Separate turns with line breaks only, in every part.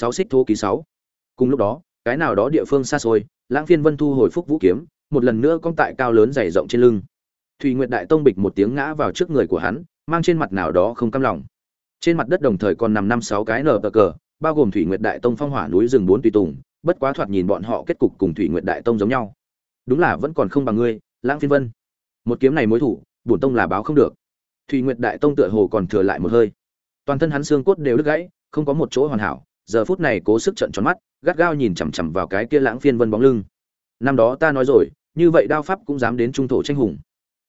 sáu xích thô ký sáu. Cùng lúc đó, cái nào đó địa phương xa xôi, lãng phiên vân thu hồi phúc vũ kiếm, một lần nữa cong tại cao lớn dày rộng trên lưng. Thùy nguyệt đại tông bịch một tiếng ngã vào trước người của hắn, mang trên mặt nào đó không cam lòng. Trên mặt đất đồng thời còn nằm năm sáu cái nở cờ cờ, bao gồm thủy nguyệt đại tông phong hỏa núi rừng bốn tùy tùng, bất quá thoạt nhìn bọn họ kết cục cùng thủy nguyệt đại tông giống nhau. Đúng là vẫn còn không bằng ngươi, lãng phiên vân. Một kiếm này mối thủ, bổn tông là báo không được. Thủy nguyệt đại tông tựa hồ còn thừa lại một hơi. Toàn thân hắn xương cốt đều đứt gãy, không có một chỗ hoàn hảo giờ phút này cố sức trận tròn mắt, gắt gao nhìn chằm chằm vào cái kia lãng phiên vân bóng lưng. Năm đó ta nói rồi, như vậy đao pháp cũng dám đến trung thổ tranh hùng.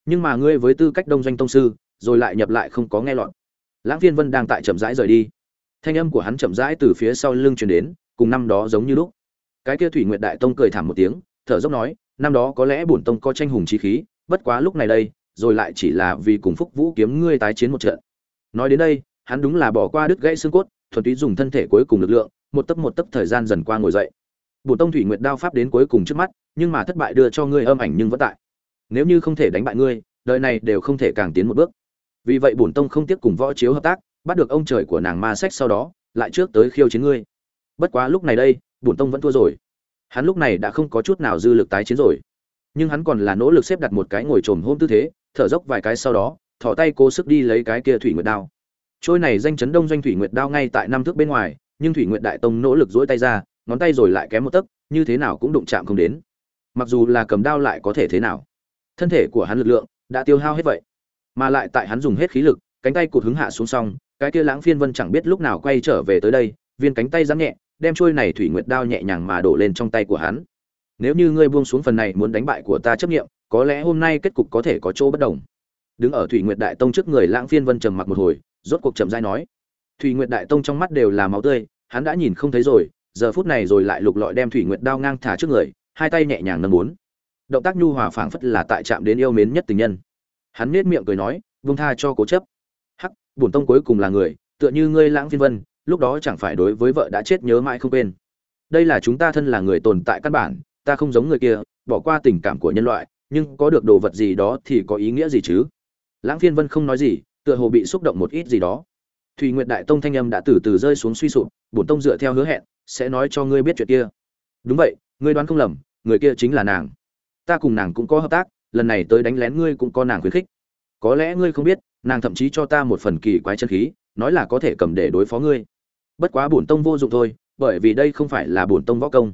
Nhưng mà ngươi với tư cách đông doanh tông sư, rồi lại nhập lại không có nghe lọt. Lãng phiên vân đang tại chậm rãi rời đi. Thanh âm của hắn chậm rãi từ phía sau lưng truyền đến, cùng năm đó giống như lúc. Cái kia thủy nguyệt đại tông cười thảm một tiếng, thở dốc nói, năm đó có lẽ bổn tông có tranh hùng trí khí, bất quá lúc này đây, rồi lại chỉ là vì cùng phúc vũ kiếm ngươi tái chiến một trận. Nói đến đây, hắn đúng là bỏ qua đứt gãy xương cốt thuần túy dùng thân thể cuối cùng lực lượng, một tấc một tấc thời gian dần qua ngồi dậy. Bổn tông thủy nguyệt đao pháp đến cuối cùng trước mắt, nhưng mà thất bại đưa cho ngươi âm ảnh nhưng vẫn tại. Nếu như không thể đánh bại ngươi, đời này đều không thể càng tiến một bước. Vì vậy bổn tông không tiếc cùng võ chiếu hợp tác, bắt được ông trời của nàng ma sách sau đó, lại trước tới khiêu chiến ngươi. Bất quá lúc này đây, bổn tông vẫn thua rồi. Hắn lúc này đã không có chút nào dư lực tái chiến rồi. Nhưng hắn còn là nỗ lực xếp đặt một cái ngồi trồm hôm tư thế, thở dốc vài cái sau đó, thỏ tay cố sức đi lấy cái kia thủy nguyệt đao trôi này danh chấn đông doanh thủy nguyệt đao ngay tại năm thước bên ngoài, nhưng thủy nguyệt đại tông nỗ lực dỗi tay ra, ngón tay rồi lại kém một tấc, như thế nào cũng đụng chạm không đến. Mặc dù là cầm đao lại có thể thế nào? Thân thể của hắn lực lượng đã tiêu hao hết vậy, mà lại tại hắn dùng hết khí lực, cánh tay cụt hứng hạ xuống xong, cái kia lãng phiên vân chẳng biết lúc nào quay trở về tới đây, viên cánh tay giáng nhẹ, đem trôi này thủy nguyệt đao nhẹ nhàng mà đổ lên trong tay của hắn. Nếu như ngươi buông xuống phần này muốn đánh bại của ta chấp nghiệm, có lẽ hôm nay kết cục có thể có chỗ bất đồng. Đứng ở thủy nguyệt đại tông trước người lãng phiên vân trầm mặc một hồi rốt cuộc chậm rãi nói. Thủy nguyệt đại tông trong mắt đều là máu tươi, hắn đã nhìn không thấy rồi, giờ phút này rồi lại lục lọi đem thủy nguyệt đao ngang thả trước người, hai tay nhẹ nhàng nâng muốn động tác nhu hòa phảng phất là tại chạm đến yêu mến nhất tình nhân. Hắn nết miệng cười nói vung tha cho cố chấp. Hắc, bổn tông cuối cùng là người, tựa như ngươi lãng phiên vân, lúc đó chẳng phải đối với vợ đã chết nhớ mãi không quên. Đây là chúng ta thân là người tồn tại căn bản, ta không giống người kia, bỏ qua tình cảm của nhân loại, nhưng có được đồ vật gì đó thì có ý nghĩa gì chứ? Lãng phiên vân không nói gì tựa hồ bị xúc động một ít gì đó. Thùy nguyệt đại tông thanh âm đã từ từ rơi xuống suy sụp, bổn tông dựa theo hứa hẹn, sẽ nói cho ngươi biết chuyện kia. Đúng vậy, ngươi đoán không lầm, người kia chính là nàng. Ta cùng nàng cũng có hợp tác, lần này tới đánh lén ngươi cũng có nàng khuyến khích. Có lẽ ngươi không biết, nàng thậm chí cho ta một phần kỳ quái chân khí, nói là có thể cầm để đối phó ngươi. Bất quá bổn tông vô dụng thôi, bởi vì đây không phải là bổn tông võ công.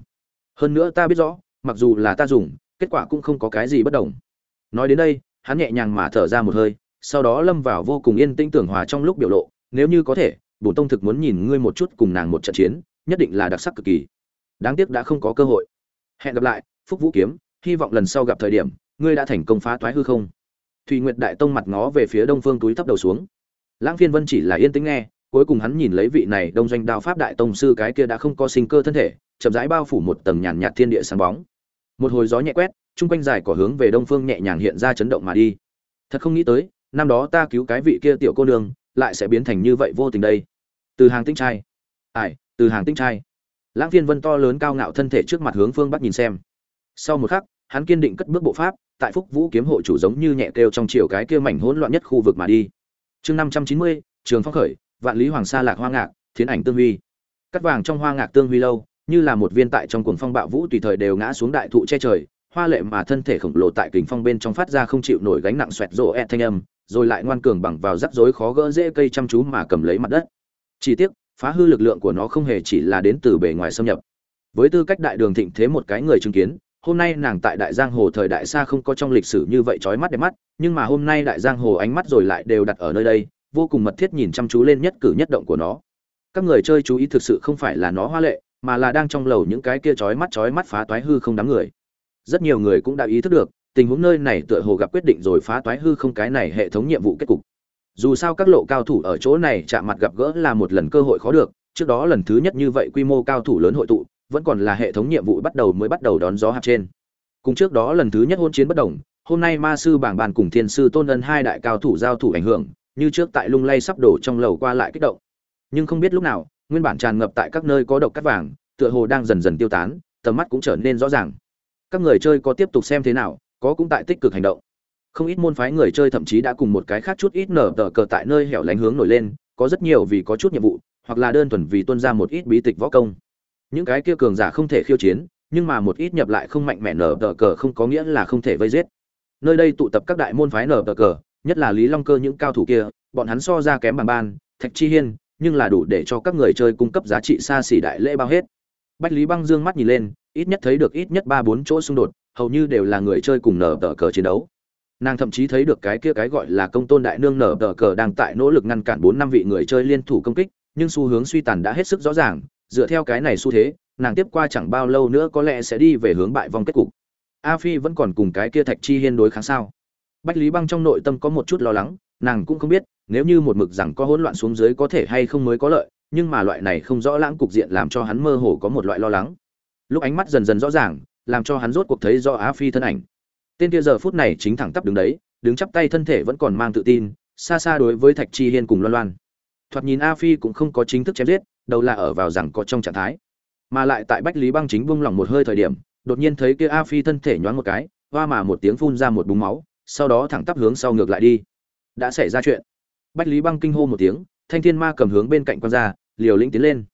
Hơn nữa ta biết rõ, mặc dù là ta dùng, kết quả cũng không có cái gì bất đồng. Nói đến đây, hắn nhẹ nhàng mà thở ra một hơi sau đó lâm vào vô cùng yên tĩnh tưởng hòa trong lúc biểu lộ, nếu như có thể bổn tông thực muốn nhìn ngươi một chút cùng nàng một trận chiến, nhất định là đặc sắc cực kỳ. Đáng tiếc đã không có cơ hội. Hẹn gặp lại, phúc vũ kiếm, hy vọng lần sau gặp thời điểm, ngươi đã thành công phá toái hư không. Thùy nguyệt đại tông mặt ngó về phía đông phương túi thấp đầu xuống. Lãng phiên vân chỉ là yên tĩnh nghe, cuối cùng hắn nhìn lấy vị này đông doanh đao pháp đại tông sư cái kia đã không có sinh cơ thân thể, chậm rãi bao phủ một tầng nhàn nhạt thiên địa sáng bóng. Một hồi gió nhẹ quét, chung quanh dài cỏ hướng về đông phương nhẹ nhàng hiện ra chấn động mà đi. Thật không nghĩ tới năm đó ta cứu cái vị kia tiểu cô nương, lại sẽ biến thành như vậy vô tình đây. Từ hàng tinh trai. Ải từ hàng tinh trai. Lãng phiên vân to lớn cao ngạo thân thể trước mặt hướng phương bắc nhìn xem. Sau một khắc, hắn kiên định cất bước bộ pháp, tại phúc vũ kiếm hộ chủ giống như nhẹ kêu trong chiều cái kia mảnh hỗn loạn nhất khu vực mà đi. Chương năm trăm chín mươi, trường phong khởi, vạn lý hoàng sa lạc hoa ngạc, thiến ảnh tương huy. Cắt vàng trong hoa ngạc tương huy lâu, như là một viên tại trong cuồng phong bạo vũ tùy thời đều ngã xuống đại thụ che trời, hoa lệ mà thân thể khổng lồ tại kình phong bên trong phát ra không chịu nổi gánh nặng xoẹt rộ e thanh âm rồi lại ngoan cường bằng vào rắc rối khó gỡ dễ cây chăm chú mà cầm lấy mặt đất. Chỉ tiếc, phá hư lực lượng của nó không hề chỉ là đến từ bề ngoài xâm nhập. Với tư cách đại đường thịnh thế một cái người chứng kiến, hôm nay nàng tại đại giang hồ thời đại xa không có trong lịch sử như vậy trói mắt đẹp mắt, nhưng mà hôm nay đại giang hồ ánh mắt rồi lại đều đặt ở nơi đây, vô cùng mật thiết nhìn chăm chú lên nhất cử nhất động của nó. Các người chơi chú ý thực sự không phải là nó hoa lệ, mà là đang trong lầu những cái kia chói mắt chói mắt phá toái hư không đám người. Rất nhiều người cũng đã ý thức được tình huống nơi này tựa hồ gặp quyết định rồi phá toái hư không cái này hệ thống nhiệm vụ kết cục. Dù sao các lộ cao thủ ở chỗ này chạm mặt gặp gỡ là một lần cơ hội khó được, trước đó lần thứ nhất như vậy quy mô cao thủ lớn hội tụ, vẫn còn là hệ thống nhiệm vụ bắt đầu mới bắt đầu đón gió hạt trên. Cùng trước đó lần thứ nhất hôn chiến bất đồng, hôm nay ma sư bảng bàn cùng thiên sư tôn ân hai đại cao thủ giao thủ ảnh hưởng, như trước tại lung lay sắp đổ trong lầu qua lại kích động. Nhưng không biết lúc nào, nguyên bản tràn ngập tại các nơi có độc cắt vàng, tựa hồ đang dần dần tiêu tán, tầm mắt cũng trở nên rõ ràng. Các người chơi có tiếp tục xem thế nào có cũng tại tích cực hành động. Không ít môn phái người chơi thậm chí đã cùng một cái khác chút ít nở tờ cờ tại nơi hẻo lánh hướng nổi lên, có rất nhiều vì có chút nhiệm vụ, hoặc là đơn thuần vì tuân ra một ít bí tịch võ công. Những cái kia cường giả không thể khiêu chiến, nhưng mà một ít nhập lại không mạnh mẽ nở tờ cờ không có nghĩa là không thể vây giết. Nơi đây tụ tập các đại môn phái nở tờ cờ, nhất là lý long cơ những cao thủ kia, bọn hắn so ra kém bằng ban, thạch chi hiên, nhưng là đủ để cho các người chơi cung cấp giá trị xa xỉ đại lễ bao hết. Bách lý băng dương mắt nhìn lên, ít nhất thấy được ít nhất ba bốn chỗ xung đột hầu như đều là người chơi cùng nở tờ cờ chiến đấu. Nàng thậm chí thấy được cái kia cái gọi là công tôn đại nương nở tờ cờ đang tại nỗ lực ngăn cản bốn năm vị người chơi liên thủ công kích, nhưng xu hướng suy tàn đã hết sức rõ ràng, dựa theo cái này xu thế, nàng tiếp qua chẳng bao lâu nữa có lẽ sẽ đi về hướng bại vong kết cục. A phi vẫn còn cùng cái kia thạch chi hiên đối kháng sao? Bách lý băng trong nội tâm có một chút lo lắng, nàng cũng không biết, nếu như một mực rằng có hỗn loạn xuống dưới có thể hay không mới có lợi, nhưng mà loại này không rõ lãng cục diện làm cho hắn mơ hồ có một loại lo lắng. Lúc ánh mắt dần dần rõ ràng làm cho hắn rốt cuộc thấy do Á phi thân ảnh. Tên kia giờ phút này chính thẳng tắp đứng đấy, đứng chắp tay thân thể vẫn còn mang tự tin, xa xa đối với thạch chi hiên cùng loan loan. Thoạt nhìn a phi cũng không có chính thức chém giết, đầu là ở vào rằng có trong trạng thái. Mà lại tại bách lý băng chính buông lỏng một hơi thời điểm, đột nhiên thấy kia a phi thân thể nhoáng một cái, hoa mà một tiếng phun ra một búng máu, sau đó thẳng tắp hướng sau ngược lại đi. Đã xảy ra chuyện. Bách lý băng kinh hô một tiếng, thanh thiên ma cầm hướng bên cạnh quan ra, liều lĩnh tiến lên.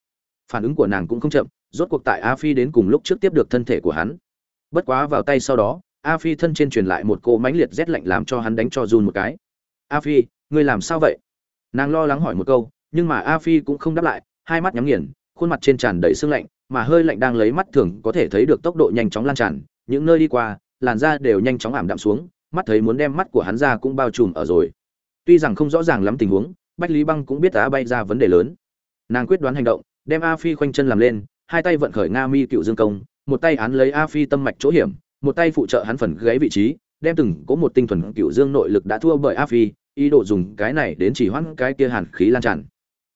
Phản ứng của nàng cũng không chậm rốt cuộc tại a phi đến cùng lúc trước tiếp được thân thể của hắn. Bất quá vào tay sau đó, a phi thân trên truyền lại một cô mãnh liệt rét lạnh làm cho hắn đánh cho run một cái. A phi, ngươi làm sao vậy? Nàng lo lắng hỏi một câu, nhưng mà a phi cũng không đáp lại, hai mắt nhắm nghiền, khuôn mặt trên tràn đầy sương lạnh, mà hơi lạnh đang lấy mắt thường có thể thấy được tốc độ nhanh chóng lan tràn, những nơi đi qua, làn da đều nhanh chóng ảm đạm xuống, mắt thấy muốn đem mắt của hắn ra cũng bao trùm ở rồi. Tuy rằng không rõ ràng lắm tình huống, bách lý băng cũng biết á bay ra vấn đề lớn. Nàng quyết đoán hành động, đem a phi khoanh chân làm lên hai tay vận khởi nga mi cựu dương công, một tay án lấy a phi tâm mạch chỗ hiểm, một tay phụ trợ hắn phần gáy vị trí, đem từng có một tinh thuần cựu dương nội lực đã thua bởi a phi, ý đồ dùng cái này đến chỉ hoãn cái kia hàn khí lan tràn.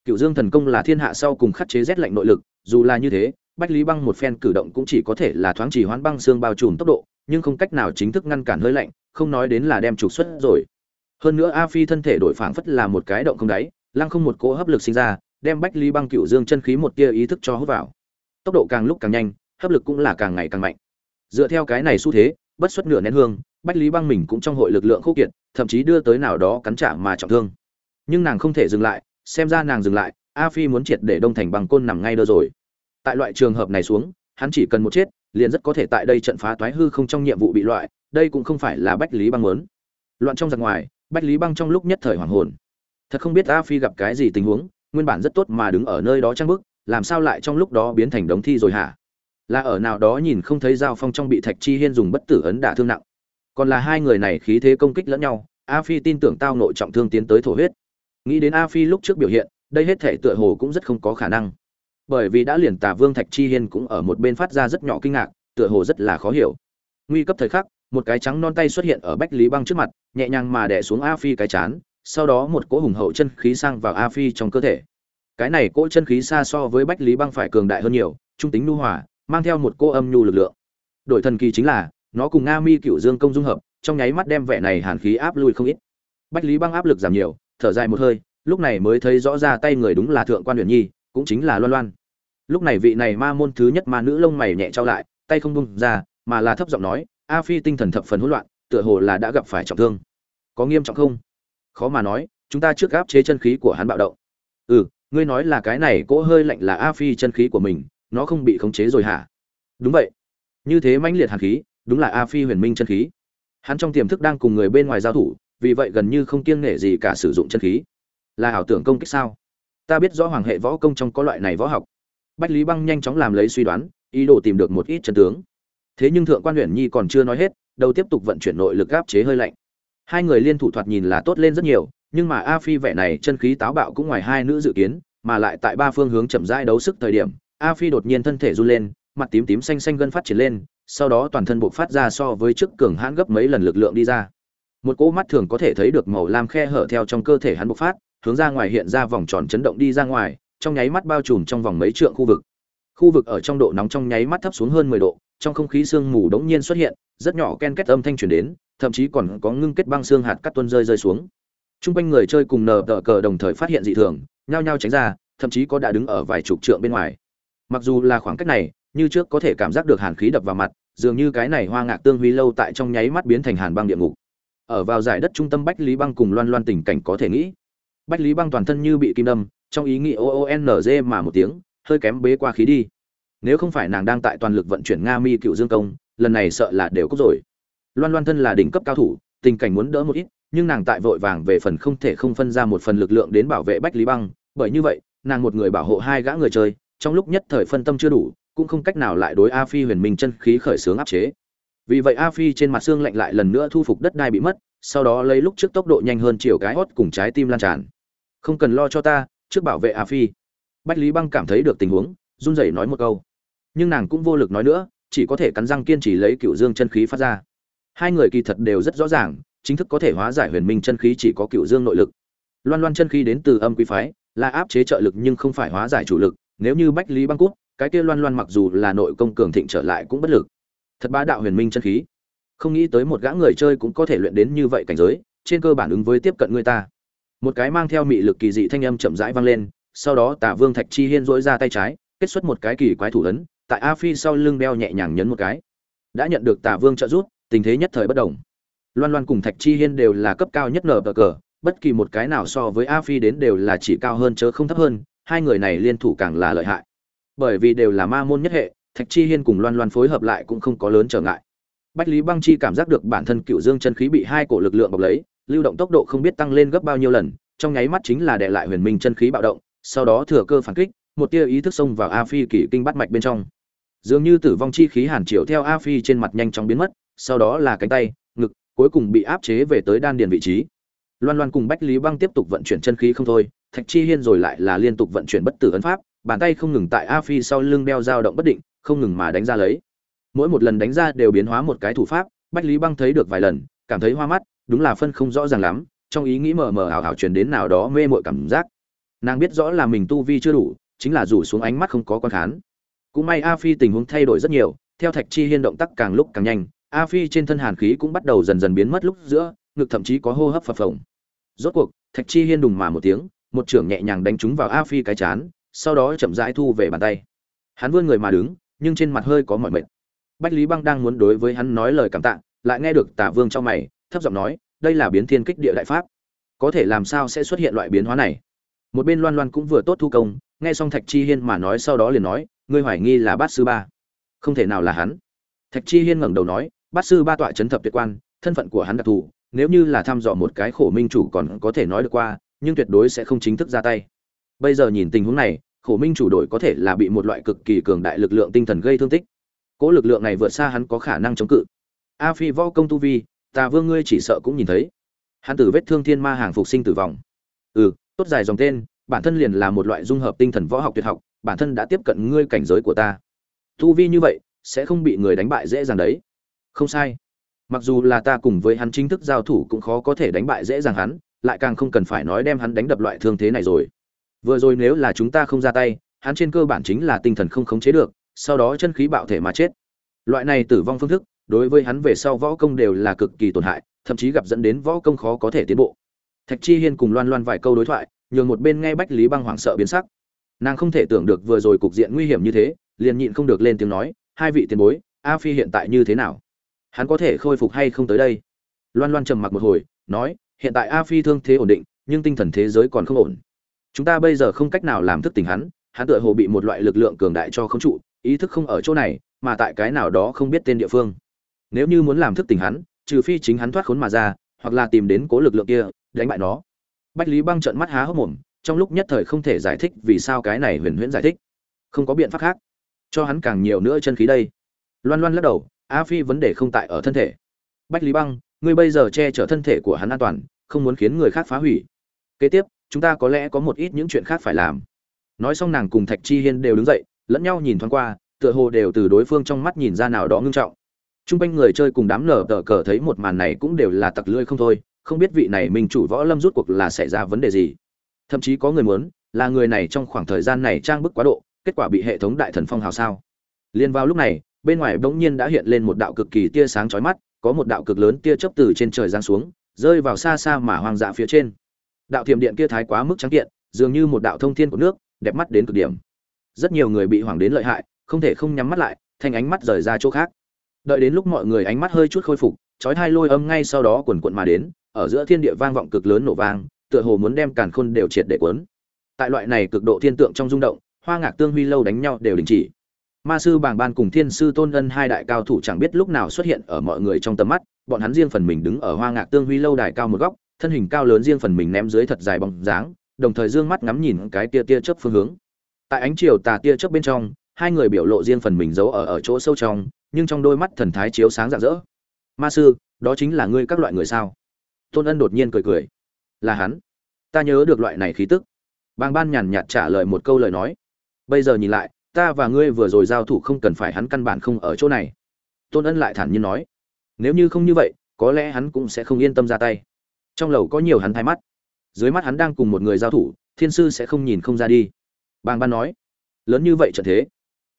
Cựu dương thần công là thiên hạ sau cùng khắc chế rét lạnh nội lực, dù là như thế, bách lý băng một phen cử động cũng chỉ có thể là thoáng chỉ hoãn băng xương bao trùm tốc độ, nhưng không cách nào chính thức ngăn cản hơi lạnh, không nói đến là đem trục xuất rồi. Hơn nữa a phi thân thể đổi phảng phất là một cái động không đáy, lăng không một cỗ hấp lực sinh ra, đem bách lý băng cựu dương chân khí một tia ý thức cho hút vào tốc độ càng lúc càng nhanh, hấp lực cũng là càng ngày càng mạnh. Dựa theo cái này xu thế, bất xuất nửa nén hương, bách lý băng mình cũng trong hội lực lượng khô kiệt, thậm chí đưa tới nào đó cắn trả mà trọng thương. Nhưng nàng không thể dừng lại, xem ra nàng dừng lại, a phi muốn triệt để đông thành bằng côn nằm ngay đơ rồi. Tại loại trường hợp này xuống, hắn chỉ cần một chết, liền rất có thể tại đây trận phá toái hư không trong nhiệm vụ bị loại, đây cũng không phải là bách lý băng muốn. Loạn trong giặc ngoài, bách lý băng trong lúc nhất thời hoàng hồn. Thật không biết a phi gặp cái gì tình huống, nguyên bản rất tốt mà đứng ở nơi đó trang bức làm sao lại trong lúc đó biến thành đống thi rồi hả? Là ở nào đó nhìn không thấy giao phong trong bị thạch chi hiên dùng bất tử ấn đả thương nặng. Còn là hai người này khí thế công kích lẫn nhau, a phi tin tưởng tao nội trọng thương tiến tới thổ huyết. Nghĩ đến a phi lúc trước biểu hiện, đây hết thể tựa hồ cũng rất không có khả năng. Bởi vì đã liền tà vương thạch chi hiên cũng ở một bên phát ra rất nhỏ kinh ngạc, tựa hồ rất là khó hiểu. Nguy cấp thời khắc, một cái trắng non tay xuất hiện ở bách lý băng trước mặt, nhẹ nhàng mà đẻ xuống a phi cái chán, sau đó một cỗ hùng hậu chân khí sang vào a phi trong cơ thể cái này cỗ chân khí xa so với bách lý băng phải cường đại hơn nhiều, trung tính nhu hòa, mang theo một cô âm nhu lực lượng. Đổi thần kỳ chính là, nó cùng nga mi cựu dương công dung hợp, trong nháy mắt đem vẻ này hàn khí áp lui không ít. Bách lý băng áp lực giảm nhiều, thở dài một hơi, lúc này mới thấy rõ ra tay người đúng là thượng quan huyền nhi, cũng chính là loan loan. Lúc này vị này ma môn thứ nhất ma nữ lông mày nhẹ trao lại, tay không bung ra, mà là thấp giọng nói, a phi tinh thần thập phần hỗn loạn, tựa hồ là đã gặp phải trọng thương. Có nghiêm trọng không? Khó mà nói, chúng ta trước áp chế chân khí của hắn bạo động. Ừ ngươi nói là cái này cỗ hơi lạnh là a phi chân khí của mình, nó không bị khống chế rồi hả? Đúng vậy. Như thế mãnh liệt hàn khí, đúng là a phi huyền minh chân khí. Hắn trong tiềm thức đang cùng người bên ngoài giao thủ, vì vậy gần như không kiêng nể gì cả sử dụng chân khí. Là ảo tưởng công kích sao? Ta biết rõ hoàng hệ võ công trong có loại này võ học. Bách lý băng nhanh chóng làm lấy suy đoán, ý đồ tìm được một ít chân tướng. Thế nhưng thượng quan huyền nhi còn chưa nói hết, đầu tiếp tục vận chuyển nội lực áp chế hơi lạnh. Hai người liên thủ thoạt nhìn là tốt lên rất nhiều nhưng mà a phi vẻ này chân khí táo bạo cũng ngoài hai nữ dự kiến, mà lại tại ba phương hướng chậm rãi đấu sức thời điểm, a phi đột nhiên thân thể run lên, mặt tím tím xanh xanh gân phát triển lên, sau đó toàn thân bộc phát ra so với trước cường hãn gấp mấy lần lực lượng đi ra. Một cỗ mắt thường có thể thấy được màu lam khe hở theo trong cơ thể hắn bộc phát, hướng ra ngoài hiện ra vòng tròn chấn động đi ra ngoài, trong nháy mắt bao trùm trong vòng mấy trượng khu vực. Khu vực ở trong độ nóng trong nháy mắt thấp xuống hơn mười độ, trong không khí sương mù đống nhiên xuất hiện, rất nhỏ ken kết âm thanh truyền đến, thậm chí còn có ngưng kết băng xương hạt cắt tuôn rơi rơi xuống. Trung quanh người chơi cùng nở tờ cờ đồng thời phát hiện dị thường, nhao nhao tránh ra, thậm chí có đã đứng ở vài chục trượng bên ngoài. Mặc dù là khoảng cách này, như trước có thể cảm giác được hàn khí đập vào mặt, dường như cái này hoa ngạc tương huy lâu tại trong nháy mắt biến thành hàn băng địa ngục. Ở vào giải đất trung tâm Bách Lý Băng cùng Loan Loan tình cảnh có thể nghĩ. Bách Lý Băng toàn thân như bị kim đâm, trong ý nghĩ o o n g mà một tiếng hơi kém bế qua khí đi nếu không phải nàng đang tại toàn lực vận chuyển nga mi cựu dương công lần này sợ là đều có rồi loan loan thân là đỉnh cấp cao thủ tình cảnh muốn đỡ một ít nhưng nàng tại vội vàng về phần không thể không phân ra một phần lực lượng đến bảo vệ bách lý băng, bởi như vậy, nàng một người bảo hộ hai gã người chơi, trong lúc nhất thời phân tâm chưa đủ, cũng không cách nào lại đối a phi huyền minh chân khí khởi xướng áp chế. Vì vậy a phi trên mặt xương lạnh lại lần nữa thu phục đất đai bị mất, sau đó lấy lúc trước tốc độ nhanh hơn chiều cái hót cùng trái tim lan tràn. Không cần lo cho ta, trước bảo vệ a phi. Bách lý băng cảm thấy được tình huống, run rẩy nói một câu. Nhưng nàng cũng vô lực nói nữa, chỉ có thể cắn răng kiên trì lấy cựu dương chân khí phát ra. Hai người kỳ thật đều rất rõ ràng chính thức có thể hóa giải huyền minh chân khí chỉ có cựu dương nội lực. Loan loan chân khí đến từ âm quý phái, là áp chế trợ lực nhưng không phải hóa giải chủ lực. Nếu như bách lý băng cút, cái kia loan loan mặc dù là nội công cường thịnh trở lại cũng bất lực. Thật bá đạo huyền minh chân khí. Không nghĩ tới một gã người chơi cũng có thể luyện đến như vậy cảnh giới, trên cơ bản ứng với tiếp cận người ta. Một cái mang theo mị lực kỳ dị thanh âm chậm rãi vang lên, sau đó tả vương thạch chi hiên dỗi ra tay trái, kết xuất một cái kỳ quái thủ ấn, tại a phi sau lưng đeo nhẹ nhàng nhấn một cái. Đã nhận được tả vương trợ giúp, tình thế nhất thời bất đồng loan loan cùng thạch chi hiên đều là cấp cao nhất nở cờ, bất kỳ một cái nào so với a phi đến đều là chỉ cao hơn chớ không thấp hơn, hai người này liên thủ càng là lợi hại. Bởi vì đều là ma môn nhất hệ, thạch chi hiên cùng loan loan phối hợp lại cũng không có lớn trở ngại. Bách lý băng chi cảm giác được bản thân cựu dương chân khí bị hai cổ lực lượng bọc lấy, lưu động tốc độ không biết tăng lên gấp bao nhiêu lần, trong nháy mắt chính là đệ lại huyền minh chân khí bạo động, sau đó thừa cơ phản kích, một tia ý thức xông vào a phi kỷ kinh bắt mạch bên trong. Dường như tử vong chi khí hàn triệu theo a phi trên mặt nhanh chóng biến mất, sau đó là cánh tay cuối cùng bị áp chế về tới đan điền vị trí. Loan loan cùng bách lý băng tiếp tục vận chuyển chân khí không thôi, thạch chi hiên rồi lại là liên tục vận chuyển bất tử ấn pháp, bàn tay không ngừng tại a phi sau lưng đeo dao động bất định, không ngừng mà đánh ra lấy. Mỗi một lần đánh ra đều biến hóa một cái thủ pháp, bách lý băng thấy được vài lần, cảm thấy hoa mắt, đúng là phân không rõ ràng lắm, trong ý nghĩ mờ mờ ảo ảo truyền đến nào đó mê mội cảm giác. Nàng biết rõ là mình tu vi chưa đủ, chính là rủ xuống ánh mắt không có con khán. Cũng may a phi tình huống thay đổi rất nhiều, theo thạch chi hiên động tác càng lúc càng nhanh a phi trên thân hàn khí cũng bắt đầu dần dần biến mất lúc giữa, ngực thậm chí có hô hấp phập phồng. Rốt cuộc, thạch chi hiên đùng mà một tiếng, một trưởng nhẹ nhàng đánh trúng vào a phi cái chán, sau đó chậm rãi thu về bàn tay. Hắn vươn người mà đứng, nhưng trên mặt hơi có mỏi mệt. Bách lý băng đang muốn đối với hắn nói lời cảm tạ, lại nghe được tả vương trong mày, thấp giọng nói, đây là biến thiên kích địa đại pháp. Có thể làm sao sẽ xuất hiện loại biến hóa này? Một bên loan loan cũng vừa tốt thu công, nghe xong thạch chi hiên mà nói sau đó liền nói, ngươi hoài nghi là bát sư ba. Không thể nào là hắn. Thạch chi hiên ngẩng đầu nói bát sư ba tọa chấn thập tuyệt quan, thân phận của hắn đặc thù, nếu như là thăm dò một cái khổ minh chủ còn có thể nói được qua, nhưng tuyệt đối sẽ không chính thức ra tay. Bây giờ nhìn tình huống này, khổ minh chủ đội có thể là bị một loại cực kỳ cường đại lực lượng tinh thần gây thương tích. Cỗ lực lượng này vượt xa hắn có khả năng chống cự. A phi võ công tu vi, tà vương ngươi chỉ sợ cũng nhìn thấy. Hắn tử vết thương thiên ma hàng phục sinh tử vong. Ừ tốt dài dòng tên, bản thân liền là một loại dung hợp tinh thần võ học tuyệt học, bản thân đã tiếp cận ngươi cảnh giới của ta. Tu vi như vậy, sẽ không bị người đánh bại dễ dàng đấy không sai. Mặc dù là ta cùng với hắn chính thức giao thủ cũng khó có thể đánh bại dễ dàng hắn, lại càng không cần phải nói đem hắn đánh đập loại thương thế này rồi. Vừa rồi nếu là chúng ta không ra tay, hắn trên cơ bản chính là tinh thần không khống chế được, sau đó chân khí bạo thể mà chết. Loại này tử vong phương thức, đối với hắn về sau võ công đều là cực kỳ tổn hại, thậm chí gặp dẫn đến võ công khó có thể tiến bộ. Thạch chi hiên cùng loan loan vài câu đối thoại, nhường một bên nghe bách lý băng hoảng sợ biến sắc. Nàng không thể tưởng được vừa rồi cục diện nguy hiểm như thế, liền nhịn không được lên tiếng nói, hai vị tiền bối, a phi hiện tại như thế nào? Hắn có thể khôi phục hay không tới đây? Loan loan trầm mặc một hồi, nói, hiện tại a phi thương thế ổn định, nhưng tinh thần thế giới còn không ổn. Chúng ta bây giờ không cách nào làm thức tỉnh hắn hắn tựa hồ bị một loại lực lượng cường đại cho không trụ, ý thức không ở chỗ này, mà tại cái nào đó không biết tên địa phương. Nếu như muốn làm thức tỉnh hắn, trừ phi chính hắn thoát khốn mà ra, hoặc là tìm đến cố lực lượng kia, đánh bại nó. Bách lý băng trợn mắt há hốc mồm, trong lúc nhất thời không thể giải thích vì sao cái này huyền huyễn giải thích. Không có biện pháp khác. Cho hắn càng nhiều nữa chân khí đây. Loan loan lắc đầu a phi vấn đề không tại ở thân thể. Bách lý băng, ngươi bây giờ che chở thân thể của hắn an toàn, không muốn khiến người khác phá hủy. Kế tiếp, chúng ta có lẽ có một ít những chuyện khác phải làm. Nói xong nàng cùng thạch chi hiên đều đứng dậy, lẫn nhau nhìn thoáng qua, tựa hồ đều từ đối phương trong mắt nhìn ra nào đó ngưng trọng. T r u n g quanh người chơi cùng đám nở tờ cờ thấy một màn này cũng đều là tặc lưỡi không thôi, không biết vị này mình chủ võ lâm rút cuộc là xảy ra vấn đề gì. Thậm chí có người muốn, là người này trong khoảng thời gian này trang bức quá độ, kết quả bị hệ thống đại thần phong hào sao? Liên vào lúc này bên ngoài bỗng nhiên đã hiện lên một đạo cực kỳ tia sáng chói mắt, có một đạo cực lớn tia chớp từ trên trời giáng xuống, rơi vào xa xa mà hoang dã phía trên. Đạo thiểm điện kia thái quá mức trắng kiện, dường như một đạo thông thiên của nước, đẹp mắt đến cực điểm. Rất nhiều người bị hoảng đến lợi hại, không thể không nhắm mắt lại thanh ánh mắt rời ra chỗ khác. Đợi đến lúc mọi người ánh mắt hơi chút khôi phục, chói hai lôi âm ngay sau đó quần quần mà đến, ở giữa thiên địa vang vọng cực lớn nổ vang, tựa hồ muốn đem càn khôn đều triệt để cuốn. Tại loại này cực độ thiên tượng trong rung động, hoa ngạc tương huy lâu đánh nhau đều đình chỉ ma sư bàng ban cùng thiên sư tôn ân hai đại cao thủ chẳng biết lúc nào xuất hiện ở mọi người trong tầm mắt, bọn hắn riêng phần mình đứng ở hoa ngạc tương huy lâu đài cao một góc, thân hình cao lớn riêng phần mình ném dưới thật dài bóng dáng, đồng thời dương mắt ngắm nhìn cái tia tia chớp phương hướng. Tại ánh chiều tà tia chớp bên trong, hai người biểu lộ riêng phần mình giấu ở ở chỗ sâu trong, nhưng trong đôi mắt thần thái chiếu sáng rạng rỡ. Ma sư, đó chính là ngươi các loại người sao? Tôn ân đột nhiên cười cười. Là hắn. Ta nhớ được loại này khí tức. Bàng ban nhàn nhạt trả lời một câu lời nói. Bây giờ nhìn lại ta và ngươi vừa rồi giao thủ không cần phải hắn căn bản không ở chỗ này. Tôn ân lại thản nhiên nói, nếu như không như vậy, có lẽ hắn cũng sẽ không yên tâm ra tay. Trong lầu có nhiều hắn thay mắt. Dưới mắt hắn đang cùng một người giao thủ, thiên sư sẽ không nhìn không ra đi. Bàng ban nói, lớn như vậy trận thế,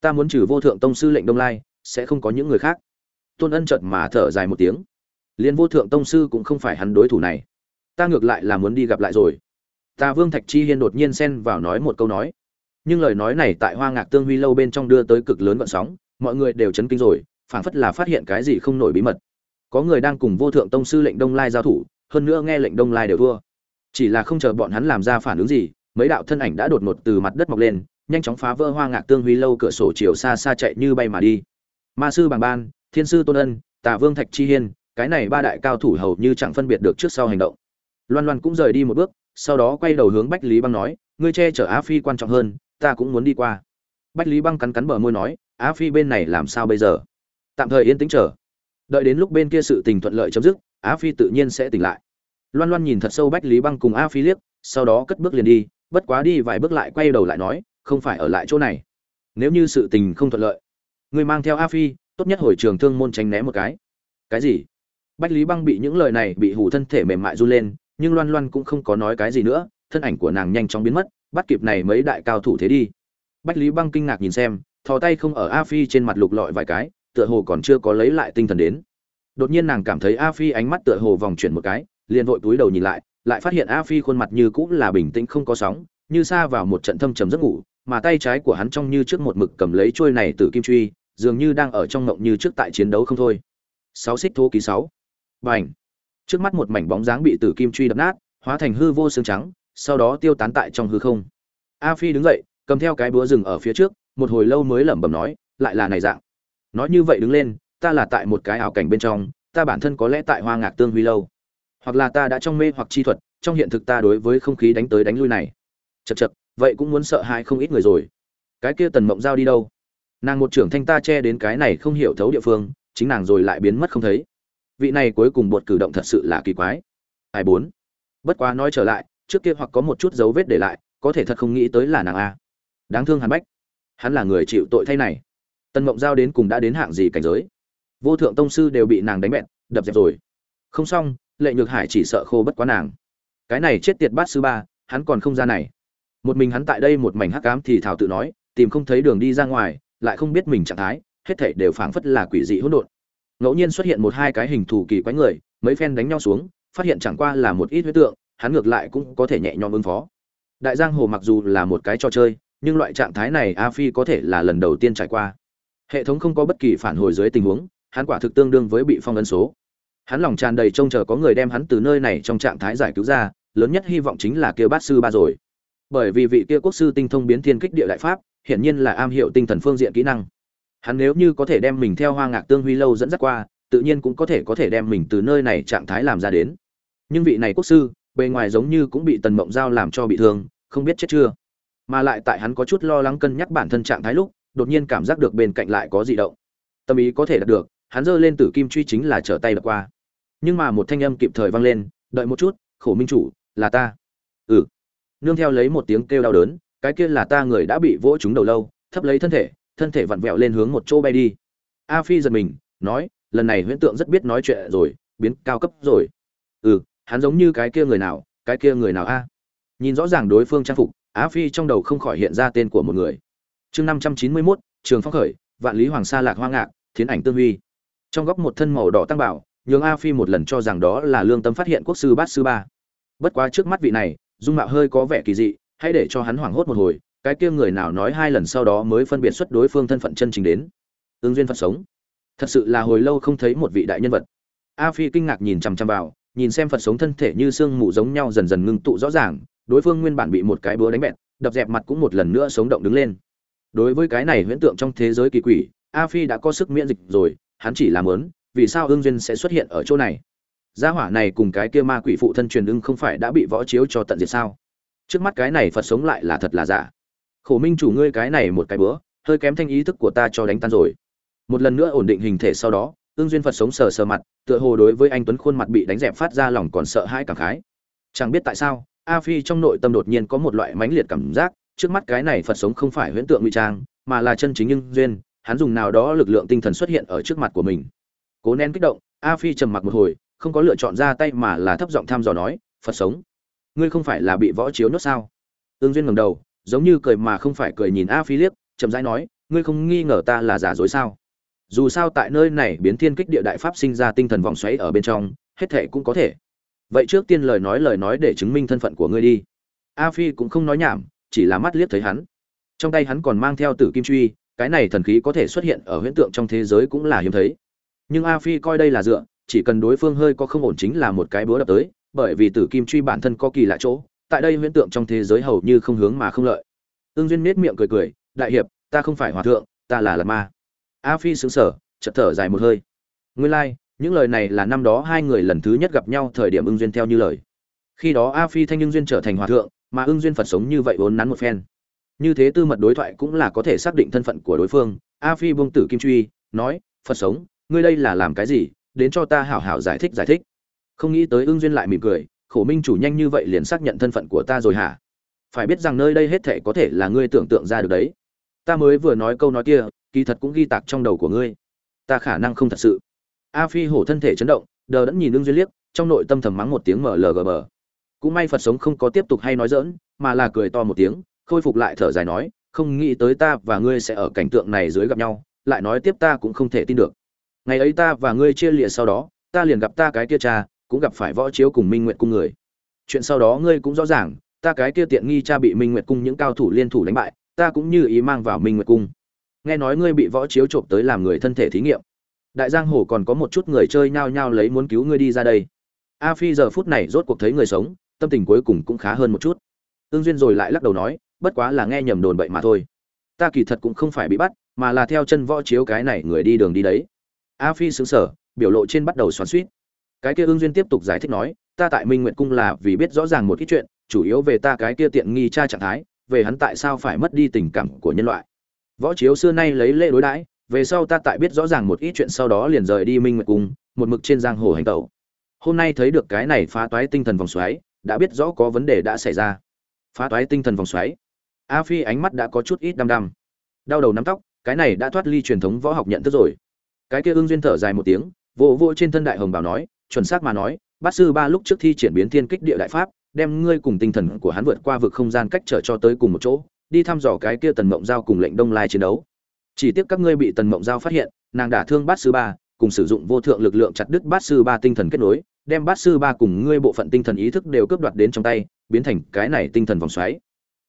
ta muốn trừ vô thượng tông sư lệnh đông lai, sẽ không có những người khác. Tôn ân chợt mà thở dài một tiếng liên vô thượng tông sư cũng không phải hắn đối thủ này. Ta ngược lại là muốn đi gặp lại rồi. Ta vương thạch chi hiên đột nhiên xen vào nói một câu nói nhưng lời nói này tại hoa ngạc tương huy lâu bên trong đưa tới cực lớn vận sóng, mọi người đều chấn kinh rồi, phảng phất là phát hiện cái gì không nổi bí mật. Có người đang cùng vô thượng tông sư lệnh đông lai giao thủ, hơn nữa nghe lệnh đông lai đều thua. Chỉ là không chờ bọn hắn làm ra phản ứng gì, mấy đạo thân ảnh đã đột ngột từ mặt đất mọc lên, nhanh chóng phá vỡ hoa ngạc tương huy lâu cửa sổ chiều xa xa chạy như bay mà đi. Ma sư bàng ban, thiên sư tôn ân, tà vương thạch chi hiên, cái này ba đại cao thủ hầu như chẳng phân biệt được trước sau hành động. Loan loan cũng rời đi một bước, sau đó quay đầu hướng bách lý băng nói, ngươi che chở á phi quan trọng hơn ta cũng muốn đi qua. Bách lý băng cắn cắn bờ môi nói, á phi bên này làm sao bây giờ? Tạm thời yên tĩnh chờ. Đợi đến lúc bên kia sự tình thuận lợi chấm dứt, á phi tự nhiên sẽ tỉnh lại. Loan loan nhìn thật sâu bách lý băng cùng á phi liếc, sau đó cất bước liền đi, bất quá đi vài bước lại quay đầu lại nói, không phải ở lại chỗ này. Nếu như sự tình không thuận lợi, ngươi mang theo Á phi, tốt nhất hồi trường thương môn tránh né một cái. Cái gì? Bách lý băng bị những lời này bị hủ thân thể mềm mại run lên, nhưng loan loan cũng không có nói cái gì nữa, thân ảnh của nàng nhanh chóng biến mất bắt kịp này mấy đại cao thủ thế đi. Bách lý băng kinh ngạc nhìn xem, thò tay không ở a phi trên mặt lục lọi vài cái, tựa hồ còn chưa có lấy lại tinh thần đến. Đột nhiên nàng cảm thấy a phi ánh mắt tựa hồ vòng chuyển một cái, liền vội túi đầu nhìn lại lại phát hiện a phi khuôn mặt như cũng là bình tĩnh không có sóng, như xa vào một trận thâm trầm giấc ngủ, mà tay trái của hắn trong như trước một mực cầm lấy chuôi này từ kim truy, dường như đang ở trong ngộng như trước tại chiến đấu không thôi. Sáu xích thô ký sáu. Bành. Trước mắt một mảnh bóng dáng bị tử kim truy đập nát, hóa thành hư vô xương trắng sau đó tiêu tán tại trong hư không. A phi đứng dậy, cầm theo cái búa rừng ở phía trước, một hồi lâu mới lẩm bẩm nói, lại là này dạng. Nói như vậy đứng lên, ta là tại một cái ảo cảnh bên trong, ta bản thân có lẽ tại hoa ngạc tương huy lâu. Hoặc là ta đã trong mê hoặc chi thuật, trong hiện thực ta đối với không khí đánh tới đánh lui này. Chật chật vậy cũng muốn sợ hãi không ít người rồi. Cái kia tần mộng giao đi đâu? Nàng một trưởng thanh ta che đến cái này không hiểu thấu địa phương, chính nàng rồi lại biến mất không thấy. Vị này cuối cùng buộc cử động thật sự là kỳ quái. Ai bốn? Bất quá nói trở lại trước kia hoặc có một chút dấu vết để lại, có thể thật không nghĩ tới là nàng a. Đáng thương hàn bách. Hắn là người chịu tội thay này. Tần mộng giao đến cùng đã đến hạng gì cảnh giới? Vô thượng tông sư đều bị nàng đánh bẹn, đập dẹp rồi. Không xong, lệ nhược hải chỉ sợ khô bất quá nàng. Cái này chết tiệt bát sư ba, hắn còn không ra này. Một mình hắn tại đây một mảnh hắc ám thì thảo tự nói, tìm không thấy đường đi ra ngoài, lại không biết mình trạng thái, hết thảy đều phảng phất là quỷ dị hỗn độn. Ngẫu nhiên xuất hiện một hai cái hình thù kỳ quái người, mấy phen đánh nhau xuống, phát hiện chẳng qua là một ít huyết tượng hắn ngược lại cũng có thể nhẹ nhõm ứng phó. Đại giang hồ mặc dù là một cái trò chơi, nhưng loại trạng thái này a phi có thể là lần đầu tiên trải qua. Hệ thống không có bất kỳ phản hồi dưới tình huống, hắn quả thực tương đương với bị phong ấn số. Hắn lòng tràn đầy trông chờ có người đem hắn từ nơi này trong trạng thái giải cứu ra, lớn nhất hy vọng chính là kia bát sư ba rồi. Bởi vì vị kia quốc sư tinh thông biến thiên kích địa đại pháp, hiển nhiên là am hiểu tinh thần phương diện kỹ năng. Hắn nếu như có thể đem mình theo hoa ngạc tương huy lâu dẫn dắt qua, tự nhiên cũng có thể có thể đem mình từ nơi này trạng thái làm ra đến. Nhưng vị này quốc sư bề ngoài giống như cũng bị tần mộng giao làm cho bị thương, không biết chết chưa. Mà lại tại hắn có chút lo lắng cân nhắc bản thân trạng thái lúc, đột nhiên cảm giác được bên cạnh lại có dị động. Tâm ý có thể đạt được, hắn giơ lên tử kim truy chính là trở tay đập qua. Nhưng mà một thanh âm kịp thời vang lên, đợi một chút, khổ minh chủ, là ta. Ừ. Nương theo lấy một tiếng kêu đau đớn, cái kia là ta người đã bị vỗ trúng đầu lâu, thấp lấy thân thể thân thể vặn vẹo lên hướng một chỗ bay đi. A phi giật mình, nói, lần này huyễn tượng rất biết nói chuyện rồi, biến cao cấp rồi. Ừ hắn giống như cái kia người nào, cái kia người nào a? Nhìn rõ ràng đối phương trang phục, á phi trong đầu không khỏi hiện ra tên của một người. Chương năm trăm chín mươi mốt, trường phong khởi, vạn lý hoàng sa lạc hoa ngạc, thiến ảnh tương huy. Trong góc một thân màu đỏ tăng bảo, nhường a phi một lần cho rằng đó là lương tâm phát hiện quốc sư bát sư ba. Bất quá trước mắt vị này, dung mạo hơi có vẻ kỳ dị, hãy để cho hắn hoảng hốt một hồi, cái kia người nào nói hai lần sau đó mới phân biệt xuất đối phương thân phận chân chính đến. Ứng duyên phật sống. Thật sự là hồi lâu không thấy một vị đại nhân vật. A phi kinh ngạc nhìn chằm chằm vào nhìn xem phật sống thân thể như xương mù giống nhau dần dần ngưng tụ rõ ràng, đối phương nguyên bản bị một cái búa đánh bẹt, đập dẹp mặt cũng một lần nữa sống động đứng lên. Đối với cái này huyễn tượng trong thế giới kỳ quỷ, a phi đã có sức miễn dịch rồi, hắn chỉ làm lớn vì sao ương duyên sẽ xuất hiện ở chỗ này? Gia hỏa này cùng cái kia ma quỷ phụ thân truyền ưng không phải đã bị võ chiếu cho tận diệt sao? Trước mắt cái này phật sống lại là thật là giả. Khổ minh chủ ngươi cái này một cái bữa hơi kém thanh ý thức của ta cho đánh tan rồi. Một lần nữa ổn định hình thể sau đó ương duyên phật sống sờ sờ mặt tựa hồ đối với anh tuấn khuôn mặt bị đánh dẹp phát ra lòng còn sợ hãi cảm khái. Chẳng biết tại sao, a phi trong nội tâm đột nhiên có một loại mãnh liệt cảm giác, trước mắt cái này phật sống không phải huyễn tượng ngụy trang, mà là chân chính nhưng duyên, hắn dùng nào đó lực lượng tinh thần xuất hiện ở trước mặt của mình. Cố nén kích động, a phi trầm mặc một hồi, không có lựa chọn ra tay mà là thấp giọng tham dò nói, phật sống, ngươi không phải là bị võ chiếu nốt sao? Ương duyên ngẩng đầu, giống như cười mà không phải cười nhìn a phi liếc, chậm rãi nói, ngươi không nghi ngờ ta là giả dối sao? Dù sao tại nơi này biến thiên kích địa đại pháp sinh ra tinh thần vòng xoáy ở bên trong, hết thể cũng có thể. Vậy trước tiên lời nói lời nói để chứng minh thân phận của ngươi đi. A phi cũng không nói nhảm, chỉ là mắt liếc thấy hắn. Trong tay hắn còn mang theo tử kim truy, cái này thần khí có thể xuất hiện ở huyễn tượng trong thế giới cũng là hiếm thấy. Nhưng a phi coi đây là dựa, chỉ cần đối phương hơi có không ổn chính là một cái búa đập tới, bởi vì tử kim truy bản thân có kỳ lạ chỗ, tại đây huyễn tượng trong thế giới hầu như không hướng mà không lợi. Ương duyên nết miệng cười cười, đại hiệp, ta không phải hòa thượng, ta là lạt ma a phi sững sờ chợt thở dài một hơi. Nguyên lai、like, những lời này là năm đó hai người lần thứ nhất gặp nhau thời điểm ưng duyên theo như lời. Khi đó a phi thanh nhưng duyên trở thành hòa thượng mà ưng duyên phật sống như vậy vốn nắn một phen. Như thế tư mật đối thoại cũng là có thể xác định thân phận của đối phương. A phi buông tử kim truy nói phật sống ngươi đây là làm cái gì? Đến cho ta hảo hảo giải thích giải thích. Không nghĩ tới ưng duyên lại mỉm cười khổ minh chủ nhanh như vậy liền xác nhận thân phận của ta rồi hả? Phải biết rằng nơi đây hết thể có thể là ngươi tưởng tượng ra được đấy. Ta mới vừa nói câu nói kia kỳ thật cũng ghi tạc trong đầu của ngươi. Ta khả năng không thật sự. A phi hổ thân thể chấn động, đờ đẫn nhìn ưng duyên liếc, trong nội tâm thầm mắng một tiếng mlgm cũng may phật sống không có tiếp tục hay nói dỡn mà là cười to một tiếng, khôi phục lại thở dài nói, không nghĩ tới ta và ngươi sẽ ở cảnh tượng này dưới gặp nhau, lại nói tiếp ta cũng không thể tin được. Ngày ấy ta và ngươi chia lịa sau đó, ta liền gặp ta cái kia cha, cũng gặp phải võ chiếu cùng minh nguyện cung người. Chuyện sau đó ngươi cũng rõ ràng, ta cái kia tiện nghi cha bị minh nguyệt cung những cao thủ liên thủ đánh bại, ta cũng như ý mang vào minh nguyệt cung nghe nói ngươi bị võ chiếu trộm tới làm người thân thể thí nghiệm. Đại giang hồ còn có một chút người chơi nhao nhao lấy muốn cứu ngươi đi ra đây. A phi giờ phút này rốt cuộc thấy người sống, tâm tình cuối cùng cũng khá hơn một chút. Ương duyên rồi lại lắc đầu nói, bất quá là nghe nhầm đồn bậy mà thôi. Ta kỳ thật cũng không phải bị bắt, mà là theo chân võ chiếu cái này người đi đường đi đấy. A phi xứng sở biểu lộ trên bắt đầu xoắn suýt cái kia ương duyên tiếp tục giải thích nói, ta tại minh nguyện cung là vì biết rõ ràng một ít chuyện, chủ yếu về ta cái kia tiện nghi cha trạng thái, về hắn tại sao phải mất đi tình cảm của nhân loại võ chiếu xưa nay lấy lễ đối đãi, về sau ta tại biết rõ ràng một ít chuyện sau đó liền rời đi minh nguyệt cung, một mực trên giang hồ hành tẩu. Hôm nay thấy được cái này phá toái tinh thần vòng xoáy, đã biết rõ có vấn đề đã xảy ra. Phá toái tinh thần vòng xoáy. A phi ánh mắt đã có chút ít đăm đăm. Đau đầu nắm tóc, cái này đã thoát ly truyền thống võ học nhận thức rồi. Cái kia ương duyên thở dài một tiếng, vỗ vỗ trên thân đại hồng bảo nói, chuẩn xác mà nói, bát sư ba lúc trước thi triển biến thiên kích địa đại pháp, đem ngươi cùng tinh thần của hắn vượt qua vực không gian cách trở cho tới cùng một chỗ đi thăm dò cái kia tần mộng giao cùng lệnh đông lai chiến đấu. Chỉ tiếc các ngươi bị tần mộng giao phát hiện, nàng đả thương bát sư ba, cùng sử dụng vô thượng lực lượng chặt đứt bát sư ba tinh thần kết nối, đem bát sư ba cùng ngươi bộ phận tinh thần ý thức đều cướp đoạt đến trong tay, biến thành cái này tinh thần vòng xoáy.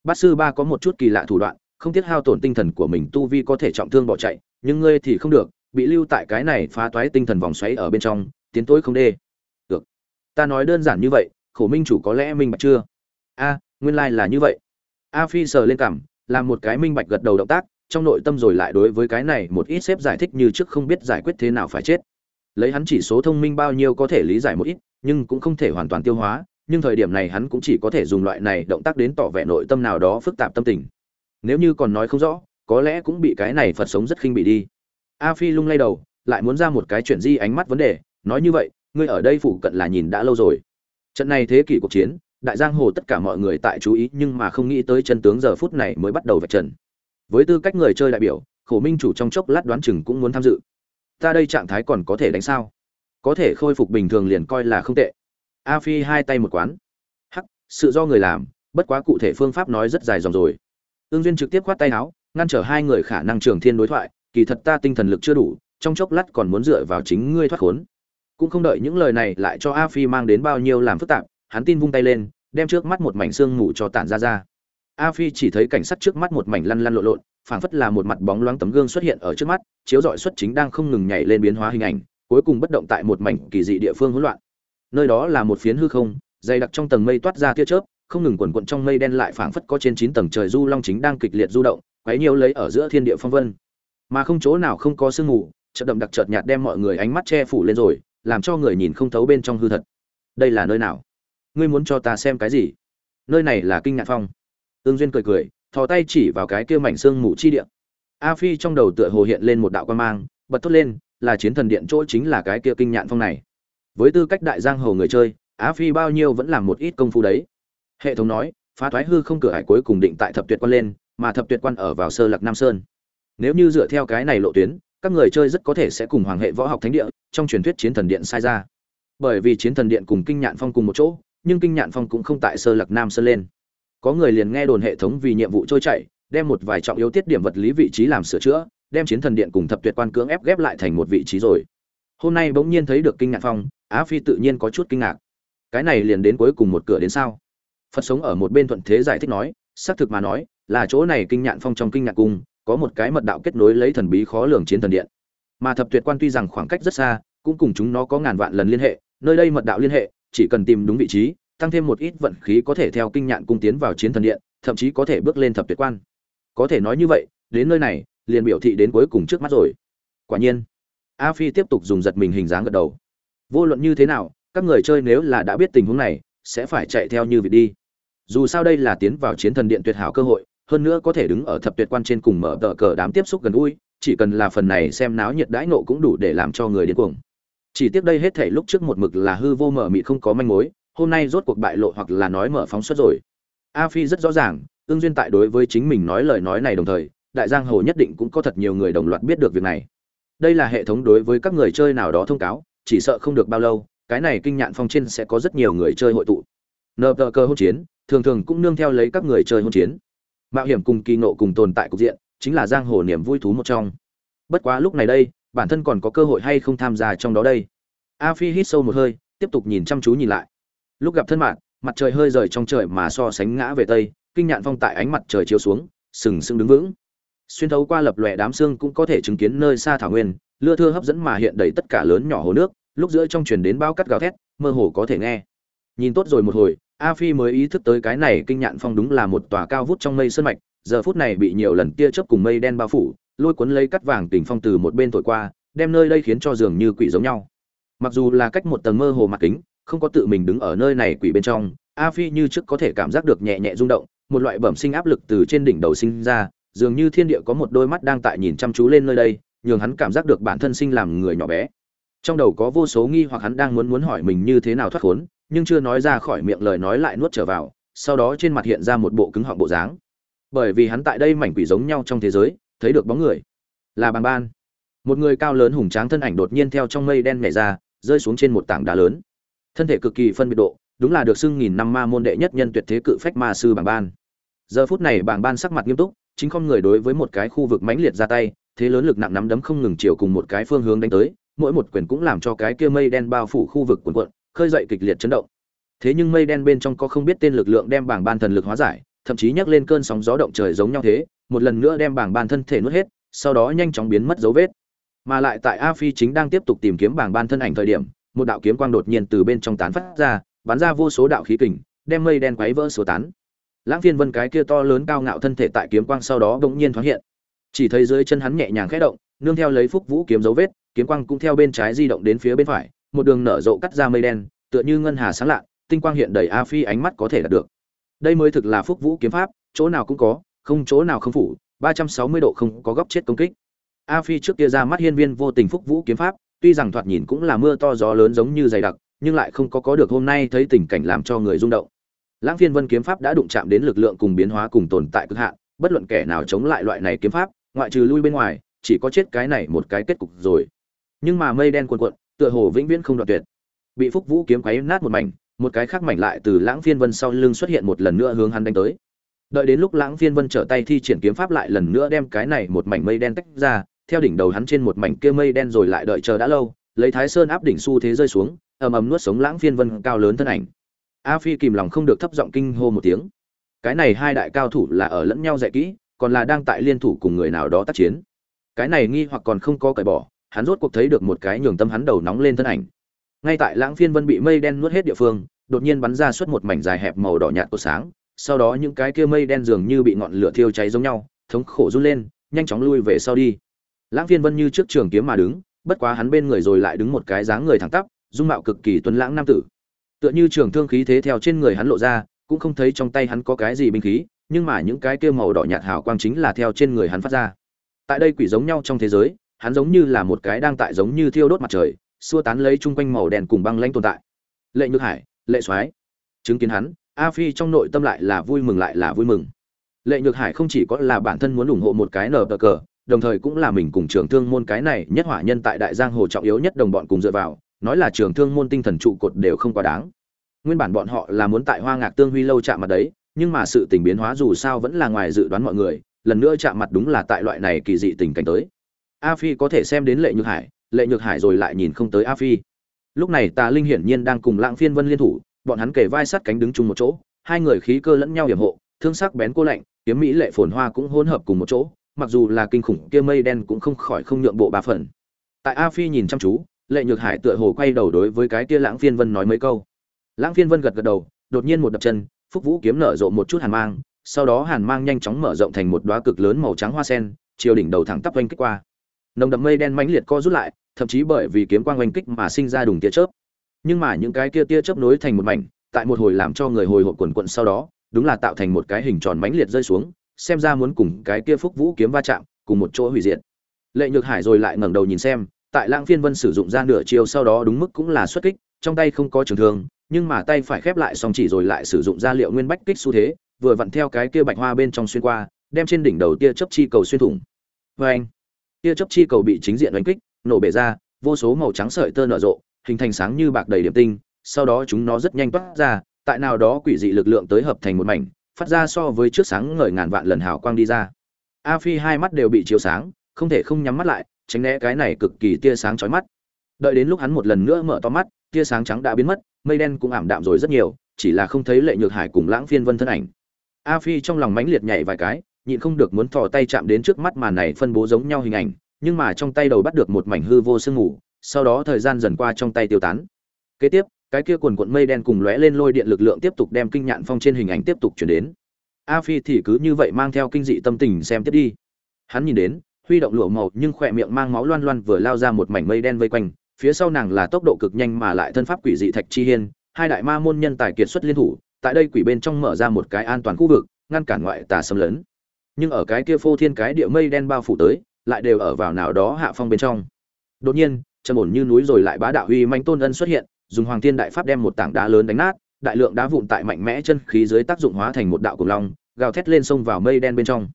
Bát sư ba có một chút kỳ lạ thủ đoạn, không thiết hao tổn tinh thần của mình tu vi có thể trọng thương bỏ chạy, nhưng ngươi thì không được, bị lưu tại cái này phá toái tinh thần vòng xoáy ở bên trong, tiến tối không đê. Được. Ta nói đơn giản như vậy, khổ minh chủ có lẽ minh bạch chưa? A, nguyên lai là như vậy a phi sờ lên cảm, làm một cái minh bạch gật đầu động tác, trong nội tâm rồi lại đối với cái này một ít xếp giải thích như trước không biết giải quyết thế nào phải chết. Lấy hắn chỉ số thông minh bao nhiêu có thể lý giải một ít, nhưng cũng không thể hoàn toàn tiêu hóa, nhưng thời điểm này hắn cũng chỉ có thể dùng loại này động tác đến tỏ vẻ nội tâm nào đó phức tạp tâm tình. Nếu như còn nói không rõ, có lẽ cũng bị cái này phật sống rất khinh bị đi. A phi lung lay đầu, lại muốn ra một cái chuyện di ánh mắt vấn đề, nói như vậy, ngươi ở đây phụ cận là nhìn đã lâu rồi. Trận này thế kỷ cuộc chiến đại giang hồ tất cả mọi người tại chú ý nhưng mà không nghĩ tới chân tướng giờ phút này mới bắt đầu vạch trần. Với tư cách người chơi đại biểu, khổ minh chủ trong chốc lát đoán chừng cũng muốn tham dự. Ta đây trạng thái còn có thể đánh sao? Có thể khôi phục bình thường liền coi là không tệ. A phi hai tay một quán. Hắc, sự do người làm, bất quá cụ thể phương pháp nói rất dài dòng rồi. Ương duyên trực tiếp khoát tay áo, ngăn trở hai người khả năng trường thiên đối thoại, kỳ thật ta tinh thần lực chưa đủ, trong chốc lát còn muốn dựa vào chính ngươi thoát khốn. Cũng không đợi những lời này lại cho a phi mang đến bao nhiêu làm phức tạp hắn tin vung tay lên, đem trước mắt một mảnh xương mù cho tản ra ra. A phi chỉ thấy cảnh sát trước mắt một mảnh lăn lăn lộn lộn, phảng phất là một mặt bóng loáng tấm gương xuất hiện ở trước mắt, chiếu rọi xuất chính đang không ngừng nhảy lên biến hóa hình ảnh, cuối cùng bất động tại một mảnh kỳ dị địa phương hỗn loạn. Nơi đó là một phiến hư không, dày đặc trong tầng mây toát ra tia chớp, không ngừng quần quận trong mây đen lại phảng phất có trên chín tầng trời du long chính đang kịch liệt du động, quấy nhiều lấy ở giữa thiên địa phong vân. Mà không chỗ nào không có sương mù, chợt đậm đặc chợt nhạt đem mọi người ánh mắt che phủ lên rồi, làm cho người nhìn không thấu bên trong hư thật. Đây là nơi nào? Ngươi muốn cho ta xem cái gì? Nơi này là kinh ngạc phong. Ương duyên cười cười, thò tay chỉ vào cái kia mảnh xương mù chi địa. A phi trong đầu tựa hồ hiện lên một đạo quan mang, bật thốt lên, là chiến thần điện chỗ chính là cái kia kinh nhạn phong này. Với tư cách đại giang hồ người chơi, a phi bao nhiêu vẫn làm một ít công phu đấy. Hệ thống nói, phá thoái hư không cửa hải cuối cùng định tại thập tuyệt quan lên, mà thập tuyệt quan ở vào sơ lạc nam sơn. Nếu như dựa theo cái này lộ tuyến, các người chơi rất có thể sẽ cùng hoàng hệ võ học thánh địa trong truyền thuyết chiến thần điện sai ra. Bởi vì chiến thần điện cùng kinh nhạn phong cùng một chỗ nhưng kinh nhạn phong cũng không tại sơ lạc nam sơn lên. Có người liền nghe đồn hệ thống vì nhiệm vụ trôi chảy, đem một vài trọng yếu tiết điểm vật lý vị trí làm sửa chữa, đem chiến thần điện cùng thập tuyệt quan cưỡng ép ghép lại thành một vị trí rồi. Hôm nay bỗng nhiên thấy được kinh ngạc phong, á phi tự nhiên có chút kinh ngạc. Cái này liền đến cuối cùng một cửa đến sao? Phật sống ở một bên thuận thế giải thích nói, xác thực mà nói, là chỗ này kinh nhạn phong trong kinh ngạc cung, có một cái mật đạo kết nối lấy thần bí khó lường chiến thần điện. Mà thập tuyệt quan tuy rằng khoảng cách rất xa, cũng cùng chúng nó có ngàn vạn lần liên hệ, nơi đây mật đạo liên hệ chỉ cần tìm đúng vị trí, tăng thêm một ít vận khí có thể theo kinh nhạn cung tiến vào chiến thần điện, thậm chí có thể bước lên thập tuyệt quan. Có thể nói như vậy, đến nơi này, liền biểu thị đến cuối cùng trước mắt rồi. Quả nhiên, a phi tiếp tục dùng giật mình hình dáng gật đầu. Vô luận như thế nào, các người chơi nếu là đã biết tình huống này, sẽ phải chạy theo như việc đi. Dù sao đây là tiến vào chiến thần điện tuyệt hảo cơ hội, hơn nữa có thể đứng ở thập tuyệt quan trên cùng mở tờ cờ đám tiếp xúc gần gũi, chỉ cần là phần này xem náo nhiệt đãi nộ cũng đủ để làm cho người điên cuồng chỉ tiếp đây hết thể lúc trước một mực là hư vô mở mịt không có manh mối, hôm nay rốt cuộc bại lộ hoặc là nói mở phóng xuất rồi. A phi rất rõ ràng ương duyên tại đối với chính mình nói lời nói này đồng thời, đại giang hồ nhất định cũng có thật nhiều người đồng loạt biết được việc này. Đây là hệ thống đối với các người chơi nào đó thông cáo, chỉ sợ không được bao lâu, cái này kinh nhạn phong trên sẽ có rất nhiều người chơi hội tụ. Nợ tờ cơ hỗn chiến, thường thường cũng nương theo lấy các người chơi hỗn chiến. Mạo hiểm cùng kỳ nộ cùng tồn tại cục diện, chính là giang hồ niềm vui thú một trong. Bất quá lúc này đây bản thân còn có cơ hội hay không tham gia trong đó đây? A phi hít sâu một hơi, tiếp tục nhìn chăm chú nhìn lại. Lúc gặp thân mạng mặt trời hơi rời trong trời mà so sánh ngã về tây, kinh nhạn phong tại ánh mặt trời chiếu xuống, sừng sững đứng vững. Xuyên thấu qua lập lòe đám xương cũng có thể chứng kiến nơi xa thảo nguyên, lưa thưa hấp dẫn mà hiện đầy tất cả lớn nhỏ hồ nước, lúc giữa trong truyền đến bao cắt gào thét, mơ hồ có thể nghe. Nhìn tốt rồi một hồi, a phi mới ý thức tới cái này kinh nhạn phong đúng là một tòa cao vút trong mây sơn mạch, giờ phút này bị nhiều lần tia chớp cùng mây đen bao phủ lôi cuốn lấy cắt vàng tỉnh phong từ một bên thổi qua, đem nơi đây khiến cho dường như quỷ giống nhau. Mặc dù là cách một tầng mơ hồ mặt kính, không có tự mình đứng ở nơi này quỷ bên trong, a phi như trước có thể cảm giác được nhẹ nhẹ rung động, một loại bẩm sinh áp lực từ trên đỉnh đầu sinh ra, dường như thiên địa có một đôi mắt đang tại nhìn chăm chú lên nơi đây, nhường hắn cảm giác được bản thân sinh làm người nhỏ bé. Trong đầu có vô số nghi hoặc hắn đang muốn muốn hỏi mình như thế nào thoát khốn, nhưng chưa nói ra khỏi miệng lời nói lại nuốt trở vào, sau đó trên mặt hiện ra một bộ cứng họng bộ dáng. Bởi vì hắn tại đây mảnh quỷ giống nhau trong thế giới thấy được bóng người. Là bàng ban. Một người cao lớn hùng tráng thân ảnh đột nhiên theo trong mây đen nhảy ra, rơi xuống trên một tảng đá lớn. Thân thể cực kỳ phân biệt độ, đúng là được xưng nghìn năm ma môn đệ nhất nhân tuyệt thế cự phách ma sư bàng ban. Giờ phút này bàng ban sắc mặt nghiêm túc, chính không người đối với một cái khu vực mãnh liệt ra tay, thế lớn lực nặng nắm đấm không ngừng chiều cùng một cái phương hướng đánh tới, mỗi một quyền cũng làm cho cái kia mây đen bao phủ khu vực cuộn cuộn, khơi dậy kịch liệt chấn động. Thế nhưng mây đen bên trong có không biết tên lực lượng đem bảng ban thần lực hóa giải, thậm chí nhấc lên cơn sóng gió động trời giống nhau thế một lần nữa đem bảng ban thân thể nuốt hết, sau đó nhanh chóng biến mất dấu vết. Mà lại tại a phi chính đang tiếp tục tìm kiếm bảng ban thân ảnh thời điểm, một đạo kiếm quang đột nhiên từ bên trong tán phát ra, bắn ra vô số đạo khí kình, đem mây đen quấy vỡ số tán. Lãng phiên vân cái kia to lớn cao ngạo thân thể tại kiếm quang sau đó bỗng nhiên thoáng hiện. Chỉ thấy dưới chân hắn nhẹ nhàng khẽ động, nương theo lấy phúc vũ kiếm dấu vết, kiếm quang cũng theo bên trái di động đến phía bên phải, một đường nở rộ cắt ra mây đen, tựa như ngân hà sáng lạ, tinh quang hiện đầy a phi ánh mắt có thể đạt được. Đây mới thực là phúc vũ kiếm pháp, chỗ nào cũng có không chỗ nào không phủ, ba trăm sáu mươi độ không có góc chết công kích. A phi trước kia ra mắt hiên viên vô tình phúc vũ kiếm pháp, tuy rằng thoạt nhìn cũng là mưa to gió lớn giống như dày đặc, nhưng lại không có có được hôm nay thấy tình cảnh làm cho người rung động. Lãng phiên vân kiếm pháp đã đụng chạm đến lực lượng cùng biến hóa cùng tồn tại cực hạn, bất luận kẻ nào chống lại loại này kiếm pháp, ngoại trừ lui bên ngoài, chỉ có chết cái này một cái kết cục rồi. Nhưng mà mây đen cuồn cuộn, tựa hồ vĩnh viễn không đoạn tuyệt. Bị phúc vũ kiếm quấy nát một mảnh, một cái khác mảnh lại từ lãng phiên vân sau lưng xuất hiện một lần nữa hướng hắn đánh tới đợi đến lúc lãng phiên vân trở tay thi triển kiếm pháp lại lần nữa đem cái này một mảnh mây đen tách ra, theo đỉnh đầu hắn trên một mảnh kia mây đen rồi lại đợi chờ đã lâu, lấy thái sơn áp đỉnh xu thế rơi xuống, ầm ầm nuốt sống lãng phiên vân cao lớn thân ảnh. A phi kìm lòng không được thấp giọng kinh hô một tiếng. Cái này hai đại cao thủ là ở lẫn nhau dạy kỹ, còn là đang tại liên thủ cùng người nào đó tác chiến. Cái này nghi hoặc còn không có cởi bỏ, hắn rốt cuộc thấy được một cái nhường tâm hắn đầu nóng lên thân ảnh. Ngay tại lãng phiên vân bị mây đen nuốt hết địa phương, đột nhiên bắn ra suốt một mảnh dài hẹp màu đỏ nhạt của sáng sau đó những cái kia mây đen dường như bị ngọn lửa thiêu cháy giống nhau, thống khổ run lên, nhanh chóng lui về sau đi. Lãng phiên vân như trước trường kiếm mà đứng, bất quá hắn bên người rồi lại đứng một cái dáng người thẳng tắp, dung mạo cực kỳ tuấn lãng nam tử. Tựa như trường thương khí thế theo trên người hắn lộ ra, cũng không thấy trong tay hắn có cái gì binh khí, nhưng mà những cái kia màu đỏ nhạt hào quang chính là theo trên người hắn phát ra. Tại đây quỷ giống nhau trong thế giới, hắn giống như là một cái đang tại giống như thiêu đốt mặt trời, xua tán lấy chung quanh màu đen cùng băng lãnh tồn tại. Lệ nhược hải, lệ soái, chứng kiến hắn a phi trong nội tâm lại là vui mừng lại là vui mừng. Lệ nhược hải không chỉ có là bản thân muốn ủng hộ một cái nở bờ cờ, đồng thời cũng là mình cùng trường thương môn cái này nhất hỏa nhân tại đại giang hồ trọng yếu nhất đồng bọn cùng dựa vào, nói là trường thương môn tinh thần trụ cột đều không quá đáng. Nguyên bản bọn họ là muốn tại hoa ngạc tương huy lâu chạm mặt đấy, nhưng mà sự tình biến hóa dù sao vẫn là ngoài dự đoán mọi người, lần nữa chạm mặt đúng là tại loại này kỳ dị tình cảnh tới. A phi có thể xem đến lệ nhược hải, lệ nhược hải rồi lại nhìn không tới a phi. Lúc này tà linh hiển nhiên đang cùng lãng phiên vân liên thủ bọn hắn kề vai sát cánh đứng chung một chỗ, hai người khí cơ lẫn nhau hiểm hộ, thương sắc bén cô lạnh, kiếm mỹ lệ phồn hoa cũng hỗn hợp cùng một chỗ, mặc dù là kinh khủng kia mây đen cũng không khỏi không nhượng bộ ba phần. Tại a phi nhìn chăm chú, lệ nhược hải tựa hồ quay đầu đối với cái kia lãng phiên vân nói mấy câu. Lãng phiên vân gật gật đầu, đột nhiên một đập chân, phúc vũ kiếm nở rộ một chút hàn mang, sau đó hàn mang nhanh chóng mở rộng thành một đóa cực lớn màu trắng hoa sen, chiều đỉnh đầu thẳng tắp oanh kích qua. Nồng đậm mây đen mãnh liệt co rút lại, thậm chí bởi vì kiếm quang oanh kích mà sinh ra đùng tia chớp nhưng mà những cái kia tia chớp nối thành một mảnh, tại một hồi làm cho người hồi hộp quần quận sau đó, đúng là tạo thành một cái hình tròn mãnh liệt rơi xuống, xem ra muốn cùng cái kia phúc vũ kiếm va chạm, cùng một chỗ hủy diệt. Lệ nhược hải rồi lại ngẩng đầu nhìn xem, tại lãng phiên vân sử dụng ra nửa chiều sau đó đúng mức cũng là xuất kích, trong tay không có trường thương, nhưng mà tay phải khép lại xong chỉ rồi lại sử dụng ra liệu nguyên bách kích xu thế, vừa vặn theo cái kia bạch hoa bên trong xuyên qua, đem trên đỉnh đầu tia chấp chi cầu xuyên thủng. Vê anh tia chấp chi cầu bị chính diện đánh kích, nổ bể ra, vô số màu trắng sợi tơ nở rộ hình thành sáng như bạc đầy điểm tinh, sau đó chúng nó rất nhanh toát ra, tại nào đó quỷ dị lực lượng tới hợp thành một mảnh, phát ra so với trước sáng ngời ngàn vạn lần hào quang đi ra. A phi hai mắt đều bị chiếu sáng, không thể không nhắm mắt lại, tránh né cái này cực kỳ tia sáng chói mắt. Đợi đến lúc hắn một lần nữa mở to mắt, tia sáng trắng đã biến mất, mây đen cũng ảm đạm rồi rất nhiều, chỉ là không thấy lệ nhược hải cùng lãng phiên vân thân ảnh. A phi trong lòng mãnh liệt nhảy vài cái, nhịn không được muốn thò tay chạm đến trước mắt màn này phân bố giống nhau hình ảnh, nhưng mà trong tay đầu bắt được một mảnh hư vô sương mù sau đó thời gian dần qua trong tay tiêu tán. Kế tiếp, cái kia quần cuộn mây đen cùng lóe lên lôi điện lực lượng tiếp tục đem kinh nhạn phong trên hình ảnh tiếp tục chuyển đến. A phi thì cứ như vậy mang theo kinh dị tâm tình xem tiếp đi. Hắn nhìn đến, huy động lụa màu nhưng khỏe miệng mang máu loan loan vừa lao ra một mảnh mây đen vây quanh, phía sau nàng là tốc độ cực nhanh mà lại thân pháp quỷ dị thạch chi hiên, hai đại ma môn nhân tài kiệt xuất liên thủ, tại đây quỷ bên trong mở ra một cái an toàn khu vực, ngăn cản ngoại tà xâm lấn. Nhưng ở cái kia phô thiên cái địa mây đen bao phủ tới, lại đều ở vào nào đó hạ phong bên trong. Đột nhiên trầm ổn như núi rồi lại bá đạo huy manh tôn ân xuất hiện, dùng hoàng thiên đại pháp đem một tảng đá lớn đánh nát, đại lượng đá vụn tại mạnh mẽ chân khí dưới tác dụng hóa thành một đạo cuồng long, gào thét lên sông vào mây đen bên trong.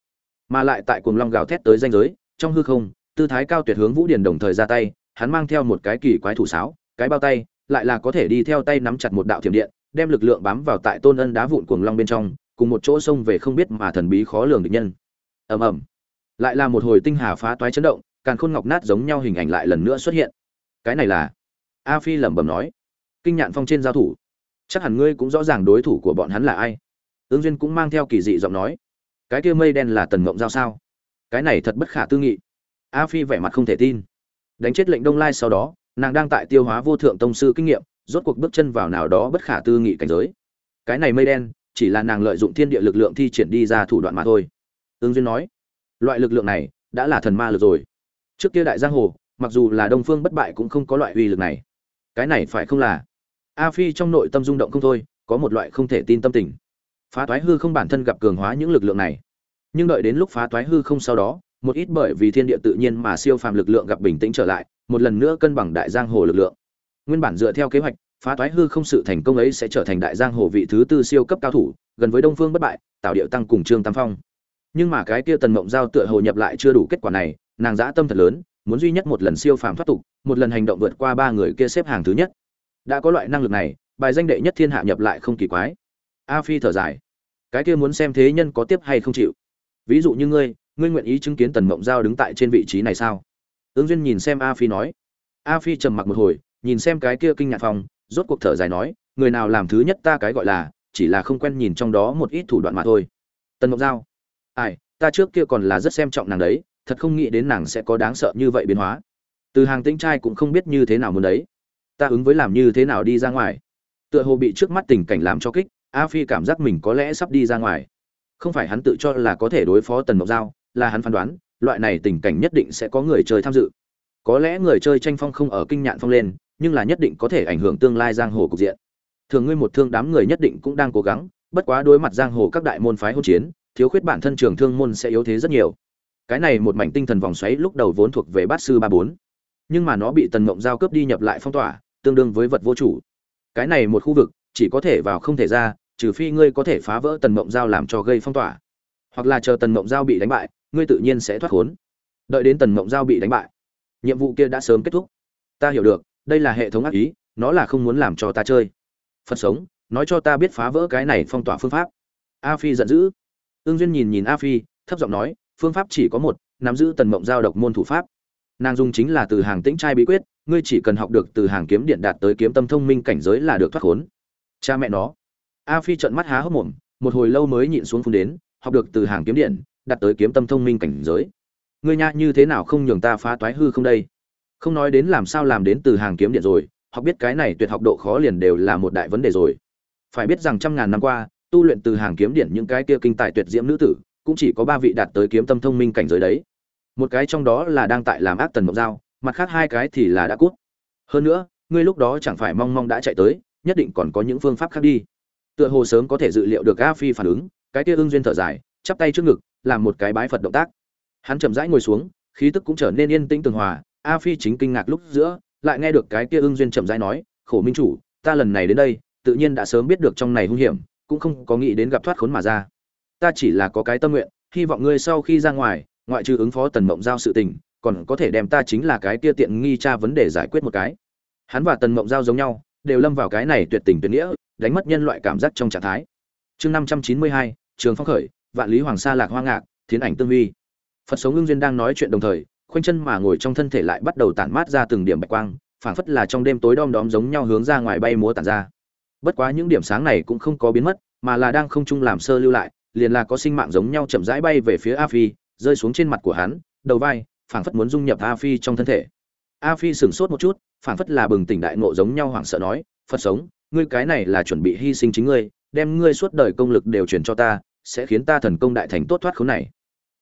Mà lại tại cuồng long gào thét tới danh giới, trong hư không, tư thái cao tuyệt hướng vũ điền đồng thời ra tay, hắn mang theo một cái kỳ quái thủ sáo, cái bao tay, lại là có thể đi theo tay nắm chặt một đạo thiểm điện, đem lực lượng bám vào tại tôn ân đá vụn cuồng long bên trong, cùng một chỗ xông về không biết mà thần bí khó lường địch nhân. Ầm ầm. Lại là một hồi tinh hà phá toái chấn động càng khôn ngọc nát giống nhau hình ảnh lại lần nữa xuất hiện. Cái này là? A phi lẩm bẩm nói. Kinh nhạn phong trên giao thủ. Chắc hẳn ngươi cũng rõ ràng đối thủ của bọn hắn là ai. Ứng duyên cũng mang theo kỳ dị giọng nói. Cái kia mây đen là tần ngộng giao sao? Cái này thật bất khả tư nghị. A phi vẻ mặt không thể tin. Đánh chết lệnh đông lai sau đó, nàng đang tại tiêu hóa vô thượng tông sư kinh nghiệm, rốt cuộc bước chân vào nào đó bất khả tư nghị cảnh giới. Cái này mây đen, chỉ là nàng lợi dụng thiên địa lực lượng thi triển đi ra thủ đoạn mà thôi. Ứng duyên nói, loại lực lượng này đã là thần ma lực rồi trước kia đại giang hồ, mặc dù là đông phương bất bại cũng không có loại uy lực này. Cái này phải không là? A phi trong nội tâm rung động không thôi, có một loại không thể tin tâm tình. Phá toái hư không bản thân gặp cường hóa những lực lượng này. Nhưng đợi đến lúc phá toái hư không sau đó, một ít bởi vì thiên địa tự nhiên mà siêu phàm lực lượng gặp bình tĩnh trở lại, một lần nữa cân bằng đại giang hồ lực lượng. Nguyên bản dựa theo kế hoạch, phá toái hư không sự thành công ấy sẽ trở thành đại giang hồ vị thứ tư siêu cấp cao thủ, gần với đông phương bất bại tạo điệu tăng cùng trương tam phong. Nhưng mà cái kia tần mộng giao tựa hồ nhập lại chưa đủ kết quả này nàng dã tâm thật lớn, muốn duy nhất một lần siêu phàm thoát tục, một lần hành động vượt qua ba người kia xếp hàng thứ nhất. Đã có loại năng lực này, bài danh đệ nhất thiên hạ nhập lại không kỳ quái. A phi thở dài. Cái kia muốn xem thế nhân có tiếp hay không chịu. Ví dụ như ngươi ngươi nguyện ý chứng kiến tần mộng giao đứng tại trên vị trí này sao? Ứng duyên nhìn xem a phi nói. A phi trầm mặc một hồi, nhìn xem cái kia kinh ngạc phòng, rốt cuộc thở dài nói, người nào làm thứ nhất ta cái gọi là, chỉ là không quen nhìn trong đó một ít thủ đoạn mà thôi. Tần mộng giao. Ai, ta trước kia còn là rất xem trọng nàng đấy thật không nghĩ đến nàng sẽ có đáng sợ như vậy biến hóa. Từ hàng tĩnh trai cũng không biết như thế nào muốn đấy. Ta ứng với làm như thế nào đi ra ngoài? Tựa hồ bị trước mắt tình cảnh làm cho kích, a phi cảm giác mình có lẽ sắp đi ra ngoài. Không phải hắn tự cho là có thể đối phó tần Mộc giao, là hắn phán đoán, loại này tình cảnh nhất định sẽ có người chơi tham dự. Có lẽ người chơi tranh phong không ở kinh nhạn phong lên, nhưng là nhất định có thể ảnh hưởng tương lai giang hồ cục diện. Thường ngươi một thương đám người nhất định cũng đang cố gắng, bất quá đối mặt giang hồ các đại môn phái hỗn chiến, thiếu khuyết bản thân trường thương môn sẽ yếu thế rất nhiều cái này một mảnh tinh thần vòng xoáy lúc đầu vốn thuộc về bát sư ba bốn, nhưng mà nó bị tần mộng giao cướp đi nhập lại phong tỏa, tương đương với vật vô chủ. Cái này một khu vực, chỉ có thể vào không thể ra, trừ phi ngươi có thể phá vỡ tần mộng giao làm cho gây phong tỏa. Hoặc là chờ tần mộng giao bị đánh bại, ngươi tự nhiên sẽ thoát khốn. Đợi đến tần mộng giao bị đánh bại, nhiệm vụ kia đã sớm kết thúc. Ta hiểu được, đây là hệ thống ác ý, nó là không muốn làm cho ta chơi. Phật sống, nói cho ta biết phá vỡ cái này phong tỏa phương pháp. A phi giận dữ. Ương duyên nhìn nhìn a phi, thấp giọng nói phương pháp chỉ có một, nắm giữ tần mộng giao độc môn thủ pháp. Nàng dùng chính là từ hàng tĩnh trai bí quyết, ngươi chỉ cần học được từ hàng kiếm điện đạt tới kiếm tâm thông minh cảnh giới là được thoát khốn. Cha mẹ nó. A phi trợn mắt há hốc mồm, một hồi lâu mới nhịn xuống phun đến, học được từ hàng kiếm điện, đạt tới kiếm tâm thông minh cảnh giới. Ngươi nha, như thế nào không nhường ta phá toái hư không đây? Không nói đến làm sao làm đến từ hàng kiếm điện rồi, học biết cái này tuyệt học độ khó liền đều là một đại vấn đề rồi. Phải biết rằng trăm ngàn năm qua, tu luyện từ hàng kiếm điện những cái kia kinh tài tuyệt diễm nữ tử cũng chỉ có ba vị đạt tới kiếm tâm thông minh cảnh giới đấy. Một cái trong đó là đang tại làm ác tần mộng giao mặt khác hai cái thì là đã cút. Hơn nữa, ngươi lúc đó chẳng phải mong mong đã chạy tới, nhất định còn có những phương pháp khác đi. Tựa hồ sớm có thể dự liệu được a phi phản ứng, cái kia ưng duyên thở dài, chắp tay trước ngực, làm một cái bái phật động tác. Hắn chậm rãi ngồi xuống, khí tức cũng trở nên yên tĩnh tường hòa, a phi chính kinh ngạc lúc giữa, lại nghe được cái kia ưng duyên chậm rãi nói, khổ minh chủ, ta lần này đến đây, tự nhiên đã sớm biết được trong này hung hiểm, cũng không có nghĩ đến gặp thoát khốn mà ra ta chỉ là có cái tâm nguyện, hy vọng ngươi sau khi ra ngoài, ngoại trừ ứng phó tần mộng giao sự tình, còn có thể đem ta chính là cái kia tiện nghi tra vấn đề giải quyết một cái. Hắn và tần mộng giao giống nhau, đều lâm vào cái này tuyệt tình tuyệt nghĩa, đánh mất nhân loại cảm giác trong trạng thái. Chương năm trăm chín mươi hai, trường phong khởi, vạn lý hoàng sa lạc hoa ngạc, thiến ảnh tương huy. Phật sống ưng duyên đang nói chuyện đồng thời, khoanh chân mà ngồi trong thân thể lại bắt đầu tản mát ra từng điểm bạch quang, phảng phất là trong đêm tối đom đóm giống nhau hướng ra ngoài bay múa tản ra. Bất quá những điểm sáng này cũng không có biến mất, mà là đang không trung làm sơ lưu lại liền là có sinh mạng giống nhau chậm rãi bay về phía a phi, rơi xuống trên mặt của hắn, đầu vai, phảng phất muốn dung nhập a phi trong thân thể. A phi sửng sốt một chút, phảng phất là bừng tỉnh đại ngộ giống nhau hoảng sợ nói, phật sống, ngươi cái này là chuẩn bị hy sinh chính ngươi, đem ngươi suốt đời công lực đều truyền cho ta, sẽ khiến ta thần công đại thành tốt thoát khốn này.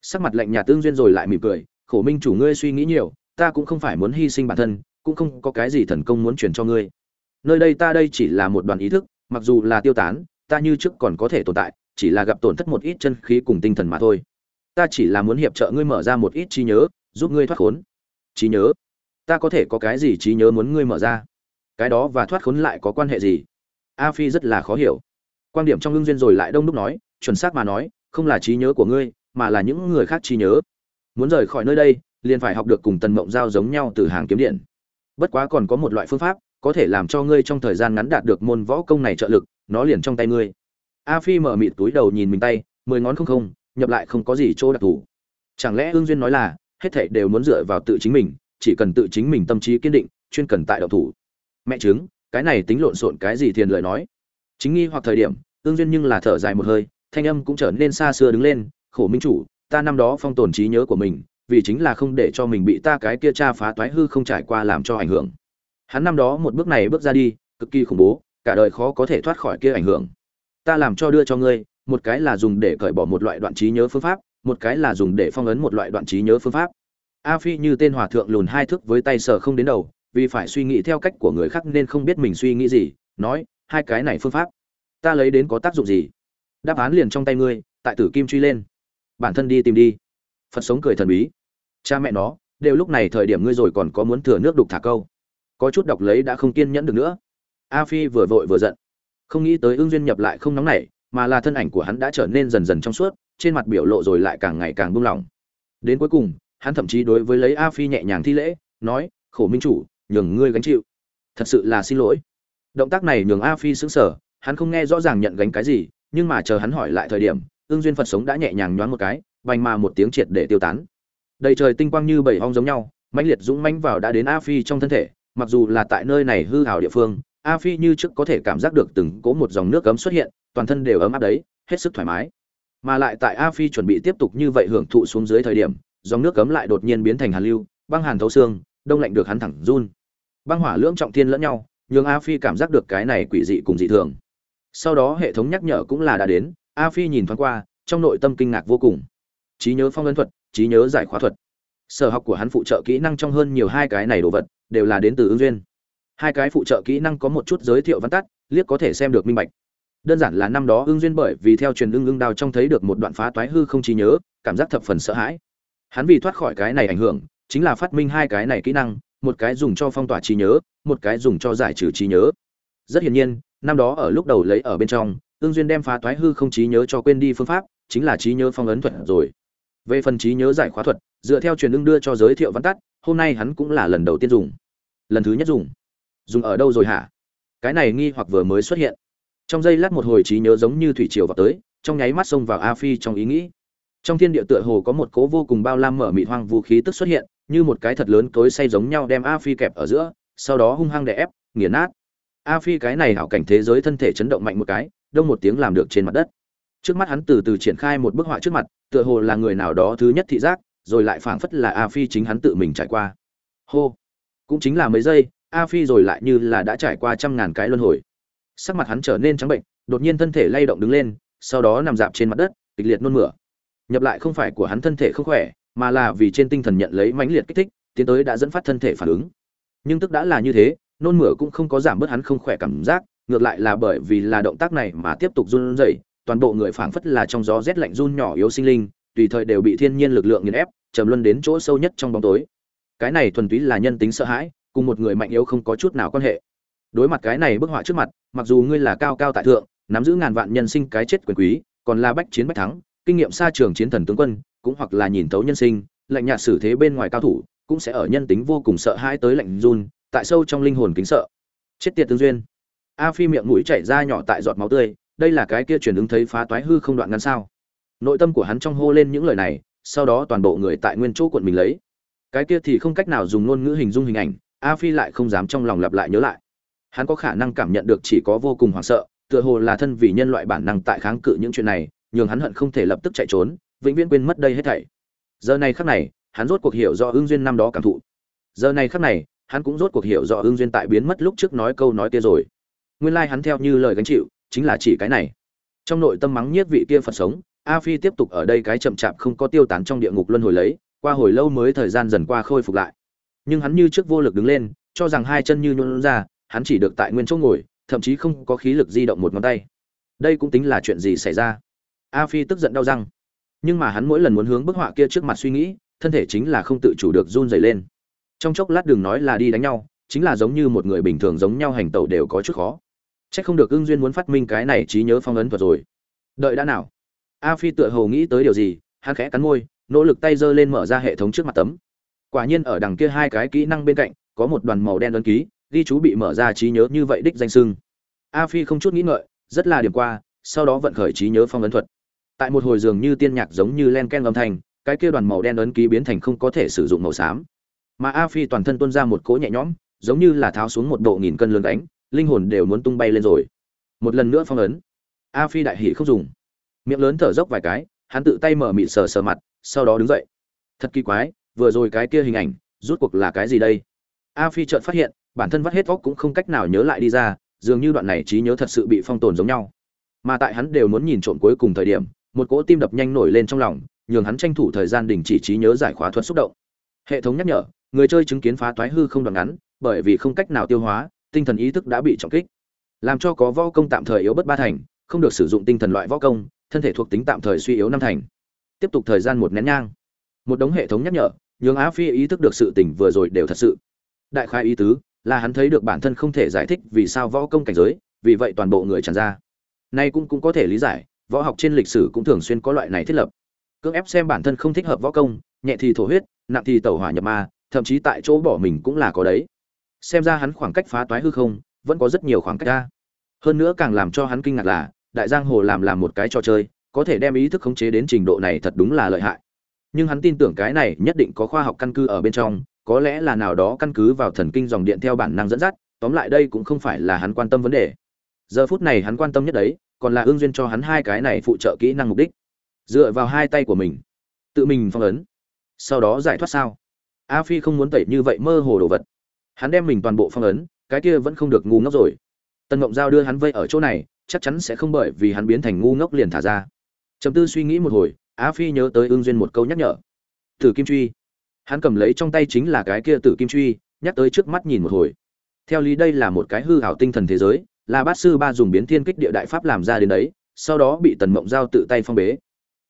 Sắc mặt lạnh nhạt tương duyên rồi lại mỉm cười, khổ minh chủ ngươi suy nghĩ nhiều, ta cũng không phải muốn hy sinh bản thân, cũng không có cái gì thần công muốn truyền cho ngươi. Nơi đây ta đây chỉ là một đoàn ý thức, mặc dù là tiêu tán, ta như trước còn có thể tồn tại chỉ là gặp tổn thất một ít chân khí cùng tinh thần mà thôi. Ta chỉ là muốn hiệp trợ ngươi mở ra một ít trí nhớ, giúp ngươi thoát khốn. Trí nhớ? Ta có thể có cái gì trí nhớ muốn ngươi mở ra? Cái đó và thoát khốn lại có quan hệ gì? A phi rất là khó hiểu. Quan điểm trong ngưng duyên rồi lại đông đúc nói, chuẩn xác mà nói, không là trí nhớ của ngươi, mà là những người khác trí nhớ. Muốn rời khỏi nơi đây, liền phải học được cùng tần mộng giao giống nhau từ hàng kiếm điện. Bất quá còn có một loại phương pháp, có thể làm cho ngươi trong thời gian ngắn đạt được môn võ công này trợ lực, nó liền trong tay ngươi a phi mở mịt túi đầu nhìn mình tay, mười ngón không không, nhập lại không có gì chỗ đặc thù. Chẳng lẽ ương duyên nói là, hết thảy đều muốn dựa vào tự chính mình, chỉ cần tự chính mình tâm trí kiên định, chuyên cần tại đạo thủ. Mẹ chứng cái này tính lộn xộn cái gì thiền lời nói? Chính nghi hoặc thời điểm ương duyên nhưng là thở dài một hơi, thanh âm cũng trở nên xa xưa đứng lên, khổ minh chủ, ta năm đó phong tồn trí nhớ của mình, vì chính là không để cho mình bị ta cái kia cha phá toái hư không trải qua làm cho ảnh hưởng. Hắn năm đó một bước này bước ra đi, cực kỳ khủng bố, cả đời khó có thể thoát khỏi kia ảnh hưởng ta làm cho đưa cho ngươi, một cái là dùng để cởi bỏ một loại đoạn trí nhớ phương pháp, một cái là dùng để phong ấn một loại đoạn trí nhớ phương pháp. A phi như tên hòa thượng lùn hai thước với tay sờ không đến đầu, vì phải suy nghĩ theo cách của người khác nên không biết mình suy nghĩ gì, nói, hai cái này phương pháp, ta lấy đến có tác dụng gì? Đáp án liền trong tay ngươi, tại tử kim truy lên. Bản thân đi tìm đi. Phật sống cười thần bí. Cha mẹ nó, đều lúc này thời điểm ngươi rồi còn có muốn thừa nước đục thả câu. Có chút đọc lấy đã không kiên nhẫn được nữa. A phi vừa vội vừa giận không nghĩ tới ương duyên nhập lại không nóng nảy, mà là thân ảnh của hắn đã trở nên dần dần trong suốt, trên mặt biểu lộ rồi lại càng ngày càng buông lỏng. Đến cuối cùng, hắn thậm chí đối với lấy a phi nhẹ nhàng thi lễ, nói, khổ minh chủ, nhường ngươi gánh chịu. Thật sự là xin lỗi. Động tác này nhường a phi sững sờ, hắn không nghe rõ ràng nhận gánh cái gì, nhưng mà chờ hắn hỏi lại thời điểm ương duyên phật sống đã nhẹ nhàng nhoáng một cái vành mà một tiếng triệt để tiêu tán. Đầy trời tinh quang như bảy hong giống nhau, mãnh liệt dũng mãnh vào đã đến a phi trong thân thể, mặc dù là tại nơi này hư hảo địa phương a phi như trước có thể cảm giác được từng cỗ một dòng nước cấm xuất hiện, toàn thân đều ấm áp đấy, hết sức thoải mái. Mà lại tại a phi chuẩn bị tiếp tục như vậy hưởng thụ xuống dưới thời điểm, dòng nước cấm lại đột nhiên biến thành hàn lưu, băng hàn thấu xương, đông lạnh được hắn thẳng run. Băng hỏa lưỡng trọng thiên lẫn nhau, nhường a phi cảm giác được cái này quỷ dị cùng dị thường. Sau đó hệ thống nhắc nhở cũng là đã đến, a phi nhìn thoáng qua, trong nội tâm kinh ngạc vô cùng. Trí nhớ phong ấn thuật, trí nhớ giải khóa thuật. Sở học của hắn phụ trợ kỹ năng trong hơn nhiều hai cái này đồ vật, đều là đến từ ứng duyên hai cái phụ trợ kỹ năng có một chút giới thiệu văn tắt, liếc có thể xem được minh bạch. Đơn giản là năm đó ưng duyên bởi vì theo truyền ưng ưng đào trong thấy được một đoạn phá toái hư không trí nhớ, cảm giác thập phần sợ hãi. Hắn vì thoát khỏi cái này ảnh hưởng, chính là phát minh hai cái này kỹ năng, một cái dùng cho phong tỏa trí nhớ, một cái dùng cho giải trừ trí nhớ. Rất hiển nhiên, năm đó ở lúc đầu lấy ở bên trong ưng duyên đem phá toái hư không trí nhớ cho quên đi phương pháp, chính là trí nhớ phong ấn thuật rồi. Về phần trí nhớ giải khóa thuật, dựa theo truyền ưng đưa cho giới thiệu văn tắt, hôm nay hắn cũng là lần đầu tiên dùng. Lần thứ nhất dùng dùng ở đâu rồi hả? Cái này nghi hoặc vừa mới xuất hiện. Trong giây lát một hồi trí nhớ giống như thủy triều vào tới, trong nháy mắt xông vào a phi trong ý nghĩ. Trong thiên địa tựa hồ có một cố vô cùng bao lam mở mịt hoang vũ khí tức xuất hiện, như một cái thật lớn cối say giống nhau đem a phi kẹp ở giữa, sau đó hung hăng đè ép, nghiền nát. A phi cái này hảo cảnh thế giới thân thể chấn động mạnh một cái, đông một tiếng làm được trên mặt đất. Trước mắt hắn từ từ triển khai một bức họa trước mặt, tựa hồ là người nào đó thứ nhất thị giác, rồi lại phảng phất là a phi chính hắn tự mình trải qua. Hô. Cũng chính là mấy giây a phi rồi lại như là đã trải qua trăm ngàn cái luân hồi. Sắc mặt hắn trở nên trắng bệnh, đột nhiên thân thể lay động đứng lên, sau đó nằm dạp trên mặt đất, kịch liệt nôn mửa. Nhập lại không phải của hắn thân thể không khỏe, mà là vì trên tinh thần nhận lấy mãnh liệt kích thích, tiến tới đã dẫn phát thân thể phản ứng. Nhưng tức đã là như thế, nôn mửa cũng không có giảm bớt hắn không khỏe cảm giác, ngược lại là bởi vì là động tác này mà tiếp tục run rẩy, toàn bộ người phảng phất là trong gió rét lạnh run nhỏ yếu sinh linh, tùy thời đều bị thiên nhiên lực lượng nghiền ép, trầm luân đến chỗ sâu nhất trong bóng tối. Cái này thuần túy là nhân tính sợ hãi cùng một người mạnh yếu không có chút nào quan hệ. Đối mặt cái này bức họa trước mặt, mặc dù ngươi là cao cao tại thượng, nắm giữ ngàn vạn nhân sinh cái chết quyền quý, còn là bách chiến bách thắng, kinh nghiệm xa trường chiến thần tướng quân, cũng hoặc là nhìn thấu nhân sinh, lạnh nhạt xử thế bên ngoài cao thủ, cũng sẽ ở nhân tính vô cùng sợ hãi tới lạnh run, tại sâu trong linh hồn kính sợ. Chết tiệt tương duyên. A phi miệng mũi chảy ra nhỏ tại giọt máu tươi, đây là cái kia truyền ứng thấy phá toái hư không đoạn ngắn sao? Nội tâm của hắn trong hô lên những lời này, sau đó toàn bộ người tại nguyên chỗ cuộn mình lấy. Cái kia thì không cách nào dùng ngôn ngữ hình dung hình ảnh a phi lại không dám trong lòng lặp lại nhớ lại. Hắn có khả năng cảm nhận được chỉ có vô cùng hoảng sợ, tựa hồ là thân vì nhân loại bản năng tại kháng cự những chuyện này, nhường hắn hận không thể lập tức chạy trốn, vĩnh viễn quên mất đây hết thảy. Giờ này khắc này, hắn rốt cuộc hiểu rõ ương duyên năm đó cảm thụ. Giờ này khắc này, hắn cũng rốt cuộc hiểu rõ ương duyên tại biến mất lúc trước nói câu nói kia rồi. Nguyên lai hắn theo như lời gánh chịu, chính là chỉ cái này. Trong nội tâm mắng nhiếc vị kia phật sống, a phi tiếp tục ở đây cái chậm chạp không có tiêu tán trong địa ngục luân hồi lấy, qua hồi lâu mới thời gian dần qua khôi phục lại nhưng hắn như trước vô lực đứng lên, cho rằng hai chân như nhuôn ra, hắn chỉ được tại nguyên chỗ ngồi, thậm chí không có khí lực di động một ngón tay. Đây cũng tính là chuyện gì xảy ra? A phi tức giận đau răng. Nhưng mà hắn mỗi lần muốn hướng bức họa kia trước mặt suy nghĩ, thân thể chính là không tự chủ được run dày lên. Trong chốc lát đừng nói là đi đánh nhau, chính là giống như một người bình thường giống nhau hành tẩu đều có chút khó. C h ắ c không được ưng duyên muốn phát minh cái này trí nhớ phong ấn thuật rồi. Đợi đã nào. A phi tựa hồ nghĩ tới điều gì, hắn khẽ cắn môi, nỗ lực tay giơ lên mở ra hệ thống trước mặt tấm quả nhiên ở đằng kia hai cái kỹ năng bên cạnh, có một đoàn màu đen đơn ký, ghi chú bị mở ra trí nhớ như vậy đích danh sưng a phi không chút nghĩ ngợi, rất là điểm qua, sau đó vận khởi trí nhớ phong ấn thuật. Tại một hồi dường như tiên nhạc giống như len ken âm thanh, cái kia đoàn màu đen ấn ký biến thành không có thể sử dụng màu xám. Mà a phi toàn thân tuôn ra một cỗ nhẹ nhõm, giống như là tháo xuống một độ nghìn cân lương đánh, linh hồn đều muốn tung bay lên rồi. Một lần nữa phong ấn. A phi đại hỉ không dùng. Miệng lớn thở dốc vài cái, hắn tự tay mở mịt sờ sờ mặt, sau đó đứng dậy. Thật kỳ quái vừa rồi cái kia hình ảnh rút cuộc là cái gì đây? A phi chợt phát hiện, bản thân vắt hết vóc cũng không cách nào nhớ lại đi ra, dường như đoạn này trí nhớ thật sự bị phong tồn giống nhau. Mà tại hắn đều muốn nhìn trộm cuối cùng thời điểm, một cỗ tim đập nhanh nổi lên trong lòng, nhường hắn tranh thủ thời gian đình chỉ trí nhớ giải khóa thuật xúc động. Hệ thống nhắc nhở, người chơi chứng kiến phá toái hư không đoạn ngắn, bởi vì không cách nào tiêu hóa, tinh thần ý thức đã bị trọng kích. Làm cho có võ công tạm thời yếu bất ba thành, không được sử dụng tinh thần loại võ công, thân thể thuộc tính tạm thời suy yếu năm thành. Tiếp tục thời gian một nén nhang. Một đống hệ thống nhắc nhở nhường á phi ý thức được sự tỉnh vừa rồi đều thật sự. Đại khai ý tứ là hắn thấy được bản thân không thể giải thích vì sao võ công cảnh giới, vì vậy toàn bộ người tràn ra. Nay cũng cũng có thể lý giải, võ học trên lịch sử cũng thường xuyên có loại này thiết lập. Cưỡng ép xem bản thân không thích hợp võ công, nhẹ thì thổ huyết, nặng thì tẩu hỏa nhập ma, thậm chí tại chỗ bỏ mình cũng là có đấy. Xem ra hắn khoảng cách phá toái hư không, vẫn có rất nhiều khoảng cách ra. Hơn nữa càng làm cho hắn kinh ngạc là, đại giang hồ làm làm một cái trò chơi, có thể đem ý thức khống chế đến trình độ này thật đúng là lợi hại nhưng hắn tin tưởng cái này nhất định có khoa học căn cứ ở bên trong, có lẽ là nào đó căn cứ vào thần kinh dòng điện theo bản năng dẫn dắt, tóm lại đây cũng không phải là hắn quan tâm vấn đề. Giờ phút này hắn quan tâm nhất đấy, còn là ương duyên cho hắn hai cái này phụ trợ kỹ năng mục đích. Dựa vào hai tay của mình, tự mình phong ấn, sau đó giải thoát sao? A phi không muốn tẩy như vậy mơ hồ đồ vật. Hắn đem mình toàn bộ phong ấn, cái kia vẫn không được ngu ngốc rồi. Tần ngộng giao đưa hắn vây ở chỗ này, chắc chắn sẽ không bởi vì hắn biến thành ngu ngốc liền thả ra. Chấm tư suy nghĩ một hồi á phi nhớ tới ương duyên một câu nhắc nhở. Tử kim truy. Hắn cầm lấy trong tay chính là cái kia tử kim truy, nhắc tới trước mắt nhìn một hồi. Theo lý đây là một cái hư hảo tinh thần thế giới, là bát sư ba dùng biến thiên kích địa đại pháp làm ra đến đấy, sau đó bị tần mộng giao tự tay phong bế.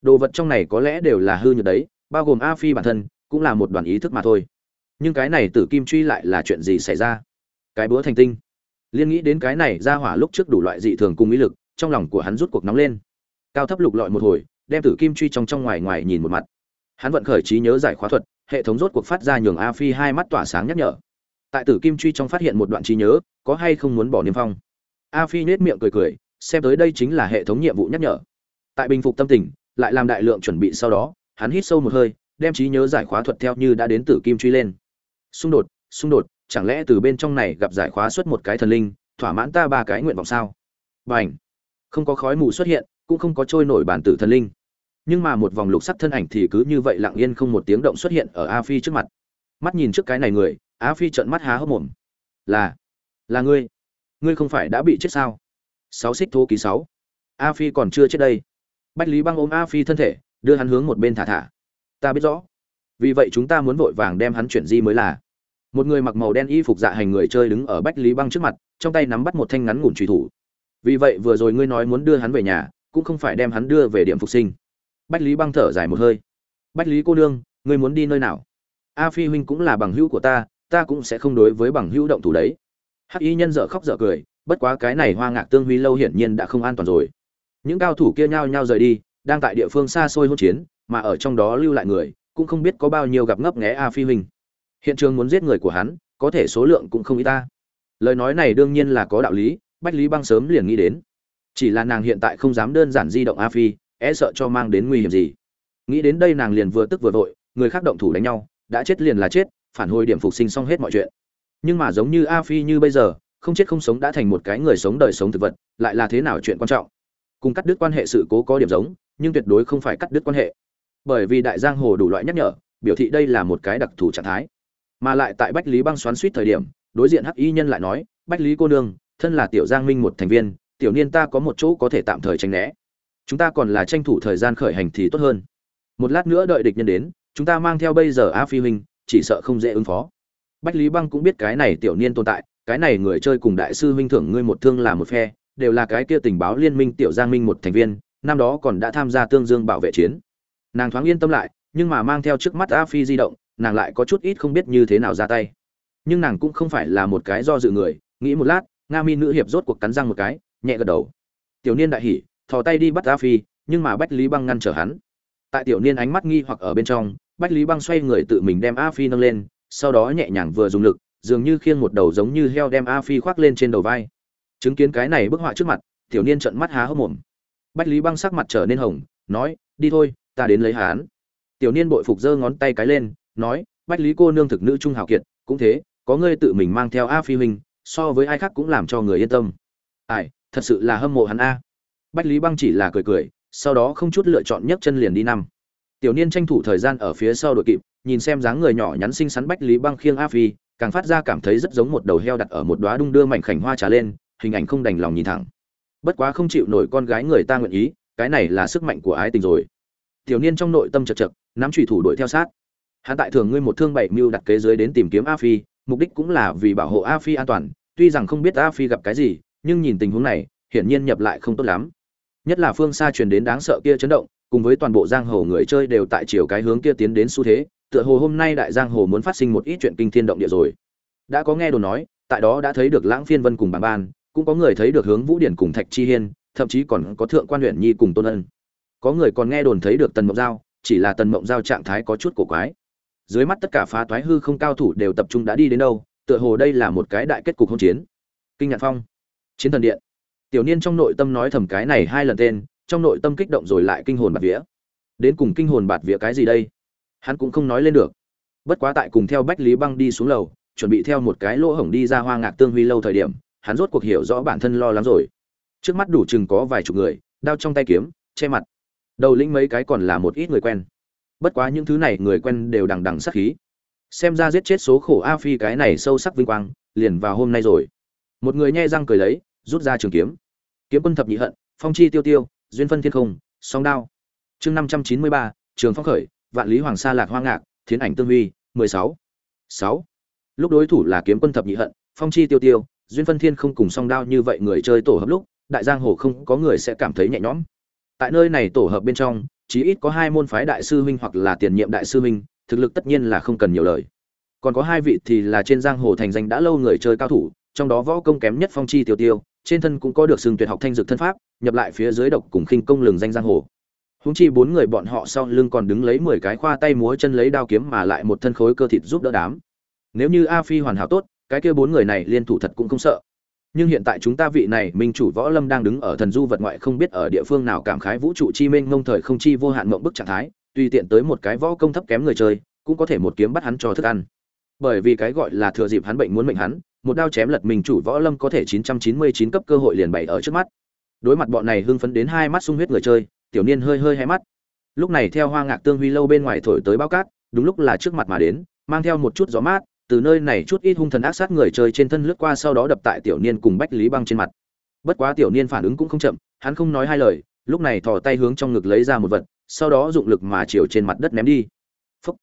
Đồ vật trong này có lẽ đều là hư như đấy, bao gồm a phi bản thân, cũng là một đoàn ý thức mà thôi. Nhưng cái này tử kim truy lại là chuyện gì xảy ra? Cái búa thành tinh. Liên nghĩ đến cái này ra hỏa lúc trước đủ loại dị thường cùng ý lực, trong lòng của hắn rút cuộc nóng lên. Cao thấp lục lọi một hồi đem tử kim truy trong trong ngoài ngoài nhìn một mặt. Hắn vận khởi trí nhớ giải khóa thuật, hệ thống rốt cuộc phát ra nhường a phi hai mắt tỏa sáng nhắc nhở. Tại tử kim truy trong phát hiện một đoạn trí nhớ, có hay không muốn bỏ niêm phong? A phi nết miệng cười cười, xem tới đây chính là hệ thống nhiệm vụ nhắc nhở. Tại bình phục tâm tình, lại làm đại lượng chuẩn bị sau đó, hắn hít sâu một hơi, đem trí nhớ giải khóa thuật theo như đã đến tử kim truy lên. Xung đột xung đột, chẳng lẽ từ bên trong này gặp giải khóa xuất một cái thần linh, thỏa mãn ta ba cái nguyện vọng sao? B à n h không có khói mù xuất hiện, cũng không có trôi nổi bản tử thần linh nhưng mà một vòng lục sắc thân ảnh thì cứ như vậy lặng yên không một tiếng động xuất hiện ở a phi trước mặt. Mắt nhìn trước cái này người, a phi trợn mắt há hốc mồm. Là là ngươi. Ngươi không phải đã bị chết sao? Sáu xích thô ký sáu. A phi còn chưa chết đây. Bách lý băng ôm a phi thân thể, đưa hắn hướng một bên thả thả. Ta biết rõ. Vì vậy chúng ta muốn vội vàng đem hắn chuyển di mới là. Một người mặc màu đen y phục dạ hành người chơi đứng ở bách lý băng trước mặt, trong tay nắm bắt một thanh ngắn ngủn trùy thủ. Vì vậy vừa rồi ngươi nói muốn đưa hắn về nhà, cũng không phải đem hắn đưa về điểm phục sinh bách lý băng thở dài một hơi. Bách lý cô nương, ngươi muốn đi nơi nào? A phi huynh cũng là bằng hữu của ta ta cũng sẽ không đối với bằng hữu động thủ đấy. Hắc y nhân dở khóc dở cười, bất quá cái này hoa ngạc tương huy lâu hiển nhiên đã không an toàn rồi. Những cao thủ kia nhao nhao rời đi, đang tại địa phương xa xôi hỗn chiến, mà ở trong đó lưu lại người, cũng không biết có bao nhiêu gặp ngấp nghé a phi huynh. Hiện trường muốn giết người của hắn, có thể số lượng cũng không ít ta. Lời nói này đương nhiên là có đạo lý, bách lý băng sớm liền nghĩ đến. Chỉ là nàng hiện tại không dám đơn giản di động a phi e sợ cho mang đến nguy hiểm gì. Nghĩ đến đây nàng liền vừa tức vừa vội, người khác động thủ đánh nhau, đã chết liền là chết, phản hồi điểm phục sinh xong hết mọi chuyện. Nhưng mà giống như a phi như bây giờ, không chết không sống đã thành một cái người sống đời sống thực vật, lại là thế nào chuyện quan trọng? Cùng cắt đứt quan hệ sự cố có điểm giống, nhưng tuyệt đối không phải cắt đứt quan hệ. Bởi vì đại giang hồ đủ loại nhắc nhở, biểu thị đây là một cái đặc thù trạng thái. Mà lại tại bách lý băng xoắn suýt thời điểm, đối diện hắc y nhân lại nói, bách lý cô nương, thân là tiểu giang minh một thành viên, tiểu niên ta có một chỗ có thể tạm thời tránh né chúng ta còn là tranh thủ thời gian khởi hành thì tốt hơn. Một lát nữa đợi địch nhân đến, chúng ta mang theo bây giờ a phi huynh, chỉ sợ không dễ ứng phó. Bách lý băng cũng biết cái này tiểu niên tồn tại, cái này người chơi cùng đại sư huynh thưởng ngươi một thương là một phe, đều là cái kia tình báo liên minh tiểu giang minh một thành viên, năm đó còn đã tham gia tương dương bảo vệ chiến. Nàng thoáng yên tâm lại, nhưng mà mang theo trước mắt a phi di động, nàng lại có chút ít không biết như thế nào ra tay. Nhưng nàng cũng không phải là một cái do dự người, nghĩ một lát, nga mi nữ hiệp rốt cuộc cắn răng một cái, nhẹ gật đầu. Tiểu niên đại hỉ thò tay đi bắt a phi, nhưng mà bách lý băng ngăn trở hắn. Tại tiểu niên ánh mắt nghi hoặc ở bên trong, bách lý băng xoay người tự mình đem a phi nâng lên, sau đó nhẹ nhàng vừa dùng lực, dường như khiêng một đầu giống như heo đem a phi khoác lên trên đầu vai. Chứng kiến cái này bức họa trước mặt, tiểu niên trợn mắt há hốc mồm. Bách lý băng sắc mặt trở nên hồng, nói, đi thôi, ta đến lấy hán. Tiểu niên bội phục giơ ngón tay cái lên, nói, bách lý cô nương thực nữ trung hào kiệt, cũng thế, có ngươi tự mình mang theo a phi huynh, so với ai khác cũng làm cho người yên tâm. Ai, thật sự là hâm mộ hắn a bách lý băng chỉ là cười cười, sau đó không chút lựa chọn nhấc chân liền đi năm. Tiểu niên tranh thủ thời gian ở phía sau đội kịp, nhìn xem dáng người nhỏ nhắn xinh xắn bách lý băng khiêng a phi, càng phát ra cảm thấy rất giống một đầu heo đặt ở một đóa đung đưa mảnh khảnh hoa trà lên, hình ảnh không đành lòng nhìn thẳng. Bất quá không chịu nổi con gái người ta nguyện ý, cái này là sức mạnh của ái tình rồi. Tiểu niên trong nội tâm chật chật, nắm trùy thủ đuổi theo sát. Hắn tại thường ngươi một thương bảy mưu đặt kế dưới đến tìm kiếm a phi, mục đích cũng là vì bảo hộ a phi an toàn, tuy rằng không biết a phi gặp cái gì, nhưng nhìn tình huống này, hiển nhiên nhập lại không tốt lắm nhất là phương xa truyền đến đáng sợ kia chấn động, cùng với toàn bộ giang hồ người chơi đều tại chiều cái hướng kia tiến đến xu thế, tựa hồ hôm nay đại giang hồ muốn phát sinh một ít chuyện kinh thiên động địa rồi. Đã có nghe đồn nói, tại đó đã thấy được lãng phiên vân cùng bàng ban, cũng có người thấy được hướng vũ điển cùng thạch chi hiên, thậm chí còn có thượng quan huyện nhi cùng tôn ân. Có người còn nghe đồn thấy được tần mộng giao, chỉ là tần mộng giao trạng thái có chút cổ quái. Dưới mắt tất cả phá toái hư không cao thủ đều tập trung đã đi đến đâu, tựa hồ đây là một cái đại kết cục hôn chiến. Kinh nhạc phong, chiến thần điện tiểu niên trong nội tâm nói thầm cái này hai lần tên, trong nội tâm kích động rồi lại kinh hồn bạt vía. Đến cùng kinh hồn bạt vía cái gì đây? Hắn cũng không nói lên được. Bất quá tại cùng theo bách lý băng đi xuống lầu, chuẩn bị theo một cái lỗ hổng đi ra hoa ngạc tương huy lâu thời điểm, hắn rốt cuộc hiểu rõ bản thân lo lắng rồi. Trước mắt đủ chừng có vài chục người, đao trong tay kiếm, che mặt. Đầu lĩnh mấy cái còn là một ít người quen. Bất quá những thứ này người quen đều đằng đằng sắc khí. Xem ra giết chết số khổ a phi cái này sâu sắc vinh quang, liền vào hôm nay rồi. Một người nhai răng cười lấy, rút ra trường kiếm kiếm quân thập nhị hận, phong chi tiêu tiêu, duyên phân thiên không, song đao. Chương năm trăm chín mươi ba, trường phong khởi, vạn lý hoàng sa lạc hoa ngạc, thiến ảnh tương huy, mười sáu. Sáu. Lúc đối thủ là kiếm quân thập nhị hận, phong chi tiêu tiêu, duyên phân thiên không cùng song đao như vậy người chơi tổ hợp lúc, đại giang hồ không có người sẽ cảm thấy nhẹ nhõm. Tại nơi này tổ hợp bên trong, chí ít có hai môn phái đại sư huynh hoặc là tiền nhiệm đại sư huynh, thực lực tất nhiên là không cần nhiều lời. Còn có hai vị thì là trên giang hồ thành danh đã lâu người chơi cao thủ, trong đó võ công kém nhất phong chi tiêu tiêu trên thân cũng có được xưng tuyệt học thanh dược thân pháp, nhập lại phía dưới độc cùng khinh công lường danh giang hồ. Húng chi bốn người bọn họ sau lưng còn đứng lấy mười cái khoa tay múa chân lấy đao kiếm mà lại một thân khối cơ thịt giúp đỡ đám. Nếu như a phi hoàn hảo tốt, cái kia bốn người này liên thủ thật cũng không sợ. Nhưng hiện tại chúng ta vị này minh chủ võ lâm đang đứng ở thần du vật ngoại không biết ở địa phương nào cảm khái vũ trụ chi minh ngông thời không chi vô hạn ngộng bức trạng thái, tùy tiện tới một cái võ công thấp kém người chơi, cũng có thể một kiếm bắt hắn cho thức ăn. Bởi vì cái gọi là thừa dịp hắn bệnh muốn mệnh hắn một đao chém lật mình chủ võ lâm có thể 999 cấp cơ hội liền bày ở trước mắt. Đối mặt bọn này hưng phấn đến hai mắt sung huyết người chơi, tiểu niên hơi hơi hé mắt. Lúc này theo hoa ngạc tương huy lâu bên ngoài thổi tới báo cát, đúng lúc là trước mặt mà đến, mang theo một chút gió mát, từ nơi này chút ít hung thần ác sát người chơi trên thân lướt qua sau đó đập tại tiểu niên cùng bách lý băng trên mặt. Bất quá tiểu niên phản ứng cũng không chậm, hắn không nói hai lời, lúc này thò tay hướng trong ngực lấy ra một vật, sau đó dụng lực mà chiều trên mặt đất ném đi. Phúc.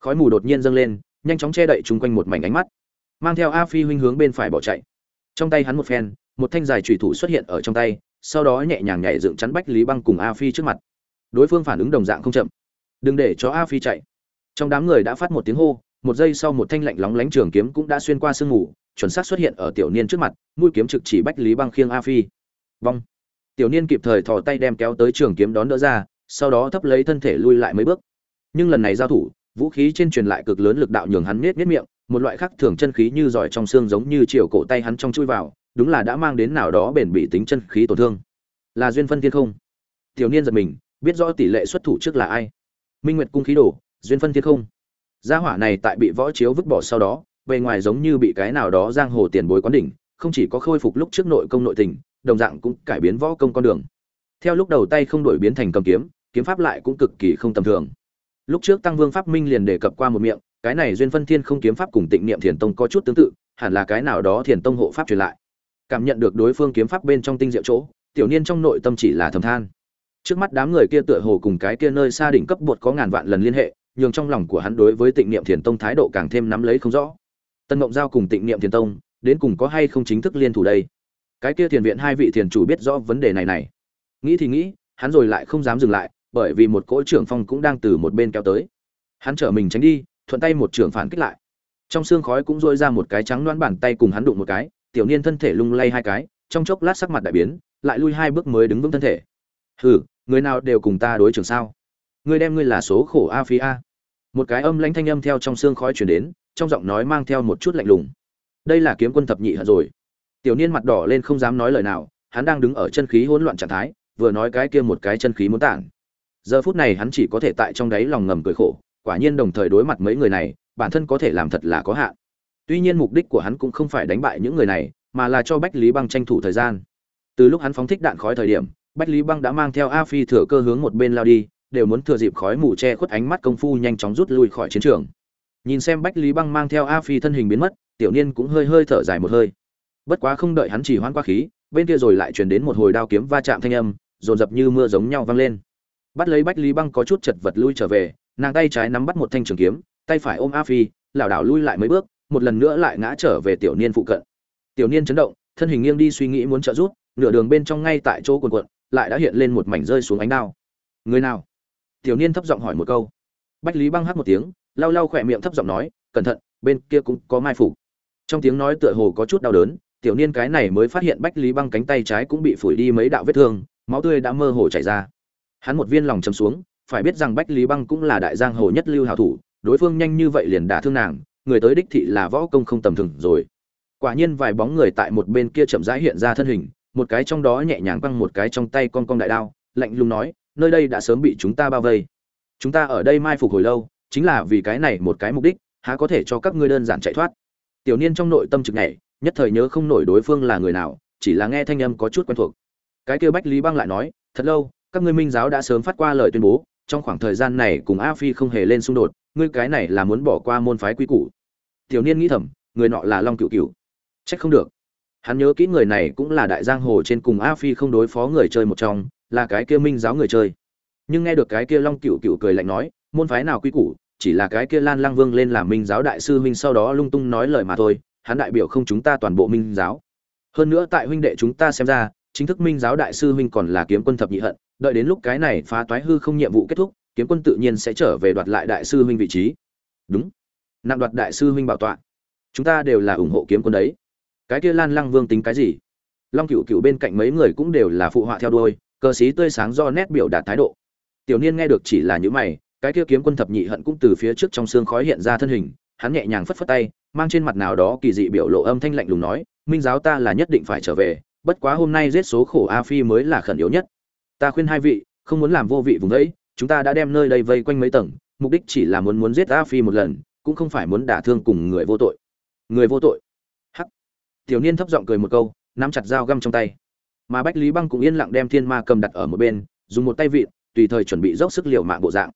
khói mù đột nhiên dâng lên, nhanh chóng che đậy chung quanh một mảnh ánh mắt mang theo a phi huynh hướng bên phải bỏ chạy. Trong tay hắn một phen, một thanh dài trùy thủ xuất hiện ở trong tay, sau đó nhẹ nhàng nhảy dựng chắn bách lý băng cùng a phi trước mặt. Đối phương phản ứng đồng dạng không chậm. Đừng để cho a phi chạy. Trong đám người đã phát một tiếng hô, một giây sau một thanh lạnh lóng lánh trường kiếm cũng đã xuyên qua sương mù, chuẩn xác xuất hiện ở tiểu niên trước mặt, mũi kiếm trực chỉ bách lý băng khiêng a phi. Vong. Tiểu niên kịp thời thò tay đem kéo tới trường kiếm đón đỡ ra, sau đó thấp lấy thân thể lui lại mấy bước. Nhưng lần này giao thủ, vũ khí trên truyền lại cực lớn lực đạo nhường hắn nết nết miệng một loại khác thường chân khí như giỏi trong xương giống như chiều cổ tay hắn trong chui vào, đúng là đã mang đến nào đó bền bị tính chân khí tổn thương. Là duyên phân thiên không? Tiểu niên giật mình, biết rõ tỷ lệ xuất thủ trước là ai. Minh nguyệt cung khí đổ duyên phân thiên không? Gia hỏa này tại bị võ chiếu vứt bỏ sau đó, bề ngoài giống như bị cái nào đó giang hồ tiền bối quán đỉnh, không chỉ có khôi phục lúc trước nội công nội tình, đồng dạng cũng cải biến võ công con đường. Theo lúc đầu tay không đổi biến thành cầm kiếm kiếm pháp lại cũng cực kỳ không tầm thường. Lúc trước tăng vương pháp minh liền đề cập qua một miệng cái này duyên phân thiên không kiếm pháp cùng tịnh niệm thiền tông có chút tương tự, hẳn là cái nào đó thiền tông hộ pháp truyền lại. Cảm nhận được đối phương kiếm pháp bên trong tinh diệu chỗ, tiểu niên trong nội tâm chỉ là thầm than. Trước mắt đám người kia tựa hồ cùng cái kia nơi xa đỉnh cấp bột có ngàn vạn lần liên hệ, nhường trong lòng của hắn đối với tịnh niệm thiền tông thái độ càng thêm nắm lấy không rõ. Tân ngộng giao cùng tịnh niệm thiền tông, đến cùng có hay không chính thức liên thủ đây? Cái kia thiền viện hai vị thiền chủ biết rõ vấn đề này này. Nghĩ thì nghĩ, hắn rồi lại không dám dừng lại, bởi vì một cỗ trưởng phong cũng đang từ một bên kéo tới. Hắn trở mình tránh đi thuận tay một trưởng phản kích lại. Trong xương khói cũng dôi ra một cái trắng đoán bàn tay cùng hắn đụng một cái, tiểu niên thân thể lung lay hai cái, trong chốc lát sắc mặt đại biến, lại lui hai bước mới đứng vững thân thể. Hừ, người nào đều cùng ta đối trường sao? Ngươi đem ngươi là số khổ a phi a. Một cái âm lãnh thanh âm theo trong xương khói chuyển đến, trong giọng nói mang theo một chút lạnh lùng. Đây là kiếm quân thập nhị hận rồi. Tiểu niên mặt đỏ lên không dám nói lời nào, hắn đang đứng ở chân khí hỗn loạn trạng thái, vừa nói cái kia một cái chân khí muốn tản. Giờ phút này hắn chỉ có thể tại trong đáy lòng ngầm cười khổ quả nhiên đồng thời đối mặt mấy người này, bản thân có thể làm thật là có hạn. Tuy nhiên mục đích của hắn cũng không phải đánh bại những người này, mà là cho bách lý băng tranh thủ thời gian. Từ lúc hắn phóng thích đạn khói thời điểm, bách lý băng đã mang theo a phi thừa cơ hướng một bên lao đi, đều muốn thừa dịp khói mù che khuất ánh mắt công phu nhanh chóng rút lui khỏi chiến trường. Nhìn xem bách lý băng mang theo a phi thân hình biến mất, tiểu niên cũng hơi hơi thở dài một hơi. Bất quá không đợi hắn chỉ hoãn qua khí, bên kia rồi lại truyền đến một hồi đao kiếm va chạm thanh âm, dồn dập như mưa giống nhau vang lên. Bắt lấy bách lý băng có chút chật vật lui trở về nàng tay trái nắm bắt một thanh trường kiếm, tay phải ôm a phi, lảo đảo lui lại mấy bước, một lần nữa lại ngã trở về tiểu niên phụ cận. Tiểu niên chấn động, thân hình nghiêng đi suy nghĩ muốn trợ rút nửa đường bên trong ngay tại chỗ quần quận lại đã hiện lên một mảnh rơi xuống ánh đao. Người nào? Tiểu niên thấp giọng hỏi một câu. Bách lý băng hát một tiếng, lau lau khỏe miệng thấp giọng nói, cẩn thận, bên kia cũng có mai phục. Trong tiếng nói tựa hồ có chút đau đớn, tiểu niên cái này mới phát hiện bách lý băng cánh tay trái cũng bị phủi đi mấy đạo vết thương, máu tươi đã mơ hồ chảy ra. Hắn một viên lòng chầm xuống phải biết rằng bách lý băng cũng là đại giang hồ nhất lưu hảo thủ, đối phương nhanh như vậy liền đả thương nàng, người tới đích thị là võ công không tầm thường rồi. Quả nhiên vài bóng người tại một bên kia chậm rãi hiện ra thân hình, một cái trong đó nhẹ nhàng băng một cái trong tay con con đại đao, lạnh lùng nói, nơi đây đã sớm bị chúng ta bao vây. Chúng ta ở đây mai phục hồi lâu, chính là vì cái này một cái mục đích, há có thể cho các ngươi đơn giản chạy thoát. Tiểu niên trong nội tâm trực nhảy, nhất thời nhớ không nổi đối phương là người nào, chỉ là nghe thanh âm có chút quen thuộc. Cái kia bách lý băng lại nói, thật lâu, các ngươi minh giáo đã sớm phát qua lời tuyên bố trong khoảng thời gian này cùng a phi không hề lên xung đột ngươi cái này là muốn bỏ qua môn phái quy củ tiểu niên nghĩ thầm người nọ là long cựu cựu trách không được. Hắn nhớ kỹ người này cũng là đại giang hồ trên cùng A Phi không đối phó người chơi một trong, là cái kia minh giáo người chơi. Nhưng nghe được cái kia Long Cựu Cựu cười lạnh nói, môn phái nào quy củ, chỉ là cái kia Lan Lang Vương lên làm minh giáo đại sư huynh sau đó lung tung nói lời mà thôi, hắn đại biểu không chúng ta toàn bộ minh giáo. Hơn nữa tại huynh đệ chúng ta xem ra, chính thức minh giáo đại sư huynh còn là kiếm quân thập nhị hận, đợi đến lúc cái này phá toái hư không nhiệm vụ kết thúc, kiếm quân tự nhiên sẽ trở về đoạt lại đại sư huynh vị trí. Đúng. Nặng đoạt đại sư huynh bảo tọa. Chúng ta đều là ủng hộ kiếm quân đấy. Cái kia Lan Lăng Vương tính cái gì? Long Cửu Cửu bên cạnh mấy người cũng đều là phụ họa theo đuôi, cờ xí tươi sáng do nét biểu đạt thái độ. Tiểu Niên nghe được chỉ là những mày, cái kia kiếm quân thập nhị hận cũng từ phía trước trong xương khói hiện ra thân hình, hắn nhẹ nhàng phất phất tay, mang trên mặt nào đó kỳ dị biểu lộ âm thanh lạnh lùng nói, "Minh giáo ta là nhất định phải trở về, bất quá hôm nay giết số khổ A Phi mới là khẩn yếu nhất. Ta khuyên hai vị, không muốn làm vô vị vùng đấy, chúng ta đã đem nơi đây vây quanh mấy tầng, mục đích chỉ là muốn muốn giết A Phi một lần, cũng không phải muốn đả thương cùng người vô tội." Người vô tội? Hắc. Tiểu Niên thấp giọng cười một câu, nắm chặt dao găm trong tay. Mà Bách Lý Băng cũng yên lặng đem Thiên Ma cầm đặt ở một bên, dùng một tay vịn, tùy thời chuẩn bị dốc sức liều mạng bộ dạng.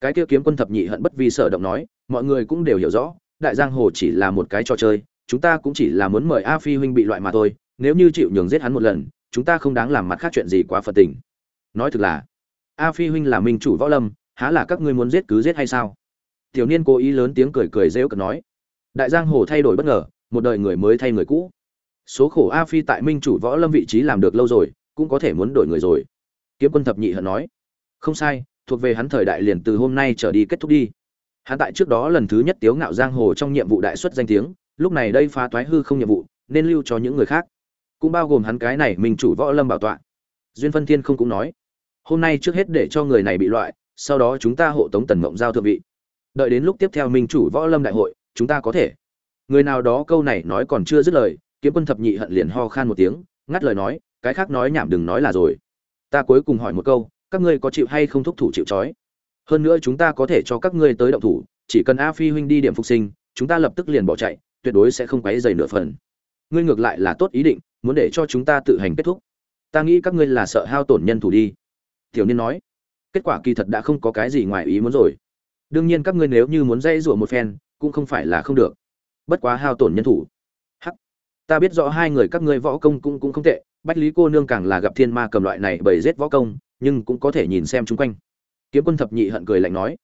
Cái kia kiếm quân thập nhị hận bất vi sở động nói, mọi người cũng đều hiểu rõ, đại giang hồ chỉ là một cái trò chơi, chúng ta cũng chỉ là muốn mời A Phi huynh bị loại mà thôi, nếu như chịu nhường giết hắn một lần, chúng ta không đáng làm mặt khác chuyện gì quá phật tình. Nói thực là, A Phi huynh là minh chủ võ lâm, há là các ngươi muốn giết cứ giết hay sao? Tiểu Niên cố ý lớn tiếng cười cười rêu cợt nói. Đại giang hồ thay đổi bất ngờ, một đời người mới thay người cũ. Số khổ A Phi tại minh chủ võ lâm vị trí làm được lâu rồi, cũng có thể muốn đổi người rồi. Kiếm quân thập nhị hận nói. Không sai, thuộc về hắn thời đại liền từ hôm nay trở đi kết thúc đi. Hắn tại trước đó lần thứ nhất tiếu ngạo giang hồ trong nhiệm vụ đại xuất danh tiếng, lúc này đây phá toái hư không nhiệm vụ, nên lưu cho những người khác. Cũng bao gồm hắn cái này mình chủ võ lâm bảo tọa. Duyên Phân Thiên không cũng nói, hôm nay trước hết để cho người này bị loại, sau đó chúng ta hộ tống Tần Mộng giao thượng vị. Đợi đến lúc tiếp theo minh chủ võ lâm đại hội, chúng ta có thể. Người nào đó câu này nói còn chưa dứt lời, kiếm quân thập nhị hận liền ho khan một tiếng, ngắt lời nói, cái khác nói nhảm đừng nói là rồi. Ta cuối cùng hỏi một câu, các ngươi có chịu hay không thúc thủ chịu trói? hơn nữa chúng ta có thể cho các ngươi tới động thủ chỉ cần a phi huynh đi điểm phục sinh chúng ta lập tức liền bỏ chạy tuyệt đối sẽ không quấy dày nửa phần ngươi ngược lại là tốt ý định muốn để cho chúng ta tự hành kết thúc ta nghĩ các ngươi là sợ hao tổn nhân thủ đi. Tiểu niên nói, kết quả kỳ thật đã không có cái gì ngoài ý muốn rồi. Đương nhiên các ngươi nếu như muốn dây rủa một phen, cũng không phải là không được. Bất quá hao tổn nhân thủ. Hắc, ta biết rõ hai người các ngươi võ công cũng cũng không tệ, bách lý cô nương càng là gặp thiên ma cầm loại này bầy giết võ công, nhưng cũng có thể nhìn xem chung quanh. Kiếm quân thập nhị hận cười lạnh nói.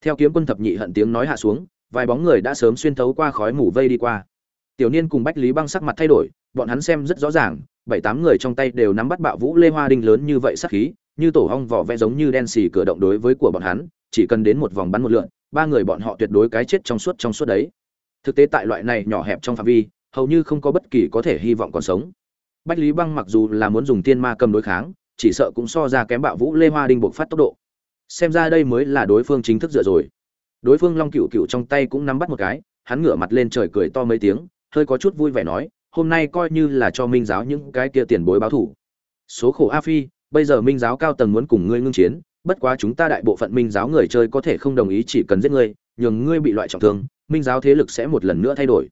Theo kiếm quân thập nhị hận tiếng nói hạ xuống, vài bóng người đã sớm xuyên thấu qua khói mù vây đi qua. Tiểu niên cùng bách lý băng sắc mặt thay đổi bọn hắn xem rất rõ ràng, bảy tám người trong tay đều nắm bắt bạo vũ lê hoa đinh lớn như vậy sắc khí, như tổ hong vỏ vẽ giống như đen xì cửa động đối với của bọn hắn, chỉ cần đến một vòng bắn một lượn, ba người bọn họ tuyệt đối cái chết trong suốt trong suốt đấy. Thực tế tại loại này nhỏ hẹp trong phạm vi, hầu như không có bất kỳ có thể hy vọng còn sống. Bách lý băng mặc dù là muốn dùng tiên ma cầm đối kháng, chỉ sợ cũng so ra kém bạo vũ lê hoa đinh buộc phát tốc độ. Xem ra đây mới là đối phương chính thức dựa rồi. Đối phương long cựu cựu trong tay cũng nắm bắt một cái, hắn ngửa mặt lên trời cười to mấy tiếng, hơi có chút vui vẻ nói hôm nay coi như là cho minh giáo những cái kia tiền bối báo thủ. Số khổ a phi, bây giờ minh giáo cao tầng muốn cùng ngươi ngưng chiến, bất quá chúng ta đại bộ phận minh giáo người chơi có thể không đồng ý chỉ cần giết ngươi, nhường ngươi bị loại trọng thương, minh giáo thế lực sẽ một lần nữa thay đổi.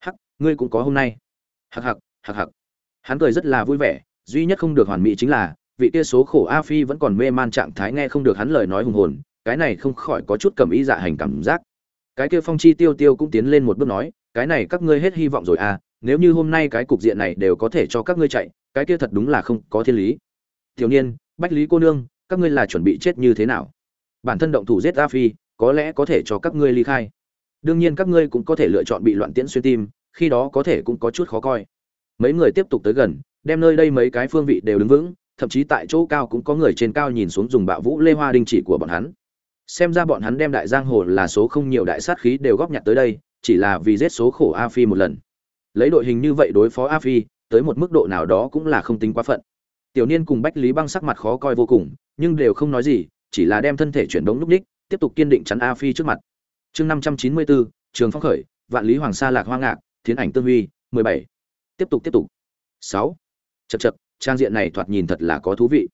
Hắc, ngươi cũng có hôm nay. Hắc hắc hắc hắc. hắn cười rất là vui vẻ, duy nhất không được hoàn mỹ chính là, vị kia số khổ a phi vẫn còn mê man trạng thái nghe không được hắn lời nói hùng hồn, cái này không khỏi có chút cầm ý dạ hành cảm giác. Cái kia phong chi tiêu tiêu cũng tiến lên một bước nói, cái này các ngươi hết hy vọng rồi à nếu như hôm nay cái cục diện này đều có thể cho các ngươi chạy, cái kia thật đúng là không có thiên lý. Thiếu niên, bách lý cô nương, các ngươi là chuẩn bị chết như thế nào? Bản thân động thủ giết a phi, có lẽ có thể cho các ngươi ly khai. Đương nhiên các ngươi cũng có thể lựa chọn bị loạn tiễn xuyên tim, khi đó có thể cũng có chút khó coi. Mấy người tiếp tục tới gần, đem nơi đây mấy cái phương vị đều đứng vững, thậm chí tại chỗ cao cũng có người trên cao nhìn xuống dùng bạo vũ lê hoa đinh chỉ của bọn hắn. Xem ra bọn hắn đem đại giang hồ là số không nhiều đại sát khí đều góp nhặt tới đây, chỉ là vì giết số khổ a phi một lần lấy đội hình như vậy đối phó a phi, tới một mức độ nào đó cũng là không tính quá phận. Tiểu niên cùng bách lý băng sắc mặt khó coi vô cùng, nhưng đều không nói gì, chỉ là đem thân thể chuyển đống núp ních, tiếp tục kiên định chắn a phi trước mặt. Chương năm trăm chín mươi bốn, trường phong khởi, vạn lý hoàng sa lạc hoa ngạc, thiến ảnh tương huy, mười bảy. Tiếp tục tiếp tục. Sáu. Chật chật trang diện này thoạt nhìn thật là có thú vị.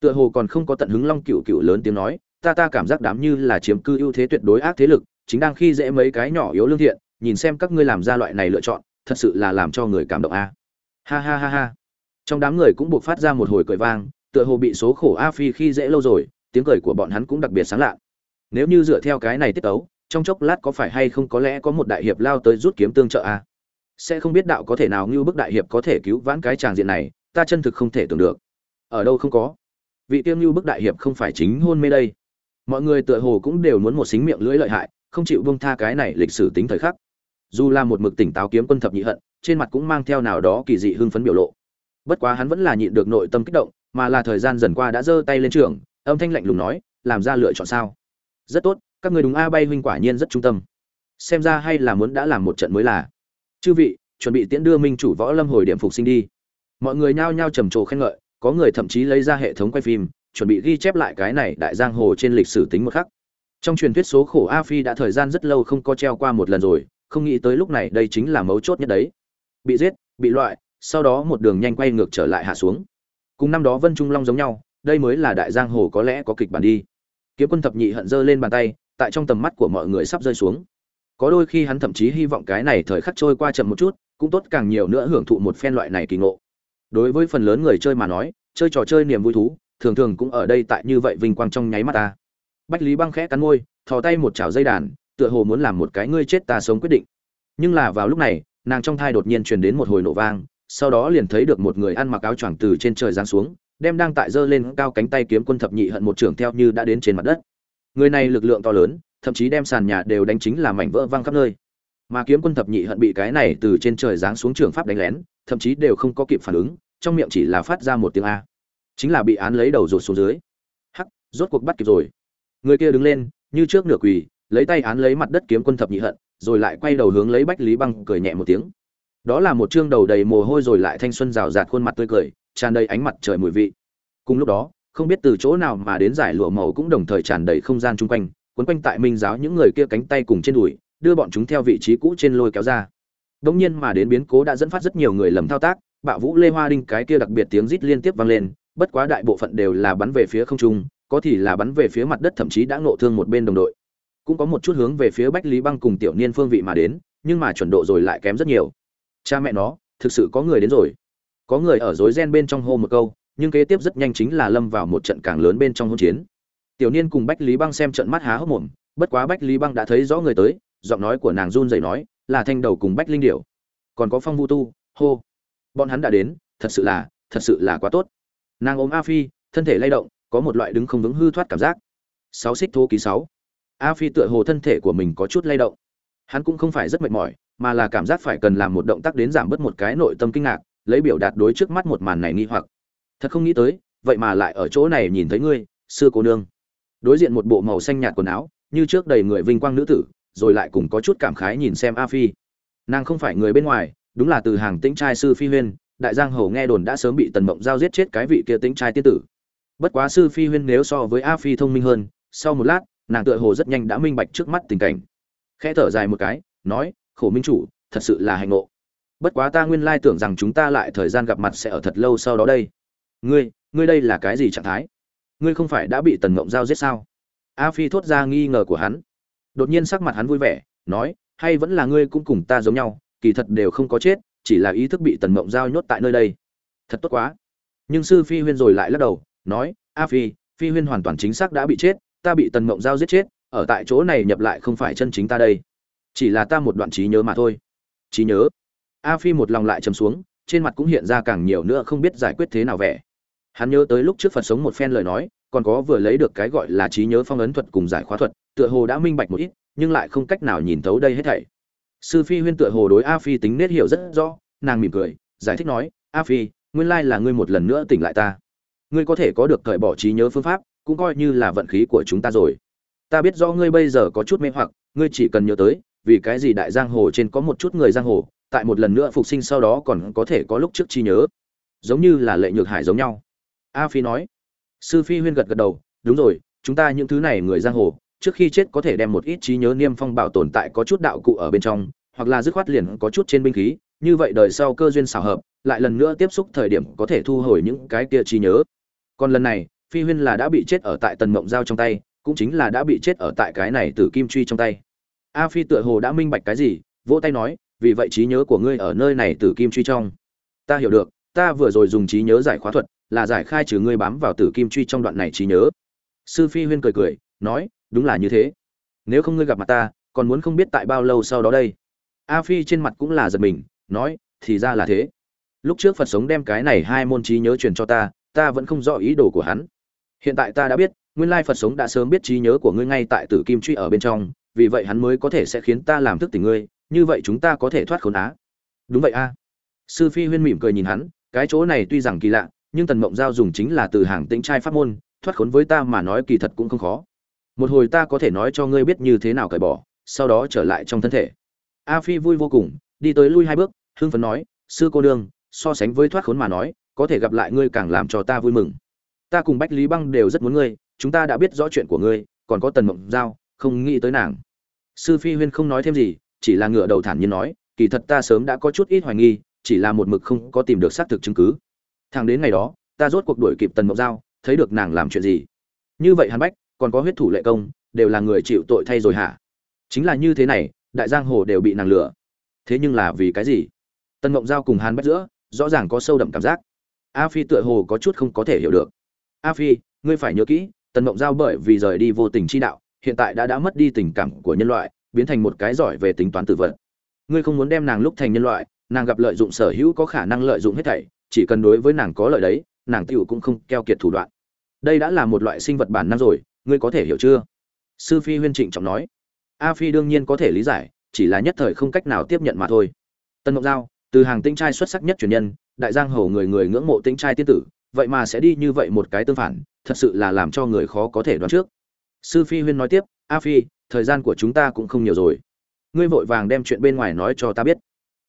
Tựa hồ còn không có tận hứng long cựu cựu lớn tiếng nói, ta ta cảm giác đám như là chiếm cư ưu thế tuyệt đối ác thế lực, chính đang khi dễ mấy cái nhỏ yếu lương thiện, nhìn xem các ngươi làm ra loại này lựa chọn thật sự là làm cho người cảm động a. Ha ha ha ha. Trong đám người cũng buộc phát ra một hồi cười vang, tựa hồ bị số khổ a phi khi dễ lâu rồi, tiếng cười của bọn hắn cũng đặc biệt sáng lạ. Nếu như dựa theo cái này tiết tấu, trong chốc lát có phải hay không có lẽ có một đại hiệp lao tới rút kiếm tương trợ a? Sẽ không biết đạo có thể nào như bức đại hiệp có thể cứu vãn cái tràng diện này, ta chân thực không thể tưởng được. Ở đâu không có? Vị tiêu như bức đại hiệp không phải chính hôn mê đây. Mọi người tựa hồ cũng đều muốn một xính miệng lưỡi lợi hại, không chịu bông tha cái này lịch sử tính thời khắc dù là một mực tỉnh táo kiếm quân thập nhị hận, trên mặt cũng mang theo nào đó kỳ dị hưng phấn biểu lộ. Bất quá hắn vẫn là nhịn được nội tâm kích động, mà là thời gian dần qua đã giơ tay lên trường, âm thanh lạnh lùng nói, làm ra lựa chọn sao? Rất tốt, các người đúng a, bay huynh quả nhiên rất trung tâm. Xem ra hay là muốn đã làm một trận mới là. Chư vị, chuẩn bị tiễn đưa minh chủ võ lâm hồi điểm phục sinh đi. Mọi người nhao nhao trầm trồ khen ngợi, có người thậm chí lấy ra hệ thống quay phim, chuẩn bị ghi chép lại cái này đại giang hồ trên lịch sử tính một khắc. Trong truyền thuyết số khổ a phi đã thời gian rất lâu không có treo qua một lần rồi không nghĩ tới lúc này đây chính là mấu chốt nhất đấy. Bị giết, bị loại, sau đó một đường nhanh quay ngược trở lại hạ xuống. Cùng năm đó vân trung long giống nhau, đây mới là đại giang hồ có lẽ có kịch bản đi. Kiếm quân thập nhị hận giơ lên bàn tay, tại trong tầm mắt của mọi người sắp rơi xuống. Có đôi khi hắn thậm chí hy vọng cái này thời khắc trôi qua chậm một chút, cũng tốt càng nhiều nữa hưởng thụ một phen loại này kỳ ngộ. Đối với phần lớn người chơi mà nói, chơi trò chơi niềm vui thú, thường thường cũng ở đây tại như vậy vinh quang trong nháy mắt ta. Bách lý băng khẽ cắn môi, thò tay một chảo dây đàn tựa hồ muốn làm một cái ngươi chết ta sống quyết định. Nhưng là vào lúc này, nàng trong thai đột nhiên truyền đến một hồi nổ vang, sau đó liền thấy được một người ăn mặc áo choàng từ trên trời giáng xuống, đem đang tại giơ lên cao cánh tay kiếm quân thập nhị hận một trưởng theo như đã đến trên mặt đất. Người này lực lượng to lớn, thậm chí đem sàn nhà đều đánh chính là mảnh vỡ văng khắp nơi. Mà kiếm quân thập nhị hận bị cái này từ trên trời giáng xuống trường pháp đánh lén, thậm chí đều không có kịp phản ứng, trong miệng chỉ là phát ra một tiếng a. Chính là bị án lấy đầu rụt xuống dưới. Hắc, rốt cuộc bắt kịp rồi. Người kia đứng lên, như trước nửa quỳ lấy tay án lấy mặt đất kiếm quân thập nhị hận, rồi lại quay đầu hướng lấy bách lý băng cười nhẹ một tiếng. Đó là một trương đầu đầy mồ hôi rồi lại thanh xuân rào rạt khuôn mặt tươi cười, tràn đầy ánh mặt trời mùi vị. Cùng lúc đó, không biết từ chỗ nào mà đến giải lụa màu cũng đồng thời tràn đầy không gian chung quanh, quấn quanh tại minh giáo những người kia cánh tay cùng trên đùi, đưa bọn chúng theo vị trí cũ trên lôi kéo ra. Đông nhiên mà đến biến cố đã dẫn phát rất nhiều người lầm thao tác, bạo vũ lê hoa đinh cái kia đặc biệt tiếng rít liên tiếp vang lên, bất quá đại bộ phận đều là bắn về phía không trung, có thì là bắn về phía mặt đất thậm chí đã ngộ thương một bên đồng đội cũng có một chút hướng về phía bách lý băng cùng tiểu niên phương vị mà đến, nhưng mà chuẩn độ rồi lại kém rất nhiều. Cha mẹ nó, thực sự có người đến rồi. Có người ở rối ren bên trong hô một câu, nhưng kế tiếp rất nhanh chính là lâm vào một trận càng lớn bên trong hỗn chiến. Tiểu niên cùng bách lý băng xem trận mắt há hốc mồm, bất quá bách lý băng đã thấy rõ người tới, giọng nói của nàng run rẩy nói, là thanh đầu cùng bách linh điểu. Còn có phong vu tu, hô. Bọn hắn đã đến, thật sự là, thật sự là quá tốt. Nàng ôm a phi, thân thể lay động, có một loại đứng không vững hư thoát cảm giác. Sáu xích thô ký sáu a phi tựa hồ thân thể của mình có chút lay động. Hắn cũng không phải rất mệt mỏi, mà là cảm giác phải cần làm một động tác đến giảm bớt một cái nội tâm kinh ngạc, lấy biểu đạt đối trước mắt một màn này nghi hoặc. Thật không nghĩ tới, vậy mà lại ở chỗ này nhìn thấy ngươi xưa cô nương. Đối diện một bộ màu xanh nhạt quần áo, như trước đầy người vinh quang nữ tử, rồi lại cùng có chút cảm khái nhìn xem a phi. Nàng không phải người bên ngoài, đúng là từ hàng tĩnh trai sư phi huyên, đại giang hầu nghe đồn đã sớm bị tần mộng giao giết chết cái vị kia tĩnh trai tiên tử. Bất quá sư phi huyên nếu so với a phi thông minh hơn, sau một lát nàng tựa hồ rất nhanh đã minh bạch trước mắt tình cảnh. Khẽ thở dài một cái, nói, khổ minh chủ, thật sự là hạnh ngộ. Bất quá ta nguyên lai tưởng rằng chúng ta lại thời gian gặp mặt sẽ ở thật lâu sau đó đây. Ngươi ngươi đây là cái gì trạng thái? Ngươi không phải đã bị tần ngộng giao giết sao? A phi thốt ra nghi ngờ của hắn. Đột nhiên sắc mặt hắn vui vẻ, nói, hay vẫn là ngươi cũng cùng ta giống nhau, kỳ thật đều không có chết, chỉ là ý thức bị tần ngộng giao nhốt tại nơi đây. Thật tốt quá. Nhưng sư phi huyên rồi lại lắc đầu, nói, a phi phi huyên hoàn toàn chính xác đã bị chết ta bị tần mộng giao giết chết, ở tại chỗ này nhập lại không phải chân chính ta đây. Chỉ là ta một đoạn trí nhớ mà thôi. Trí nhớ? A phi một lòng lại chầm xuống, trên mặt cũng hiện ra càng nhiều nữa không biết giải quyết thế nào vẻ. Hắn nhớ tới lúc trước phật sống một phen lời nói, còn có vừa lấy được cái gọi là trí nhớ phong ấn thuật cùng giải khóa thuật, tựa hồ đã minh bạch một ít, nhưng lại không cách nào nhìn thấu đây hết thảy. Sư phi huyên tựa hồ đối a phi tính nết hiểu rất rõ, nàng mỉm cười, giải thích nói, a phi, nguyên lai là ngươi một lần nữa tỉnh lại ta. Ngươi có thể có được cởi bỏ trí nhớ phương pháp cũng coi như là vận khí của chúng ta rồi. Ta biết rõ ngươi bây giờ có chút mê hoặc, ngươi chỉ cần nhớ tới, vì cái gì đại giang hồ trên có một chút người giang hồ, tại một lần nữa phục sinh sau đó còn có thể có lúc trước trí nhớ. Giống như là lệ nhược hải giống nhau. A phi nói. Sư phi huyên gật gật đầu, đúng rồi, chúng ta những thứ này người giang hồ, trước khi chết có thể đem một ít trí nhớ niêm phong bảo tồn tại có chút đạo cụ ở bên trong, hoặc là dứt khoát liền có chút trên binh khí, như vậy đời sau cơ duyên xảo hợp, lại lần nữa tiếp xúc thời điểm có thể thu hồi những cái kia trí nhớ. Còn lần này phi huyên là đã bị chết ở tại tần mộng giao trong tay, cũng chính là đã bị chết ở tại cái này từ kim truy trong tay. A phi tựa hồ đã minh bạch cái gì, vỗ tay nói, vì vậy trí nhớ của ngươi ở nơi này từ kim truy trong. Ta hiểu được, ta vừa rồi dùng trí nhớ giải khóa thuật, là giải khai trừ ngươi bám vào tử kim truy trong đoạn này trí nhớ. Sư phi huyên cười cười, nói, đúng là như thế. Nếu không ngươi gặp mặt ta, còn muốn không biết tại bao lâu sau đó đây. A phi trên mặt cũng là giật mình, nói, thì ra là thế. Lúc trước phật sống đem cái này hai môn trí nhớ truyền cho ta ta vẫn không rõ ý đồ của hắn hiện tại ta đã biết, nguyên lai phật sống đã sớm biết trí nhớ của ngươi ngay tại tử kim truy ở bên trong, vì vậy hắn mới có thể sẽ khiến ta làm thức tỉnh ngươi, như vậy chúng ta có thể thoát khốn á. Đúng vậy a. Sư phi huyên mỉm cười nhìn hắn, cái chỗ này tuy rằng kỳ lạ, nhưng tần mộng giao dùng chính là từ hàng tĩnh trai pháp môn, thoát khốn với ta mà nói kỳ thật cũng không khó. Một hồi ta có thể nói cho ngươi biết như thế nào cởi bỏ, sau đó trở lại trong thân thể. A phi vui vô cùng, đi tới lui hai bước, hưng phấn nói, sư cô đương so sánh với thoát khốn mà nói, có thể gặp lại ngươi càng làm cho ta vui mừng ta cùng bách lý băng đều rất muốn ngươi, chúng ta đã biết rõ chuyện của ngươi, còn có tần mộng giao, không nghĩ tới nàng. Sư phi huyên không nói thêm gì, chỉ là ngựa đầu thản nhiên nói, kỳ thật ta sớm đã có chút ít hoài nghi, chỉ là một mực không có tìm được xác thực chứng cứ. Thẳng đến ngày đó, ta rốt cuộc đuổi kịp tần mộng giao, thấy được nàng làm chuyện gì. Như vậy hàn bách, còn có huyết thủ lệ công, đều là người chịu tội thay rồi hả? Chính là như thế này, đại giang hồ đều bị nàng lừa. Thế nhưng là vì cái gì? Tần mộng giao cùng hàn bách giữa, rõ ràng có sâu đậm cảm giác. A phi tựa hồ có chút không có thể hiểu được a phi, ngươi phải nhớ kỹ, tần mộng giao bởi vì rời đi vô tình chi đạo, hiện tại đã đã mất đi tình cảm của nhân loại, biến thành một cái giỏi về tính toán tự vật. Ngươi không muốn đem nàng lúc thành nhân loại, nàng gặp lợi dụng sở hữu có khả năng lợi dụng hết thảy, chỉ cần đối với nàng có lợi đấy, nàng tiểu cũng không keo kiệt thủ đoạn. Đây đã là một loại sinh vật bản năng rồi, ngươi có thể hiểu chưa? Sư phi huyên trịnh trọng nói. A phi đương nhiên có thể lý giải, chỉ là nhất thời không cách nào tiếp nhận mà thôi. Tân ngọc giao, từ hàng tinh trai xuất sắc nhất truyền nhân, đại giang hầu người người ngưỡng mộ tinh trai tiên tử vậy mà sẽ đi như vậy một cái tương phản, thật sự là làm cho người khó có thể đoán trước. Sư phi huyên nói tiếp, a phi, thời gian của chúng ta cũng không nhiều rồi. Ngươi vội vàng đem chuyện bên ngoài nói cho ta biết.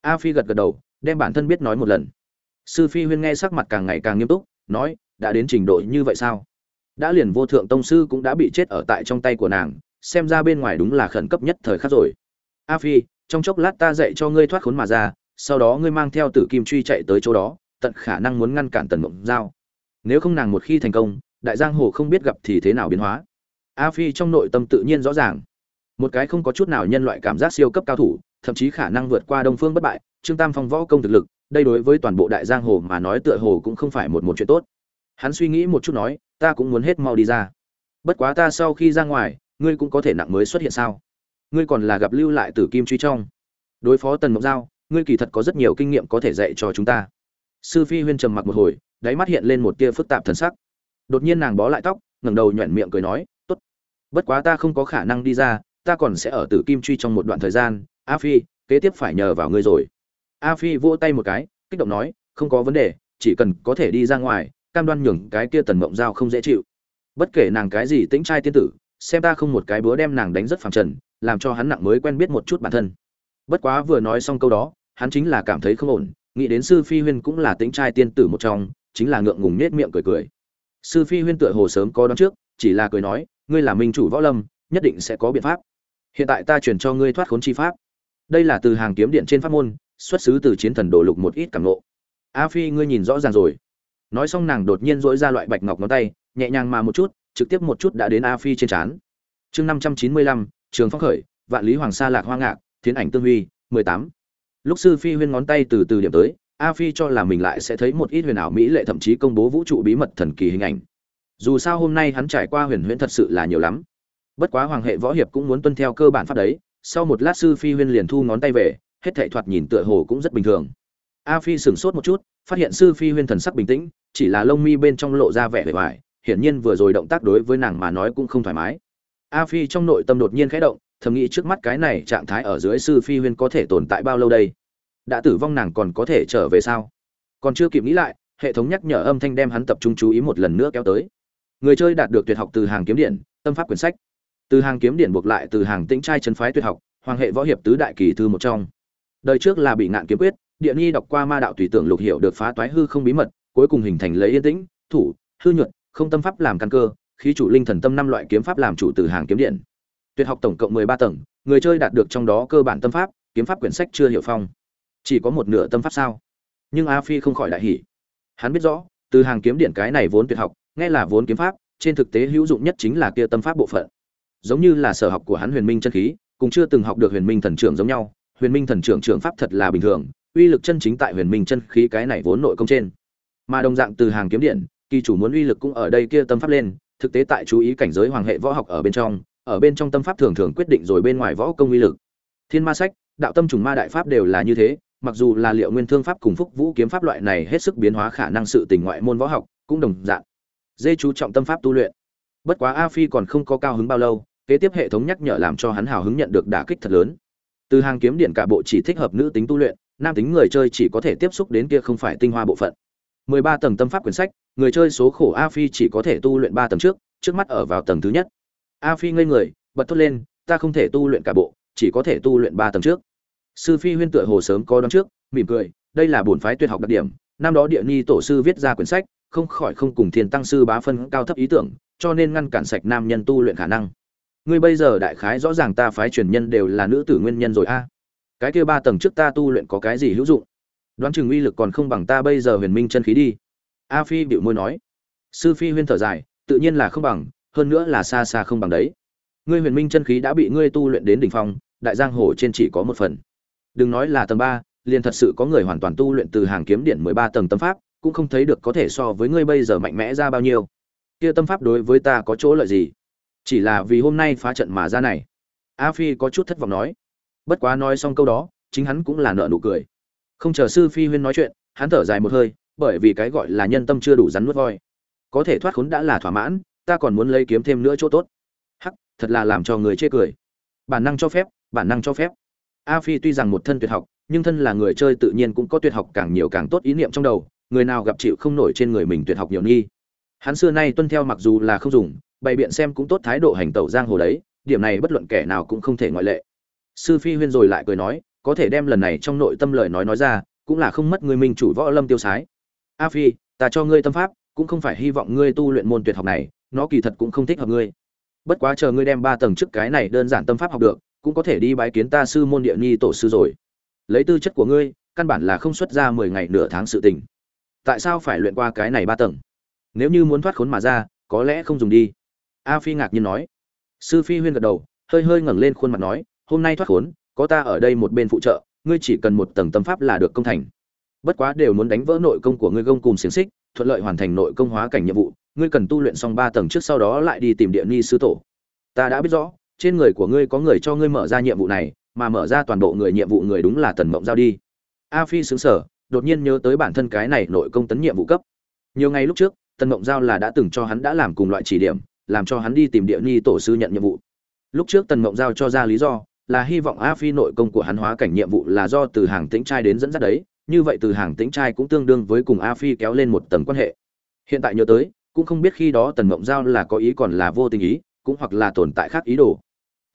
A phi gật gật đầu, đem bản thân biết nói một lần. Sư phi huyên nghe sắc mặt càng ngày càng nghiêm túc, nói, đã đến trình độ như vậy sao? Đã liền vô thượng tông sư cũng đã bị chết ở tại trong tay của nàng, xem ra bên ngoài đúng là khẩn cấp nhất thời khắc rồi. A phi, trong chốc lát ta dạy cho ngươi thoát khốn mà ra, sau đó ngươi mang theo tử kim truy chạy tới chỗ đó, tận khả năng muốn ngăn cản tần mộng giao nếu không nàng một khi thành công, đại giang hồ không biết gặp thì thế nào biến hóa. A phi trong nội tâm tự nhiên rõ ràng. Một cái không có chút nào nhân loại cảm giác siêu cấp cao thủ, thậm chí khả năng vượt qua đông phương bất bại, trương tam phong võ công thực lực, đây đối với toàn bộ đại giang hồ mà nói tựa hồ cũng không phải một một chuyện tốt. Hắn suy nghĩ một chút nói, ta cũng muốn hết mau đi ra. Bất quá ta sau khi ra ngoài, ngươi cũng có thể nặng mới xuất hiện sao? Ngươi còn là gặp lưu lại từ kim truy trong. Đối phó tần mộng giao, ngươi kỳ thật có rất nhiều kinh nghiệm có thể dạy cho chúng ta. Sư phi huyên trầm mặc một hồi đáy mắt hiện lên một tia phức tạp thần sắc. Đột nhiên nàng bó lại tóc, ngẩng đầu nhoẻn miệng cười nói, tốt. Bất quá ta không có khả năng đi ra, ta còn sẽ ở tử kim truy trong một đoạn thời gian. A phi, kế tiếp phải nhờ vào ngươi rồi. A phi vỗ tay một cái, kích động nói, không có vấn đề, chỉ cần có thể đi ra ngoài, cam đoan nhường cái kia tần mộng giao không dễ chịu. Bất kể nàng cái gì tính trai tiên tử, xem ta không một cái búa đem nàng đánh rất phẳng trần, làm cho hắn nặng mới quen biết một chút bản thân. Bất quá vừa nói xong câu đó, hắn chính là cảm thấy không ổn, nghĩ đến sư phi huyên cũng là tính trai tiên tử một trong chính là ngượng ngùng nết miệng cười cười. Sư phi huyên tựa hồ sớm có đón trước, chỉ là cười nói, ngươi là minh chủ võ lâm, nhất định sẽ có biện pháp. Hiện tại ta truyền cho ngươi thoát khốn chi pháp. Đây là từ hàng kiếm điện trên pháp môn, xuất xứ từ chiến thần đồ lục một ít cảm nộ a phi, ngươi nhìn rõ ràng rồi. Nói xong nàng đột nhiên dỗi ra loại bạch ngọc ngón tay, nhẹ nhàng mà một chút, trực tiếp một chút đã đến a phi trên trán. Chương năm trăm chín mươi lăm, trường phong khởi, vạn lý hoàng sa lạc hoa ngạc, thiến ảnh tương huy, mười tám. Lúc sư phi huyên ngón tay từ từ điểm tới a phi cho là mình lại sẽ thấy một ít huyền ảo mỹ lệ thậm chí công bố vũ trụ bí mật thần kỳ hình ảnh. Dù sao hôm nay hắn trải qua huyền huyễn thật sự là nhiều lắm. Bất quá hoàng hệ võ hiệp cũng muốn tuân theo cơ bản pháp đấy, sau một lát sư phi huyên liền thu ngón tay về, hết thảy thoạt nhìn tựa hồ cũng rất bình thường. A phi sửng sốt một chút, phát hiện sư phi huyên thần sắc bình tĩnh, chỉ là lông mi bên trong lộ ra vẻ vẻ vải hiển nhiên vừa rồi động tác đối với nàng mà nói cũng không thoải mái. A phi trong nội tâm đột nhiên khẽ động, thầm nghĩ trước mắt cái này trạng thái ở dưới sư phi huyên có thể tồn tại bao lâu đây? Đã tử vong nàng còn có thể trở về sao? Còn chưa kịp nghĩ lại, hệ thống nhắc nhở âm thanh đem hắn tập trung chú ý một lần nữa kéo tới. Người chơi đạt được tuyệt học từ hàng kiếm điện, tâm pháp quyển sách. Từ hàng kiếm điện buộc lại từ hàng tĩnh trai chân phái tuyệt học, hoàng hệ võ hiệp tứ đại kỳ thư một trong. Đời trước là bị ngạn kiếm quyết, địa nghi đọc qua ma đạo tùy tưởng lục hiệu được phá toái hư không bí mật, cuối cùng hình thành lấy yên tĩnh, thủ, hư nhuận, không tâm pháp làm căn cơ, khí chủ linh thần tâm năm loại kiếm pháp làm chủ từ hàng kiếm điện. Tuyệt học tổng cộng mười ba tầng, người chơi đạt được trong đó cơ bản tâm pháp, kiếm pháp quyển sách chưa hiểu phong chỉ có một nửa tâm pháp sao? Nhưng a phi không khỏi đại hỉ. Hắn biết rõ, từ hàng kiếm điện cái này vốn tuyệt học, nghe là vốn kiếm pháp, trên thực tế hữu dụng nhất chính là kia tâm pháp bộ phận. Giống như là sở học của hắn huyền minh chân khí cũng chưa từng học được huyền minh thần trưởng giống nhau, huyền minh thần trưởng trưởng pháp thật là bình thường, uy lực chân chính tại huyền minh chân khí cái này vốn nội công trên. Mà đồng dạng từ hàng kiếm điện kỳ chủ muốn uy lực cũng ở đây kia tâm pháp lên, thực tế tại chú ý cảnh giới hoàng hệ võ học ở bên trong, ở bên trong tâm pháp thường thường quyết định rồi bên ngoài võ công uy lực. Thiên ma sách, đạo tâm trùng ma đại pháp đều là như thế mặc dù là liệu nguyên thương pháp cùng phúc vũ kiếm pháp loại này hết sức biến hóa khả năng sự tình ngoại môn võ học, cũng đồng dạng. Dê chú trọng tâm pháp tu luyện. Bất quá a phi còn không có cao hứng bao lâu, kế tiếp hệ thống nhắc nhở làm cho hắn hào hứng nhận được đả kích thật lớn. Từ hàng kiếm điện cả bộ chỉ thích hợp nữ tính tu luyện, nam tính người chơi chỉ có thể tiếp xúc đến kia không phải tinh hoa bộ phận. 13 tầng tâm pháp quyển sách, người chơi số khổ a phi chỉ có thể tu luyện 3 tầng trước trước mắt ở vào tầng thứ nhất. A phi ngây người, bật thốt lên, ta không thể tu luyện cả bộ, chỉ có thể tu luyện 3 tầng trước sư phi huyên tựa hồ sớm có đón trước, mỉm cười, đây là bổn phái tuyệt học đặc điểm, năm đó địa ni tổ sư viết ra quyển sách, không khỏi không cùng thiên tăng sư bá phân cao thấp ý tưởng, cho nên ngăn cản sạch nam nhân tu luyện khả năng. Ngươi bây giờ đại khái rõ ràng ta phái truyền nhân đều là nữ tử nguyên nhân rồi a. Cái kia ba tầng trước ta tu luyện có cái gì hữu dụng? Đoán chừng uy lực còn không bằng ta bây giờ huyền minh chân khí đi. A phi bịu môi nói. Sư phi huyên thở dài, tự nhiên là không bằng, hơn nữa là xa xa không bằng đấy. Ngươi huyền minh chân khí đã bị ngươi tu luyện đến đỉnh phong, đại giang hồ trên chỉ có một phần đừng nói là tầng ba, liền thật sự có người hoàn toàn tu luyện từ hàng kiếm điện mười ba tầng tâm pháp, cũng không thấy được có thể so với ngươi bây giờ mạnh mẽ ra bao nhiêu. Kia tâm pháp đối với ta có chỗ lợi gì? Chỉ là vì hôm nay phá trận mà ra này. A phi có chút thất vọng nói. Bất quá nói xong câu đó, chính hắn cũng là nở nụ cười. Không chờ sư phi huyên nói chuyện, hắn thở dài một hơi, bởi vì cái gọi là nhân tâm chưa đủ rắn nuốt voi. Có thể thoát khốn đã là thỏa mãn, ta còn muốn lấy kiếm thêm nữa chỗ tốt. Hắc, thật là làm cho người chê cười. Bản năng cho phép, bản năng cho phép a phi tuy rằng một thân tuyệt học, nhưng thân là người chơi tự nhiên cũng có tuyệt học càng nhiều càng tốt ý niệm trong đầu, người nào gặp chịu không nổi trên người mình tuyệt học nhiều nghi. Hắn xưa nay tuân theo mặc dù là không dùng, bày biện xem cũng tốt thái độ hành tẩu giang hồ đấy, điểm này bất luận kẻ nào cũng không thể ngoại lệ. Sư phi huyên rồi lại cười nói, có thể đem lần này trong nội tâm lời nói nói ra, cũng là không mất người mình chủ võ lâm tiêu sái. A phi, ta cho ngươi tâm pháp, cũng không phải hy vọng ngươi tu luyện môn tuyệt học này, nó kỳ thật cũng không thích hợp ngươi. Bất quá chờ ngươi đem ba tầng trước cái này đơn giản tâm pháp học được cũng có thể đi bái kiến ta sư môn địa nhi tổ sư rồi. Lấy tư chất của ngươi, căn bản là không xuất ra mười ngày nửa tháng sự tình. Tại sao phải luyện qua cái này ba tầng? Nếu như muốn thoát khốn mà ra, có lẽ không dùng đi. A phi ngạc nhiên nói. Sư phi huyên gật đầu, hơi hơi ngẩng lên khuôn mặt nói, hôm nay thoát khốn, có ta ở đây một bên phụ trợ, ngươi chỉ cần một tầng tâm pháp là được công thành. Bất quá đều muốn đánh vỡ nội công của ngươi gông cùng xiềng xích, thuận lợi hoàn thành nội công hóa cảnh nhiệm vụ, ngươi cần tu luyện xong ba tầng trước sau đó lại đi tìm địa ni sư tổ. Ta đã biết rõ trên người của ngươi có người cho ngươi mở ra nhiệm vụ này, mà mở ra toàn bộ người nhiệm vụ người đúng là tần mộng giao đi. A phi xứng sở đột nhiên nhớ tới bản thân cái này nội công tấn nhiệm vụ cấp. Nhiều ngày lúc trước, tần mộng giao là đã từng cho hắn đã làm cùng loại chỉ điểm, làm cho hắn đi tìm địa ni tổ sư nhận nhiệm vụ. Lúc trước tần mộng giao cho ra lý do, là hy vọng a phi nội công của hắn hóa cảnh nhiệm vụ là do từ hàng tĩnh trai đến dẫn dắt đấy, như vậy từ hàng tĩnh trai cũng tương đương với cùng a phi kéo lên một tầng quan hệ. Hiện tại nhớ tới, cũng không biết khi đó tần mộng giao là có ý còn là vô tình ý, cũng hoặc là tồn tại khác ý đồ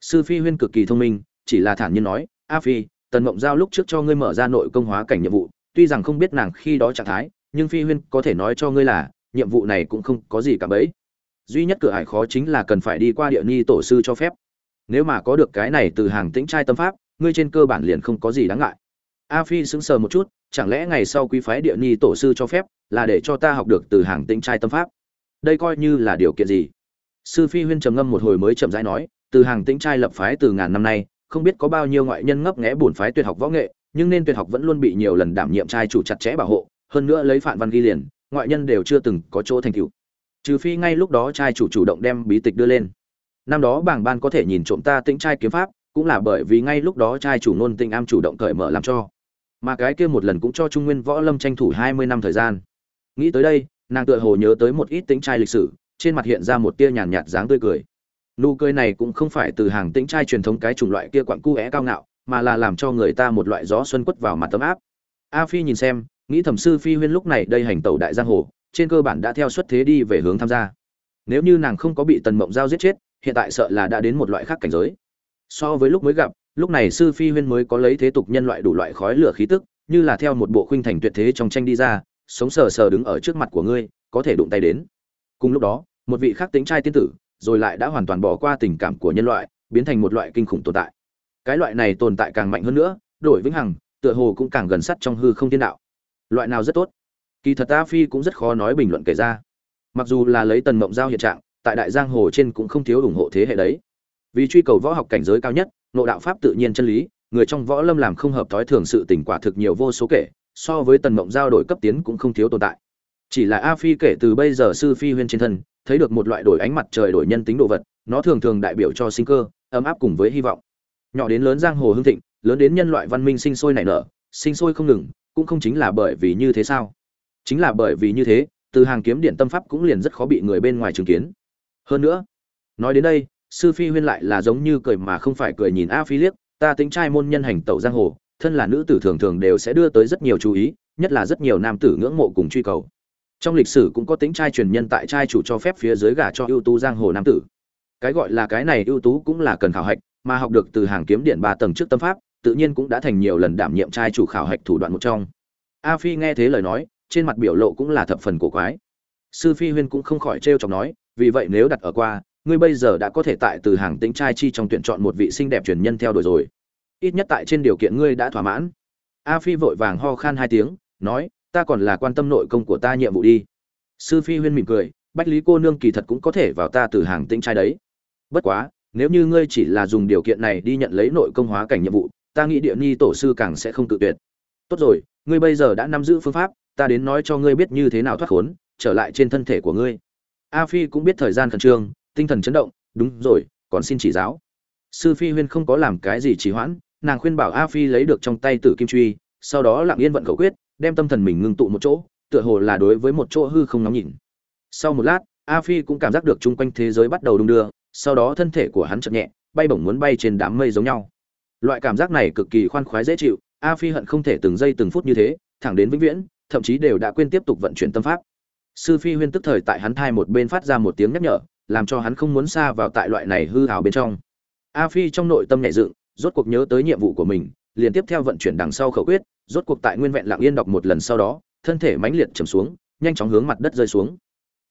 sư phi huyên cực kỳ thông minh, chỉ là thản nhiên nói, a phi, tần mộng giao lúc trước cho ngươi mở ra nội công hóa cảnh nhiệm vụ, tuy rằng không biết nàng khi đó trạng thái, nhưng phi huyên có thể nói cho ngươi là, nhiệm vụ này cũng không có gì cả bấy. Duy nhất cửa ải khó chính là cần phải đi qua địa ni tổ sư cho phép. Nếu mà có được cái này từ hàng tĩnh trai tâm pháp, ngươi trên cơ bản liền không có gì đáng ngại. A phi sững sờ một chút, chẳng lẽ ngày sau quý phái địa ni tổ sư cho phép là để cho ta học được từ hàng tĩnh trai tâm pháp? Đây coi như là điều kiện gì? Sư phi huyên trầm ngâm một hồi mới chậm rãi nói từ hàng tĩnh trai lập phái từ ngàn năm nay, không biết có bao nhiêu ngoại nhân ngấp nghẽ bổn phái tuyệt học võ nghệ, nhưng nên tuyệt học vẫn luôn bị nhiều lần đảm nhiệm trai chủ chặt chẽ bảo hộ, hơn nữa lấy phản văn ghi liền, ngoại nhân đều chưa từng có chỗ thành tựu. Trừ phi ngay lúc đó trai chủ chủ động đem bí tịch đưa lên. Năm đó bảng ban có thể nhìn trộm ta tĩnh trai kiếm pháp, cũng là bởi vì ngay lúc đó trai chủ nôn tinh am chủ động cởi mở làm cho. Mà cái kia một lần cũng cho trung nguyên võ lâm tranh thủ hai mươi năm thời gian. Nghĩ tới đây, nàng tựa hồ nhớ tới một ít tĩnh trai lịch sử, trên mặt hiện ra một tia nhàn nhạt dáng tươi cười nụ cười này cũng không phải từ hàng tĩnh trai truyền thống cái chủng loại kia quặn cu é cao ngạo, mà là làm cho người ta một loại gió xuân quất vào mặt tấm áp. A phi nhìn xem, nghĩ thẩm sư phi huyên lúc này đây hành tẩu đại giang hồ, trên cơ bản đã theo xuất thế đi về hướng tham gia. Nếu như nàng không có bị tần mộng giao giết chết, hiện tại sợ là đã đến một loại khác cảnh giới. So với lúc mới gặp, lúc này sư phi huyên mới có lấy thế tục nhân loại đủ loại khói lửa khí tức, như là theo một bộ khuynh thành tuyệt thế trong tranh đi ra, sống sờ sờ đứng ở trước mặt của ngươi, có thể đụng tay đến. Cùng lúc đó, một vị khác tính trai tiên tử rồi lại đã hoàn toàn bỏ qua tình cảm của nhân loại, biến thành một loại kinh khủng tồn tại. Cái loại này tồn tại càng mạnh hơn nữa, đổi vĩnh hằng, tựa hồ cũng càng gần sát trong hư không thiên đạo. Loại nào rất tốt? Kỳ thật ta phi cũng rất khó nói bình luận kể ra. Mặc dù là lấy tần mộng giao hiện trạng, tại đại giang hồ trên cũng không thiếu ủng hộ thế hệ đấy. Vì truy cầu võ học cảnh giới cao nhất nộ đạo pháp tự nhiên chân lý, người trong võ lâm làm không hợp thói thường sự tình quả thực nhiều vô số kể, so với tần mộng giao đổi cấp tiến cũng không thiếu tồn tại chỉ là a phi kể từ bây giờ sư phi huyên trên thân, thấy được một loại đổi ánh mặt trời đổi nhân tính đồ vật, nó thường thường đại biểu cho sinh cơ, ấm áp cùng với hy vọng. Nhỏ đến lớn giang hồ hưng thịnh, lớn đến nhân loại văn minh sinh sôi nảy nở, sinh sôi không ngừng, cũng không chính là bởi vì như thế sao? Chính là bởi vì như thế, từ hàng kiếm điện tâm pháp cũng liền rất khó bị người bên ngoài chứng kiến. Hơn nữa, nói đến đây, sư phi huyên lại là giống như cười mà không phải cười nhìn a phi liếc, ta tính trai môn nhân hành tẩu giang hồ, thân là nữ tử thường thường đều sẽ đưa tới rất nhiều chú ý, nhất là rất nhiều nam tử ngưỡng mộ cùng truy cầu trong lịch sử cũng có tính trai truyền nhân tại trai chủ cho phép phía dưới gả cho ưu tú giang hồ nam tử. Cái gọi là cái này ưu tú cũng là cần khảo hạch, mà học được từ hàng kiếm điện ba tầng trước tâm pháp, tự nhiên cũng đã thành nhiều lần đảm nhiệm trai chủ khảo hạch thủ đoạn một trong. A phi nghe thế lời nói, trên mặt biểu lộ cũng là thập phần cổ quái. Sư phi huyên cũng không khỏi trêu chọc nói, vì vậy nếu đặt ở qua, ngươi bây giờ đã có thể tại từ hàng tính trai chi trong tuyển chọn một vị xinh đẹp truyền nhân theo đuổi rồi. Ít nhất tại trên điều kiện ngươi đã thỏa mãn. A phi vội vàng ho khan hai tiếng, nói ta còn là quan tâm nội công của ta nhiệm vụ đi. Sư phi huyên mỉm cười, bách lý cô nương kỳ thật cũng có thể vào ta từ hàng tĩnh trai đấy. Bất quá, nếu như ngươi chỉ là dùng điều kiện này đi nhận lấy nội công hóa cảnh nhiệm vụ, ta nghĩ địa ni tổ sư càng sẽ không tự tuyệt. Tốt rồi, ngươi bây giờ đã nắm giữ phương pháp, ta đến nói cho ngươi biết như thế nào thoát khốn, trở lại trên thân thể của ngươi. A phi cũng biết thời gian khẩn trương, tinh thần chấn động, đúng rồi, còn xin chỉ giáo. Sư phi huyên không có làm cái gì trì hoãn, nàng khuyên bảo a phi lấy được trong tay tử kim truy, sau đó lặng yên vận khẩu quyết đem tâm thần mình ngưng tụ một chỗ, tựa hồ là đối với một chỗ hư không ngóng nhìn. Sau một lát, a phi cũng cảm giác được chung quanh thế giới bắt đầu đung đưa, sau đó thân thể của hắn chậm nhẹ, bay bổng muốn bay trên đám mây giống nhau. Loại cảm giác này cực kỳ khoan khoái dễ chịu, a phi hận không thể từng giây từng phút như thế, thẳng đến vĩnh viễn, thậm chí đều đã quên tiếp tục vận chuyển tâm pháp. Sư phi huyên tức thời tại hắn thai một bên phát ra một tiếng nhắc nhở, làm cho hắn không muốn xa vào tại loại này hư hào bên trong. A phi trong nội tâm nhảy dựng, rốt cuộc nhớ tới nhiệm vụ của mình liền tiếp theo vận chuyển đằng sau khẩu quyết, rốt cuộc tại nguyên vẹn lặng yên đọc một lần sau đó, thân thể mãnh liệt trầm xuống, nhanh chóng hướng mặt đất rơi xuống.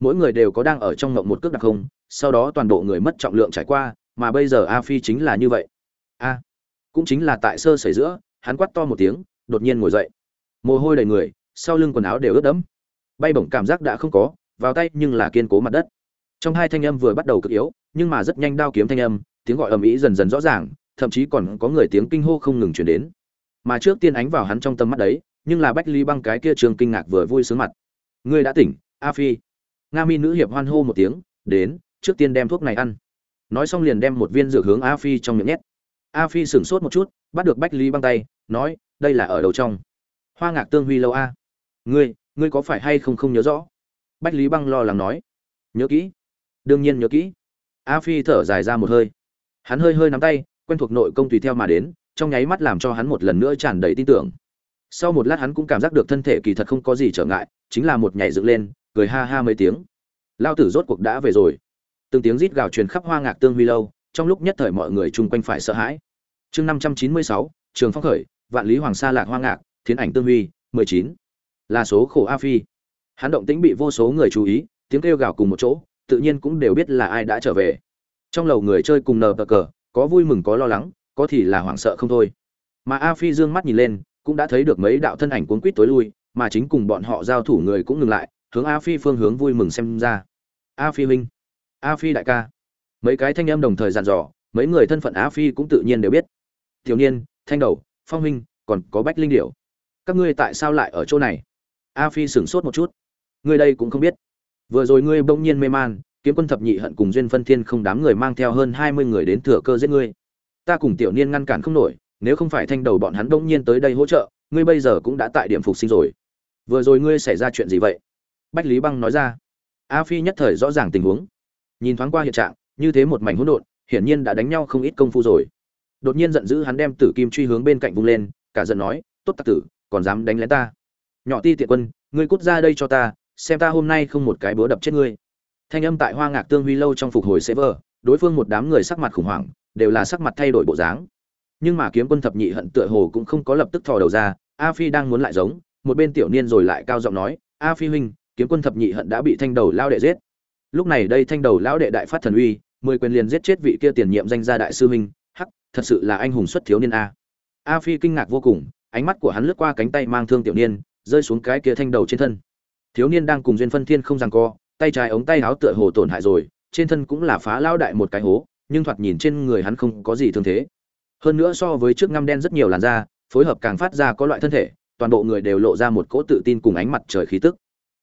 Mỗi người đều có đang ở trong ngộng một cước đặc không, sau đó toàn bộ người mất trọng lượng trải qua, mà bây giờ a phi chính là như vậy. A, cũng chính là tại sơ xảy giữa, hắn quát to một tiếng, đột nhiên ngồi dậy. Mồ hôi đầy người, sau lưng quần áo đều ướt đẫm. Bay bổng cảm giác đã không có, vào tay nhưng là kiên cố mặt đất. Trong hai thanh âm vừa bắt đầu cực yếu, nhưng mà rất nhanh đao kiếm thanh âm, tiếng gọi ầm ĩ dần dần rõ ràng thậm chí còn có người tiếng kinh hô không ngừng chuyển đến. Mà trước tiên ánh vào hắn trong tâm mắt đấy, nhưng là bách ly băng cái kia trường kinh ngạc vừa vui sướng mặt. Ngươi đã tỉnh, a phi. Nga mi nữ hiệp hoan hô một tiếng, đến, trước tiên đem thuốc này ăn. Nói xong liền đem một viên dược hướng a phi trong miệng nhét. A phi sửng sốt một chút, bắt được bách ly băng tay, nói, đây là ở đầu trong. Hoa ngạc tương huy lâu a. Ngươi ngươi có phải hay không không nhớ rõ? Bách lý băng lo lắng nói. Nhớ kỹ. Đương nhiên nhớ kỹ. A phi thở dài ra một hơi. Hắn hơi hơi nắm tay quen thuộc nội công tùy theo mà đến, trong nháy mắt làm cho hắn một lần nữa tràn đầy tin tưởng. Sau một lát hắn cũng cảm giác được thân thể kỳ thật không có gì trở ngại, chính là một nhảy dựng lên, cười ha ha mấy tiếng. Lao tử rốt cuộc đã về rồi. Từng tiếng rít gào truyền khắp hoa ngạc tương huy lâu, trong lúc nhất thời mọi người chung quanh phải sợ hãi. Chương năm trăm chín mươi sáu, trường phong khởi, vạn lý hoàng sa lạc hoa ngạc, thiến ảnh tương huy, mười chín. Là số khổ a phi. Hắn động tĩnh bị vô số người chú ý, tiếng kêu gào cùng một chỗ, tự nhiên cũng đều biết là ai đã trở về. Trong lầu người chơi cùng nờ cờ có vui mừng có lo lắng, có thì là hoảng sợ không thôi. Mà a phi dương mắt nhìn lên, cũng đã thấy được mấy đạo thân ảnh cuốn quýt tối lui, mà chính cùng bọn họ giao thủ người cũng ngừng lại, hướng a phi phương hướng vui mừng xem ra. A phi huynh, a phi đại ca. Mấy cái thanh âm đồng thời dàn dò, mấy người thân phận a phi cũng tự nhiên đều biết. Thiếu niên, thanh đầu, phong huynh, còn có bách linh điểu. Các ngươi tại sao lại ở chỗ này? A phi sửng sốt một chút. Ngươi đây cũng không biết. Vừa rồi ngươi bỗng nhiên mê man kiếm quân thập nhị hận cùng duyên phân thiên không đám người mang theo hơn hai mươi người đến thừa cơ giết ngươi. Ta cùng tiểu niên ngăn cản không nổi, nếu không phải thanh đầu bọn hắn đông nhiên tới đây hỗ trợ, ngươi bây giờ cũng đã tại điểm phục sinh rồi. Vừa rồi ngươi xảy ra chuyện gì vậy? Bách lý băng nói ra. A phi nhất thời rõ ràng tình huống. Nhìn thoáng qua hiện trạng, như thế một mảnh hỗn độn, hiển nhiên đã đánh nhau không ít công phu rồi. Đột nhiên giận dữ hắn đem tử kim truy hướng bên cạnh vung lên, cả giận nói, tốt tặc tử, còn dám đánh lén ta? Nhỏ ti tiện quân, ngươi cút ra đây cho ta, xem ta hôm nay không một cái búa đập chết ngươi thanh âm tại hoa ngạc tương huy lâu trong phục hồi server đối phương một đám người sắc mặt khủng hoảng, đều là sắc mặt thay đổi bộ dáng. Nhưng mà kiếm quân thập nhị hận tựa hồ cũng không có lập tức thò đầu ra, a phi đang muốn lại giống, một bên tiểu niên rồi lại cao giọng nói, a phi huynh, kiếm quân thập nhị hận đã bị thanh đầu lao đệ giết. Lúc này đây thanh đầu lão đệ đại phát thần uy, mười quyền liền giết chết vị kia tiền nhiệm danh gia đại sư huynh, hắc, thật sự là anh hùng xuất thiếu niên a. A phi kinh ngạc vô cùng, ánh mắt của hắn lướt qua cánh tay mang thương tiểu niên, rơi xuống cái kia thanh đầu trên thân. Thiếu niên đang cùng duyên phân thiên không rằng co tay trái ống tay áo tựa hồ tổn hại rồi, trên thân cũng là phá lao đại một cái hố, nhưng thoạt nhìn trên người hắn không có gì thương thế. Hơn nữa so với trước ngăm đen rất nhiều làn da, phối hợp càng phát ra có loại thân thể, toàn bộ người đều lộ ra một cỗ tự tin cùng ánh mặt trời khí tức.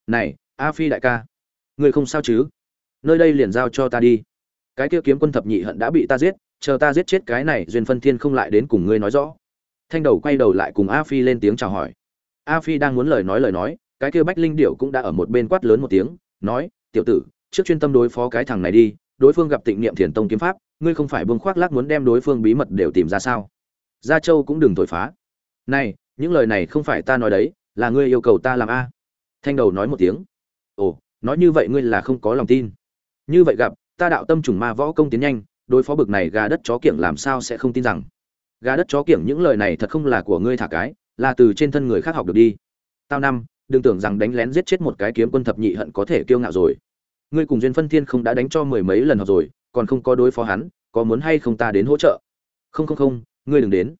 Này, a phi đại ca ngươi không sao chứ? Nơi đây liền giao cho ta đi. Cái kia kiếm quân thập nhị hận đã bị ta giết, chờ ta giết chết cái này duyên phân thiên không lại đến cùng ngươi nói rõ. Thanh đầu quay đầu lại cùng a phi lên tiếng chào hỏi. A phi đang muốn lời nói lời nói, cái kia bách linh điểu cũng đã ở một bên quát lớn một tiếng nói, tiểu tử, trước chuyên tâm đối phó cái thằng này đi, đối phương gặp tịnh niệm thiền tông kiếm pháp, ngươi không phải buông khoác lác muốn đem đối phương bí mật đều tìm ra sao? Gia châu cũng đừng thổi phá. Này, những lời này không phải ta nói đấy, là ngươi yêu cầu ta làm a. Thanh đầu nói một tiếng. Ồ, nói như vậy ngươi là không có lòng tin. Như vậy gặp, ta đạo tâm trùng ma võ công tiến nhanh, đối phó bực này gà đất chó kiểng làm sao sẽ không tin rằng? Gà đất chó kiểng những lời này thật không là của ngươi thả cái, là từ trên thân người khác học được đi. Tao năm đừng tưởng rằng đánh lén giết chết một cái kiếm quân thập nhị hận có thể kiêu ngạo rồi. Ngươi cùng duyên phân thiên không đã đánh cho mười mấy lần học rồi, còn không có đối phó hắn, có muốn hay không ta đến hỗ trợ? Không không không, ngươi đừng đến.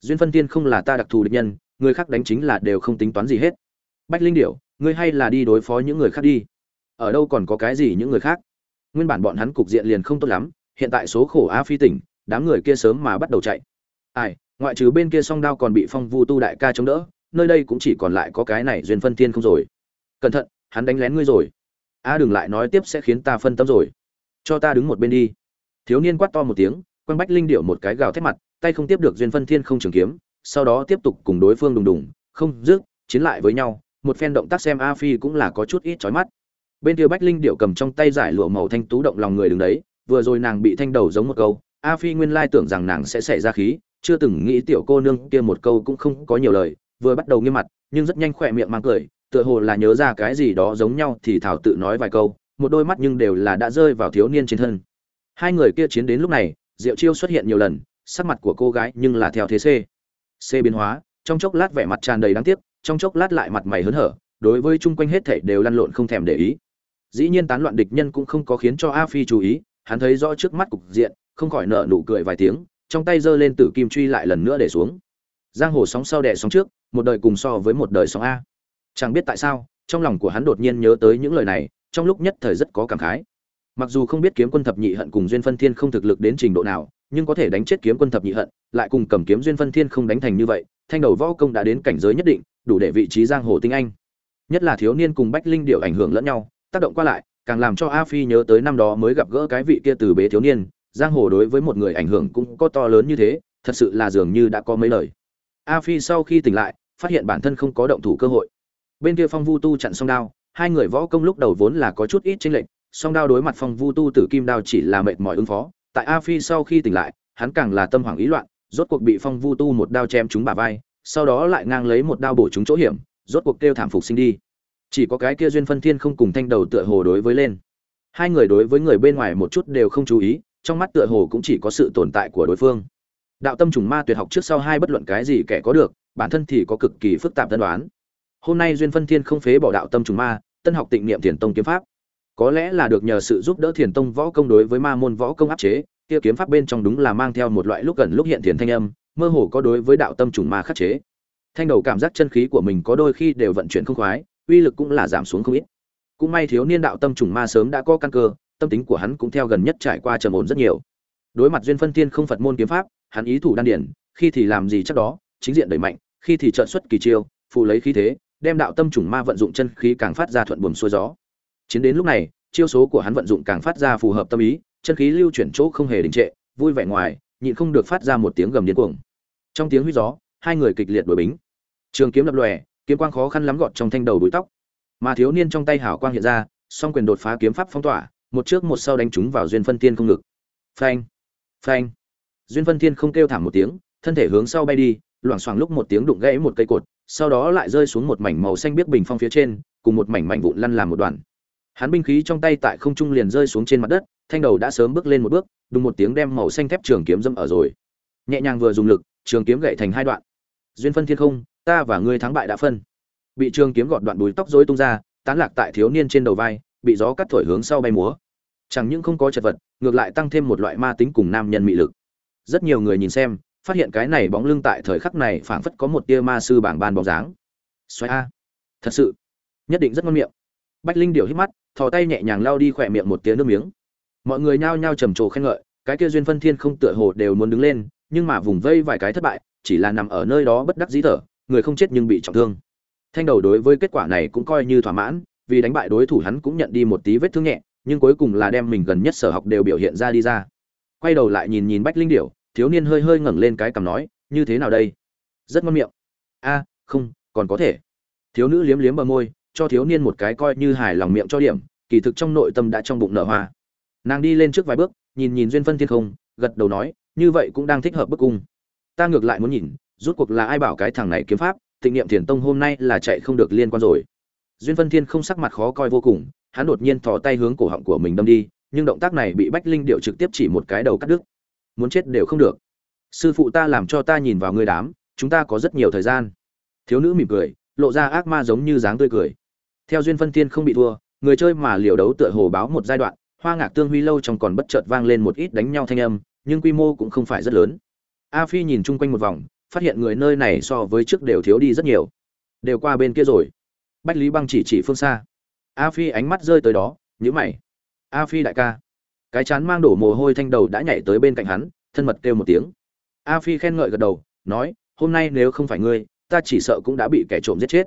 Duyên phân thiên không là ta đặc thù địch nhân, người khác đánh chính là đều không tính toán gì hết. Bách linh điểu, ngươi hay là đi đối phó những người khác đi. Ở đâu còn có cái gì những người khác? Nguyên bản bọn hắn cục diện liền không tốt lắm, hiện tại số khổ a phi tỉnh, đám người kia sớm mà bắt đầu chạy. Ai, ngoại trừ bên kia song đao còn bị phong vu tu đại ca chống đỡ nơi đây cũng chỉ còn lại có cái này duyên phân thiên không rồi. Cẩn thận, hắn đánh lén ngươi rồi. A, đừng lại nói tiếp sẽ khiến ta phân tâm rồi. Cho ta đứng một bên đi. Thiếu niên quát to một tiếng quanh bách linh điệu một cái gào thét mặt, tay không tiếp được duyên phân thiên không trường kiếm, sau đó tiếp tục cùng đối phương đùng đùng, không dứt, chiến lại với nhau, một phen động tác xem a phi cũng là có chút ít chói mắt. Bên kia bách linh điệu cầm trong tay giải lụa màu thanh tú động lòng người đứng đấy, vừa rồi nàng bị thanh đầu giống một câu, a phi nguyên lai tưởng rằng nàng sẽ xảy ra khí, chưa từng nghĩ tiểu cô nương kia một câu cũng không có nhiều lời vừa bắt đầu nghiêm mặt, nhưng rất nhanh khỏe miệng mang cười, tựa hồ là nhớ ra cái gì đó giống nhau thì thảo tự nói vài câu, một đôi mắt nhưng đều là đã rơi vào thiếu niên trên thân. Hai người kia chiến đến lúc này, diệu chiêu xuất hiện nhiều lần, sắc mặt của cô gái nhưng là theo thế c. C biến hóa, trong chốc lát vẻ mặt tràn đầy đáng tiếc, trong chốc lát lại mặt mày hớn hở, đối với chung quanh hết thảy đều lăn lộn không thèm để ý. Dĩ nhiên tán loạn địch nhân cũng không có khiến cho a phi chú ý, hắn thấy rõ trước mắt cục diện, không khỏi nở nụ cười vài tiếng, trong tay giơ lên tử kim truy lại lần nữa để xuống. Giang hồ sóng sau đẻ sóng trước một đời cùng so với một đời sóng a. Chẳng biết tại sao, trong lòng của hắn đột nhiên nhớ tới những lời này, trong lúc nhất thời rất có cảm khái. Mặc dù không biết kiếm quân thập nhị hận cùng duyên phân thiên không thực lực đến trình độ nào, nhưng có thể đánh chết kiếm quân thập nhị hận, lại cùng cầm kiếm duyên phân thiên không đánh thành như vậy, thanh đầu võ công đã đến cảnh giới nhất định, đủ để vị trí giang hồ tinh anh. Nhất là thiếu niên cùng bách linh điệu ảnh hưởng lẫn nhau, tác động qua lại, càng làm cho a phi nhớ tới năm đó mới gặp gỡ cái vị kia từ bế thiếu niên, giang hồ đối với một người ảnh hưởng cũng có to lớn như thế, thật sự là dường như đã có mấy lời. A phi sau khi tỉnh lại phát hiện bản thân không có động thủ cơ hội. Bên kia phong vu tu chặn song đao, hai người võ công lúc đầu vốn là có chút ít chênh lệch, song đao đối mặt phong vu tu tử kim đao chỉ là mệt mỏi ứng phó. Tại a phi sau khi tỉnh lại, hắn càng là tâm hoảng ý loạn, rốt cuộc bị phong vu tu một đao chém trúng bả vai, sau đó lại ngang lấy một đao bổ trúng chỗ hiểm, rốt cuộc kêu thảm phục sinh đi. Chỉ có cái kia duyên phân thiên không cùng thanh đầu tựa hồ đối với lên. Hai người đối với người bên ngoài một chút đều không chú ý, trong mắt tựa hồ cũng chỉ có sự tồn tại của đối phương. Đạo tâm trùng ma tuyệt học trước sau hai bất luận cái gì kẻ có được bản thân thì có cực kỳ phức tạp tân đoán hôm nay duyên phân thiên không phế bỏ đạo tâm trùng ma, tân học tịnh niệm thiền tông kiếm pháp. Có lẽ là được nhờ sự giúp đỡ thiền tông võ công đối với ma môn võ công áp chế, kia kiếm pháp bên trong đúng là mang theo một loại lúc gần lúc hiện thiền thanh âm, mơ hồ có đối với đạo tâm trùng ma khắc chế. Thanh đầu cảm giác chân khí của mình có đôi khi đều vận chuyển không khoái, uy lực cũng là giảm xuống không ít. Cũng may thiếu niên đạo tâm trùng ma sớm đã có căn cơ, tâm tính của hắn cũng theo gần nhất trải qua trầm ổn rất nhiều. Đối mặt duyên phân thiên không phật môn kiếm pháp, hắn ý thủ đan điển, khi thì làm gì chắc đó chính diện đẩy mạnh, khi thì trận xuất kỳ chiêu phụ lấy khí thế, đem đạo tâm trùng ma vận dụng chân khí càng phát ra thuận buồm xuôi gió. Chiến đến lúc này, chiêu số của hắn vận dụng càng phát ra phù hợp tâm ý, chân khí lưu chuyển chỗ không hề đình trệ, vui vẻ ngoài, nhịn không được phát ra một tiếng gầm điên cuồng. Trong tiếng huýt gió, hai người kịch liệt đuổi bính. Trường kiếm lập lòe, kiếm quang khó khăn lắm gọt trong thanh đầu đuôi tóc. Mà thiếu niên trong tay hảo quang hiện ra, song quyền đột phá kiếm pháp phong tỏa, một trước một sau đánh trúng vào duyên phân tiên không ngực. Phanh! Phanh! Duyên phân tiên không kêu thảm một tiếng, thân thể hướng sau bay đi loảng xoảng lúc một tiếng đụng gãy một cây cột, sau đó lại rơi xuống một mảnh màu xanh biếc bình phong phía trên, cùng một mảnh mảnh vụn lăn làm một đoạn hắn binh khí trong tay tại không trung liền rơi xuống trên mặt đất, thanh đầu đã sớm bước lên một bước, đùng một tiếng đem màu xanh thép trường kiếm dâm ở rồi. Nhẹ nhàng vừa dùng lực, trường kiếm gãy thành hai đoạn. Duyên phân thiên không, ta và ngươi thắng bại đã phân. Bị trường kiếm gọt đoạn đuôi tóc rối tung ra, tán lạc tại thiếu niên trên đầu vai, bị gió cắt thổi hướng sau bay múa. Chẳng những không có chật vật, ngược lại tăng thêm một loại ma tính cùng nam nhân mị lực. Rất nhiều người nhìn xem phát hiện cái này bóng lưng tại thời khắc này phảng phất có một tia ma sư bảng ban bóng dáng. Xoay a. Thật sự. Nhất định rất ngon miệng. Bách linh điều hít mắt, thò tay nhẹ nhàng lao đi khỏe miệng một tiếng nước miếng. Mọi người nhao nhao trầm trồ khen ngợi, cái kia duyên phân thiên không tựa hồ đều muốn đứng lên, nhưng mà vùng vây vài cái thất bại, chỉ là nằm ở nơi đó bất đắc dĩ thở, người không chết nhưng bị trọng thương. Thanh đầu đối với kết quả này cũng coi như thỏa mãn, vì đánh bại đối thủ hắn cũng nhận đi một tí vết thương nhẹ, nhưng cuối cùng là đem mình gần nhất sở học đều biểu hiện ra đi ra. Quay đầu lại nhìn nhìn bách linh điểu thiếu niên hơi hơi ngẩng lên cái cằm nói, như thế nào đây? Rất ngon miệng. A, không, còn có thể. Thiếu nữ liếm liếm bờ môi, cho thiếu niên một cái coi như hài lòng miệng cho điểm, kỳ thực trong nội tâm đã trong bụng nở hoa. Nàng đi lên trước vài bước, nhìn nhìn duyên phân thiên không, gật đầu nói, như vậy cũng đang thích hợp bức cung. Ta ngược lại muốn nhìn, rút cuộc là ai bảo cái thằng này kiếm pháp tịnh niệm thiền tông hôm nay là chạy không được liên quan rồi. Duyên phân thiên không sắc mặt khó coi vô cùng, hắn đột nhiên thò tay hướng cổ họng của mình đâm đi, nhưng động tác này bị bách linh điệu trực tiếp chỉ một cái đầu cắt đứt muốn chết đều không được. Sư phụ ta làm cho ta nhìn vào người đám, chúng ta có rất nhiều thời gian. Thiếu nữ mỉm cười, lộ ra ác ma giống như dáng tươi cười. Theo duyên phân thiên không bị thua, người chơi mà liều đấu tựa hồ báo một giai đoạn, hoa ngạc tương huy lâu trong còn bất chợt vang lên một ít đánh nhau thanh âm, nhưng quy mô cũng không phải rất lớn. A phi nhìn chung quanh một vòng, phát hiện người nơi này so với trước đều thiếu đi rất nhiều. Đều qua bên kia rồi. Bách lý băng chỉ chỉ phương xa. A phi ánh mắt rơi tới đó nhữ mày. A phi đại ca cái chán mang đổ mồ hôi thanh đầu đã nhảy tới bên cạnh hắn, thân mật kêu một tiếng. A phi khen ngợi gật đầu, nói, hôm nay nếu không phải ngươi, ta chỉ sợ cũng đã bị kẻ trộm giết chết.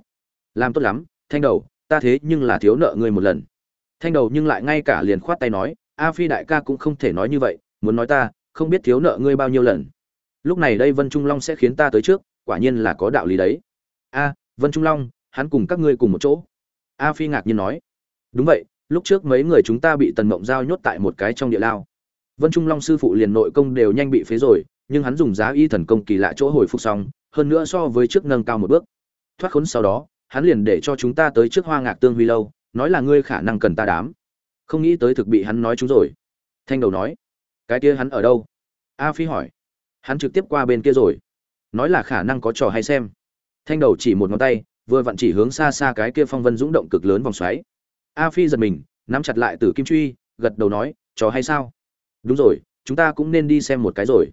Làm tốt lắm, thanh đầu, ta thế nhưng là thiếu nợ ngươi một lần. Thanh đầu nhưng lại ngay cả liền khoát tay nói, a phi đại ca cũng không thể nói như vậy, muốn nói ta, không biết thiếu nợ ngươi bao nhiêu lần. Lúc này đây vân trung long sẽ khiến ta tới trước, quả nhiên là có đạo lý đấy. A, vân trung long, hắn cùng các ngươi cùng một chỗ. A phi ngạc nhiên nói. Đúng vậy lúc trước mấy người chúng ta bị tần mộng giao nhốt tại một cái trong địa lao. Vân trung long sư phụ liền nội công đều nhanh bị phế rồi, nhưng hắn dùng giá y thần công kỳ lạ chỗ hồi phục xong, hơn nữa so với trước nâng cao một bước. Thoát khốn sau đó, hắn liền để cho chúng ta tới trước hoa ngạc tương huy lâu, nói là ngươi khả năng cần ta đám. Không nghĩ tới thực bị hắn nói chúng rồi. Thanh đầu nói, cái kia hắn ở đâu? A phi hỏi. Hắn trực tiếp qua bên kia rồi. Nói là khả năng có trò hay xem. Thanh đầu chỉ một ngón tay, vừa vặn chỉ hướng xa xa cái kia phong vân dũng động cực lớn vòng xoáy a phi giật mình, nắm chặt lại từ kim truy, gật đầu nói, trò hay sao? Đúng rồi, chúng ta cũng nên đi xem một cái rồi.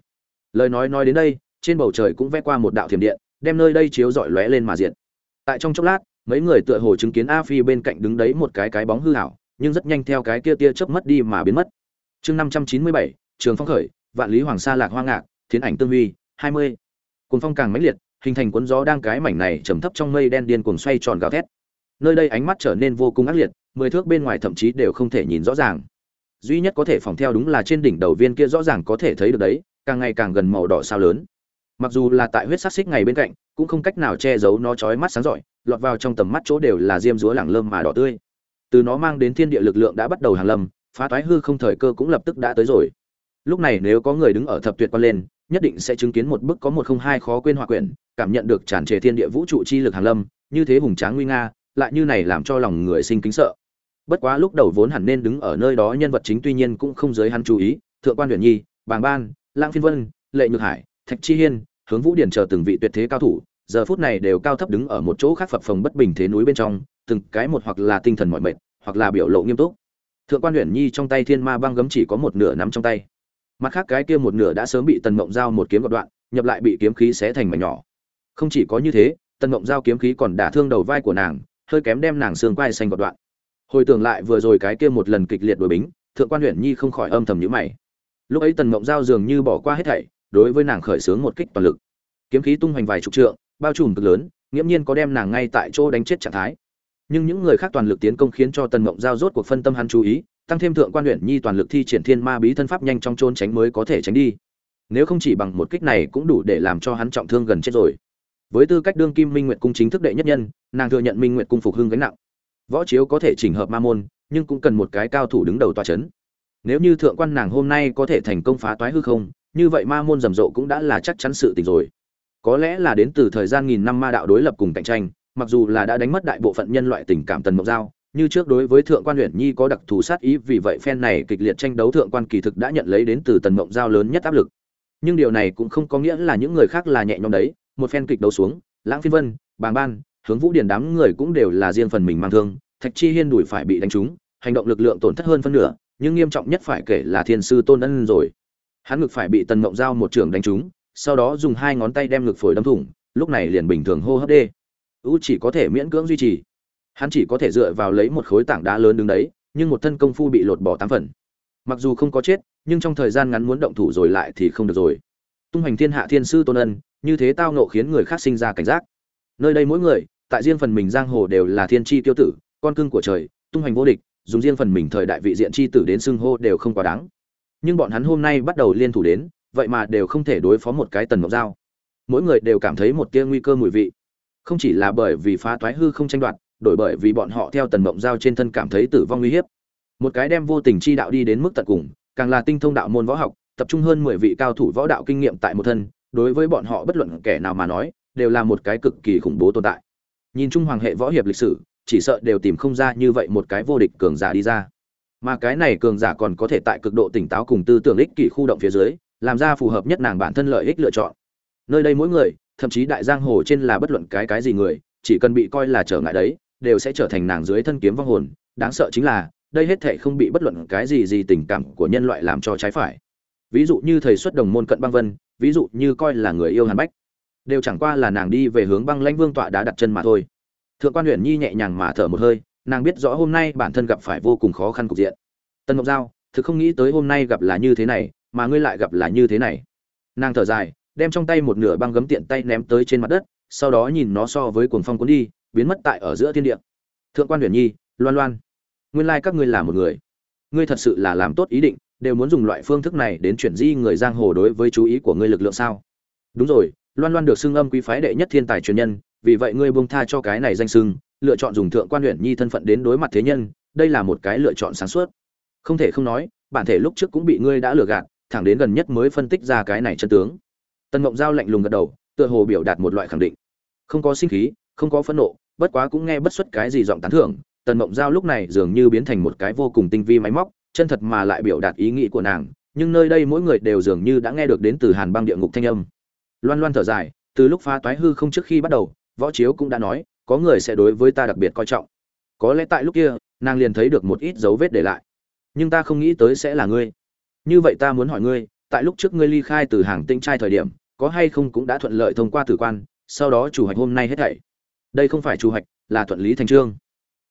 Lời nói nói đến đây, trên bầu trời cũng vẽ qua một đạo thiểm điện, đem nơi đây chiếu rọi lóe lên mà diện tại trong chốc lát, mấy người tựa hồ chứng kiến a phi bên cạnh đứng đấy một cái cái bóng hư hảo nhưng rất nhanh theo cái kia tia chớp mất đi mà biến mất. Chương năm trăm chín mươi bảy, trường phong khởi, vạn lý hoàng sa lạc hoa ngạc, thiến ảnh tương huy, hai mươi. Cuốn phong càng mãnh liệt, hình thành cuốn gió đang cái mảnh này trầm thấp trong mây đen điên cuồng xoay tròn gào thét nơi đây ánh mắt trở nên vô cùng ác liệt, mười thước bên ngoài thậm chí đều không thể nhìn rõ ràng. Duy nhất có thể phòng theo đúng là trên đỉnh đầu viên kia rõ ràng có thể thấy được đấy, càng ngày càng gần màu đỏ sao lớn. Mặc dù là tại huyết sát xích ngày bên cạnh, cũng không cách nào che giấu nó chói mắt sáng rọi, lọt vào trong tầm mắt chỗ đều là diêm dúa lẳng lơm mà đỏ tươi. Từ nó mang đến thiên địa lực lượng đã bắt đầu hàng lâm, phá toái hư không thời cơ cũng lập tức đã tới rồi. Lúc này nếu có người đứng ở thập tuyệt quan lên, nhất định sẽ chứng kiến một bức có một không hai khó quên hòa quyển, cảm nhận được tràn trề thiên địa vũ trụ chi lực hàng lâm, như thế hùng tráng nguy nga lại như này làm cho lòng người sinh kính sợ. Bất quá lúc đầu vốn hẳn nên đứng ở nơi đó nhân vật chính tuy nhiên cũng không giới hắn chú ý, thượng quan huyền nhi, bàng ban, lãng phiên vân, lệ nhược hải, thạch chi hiên, hướng vũ điển chờ từng vị tuyệt thế cao thủ, giờ phút này đều cao thấp đứng ở một chỗ khác phập phồng bất bình thế núi bên trong, từng cái một hoặc là tinh thần mọi mệt, hoặc là biểu lộ nghiêm túc. Thượng quan huyền nhi trong tay thiên ma băng gấm chỉ có một nửa nắm trong tay. Mặt khác cái kia một nửa đã sớm bị tần mộng giao một kiếm gọt đoạn, nhập lại bị kiếm khí xé thành mảnh nhỏ. Không chỉ có như thế, tần mộng giao kiếm khí còn đả thương đầu vai của nàng hơi kém đem nàng xương quai xanh gọt đoạn. Hồi tưởng lại vừa rồi cái kia một lần kịch liệt đổi bính, thượng quan huyện nhi không khỏi âm thầm nhíu mày. Lúc ấy tần mộng giao dường như bỏ qua hết thảy, đối với nàng khởi xướng một kích toàn lực. Kiếm khí tung hoành vài chục trượng, bao trùm cực lớn, nghiễm nhiên có đem nàng ngay tại chỗ đánh chết trạng thái. Nhưng những người khác toàn lực tiến công khiến cho tần mộng giao rốt cuộc phân tâm hắn chú ý, tăng thêm thượng quan huyện nhi toàn lực thi triển thiên ma bí thân pháp nhanh trong trốn tránh mới có thể tránh đi. Nếu không chỉ bằng một kích này cũng đủ để làm cho hắn trọng thương gần chết rồi với tư cách đương kim minh nguyệt cung chính thức đệ nhất nhân, nàng thừa nhận minh nguyệt cung phục hưng gánh nặng. Võ chiếu có thể chỉnh hợp ma môn, nhưng cũng cần một cái cao thủ đứng đầu tòa c h ấ n nếu như thượng quan nàng hôm nay có thể thành công phá toái hư không, như vậy ma môn rầm rộ cũng đã là chắc chắn sự tình rồi. Có lẽ là đến từ thời gian nghìn năm ma đạo đối lập cùng cạnh tranh, mặc dù là đã đánh mất đại bộ phận nhân loại tình cảm tần mộng giao, như trước đối với thượng quan huyện nhi có đặc thù sát ý, vì vậy phen này kịch liệt tranh đấu thượng quan kỳ thực đã nhận lấy đến từ tần mộng giao lớn nhất áp lực. Nhưng điều này cũng không có nghĩa là những người khác là nhẹ nhõm đấy một phen kịch đấu xuống, lãng phiên vân, bàng ban, hướng vũ điển đám người cũng đều là riêng phần mình mang thương, thạch chi hiên đuổi phải bị đánh trúng, hành động lực lượng tổn thất hơn phân nửa, nhưng nghiêm trọng nhất phải kể là thiên sư tôn ân rồi. Hắn ngực phải bị tần ngộng giao một trường đánh trúng, sau đó dùng hai ngón tay đem ngực phổi đâm thủng, lúc này liền bình thường hô hấp đê. U chỉ có thể miễn cưỡng duy trì. Hắn chỉ có thể dựa vào lấy một khối tảng đá lớn đứng đấy, nhưng một thân công phu bị lột bỏ tám phần. Mặc dù không có chết, nhưng trong thời gian ngắn muốn động thủ rồi lại thì không được rồi tung hoành thiên hạ thiên sư tôn ân, như thế tao nộ khiến người khác sinh ra cảnh giác. Nơi đây mỗi người, tại riêng phần mình giang hồ đều là thiên tri tiêu tử, con cưng của trời, tung hoành vô địch, dùng riêng phần mình thời đại vị diện tri tử đến xưng hô đều không quá đáng. Nhưng bọn hắn hôm nay bắt đầu liên thủ đến, vậy mà đều không thể đối phó một cái tần ngọc dao mỗi người đều cảm thấy một tia nguy cơ mùi vị. Không chỉ là bởi vì phá toái hư không tranh đoạt, đổi bởi vì bọn họ theo tần mộng giao trên thân cảm thấy tử vong nguy hiếp. Một cái đem vô tình chi đạo đi đến mức tận cùng, càng là tinh thông đạo môn võ học tập trung hơn mười vị cao thủ võ đạo kinh nghiệm tại một thân, đối với bọn họ bất luận kẻ nào mà nói, đều là một cái cực kỳ khủng bố tồn tại. Nhìn chung hoàng hệ võ hiệp lịch sử, chỉ sợ đều tìm không ra như vậy một cái vô địch cường giả đi ra. Mà cái này cường giả còn có thể tại cực độ tỉnh táo cùng tư tưởng ích kỷ khu động phía dưới, làm ra phù hợp nhất nàng bản thân lợi ích lựa chọn. Nơi đây mỗi người, thậm chí đại giang hồ trên là bất luận cái cái gì người, chỉ cần bị coi là trở ngại đấy, đều sẽ trở thành nàng dưới thân kiếm vong hồn. Đáng sợ chính là, đây hết thảy không bị bất luận cái gì gì tình cảm của nhân loại làm cho trái phải ví dụ như thầy xuất đồng môn cận băng vân, ví dụ như coi là người yêu hàn bách, đều chẳng qua là nàng đi về hướng băng lãnh vương tọa đã đặt chân mà thôi. Thượng quan huyện nhi nhẹ nhàng mà thở một hơi, nàng biết rõ hôm nay bản thân gặp phải vô cùng khó khăn cục diện. Tân ngọc giao, thực không nghĩ tới hôm nay gặp là như thế này, mà ngươi lại gặp là như thế này. Nàng thở dài, đem trong tay một nửa băng gấm tiện tay ném tới trên mặt đất, sau đó nhìn nó so với cuồng phong cuốn đi, biến mất tại ở giữa thiên địa. Thượng quan huyền nhi, loan loan. Nguyên lai các ngươi là một người. Ngươi thật sự là làm tốt ý định đều muốn dùng loại phương thức này đến chuyển di người giang hồ đối với chú ý của ngươi lực lượng sao? Đúng rồi, loan loan được xưng âm quý phái đệ nhất thiên tài truyền nhân, vì vậy ngươi buông tha cho cái này danh xưng, lựa chọn dùng thượng quan huyện nhi thân phận đến đối mặt thế nhân, đây là một cái lựa chọn sáng suốt. Không thể không nói, bản thể lúc trước cũng bị ngươi đã lừa gạt, thẳng đến gần nhất mới phân tích ra cái này chân tướng. Tần ngộng giao lạnh lùng gật đầu, tựa hồ biểu đạt một loại khẳng định. Không có sinh khí, không có phẫn nộ, bất quá cũng nghe bất xuất cái gì giọng tán thưởng, tần mộng giao lúc này dường như biến thành một cái vô cùng tinh vi máy móc chân thật mà lại biểu đạt ý nghĩ của nàng, nhưng nơi đây mỗi người đều dường như đã nghe được đến từ hàn băng địa ngục thanh âm. Loan loan thở dài, từ lúc phá toái hư không trước khi bắt đầu, võ chiếu cũng đã nói, có người sẽ đối với ta đặc biệt coi trọng. Có lẽ tại lúc kia, nàng liền thấy được một ít dấu vết để lại. Nhưng ta không nghĩ tới sẽ là ngươi. Như vậy ta muốn hỏi ngươi, tại lúc trước ngươi ly khai từ hàng tinh trai thời điểm, có hay không cũng đã thuận lợi thông qua tử quan, sau đó chủ hạch hôm nay hết thảy? Đây không phải chủ hạch là thuận lý thành trương.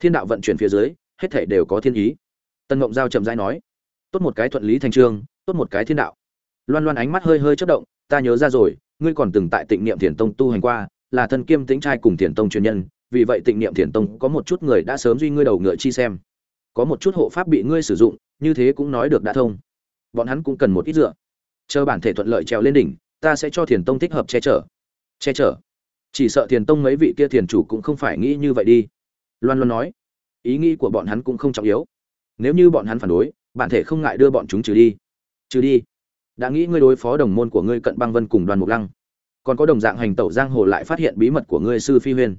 Thiên đạo vận chuyển phía dưới, hết thảy đều có thiên ý tân ngộng giao chậm rãi nói, tốt một cái thuận lý thành trương, tốt một cái thiên đạo. Loan loan ánh mắt hơi hơi chớp động, ta nhớ ra rồi, ngươi còn từng tại tịnh niệm thiền tông tu hành qua, là thân kiêm tính trai cùng thiền tông truyền nhân, vì vậy tịnh niệm thiền tông có một chút người đã sớm duy ngươi đầu ngựa chi xem. Có một chút hộ pháp bị ngươi sử dụng, như thế cũng nói được đã thông. Bọn hắn cũng cần một ít dựa. Chờ bản thể thuận lợi trèo lên đỉnh, ta sẽ cho thiền tông thích hợp che chở. Che chở? Chỉ sợ thiền tông mấy vị kia thiền chủ cũng không phải nghĩ như vậy đi. Loan loan nói, ý nghĩ của bọn hắn cũng không trọng yếu nếu như bọn hắn phản đối, bản thể không ngại đưa bọn chúng trừ đi. Trừ đi. Đã nghĩ ngươi đối phó đồng môn của ngươi cận băng vân cùng đoàn mục lăng. Còn có đồng dạng hành tẩu giang hồ lại phát hiện bí mật của ngươi sư phi huyền.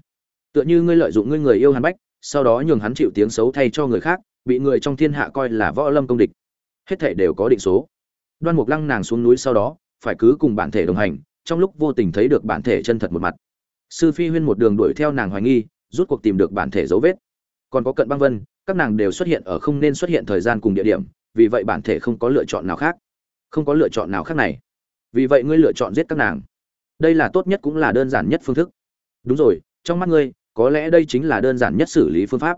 Tựa như ngươi lợi dụng ngươi người yêu hắn bách, sau đó nhường hắn chịu tiếng xấu thay cho người khác, bị người trong thiên hạ coi là võ lâm công địch. Hết thể đều có định số. Đoan mục lăng nàng xuống núi sau đó, phải cứ cùng bản thể đồng hành, trong lúc vô tình thấy được bản thể chân thật một mặt. Sư phi huyên một đường đuổi theo nàng hoài nghi, rút cuộc tìm được bản thể dấu vết. Còn có cận băng vân các nàng đều xuất hiện ở không nên xuất hiện thời gian cùng địa điểm, vì vậy bản thể không có lựa chọn nào khác. Không có lựa chọn nào khác này. Vì vậy ngươi lựa chọn giết các nàng. Đây là tốt nhất cũng là đơn giản nhất phương thức. Đúng rồi, trong mắt ngươi, có lẽ đây chính là đơn giản nhất xử lý phương pháp.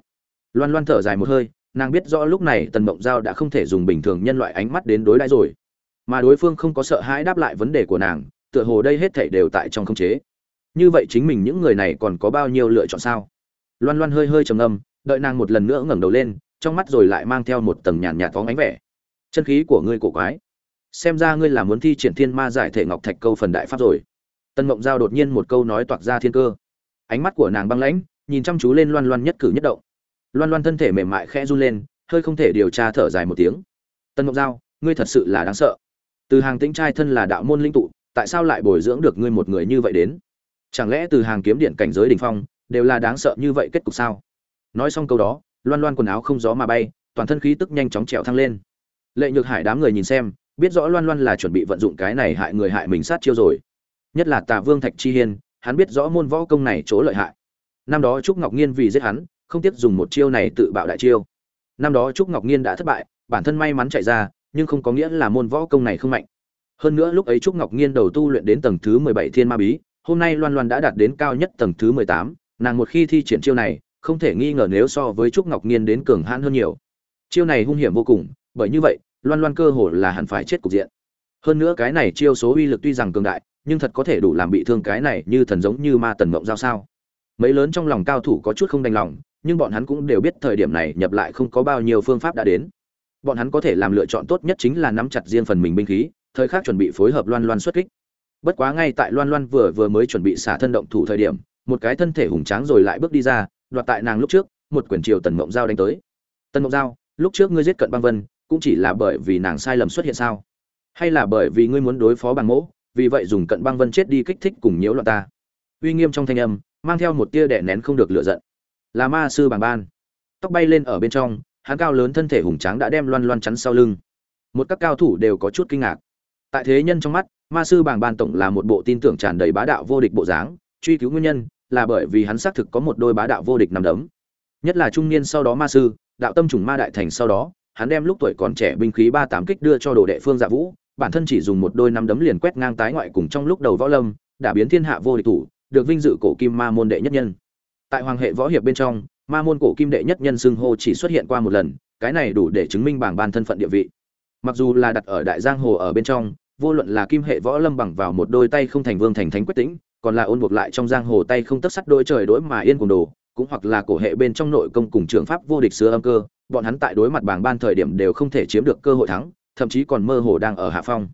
Loan loan thở dài một hơi, nàng biết rõ lúc này tần mộng giao đã không thể dùng bình thường nhân loại ánh mắt đến đối đãi rồi. Mà đối phương không có sợ hãi đáp lại vấn đề của nàng, tựa hồ đây hết thể đều tại trong khống chế. Như vậy chính mình những người này còn có bao nhiêu lựa chọn sao? Loan loan hơi hơi trầm ngâm đợi nàng một lần nữa ngẩng đầu lên, trong mắt rồi lại mang theo một tầng nhàn nhạt phóng ánh vẻ. Chân khí của ngươi cổ quái. Xem ra ngươi là muốn thi triển thiên ma giải thể ngọc thạch câu phần đại pháp rồi. Tân mộng giao đột nhiên một câu nói toạc ra thiên cơ. Ánh mắt của nàng băng lãnh, nhìn chăm chú lên loan loan nhất cử nhất động. Loan loan thân thể mềm mại khẽ run lên, hơi không thể điều tra thở dài một tiếng. Tân mộng giao, ngươi thật sự là đáng sợ. Từ hàng tĩnh trai thân là đạo môn linh tụ, tại sao lại bồi dưỡng được ngươi một người như vậy đến? Chẳng lẽ từ hàng kiếm điện cảnh giới đỉnh phong, đều là đáng sợ như vậy kết cục sao? Nói xong câu đó, loan loan quần áo không gió mà bay, toàn thân khí tức nhanh chóng trèo thăng lên. Lệ nhược hải đám người nhìn xem, biết rõ loan loan là chuẩn bị vận dụng cái này hại người hại mình sát chiêu rồi. Nhất là tà vương thạch chi hiên, hắn biết rõ môn võ công này chỗ lợi hại. Năm đó trúc ngọc nhiên vì giết hắn, không tiếc dùng một chiêu này tự bạo đại chiêu. Năm đó trúc ngọc nhiên đã thất bại, bản thân may mắn chạy ra, nhưng không có nghĩa là môn võ công này không mạnh. Hơn nữa lúc ấy trúc ngọc nhiên đầu tu luyện đến tầng thứ mười bảy thiên ma bí, hôm nay loan loan đã đạt đến cao nhất tầng thứ mười tám, nàng một khi thi triển chiêu này không thể nghi ngờ nếu so với trúc ngọc nghiên đến cường hãn hơn nhiều. Chiêu này hung hiểm vô cùng, bởi như vậy, loan loan cơ hồ là hẳn phải chết cục diện. Hơn nữa cái này chiêu số uy lực tuy rằng cường đại, nhưng thật có thể đủ làm bị thương cái này như thần giống như ma tần mộng giao sao. Mấy lớn trong lòng cao thủ có chút không đành lòng, nhưng bọn hắn cũng đều biết thời điểm này nhập lại không có bao nhiêu phương pháp đã đến. Bọn hắn có thể làm lựa chọn tốt nhất chính là nắm chặt riêng phần mình binh khí, thời khắc chuẩn bị phối hợp loan loan xuất kích. Bất quá ngay tại loan loan vừa vừa mới chuẩn bị xả thân động thủ thời điểm, một cái thân thể hùng tráng rồi lại bước đi ra đoạt tại nàng lúc trước, một quyển triều tần mộng giao đánh tới. Tần mộng giao, lúc trước ngươi giết cận băng vân, cũng chỉ là bởi vì nàng sai lầm xuất hiện sao? Hay là bởi vì ngươi muốn đối phó bằng mẫu vì vậy dùng cận băng vân chết đi kích thích cùng nhiễu loạn ta? Uy nghiêm trong thanh âm, mang theo một tia đẻ nén không được lựa giận. Là ma sư bàng ban. Tóc bay lên ở bên trong, hắn cao lớn thân thể hùng tráng đã đem loan loan chắn sau lưng. Một các cao thủ đều có chút kinh ngạc. Tại thế nhân trong mắt, ma sư bàng ban tổng là một bộ tin tưởng tràn đầy bá đạo vô địch bộ dáng, truy cứu nguyên nhân là bởi vì hắn xác thực có một đôi bá đạo vô địch nằm đấm. Nhất là trung niên sau đó ma sư, đạo tâm trùng ma đại thành sau đó, hắn đem lúc tuổi còn trẻ binh khí ba tám kích đưa cho đồ đệ phương dạ vũ, bản thân chỉ dùng một đôi nằm đấm liền quét ngang tái ngoại cùng trong lúc đầu võ lâm, đã biến thiên hạ vô địch thủ, được vinh dự cổ kim ma môn đệ nhất nhân. Tại hoàng hệ võ hiệp bên trong, ma môn cổ kim đệ nhất nhân xưng hô chỉ xuất hiện qua một lần, cái này đủ để chứng minh bảng ban thân phận địa vị. Mặc dù là đặt ở đại giang hồ ở bên trong, vô luận là kim hệ võ lâm bằng vào một đôi tay không thành vương thành thánh quyết tĩnh còn là ôn buộc lại trong giang hồ tay không tất sắt đôi trời đối mà yên cùng đồ, cũng hoặc là cổ hệ bên trong nội công cùng trường pháp vô địch xưa âm cơ, bọn hắn tại đối mặt bảng ban thời điểm đều không thể chiếm được cơ hội thắng, thậm chí còn mơ hồ đang ở hạ phong.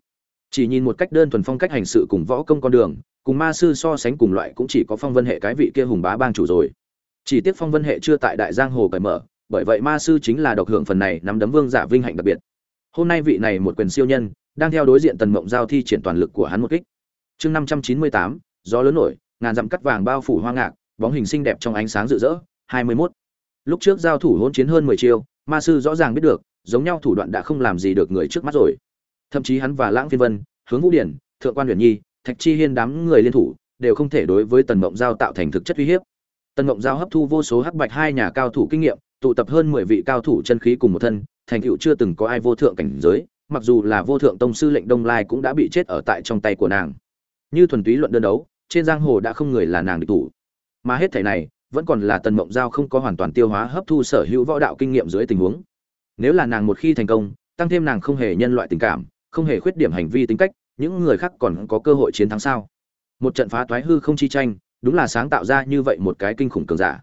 Chỉ nhìn một cách đơn thuần phong cách hành sự cùng võ công con đường, cùng ma sư so sánh cùng loại cũng chỉ có phong vân hệ cái vị kia hùng bá bang chủ rồi. Chỉ tiếc phong vân hệ chưa tại đại giang hồ cởi mở, bởi vậy ma sư chính là độc hưởng phần này nắm đấm vương giả vinh hạnh đặc biệt. Hôm nay vị này một quyền siêu nhân, đang theo đối diện tần mộng giao thi triển toàn lực của hắn một kích. Chương năm trăm chín mươi tám gió lớn nổi, ngàn dặm cắt vàng bao phủ hoa ngạc, bóng hình xinh đẹp trong ánh sáng rực rỡ, hai mươi 21. lúc trước giao thủ hỗn chiến hơn mười chiêu, ma sư rõ ràng biết được, giống nhau thủ đoạn đã không làm gì được người trước mắt rồi. Thậm chí hắn và lãng phiên vân, hướng vũ điển, thượng quan huyền nhi, thạch chi hiên đám người liên thủ, đều không thể đối với tần mộng giao tạo thành thực chất uy hiếp. Tần mộng giao hấp thu vô số hắc bạch hai nhà cao thủ kinh nghiệm, tụ tập hơn mười vị cao thủ chân khí cùng một thân, thành tựu chưa từng có ai vô thượng cảnh giới, mặc dù là vô thượng tông sư lệnh đông lai cũng đã bị chết ở tại trong tay của nàng. Như thuần túy luận đơn đấu trên giang hồ đã không người là nàng địch thủ. Mà hết thảy này, vẫn còn là tần mộng giao không có hoàn toàn tiêu hóa hấp thu sở hữu võ đạo kinh nghiệm dưới tình huống. Nếu là nàng một khi thành công, tăng thêm nàng không hề nhân loại tình cảm, không hề khuyết điểm hành vi tính cách, những người khác còn có cơ hội chiến thắng sao? Một trận phá toái hư không chi tranh, đúng là sáng tạo ra như vậy một cái kinh khủng cường giả.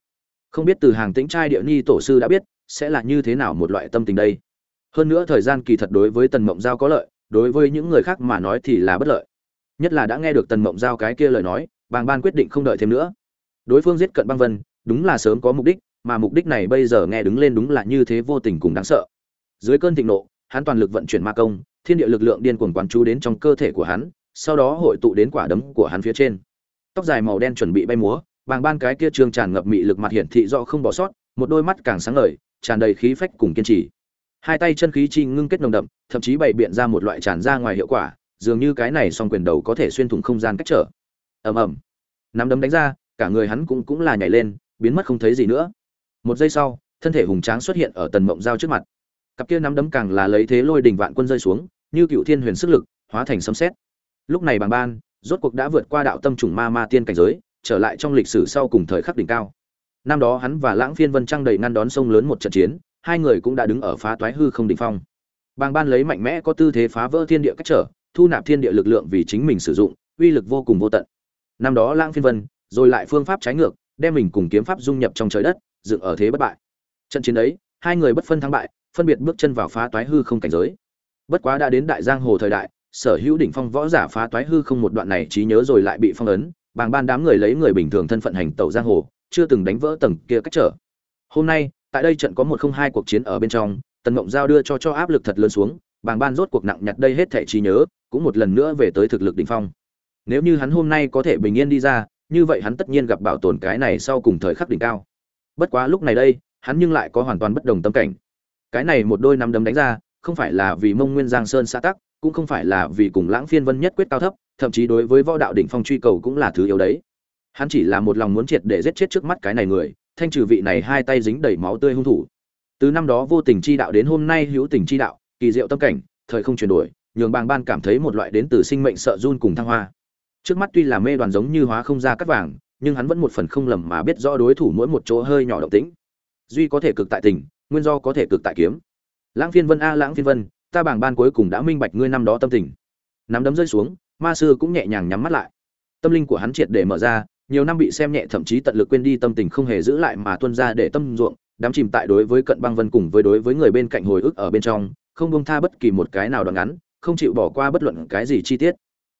Không biết từ hàng tĩnh trai địa ni tổ sư đã biết, sẽ là như thế nào một loại tâm tình đây. Hơn nữa thời gian kỳ thật đối với tần mộng giao có lợi, đối với những người khác mà nói thì là bất lợi nhất là đã nghe được tần mộng giao cái kia lời nói, bàng ban quyết định không đợi thêm nữa. Đối phương giết cận băng vân, đúng là sớm có mục đích, mà mục đích này bây giờ nghe đứng lên đúng là như thế vô tình cùng đáng sợ. Dưới cơn thịnh nộ, hắn toàn lực vận chuyển ma công, thiên địa lực lượng điên cuồng quán chú đến trong cơ thể của hắn, sau đó hội tụ đến quả đấm của hắn phía trên. Tóc dài màu đen chuẩn bị bay múa, bàng ban cái kia trương tràn ngập mị lực mặt hiển thị do không bỏ sót, một đôi mắt càng sáng ngời, tràn đầy khí phách cùng kiên trì. Hai tay chân khí chi ngưng kết nồng đậm, thậm chí bày biện ra một loại tràn ra ngoài hiệu quả dường như cái này song quyền đầu có thể xuyên thủng không gian cách trở. Ầm ầm. Nắm đấm đánh ra, cả người hắn cũng cũng là nhảy lên, biến mất không thấy gì nữa. Một giây sau, thân thể hùng tráng xuất hiện ở tần mộng giao trước mặt. Cặp kia nắm đấm càng là lấy thế lôi đình vạn quân rơi xuống, như cựu thiên huyền sức lực, hóa thành sấm xét lúc này bàng ban, rốt cuộc đã vượt qua đạo tâm trùng ma ma tiên cảnh giới, trở lại trong lịch sử sau cùng thời khắc đỉnh cao. Năm đó hắn và lãng phiên vân trăng đầy ngăn đón sông lớn một trận chiến, hai người cũng đã đứng ở phá toái hư không đỉnh phong. Bàng ban lấy mạnh mẽ có tư thế phá vỡ thiên địa cách trở thu nạp thiên địa lực lượng vì chính mình sử dụng, uy lực vô cùng vô tận. Năm đó lãng phiên vân, rồi lại phương pháp trái ngược, đem mình cùng kiếm pháp dung nhập trong trời đất, dựng ở thế bất bại. Trận chiến ấy, hai người bất phân thắng bại, phân biệt bước chân vào phá toái hư không cảnh giới. Bất quá đã đến đại giang hồ thời đại, sở hữu đỉnh phong võ giả phá toái hư không một đoạn này trí nhớ rồi lại bị phong ấn, bàng ban đám người lấy người bình thường thân phận hành tẩu giang hồ, chưa từng đánh vỡ tầng kia cách trở. Hôm nay, tại đây trận có một không hai cuộc chiến ở bên trong, tần mộng giao đưa cho cho áp lực thật lớn xuống, bàng ban rốt cuộc nặng nhặt đây hết thể trí nhớ cũng một lần nữa về tới thực lực đỉnh phong. Nếu như hắn hôm nay có thể bình yên đi ra, như vậy hắn tất nhiên gặp bảo tồn cái này sau cùng thời khắc đỉnh cao. Bất quá lúc này đây, hắn nhưng lại có hoàn toàn bất đồng tâm cảnh. Cái này một đôi năm đấm đánh ra, không phải là vì mông nguyên giang sơn xã tắc, cũng không phải là vì cùng lãng phiên vân nhất quyết cao thấp, thậm chí đối với võ đạo đỉnh phong truy cầu cũng là thứ yếu đấy. Hắn chỉ là một lòng muốn triệt để giết chết trước mắt cái này người, thanh trừ vị này hai tay dính đầy máu tươi hung thủ. Từ năm đó vô tình chi đạo đến hôm nay hữu tình chi đạo, kỳ diệu tâm cảnh, thời không chuyển đổi nhường bàng ban cảm thấy một loại đến từ sinh mệnh sợ run cùng thăng hoa. Trước mắt tuy là mê đoàn giống như hóa không ra cắt vàng, nhưng hắn vẫn một phần không lầm mà biết rõ đối thủ mỗi một chỗ hơi nhỏ động tĩnh. Duy có thể cực tại tình, nguyên do có thể cực tại kiếm. Lãng phiên vân a, lãng phiên vân, ta bảng ban cuối cùng đã minh bạch ngươi năm đó tâm tình. Nắm đấm rơi xuống, ma sư cũng nhẹ nhàng nhắm mắt lại. Tâm linh của hắn triệt để mở ra, nhiều năm bị xem nhẹ thậm chí tận lực quên đi tâm tình không hề giữ lại mà tuân ra để tâm ruộng đám chìm tại đối với cận băng vân cùng với đối với người bên cạnh hồi ức ở bên trong, không bông tha bất kỳ một cái nào đoạn ngắn không chịu bỏ qua bất luận cái gì chi tiết.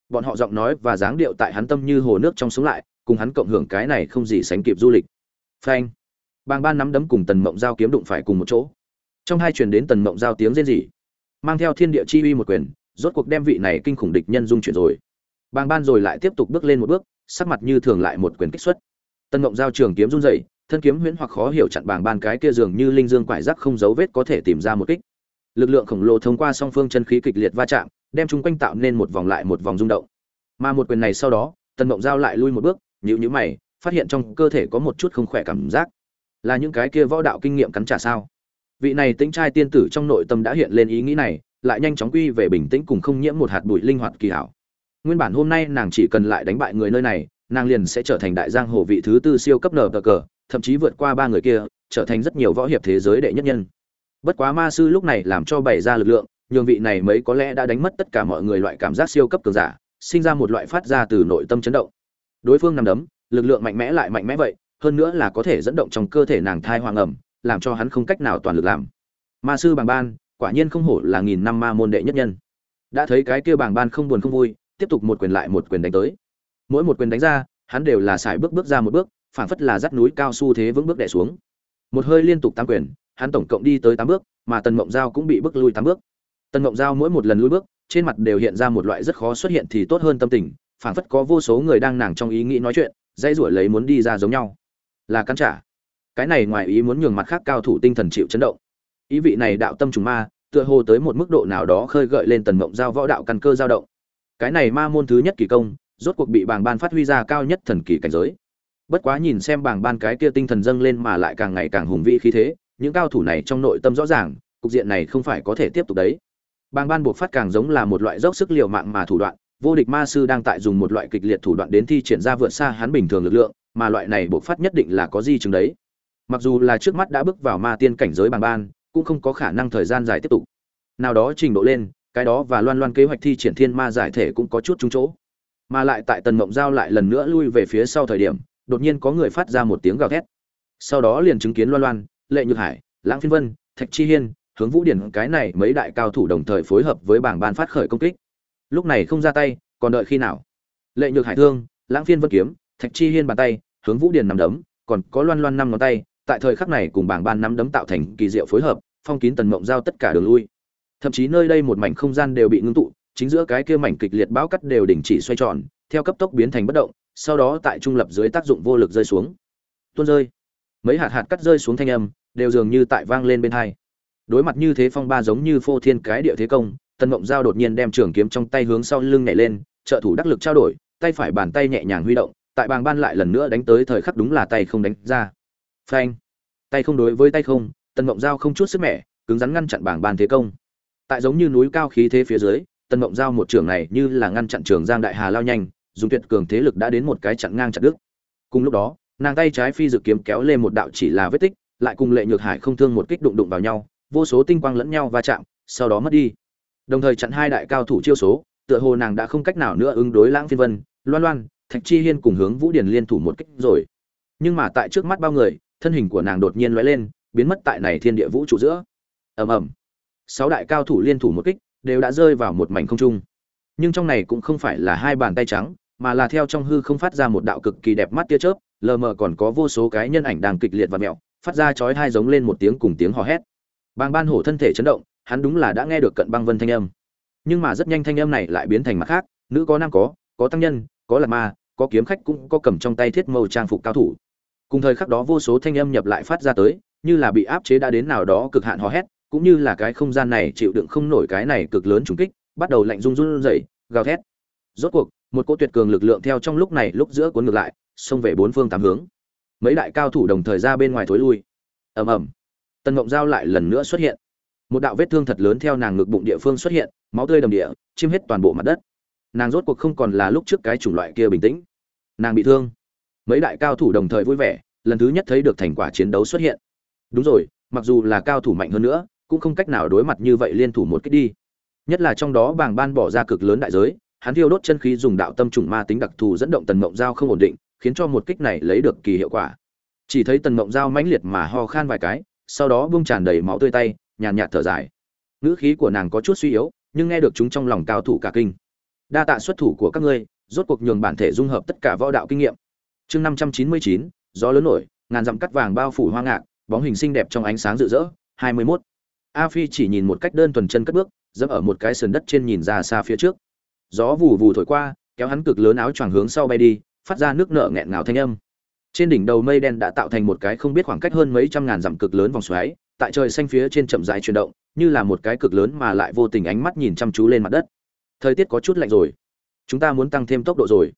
Bọn họ giọng nói và dáng điệu tại hắn tâm như hồ nước trong sống lại, cùng hắn cộng hưởng cái này không gì sánh kịp du lịch. Phanh. Bang ban nắm đấm cùng tần mộng giao kiếm đụng phải cùng một chỗ. Trong hai truyền đến tần mộng giao tiếng rên rỉ. Mang theo thiên địa chi uy một quyền, rốt cuộc đem vị này kinh khủng địch nhân dung chuyển rồi. Bang ban rồi lại tiếp tục bước lên một bước, sắc mặt như thường lại một quyền kích xuất. Tần mộng giao trường kiếm run rẩy, thân kiếm huyễn hoặc khó hiểu chặn bàng ban cái kia dường như linh dương quải rắc không dấu vết có thể tìm ra một kích lực lượng khổng lồ thông qua song phương chân khí kịch liệt va chạm, đem chúng quanh tạo nên một vòng lại một vòng rung động. Mà một quyền này sau đó, tần mộng giao lại lui một bước nhữ nhữ mày, phát hiện trong cơ thể có một chút không khỏe cảm giác. Là những cái kia võ đạo kinh nghiệm cắn trả sao? Vị này tính trai tiên tử trong nội tâm đã hiện lên ý nghĩ này, lại nhanh chóng quy về bình tĩnh cùng không nhiễm một hạt bụi linh hoạt kỳ hảo. Nguyên bản hôm nay nàng chỉ cần lại đánh bại người nơi này, nàng liền sẽ trở thành đại giang hồ vị thứ tư siêu cấp nở cờ, thậm chí vượt qua ba người kia, trở thành rất nhiều võ hiệp thế giới đệ nhất nhân bất quá ma sư lúc này làm cho bày ra lực lượng, nhường vị này mấy có lẽ đã đánh mất tất cả mọi người loại cảm giác siêu cấp cường giả, sinh ra một loại phát ra từ nội tâm chấn động. Đối phương nằm đấm, lực lượng mạnh mẽ lại mạnh mẽ vậy, hơn nữa là có thể dẫn động trong cơ thể nàng thai hoàng ẩm, làm cho hắn không cách nào toàn lực làm. Ma sư bàng ban, quả nhiên không hổ là nghìn năm ma môn đệ nhất nhân. Đã thấy cái kia bàng ban không buồn không vui, tiếp tục một quyền lại một quyền đánh tới. Mỗi một quyền đánh ra, hắn đều là xài bước bước ra một bước, phảng phất là dắt núi cao su thế vững bước đè xuống. Một hơi liên tục tăng quyền hắn tổng cộng đi tới tám bước, mà tần mộng giao cũng bị bước lui tám bước. Tần mộng giao mỗi một lần lui bước, trên mặt đều hiện ra một loại rất khó xuất hiện thì tốt hơn tâm tình, phảng phất có vô số người đang nàng trong ý nghĩ nói chuyện dây rủi lấy muốn đi ra giống nhau. Là cắn trả. Cái này ngoài ý muốn nhường mặt khác cao thủ tinh thần chịu chấn động. Ý vị này đạo tâm trùng ma, tựa hồ tới một mức độ nào đó khơi gợi lên tần mộng giao võ đạo căn cơ dao động. Cái này ma môn thứ nhất kỳ công, rốt cuộc bị bàng ban phát huy ra cao nhất thần kỳ cảnh giới. Bất quá nhìn xem bàng ban cái kia tinh thần dâng lên mà lại càng ngày càng hùng vĩ khí thế những cao thủ này trong nội tâm rõ ràng, cục diện này không phải có thể tiếp tục đấy. Bàng ban buộc phát càng giống là một loại dốc sức liều mạng mà thủ đoạn, vô địch ma sư đang tại dùng một loại kịch liệt thủ đoạn đến thi triển ra vượt xa hắn bình thường lực lượng, mà loại này buộc phát nhất định là có di chứng đấy. Mặc dù là trước mắt đã bước vào ma tiên cảnh giới bàng ban, cũng không có khả năng thời gian dài tiếp tục. Nào đó trình độ lên, cái đó và loan loan kế hoạch thi triển thiên ma giải thể cũng có chút trúng chỗ. Mà lại tại tần mộng giao lại lần nữa lui về phía sau thời điểm, đột nhiên có người phát ra một tiếng gào thét. Sau đó liền chứng kiến loan loan lệ nhược hải, lãng phiên vân, thạch chi hiên, hướng vũ điển, cái này mấy đại cao thủ đồng thời phối hợp với bảng ban phát khởi công kích. Lúc này không ra tay, còn đợi khi nào? Lệ nhược hải thương, lãng phiên vân kiếm, thạch chi hiên bàn tay, hướng vũ điển nằm đấm, còn có loan loan năm ngón tay, tại thời khắc này cùng bảng ban nắm đấm tạo thành kỳ diệu phối hợp, phong kín tần mộng giao tất cả đường lui. Thậm chí nơi đây một mảnh không gian đều bị ngưng tụ, chính giữa cái kia mảnh kịch liệt bão cắt đều đình chỉ xoay tròn, theo cấp tốc biến thành bất động, sau đó tại trung lập dưới tác dụng vô lực rơi xuống. Tuôn rơi mấy hạt hạt cắt rơi xuống thanh âm, đều dường như tại vang lên bên hai. Đối mặt như thế phong ba giống như phô thiên cái địa thế công, tần mộng giao đột nhiên đem trường kiếm trong tay hướng sau lưng nhảy lên, trợ thủ đắc lực trao đổi, tay phải bàn tay nhẹ nhàng huy động, tại bàng ban lại lần nữa đánh tới thời khắc đúng là tay không đánh ra. Phanh. Tay không đối với tay không, tần mộng giao không chút sức mẻ, cứng rắn ngăn chặn bảng ban thế công. Tại giống như núi cao khí thế phía dưới, tần mộng giao một trường này như là ngăn chặn trường giang đại hà lao nhanh, dùng tuyệt cường thế lực đã đến một cái chặn ngang chặn đứt. Cùng lúc đó nàng tay trái phi dự kiếm kéo lên một đạo chỉ là vết tích, lại cùng lệ nhược hải không thương một kích đụng đụng vào nhau, vô số tinh quang lẫn nhau va chạm, sau đó mất đi. Đồng thời chặn hai đại cao thủ chiêu số, tựa hồ nàng đã không cách nào nữa ứng đối lãng phiên vân, loan loan, thạch chi hiên cùng hướng vũ điền liên thủ một kích rồi. Nhưng mà tại trước mắt bao người, thân hình của nàng đột nhiên lóe lên, biến mất tại này thiên địa vũ trụ giữa. Ầm ầm. Sáu đại cao thủ liên thủ một kích, đều đã rơi vào một mảnh không trung. Nhưng trong này cũng không phải là hai bàn tay trắng, mà là theo trong hư không phát ra một đạo cực kỳ đẹp mắt tia chớp lờ mờ còn có vô số cái nhân ảnh đang kịch liệt và mẹo, phát ra chói hai giống lên một tiếng cùng tiếng hò hét. Bàng ban hổ thân thể chấn động, hắn đúng là đã nghe được cận băng vân thanh âm. Nhưng mà rất nhanh thanh âm này lại biến thành mặt khác, nữ có nam có có tăng nhân, có là ma, có kiếm khách cũng có cầm trong tay thiết mâu trang phục cao thủ. Cùng thời khắc đó vô số thanh âm nhập lại phát ra tới, như là bị áp chế đã đến nào đó cực hạn hò hét, cũng như là cái không gian này chịu đựng không nổi cái này cực lớn trùng kích, bắt đầu lạnh run run rẩy, gào thét. Rốt cuộc, một cỗ tuyệt cường lực lượng theo trong lúc này lúc giữa cuốn ngược lại xông về bốn phương tám hướng. Mấy đại cao thủ đồng thời ra bên ngoài thối lui. Ầm ầm. Tần ngộng giao lại lần nữa xuất hiện. Một đạo vết thương thật lớn theo nàng ngực bụng địa phương xuất hiện, máu tươi đầm địa chiếm hết toàn bộ mặt đất. Nàng rốt cuộc không còn là lúc trước cái chủng loại kia bình tĩnh. Nàng bị thương. Mấy đại cao thủ đồng thời vui vẻ, lần thứ nhất thấy được thành quả chiến đấu xuất hiện. Đúng rồi, mặc dù là cao thủ mạnh hơn nữa, cũng không cách nào đối mặt như vậy liên thủ một kích đi. Nhất là trong đó bàng ban bỏ ra cực lớn đại giới, hắn thiêu đốt chân khí dùng đạo tâm trùng ma tính đặc thù dẫn động tần mộng giao không ổn định khiến cho một kích này lấy được kỳ hiệu quả. Chỉ thấy tần mộng giao mãnh liệt mà ho khan vài cái, sau đó bung tràn đầy máu tươi tay, nhàn nhạt thở dài. Ngữ khí của nàng có chút suy yếu, nhưng nghe được chúng trong lòng cao thủ cả kinh. Đa tạ xuất thủ của các ngươi, rốt cuộc nhường bản thể dung hợp tất cả võ đạo kinh nghiệm. Chương năm trăm chín mươi chín, gió lớn nổi, ngàn dặm cắt vàng bao phủ hoa ngạc, bóng hình xinh đẹp trong ánh sáng rực rỡ, hai mươi 21. a phi chỉ nhìn một cách đơn thuần chân cất bước, dẫm ở một cái sườn đất trên nhìn ra xa phía trước. Gió vù vù thổi qua, kéo hắn cực lớn áo choàng hướng sau bay đi phát ra nước nợ nghẹn ngào thanh âm. Trên đỉnh đầu mây đen đã tạo thành một cái không biết khoảng cách hơn mấy trăm ngàn dặm cực lớn vòng xoáy, tại trời xanh phía trên chậm rãi chuyển động, như là một cái cực lớn mà lại vô tình ánh mắt nhìn chăm chú lên mặt đất. Thời tiết có chút lạnh rồi. Chúng ta muốn tăng thêm tốc độ rồi.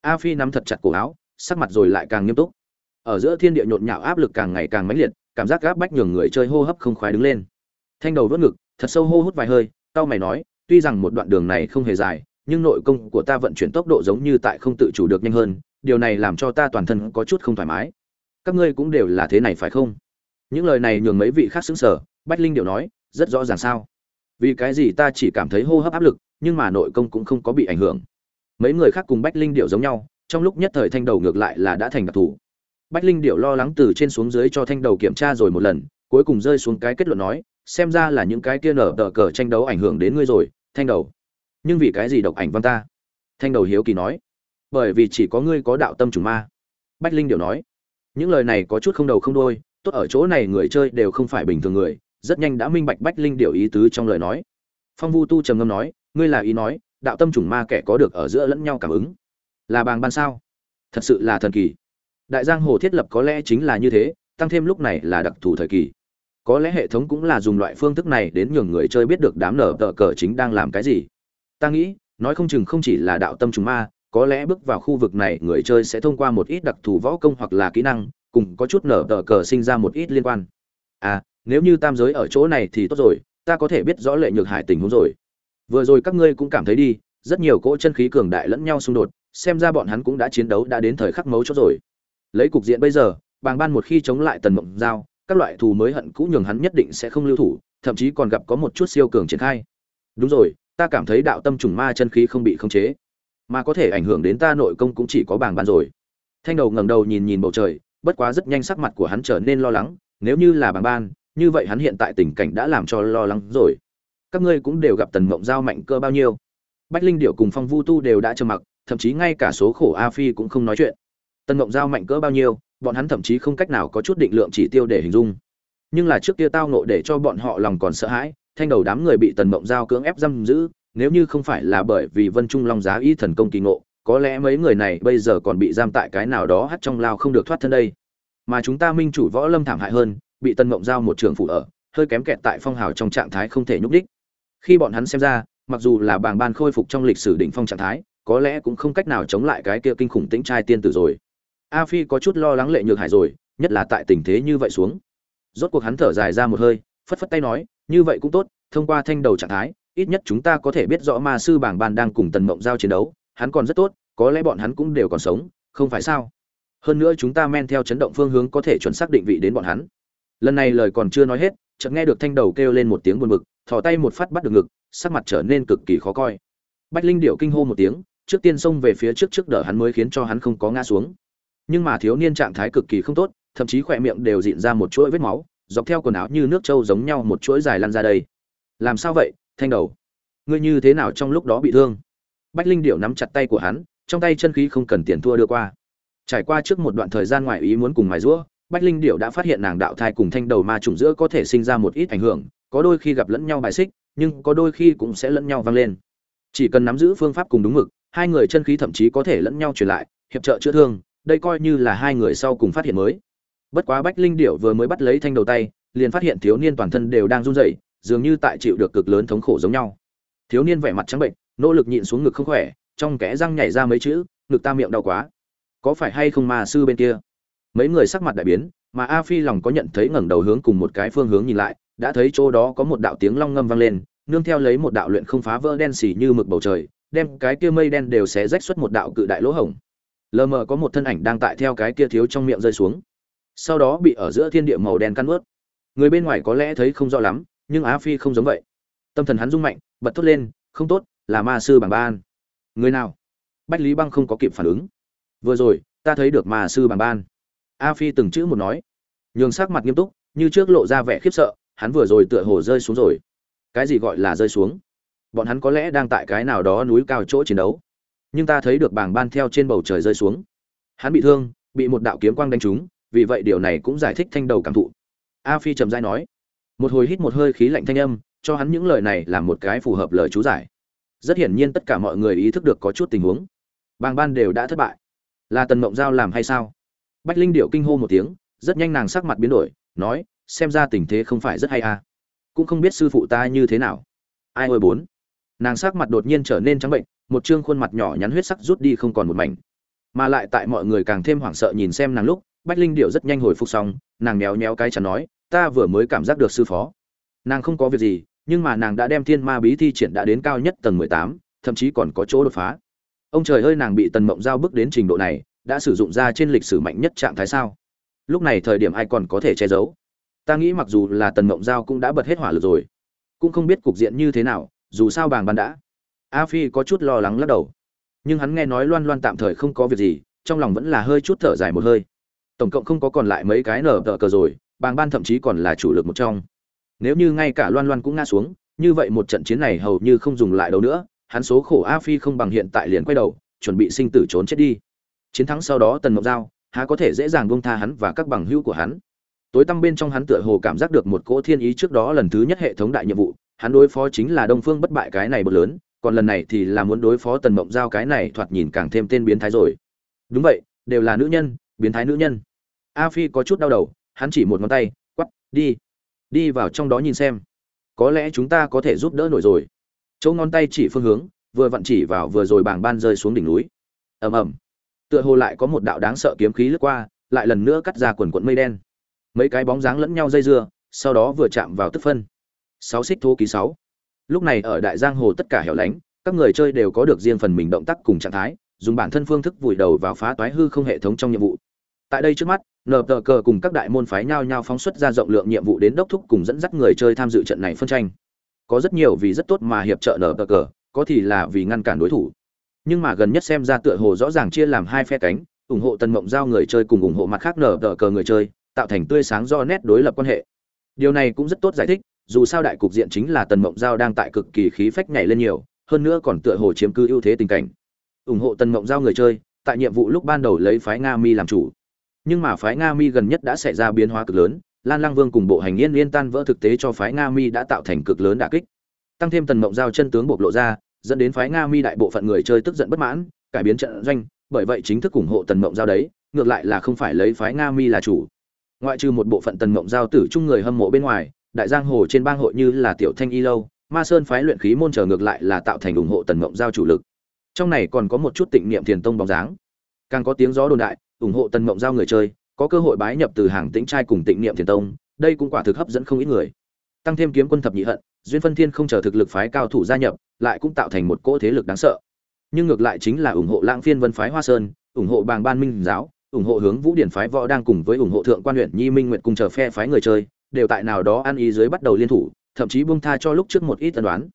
A phi nắm thật chặt cổ áo, sắc mặt rồi lại càng nghiêm túc. Ở giữa thiên địa nhộn nhạo áp lực càng ngày càng mãnh liệt, cảm giác gáp bách nhường người chơi hô hấp không khoái đứng lên. Thanh đầu vớt ngực, thật sâu hô hút vài hơi tao mày nói, tuy rằng một đoạn đường này không hề dài nhưng nội công của ta vận chuyển tốc độ giống như tại không tự chủ được nhanh hơn, điều này làm cho ta toàn thân có chút không thoải mái. Các ngươi cũng đều là thế này phải không? Những lời này nhường mấy vị khác xứng sở bách linh điệu nói, rất rõ ràng sao? Vì cái gì ta chỉ cảm thấy hô hấp áp lực, nhưng mà nội công cũng không có bị ảnh hưởng. Mấy người khác cùng bách linh điệu giống nhau, trong lúc nhất thời thanh đầu ngược lại là đã thành đặc thù. Bách linh điệu lo lắng từ trên xuống dưới cho thanh đầu kiểm tra rồi một lần, cuối cùng rơi xuống cái kết luận nói, xem ra là những cái kia nở tờ cờ tranh đấu ảnh hưởng đến ngươi rồi, thanh đầu nhưng vì cái gì độc ảnh văn ta? Thanh đầu hiếu kỳ nói. Bởi vì chỉ có ngươi có đạo tâm trùng ma. Bách linh điệu nói. Những lời này có chút không đầu không đôi tốt ở chỗ này người chơi đều không phải bình thường người, rất nhanh đã minh bạch bách linh điệu ý tứ trong lời nói. Phong vu tu trầm ngâm nói, ngươi là ý nói, đạo tâm trùng ma kẻ có được ở giữa lẫn nhau cảm ứng. Là bàng ban sao? Thật sự là thần kỳ. Đại giang hồ thiết lập có lẽ chính là như thế, tăng thêm lúc này là đặc thù thời kỳ. Có lẽ hệ thống cũng là dùng loại phương thức này đến nhường người chơi biết được đám nở tờ cờ chính đang làm cái gì ta nghĩ, nói không chừng không chỉ là đạo tâm trùng ma, có lẽ bước vào khu vực này người chơi sẽ thông qua một ít đặc thù võ công hoặc là kỹ năng, cùng có chút nở tờ cờ sinh ra một ít liên quan. À nếu như tam giới ở chỗ này thì tốt rồi, ta có thể biết rõ lệ nhược hải tình huống rồi. Vừa rồi các ngươi cũng cảm thấy đi, rất nhiều cỗ chân khí cường đại lẫn nhau xung đột, xem ra bọn hắn cũng đã chiến đấu đã đến thời khắc mấu chốt rồi. Lấy cục diện bây giờ, bàng ban một khi chống lại tần mộng giao, các loại thù mới hận cũ nhường hắn nhất định sẽ không lưu thủ, thậm chí còn gặp có một chút siêu cường triển khai. Đúng rồi ta cảm thấy đạo tâm trùng ma chân khí không bị khống chế, mà có thể ảnh hưởng đến ta nội công cũng chỉ có bàng ban rồi. Thanh đầu ngẩng đầu nhìn nhìn bầu trời, bất quá rất nhanh sắc mặt của hắn trở nên lo lắng, nếu như là bàng ban, như vậy hắn hiện tại tình cảnh đã làm cho lo lắng rồi. Các ngươi cũng đều gặp tần mộng giao mạnh cơ bao nhiêu? Bách linh Điểu cùng phong vu tu đều đã trầm mặc, thậm chí ngay cả số khổ a phi cũng không nói chuyện. Tần mộng giao mạnh cỡ bao nhiêu, bọn hắn thậm chí không cách nào có chút định lượng chỉ tiêu để hình dung. Nhưng là trước kia tao ngộ để cho bọn họ lòng còn sợ hãi thanh đầu đám người bị tần mộng giao cưỡng ép giam giữ, nếu như không phải là bởi vì vân trung long giá y thần công kỳ ngộ, có lẽ mấy người này bây giờ còn bị giam tại cái nào đó hắt trong lao không được thoát thân đây. Mà chúng ta minh chủ võ lâm thảm hại hơn, bị tần mộng giao một trường phủ ở, hơi kém kẹt tại phong hào trong trạng thái không thể nhúc đích khi bọn hắn xem ra, mặc dù là bảng ban khôi phục trong lịch sử đỉnh phong trạng thái, có lẽ cũng không cách nào chống lại cái kia kinh khủng tĩnh trai tiên tử rồi. A phi có chút lo lắng lệ nhược hải rồi, nhất là tại tình thế như vậy xuống. Rốt cuộc hắn thở dài ra một hơi, phất phất tay nói như vậy cũng tốt, thông qua thanh đầu trạng thái, ít nhất chúng ta có thể biết rõ ma sư bảng ban đang cùng tần mộng giao chiến đấu, hắn còn rất tốt, có lẽ bọn hắn cũng đều còn sống, không phải sao? Hơn nữa chúng ta men theo chấn động phương hướng có thể chuẩn xác định vị đến bọn hắn. Lần này lời còn chưa nói hết, chợt nghe được thanh đầu kêu lên một tiếng buồn bực, thò tay một phát bắt được ngực, sắc mặt trở nên cực kỳ khó coi. Bách linh điệu kinh hô một tiếng, trước tiên xông về phía trước trước đỡ hắn mới khiến cho hắn không có ngã xuống. Nhưng mà thiếu niên trạng thái cực kỳ không tốt, thậm chí khỏe miệng đều dịn ra một chuỗi vết máu dọc theo quần áo như nước trâu giống nhau một chuỗi dài lăn ra đây. Làm sao vậy, thanh đầu? Ngươi như thế nào trong lúc đó bị thương? Bách linh điệu nắm chặt tay của hắn, trong tay chân khí không cần tiền thua đưa qua. Trải qua trước một đoạn thời gian ngoại ý muốn cùng mài rũa bách linh điệu đã phát hiện nàng đạo thai cùng thanh đầu ma trùng giữa có thể sinh ra một ít ảnh hưởng, có đôi khi gặp lẫn nhau bài xích, nhưng có đôi khi cũng sẽ lẫn nhau vang lên. Chỉ cần nắm giữ phương pháp cùng đúng mực, hai người chân khí thậm chí có thể lẫn nhau truyền lại, hiệp trợ chữa thương, đây coi như là hai người sau cùng phát hiện mới bất quá bách linh Điểu vừa mới bắt lấy thanh đầu tay, liền phát hiện thiếu niên toàn thân đều đang run rẩy, dường như tại chịu được cực lớn thống khổ giống nhau. Thiếu niên vẻ mặt trắng bệnh, nỗ lực nhịn xuống ngực không khỏe, trong kẽ răng nhảy ra mấy chữ, ngực ta miệng đau quá. Có phải hay không mà sư bên kia? Mấy người sắc mặt đại biến, mà a phi lòng có nhận thấy ngẩng đầu hướng cùng một cái phương hướng nhìn lại, đã thấy chỗ đó có một đạo tiếng long ngâm vang lên, nương theo lấy một đạo luyện không phá vỡ đen xỉ như mực bầu trời, đem cái kia mây đen đều xé rách xuất một đạo cự đại lỗ hổng. Lờ mờ có một thân ảnh đang tại theo cái kia thiếu trong miệng rơi xuống sau đó bị ở giữa thiên địa màu đen căn ướt người bên ngoài có lẽ thấy không rõ lắm, nhưng á phi không giống vậy. Tâm thần hắn rung mạnh, bật thốt lên, không tốt, là ma sư bằng ban. Người nào? Bách lý băng không có kịp phản ứng. Vừa rồi, ta thấy được ma sư bằng ban. A phi từng chữ một nói. Nhường sắc mặt nghiêm túc, như trước lộ ra vẻ khiếp sợ, hắn vừa rồi tựa hồ rơi xuống rồi. Cái gì gọi là rơi xuống? Bọn hắn có lẽ đang tại cái nào đó núi cao chỗ chiến đấu. Nhưng ta thấy được bảng ban theo trên bầu trời rơi xuống. Hắn bị thương, bị một đạo kiếm quang đánh trúng vì vậy điều này cũng giải thích thanh đầu cảm thụ. A phi trầm dai nói, một hồi hít một hơi khí lạnh thanh âm, cho hắn những lời này là một cái phù hợp lời chú giải. Rất hiển nhiên tất cả mọi người ý thức được có chút tình huống. Bàng ban đều đã thất bại. Là tần mộng giao làm hay sao? Bách linh điệu kinh hô một tiếng, rất nhanh nàng sắc mặt biến đổi, nói, xem ra tình thế không phải rất hay à. Cũng không biết sư phụ ta như thế nào. Ai ôi bốn. Nàng sắc mặt đột nhiên trở nên trắng bệnh, một chương khuôn mặt nhỏ nhắn huyết sắc rút đi không còn một mảnh. Mà lại tại mọi người càng thêm hoảng sợ nhìn xem nàng lúc bách linh điệu rất nhanh hồi phục xong, nàng méo méo cái chắn nói, ta vừa mới cảm giác được sư phó. Nàng không có việc gì, nhưng mà nàng đã đem thiên ma bí thi triển đã đến cao nhất tầng mười tám, thậm chí còn có chỗ đột phá. Ông trời ơi, nàng bị tần mộng giao bước đến trình độ này, đã sử dụng ra trên lịch sử mạnh nhất trạng thái sao? Lúc này thời điểm ai còn có thể che giấu? Ta nghĩ mặc dù là tần mộng giao cũng đã bật hết hỏa lực rồi. Cũng không biết cục diện như thế nào, dù sao bàng ban đã. A phi có chút lo lắng lắc đầu. Nhưng hắn nghe nói loan loan tạm thời không có việc gì, trong lòng vẫn là hơi chút thở dài một hơi tổng cộng không có còn lại mấy cái nở tờ cờ rồi, bàng ban thậm chí còn là chủ lực một trong. Nếu như ngay cả loan loan cũng ngã xuống, như vậy một trận chiến này hầu như không dùng lại đâu nữa, hắn số khổ a phi không bằng hiện tại liền quay đầu, chuẩn bị sinh tử trốn chết đi. Chiến thắng sau đó tần mộng giao, há có thể dễ dàng buông tha hắn và các bằng hữu của hắn. Tối tăm bên trong hắn tựa hồ cảm giác được một cỗ thiên ý trước đó lần thứ nhất hệ thống đại nhiệm vụ, hắn đối phó chính là đông phương bất bại cái này một lớn, còn lần này thì là muốn đối phó tần mộng giao cái này thoạt nhìn càng thêm tên biến thái rồi. Đúng vậy, đều là nữ nhân, biến thái nữ nhân a phi có chút đau đầu, hắn chỉ một ngón tay quắp đi đi vào trong đó nhìn xem. Có lẽ chúng ta có thể giúp đỡ nổi rồi. Chỗ ngón tay chỉ phương hướng, vừa vặn chỉ vào vừa rồi bảng ban rơi xuống đỉnh núi. Ầm ầm. Tựa hồ lại có một đạo đáng sợ kiếm khí lướt qua, lại lần nữa cắt ra quần quận mây đen. Mấy cái bóng dáng lẫn nhau dây dưa, sau đó vừa chạm vào tức phân. Sáu xích thô ký sáu. Lúc này ở đại giang hồ tất cả hẻo lánh, các người chơi đều có được riêng phần mình động tác cùng trạng thái, dùng bản thân phương thức vùi đầu vào phá toái hư không hệ thống trong nhiệm vụ tại đây trước mắt nờ tờ cờ cùng các đại môn phái nhau nhau phóng xuất ra rộng lượng nhiệm vụ đến đốc thúc cùng dẫn dắt người chơi tham dự trận này phân tranh. Có rất nhiều vì rất tốt mà hiệp trợ nờ tờ cờ có thì là vì ngăn cản đối thủ. Nhưng mà gần nhất xem ra tựa hồ rõ ràng chia làm hai phe cánh, ủng hộ tần mộng giao người chơi cùng ủng hộ mặt khác nở tờ cờ người chơi, tạo thành tươi sáng do nét đối lập quan hệ. Điều này cũng rất tốt giải thích, dù sao đại cục diện chính là tần mộng giao đang tại cực kỳ khí phách nhảy lên nhiều, hơn nữa còn tựa hồ chiếm cứ ưu thế tình cảnh. Ủng hộ tần mộng giao người chơi, tại nhiệm vụ lúc ban đầu lấy phái nga mi làm chủ nhưng mà phái nga mi gần nhất đã xảy ra biến hóa cực lớn, lan lang vương cùng bộ hành yên liên tan vỡ thực tế cho phái nga mi đã tạo thành cực lớn đả kích. Tăng thêm tần mộng giao chân tướng bộc lộ ra, dẫn đến phái nga mi đại bộ phận người chơi tức giận bất mãn, cải biến trận doanh, bởi vậy chính thức ủng hộ tần mộng giao đấy, ngược lại là không phải lấy phái nga mi là chủ. Ngoại trừ một bộ phận tần mộng giao tử chung người hâm mộ bên ngoài, đại giang hồ trên bang hội như là tiểu thanh y lâu, ma sơn phái luyện khí môn trở ngược lại là tạo thành ủng hộ tần mộng giao chủ lực. Trong này còn có một chút tịnh niệm thiền tông bóng dáng. Càng có tiếng gió đồn đại ủng hộ tần mộng giao người chơi, có cơ hội bái nhập từ hàng tĩnh trai cùng tịnh niệm thiền tông, đây cũng quả thực hấp dẫn không ít người. Tăng thêm kiếm quân thập nhị hận, duyên phân thiên không chờ thực lực phái cao thủ gia nhập, lại cũng tạo thành một cỗ thế lực đáng sợ. Nhưng ngược lại chính là ủng hộ lãng phiên vân phái hoa sơn, ủng hộ bàng ban minh giáo, ủng hộ hướng vũ điển phái võ đang cùng với ủng hộ thượng quan huyện nhi minh nguyện cùng chờ phe phái người chơi, đều tại nào đó ăn ý dưới bắt đầu liên thủ, thậm chí buông tha cho lúc trước một ít tân đoán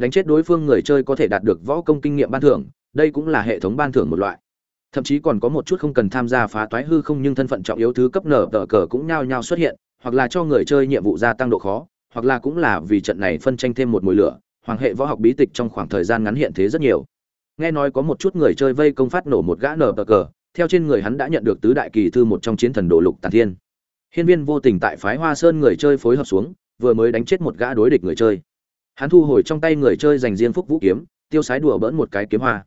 đánh chết đối phương người chơi có thể đạt được võ công kinh nghiệm ban thưởng, đây cũng là hệ thống ban thưởng một loại thậm chí còn có một chút không cần tham gia phá toái hư không nhưng thân phận trọng yếu thứ cấp nở tờ cờ cũng nhao nhao xuất hiện, hoặc là cho người chơi nhiệm vụ gia tăng độ khó, hoặc là cũng là vì trận này phân tranh thêm một mùi lửa, hoàng hệ võ học bí tịch trong khoảng thời gian ngắn hiện thế rất nhiều. Nghe nói có một chút người chơi vây công phát nổ một gã nở tờ cờ, theo trên người hắn đã nhận được tứ đại kỳ thư một trong chiến thần đồ lục tàn thiên. Hiên viên vô tình tại phái hoa sơn người chơi phối hợp xuống, vừa mới đánh chết một gã đối địch người chơi. Hắn thu hồi trong tay người chơi dành riêng phúc vũ kiếm, tiêu sái đùa bỡn một cái kiếm hoa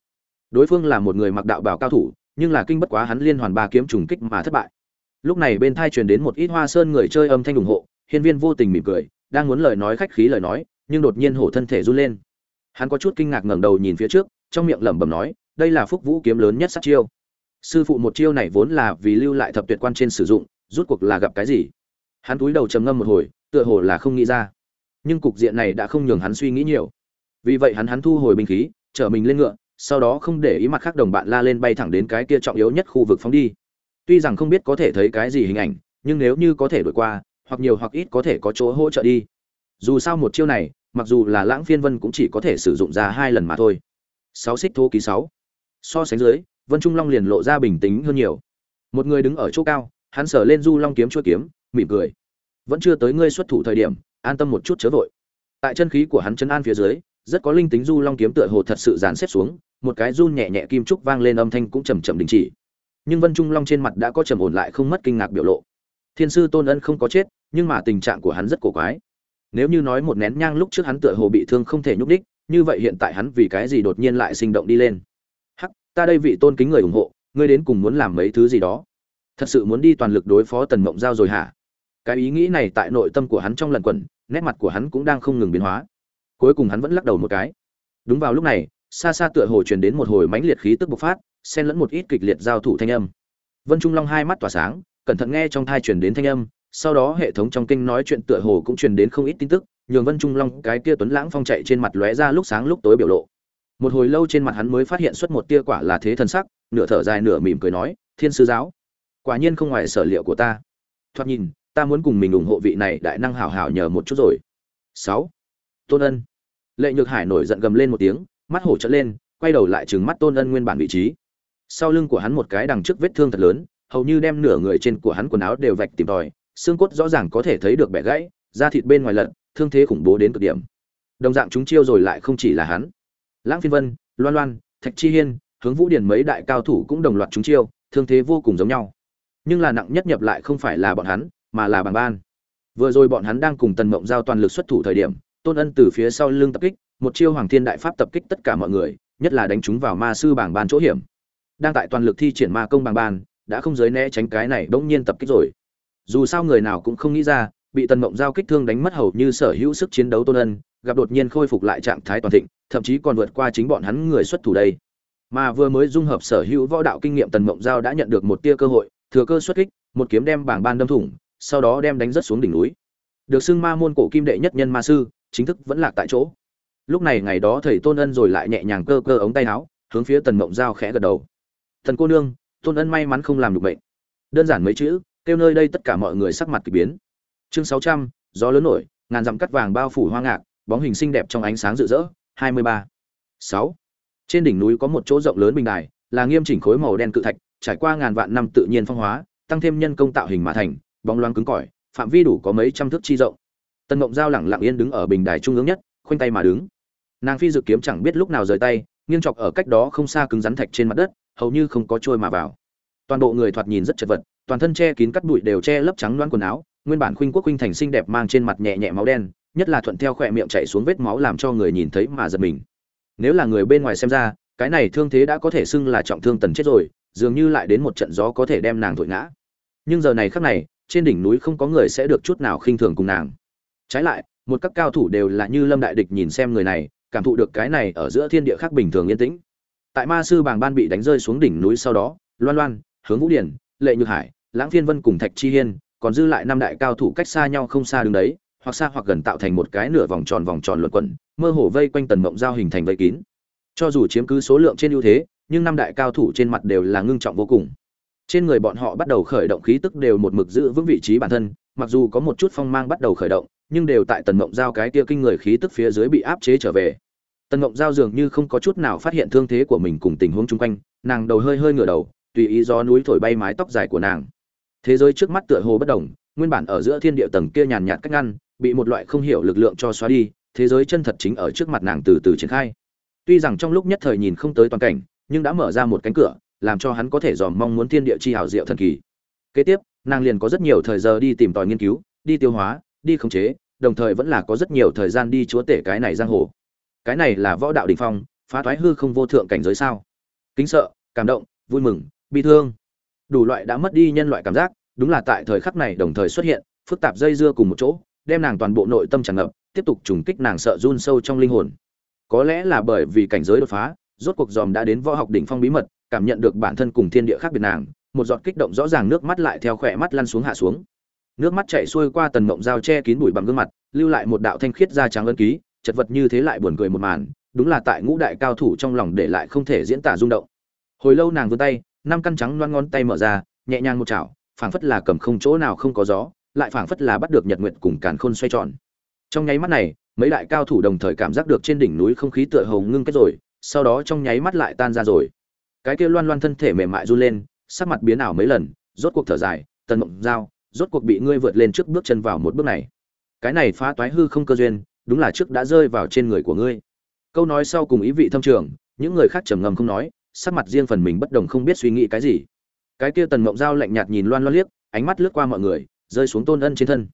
đối phương là một người mặc đạo bảo cao thủ, nhưng là kinh bất quá hắn liên hoàn ba kiếm trùng kích mà thất bại. Lúc này bên thai truyền đến một ít hoa sơn người chơi âm thanh ủng hộ, hiên viên vô tình mỉm cười, đang muốn lời nói khách khí lời nói, nhưng đột nhiên hổ thân thể run lên. Hắn có chút kinh ngạc ngẩng đầu nhìn phía trước, trong miệng lẩm bẩm nói, đây là phúc vũ kiếm lớn nhất sát chiêu. Sư phụ một chiêu này vốn là vì lưu lại thập tuyệt quan trên sử dụng, rút cuộc là gặp cái gì? Hắn cúi đầu trầm ngâm một hồi, tựa hồ là không nghĩ ra. Nhưng cục diện này đã không nhường hắn suy nghĩ nhiều. Vì vậy hắn hắn thu hồi binh khí, chở mình lên ngựa sau đó không để ý mặt khác đồng bạn la lên bay thẳng đến cái kia trọng yếu nhất khu vực phóng đi. Tuy rằng không biết có thể thấy cái gì hình ảnh, nhưng nếu như có thể đổi qua, hoặc nhiều hoặc ít có thể có chỗ hỗ trợ đi. Dù sao một chiêu này, mặc dù là lãng phiên vân cũng chỉ có thể sử dụng ra hai lần mà thôi. Sáu xích thô ký sáu. So sánh dưới, vân trung long liền lộ ra bình tĩnh hơn nhiều. Một người đứng ở chỗ cao, hắn sở lên du long kiếm chuôi kiếm, mỉm cười. Vẫn chưa tới ngươi xuất thủ thời điểm, an tâm một chút chớ vội. Tại chân khí của hắn chân an phía dưới rất có linh tính du long kiếm tựa hồ thật sự dàn xếp xuống, một cái run nhẹ nhẹ kim trúc vang lên âm thanh cũng chầm chậm đình chỉ. Nhưng vân trung long trên mặt đã có trầm ổn lại không mất kinh ngạc biểu lộ. Thiên sư tôn ân không có chết, nhưng mà tình trạng của hắn rất cổ quái. Nếu như nói một nén nhang lúc trước hắn tựa hồ bị thương không thể nhúc đích như vậy hiện tại hắn vì cái gì đột nhiên lại sinh động đi lên? Hắc, ta đây vị tôn kính người ủng hộ, ngươi đến cùng muốn làm mấy thứ gì đó? Thật sự muốn đi toàn lực đối phó tần mộng giao rồi hả? Cái ý nghĩ này tại nội tâm của hắn trong lần quẩn, nét mặt của hắn cũng đang không ngừng biến hóa cuối cùng hắn vẫn lắc đầu một cái. Đúng vào lúc này, xa xa tựa hồ truyền đến một hồi mãnh liệt khí tức bộc phát, xen lẫn một ít kịch liệt giao thủ thanh âm. Vân trung long hai mắt tỏa sáng, cẩn thận nghe trong thai truyền đến thanh âm, sau đó hệ thống trong kinh nói chuyện tựa hồ cũng truyền đến không ít tin tức, nhường vân trung long cái kia tuấn lãng phong chạy trên mặt lóe ra lúc sáng lúc tối biểu lộ. Một hồi lâu trên mặt hắn mới phát hiện xuất một tia quả là thế thần sắc, nửa thở dài nửa mỉm cười nói, thiên sư giáo, quả nhiên không ngoài sở liệu của ta. Thoạt nhìn, ta muốn cùng mình ủng hộ vị này đại năng hảo hảo nhờ một chút rồi. Sáu tôn ân. Lệ nhược hải nổi giận gầm lên một tiếng mắt hổ trợn lên quay đầu lại chừng mắt tôn ân nguyên bản vị trí. Sau lưng của hắn một cái đằng trước vết thương thật lớn hầu như đem nửa người trên của hắn quần áo đều vạch tìm tòi xương cốt rõ ràng có thể thấy được bẻ gãy da thịt bên ngoài lật, thương thế khủng bố đến cực điểm. Đồng dạng chúng chiêu rồi lại không chỉ là hắn. Lãng phiên vân loan loan thạch chi hiên hướng vũ điển mấy đại cao thủ cũng đồng loạt chúng chiêu thương thế vô cùng giống nhau. Nhưng là nặng nhất nhập lại không phải là bọn hắn mà là bằng ban. Vừa rồi bọn hắn đang cùng tần mộng giao toàn lực xuất thủ thời điểm tôn ân từ phía sau lưng tập kích, một chiêu hoàng thiên đại pháp tập kích tất cả mọi người, nhất là đánh chúng vào ma sư bảng ban chỗ hiểm. Đang tại toàn lực thi triển ma công bảng ban, đã không giới né tránh cái này bỗng nhiên tập kích rồi. Dù sao người nào cũng không nghĩ ra, bị tần mộng giao kích thương đánh mất hầu như sở hữu sức chiến đấu tôn ân, gặp đột nhiên khôi phục lại trạng thái toàn thịnh, thậm chí còn vượt qua chính bọn hắn người xuất thủ đây. Mà vừa mới dung hợp sở hữu võ đạo kinh nghiệm tần mộng giao đã nhận được một tia cơ hội, thừa cơ xuất kích, một kiếm đem bảng ban đâm thủng, sau đó đem đánh rất xuống đỉnh núi. Được xưng ma môn cổ kim đệ nhất nhân ma sư chính thức vẫn lạc tại chỗ. Lúc này ngày đó thầy tôn ân rồi lại nhẹ nhàng cơ cơ ống tay áo, hướng phía tần mộng giao khẽ gật đầu. Thần cô nương, tôn ân may mắn không làm được bệnh. Đơn giản mấy chữ, kêu nơi đây tất cả mọi người sắc mặt kỳ biến. Chương sáu trăm, gió lớn nổi, ngàn dặm cắt vàng bao phủ hoa ngạc, bóng hình xinh đẹp trong ánh sáng rực rỡ, hai mươi ba, sáu. Trên đỉnh núi có một chỗ rộng lớn bình đài, là nghiêm chỉnh khối màu đen cự thạch, trải qua ngàn vạn năm tự nhiên phong hóa, tăng thêm nhân công tạo hình mà thành, bóng loáng cứng cỏi, phạm vi đủ có mấy trăm thước chi rộng tần mộng giao lẳng lặng yên đứng ở bình đài trung ương nhất, khoanh tay mà đứng. Nàng phi dự kiếm chẳng biết lúc nào rời tay, nghiêng chọc ở cách đó không xa cứng rắn thạch trên mặt đất, hầu như không có trôi mà vào. Toàn bộ người thoạt nhìn rất chật vật, toàn thân che kín cắt bụi đều che lấp trắng loãng quần áo, nguyên bản khuynh quốc khuynh thành xinh đẹp mang trên mặt nhẹ nhẹ máu đen, nhất là thuận theo khỏe miệng chảy xuống vết máu làm cho người nhìn thấy mà giật mình. Nếu là người bên ngoài xem ra, cái này thương thế đã có thể xưng là trọng thương tần chết rồi, dường như lại đến một trận gió có thể đem nàng thổi ngã. Nhưng giờ này khắc này, trên đỉnh núi không có người sẽ được chút nào khinh thường cùng nàng trái lại, một các cao thủ đều là như lâm đại địch nhìn xem người này, cảm thụ được cái này ở giữa thiên địa khác bình thường yên tĩnh. Tại ma sư bàng ban bị đánh rơi xuống đỉnh núi sau đó, loan loan, hướng vũ điển, lệ nhược hải, lãng phiên vân cùng thạch chi hiên, còn dư lại năm đại cao thủ cách xa nhau không xa đứng đấy, hoặc xa hoặc gần tạo thành một cái nửa vòng tròn vòng tròn luận quẩn, mơ hồ vây quanh tần mộng giao hình thành vây kín. Cho dù chiếm cứ số lượng trên ưu thế, nhưng năm đại cao thủ trên mặt đều là ngưng trọng vô cùng. Trên người bọn họ bắt đầu khởi động khí tức đều một mực giữ vững vị trí bản thân, mặc dù có một chút phong mang bắt đầu khởi động nhưng đều tại tần mộng giao cái kia kinh người khí tức phía dưới bị áp chế trở về. Tần mộng giao dường như không có chút nào phát hiện thương thế của mình cùng tình huống chung quanh, nàng đầu hơi hơi ngửa đầu, tùy ý do núi thổi bay mái tóc dài của nàng. Thế giới trước mắt tựa hồ bất đồng, nguyên bản ở giữa thiên địa tầng kia nhàn nhạt cách ngăn, bị một loại không hiểu lực lượng cho xóa đi, thế giới chân thật chính ở trước mặt nàng từ từ triển khai. Tuy rằng trong lúc nhất thời nhìn không tới toàn cảnh, nhưng đã mở ra một cánh cửa, làm cho hắn có thể dòm mong muốn thiên địa chi hảo diệu thần kỳ. Kế tiếp, nàng liền có rất nhiều thời giờ đi tìm tòi nghiên cứu, đi tiêu hóa, đi khống chế đồng thời vẫn là có rất nhiều thời gian đi chúa tể cái này giang hồ. Cái này là võ đạo đỉnh phong, phá thoái hư không vô thượng cảnh giới sao? Kính sợ, cảm động, vui mừng, bi thương. Đủ loại đã mất đi nhân loại cảm giác, đúng là tại thời khắc này đồng thời xuất hiện, phức tạp dây dưa cùng một chỗ, đem nàng toàn bộ nội tâm tràn ngập, tiếp tục trùng kích nàng sợ run sâu trong linh hồn. Có lẽ là bởi vì cảnh giới đột phá, rốt cuộc dòm đã đến võ học đỉnh phong bí mật, cảm nhận được bản thân cùng thiên địa khác biệt nàng, một giọt kích động rõ ràng nước mắt lại theo khỏe mắt lăn xuống hạ xuống nước mắt chảy xuôi qua tần mộng dao che kín bụi bằng gương mặt, lưu lại một đạo thanh khiết da trắng ân ký, chật vật như thế lại buồn cười một màn, đúng là tại ngũ đại cao thủ trong lòng để lại không thể diễn tả rung động. Hồi lâu nàng vươn tay, năm căn trắng loan ngón tay mở ra, nhẹ nhàng một chảo, phảng phất là cầm không chỗ nào không có gió, lại phảng phất là bắt được nhật nguyện cùng càn khôn xoay tròn. Trong nháy mắt này, mấy đại cao thủ đồng thời cảm giác được trên đỉnh núi không khí tựa hồ ngưng kết rồi, sau đó trong nháy mắt lại tan ra rồi. Cái kia loan loan thân thể mềm mại run lên, sắc mặt biến ảo mấy lần, rốt cuộc thở dài, tần mộng giao rốt cuộc bị ngươi vượt lên trước bước chân vào một bước này. Cái này phá toái hư không cơ duyên, đúng là trước đã rơi vào trên người của ngươi. Câu nói sau cùng ý vị thâm trường, những người khác trầm ngâm không nói, sắc mặt riêng phần mình bất đồng không biết suy nghĩ cái gì. Cái kia tần mộng giao lạnh nhạt nhìn loan loan liếc, ánh mắt lướt qua mọi người, rơi xuống tôn ân trên thân.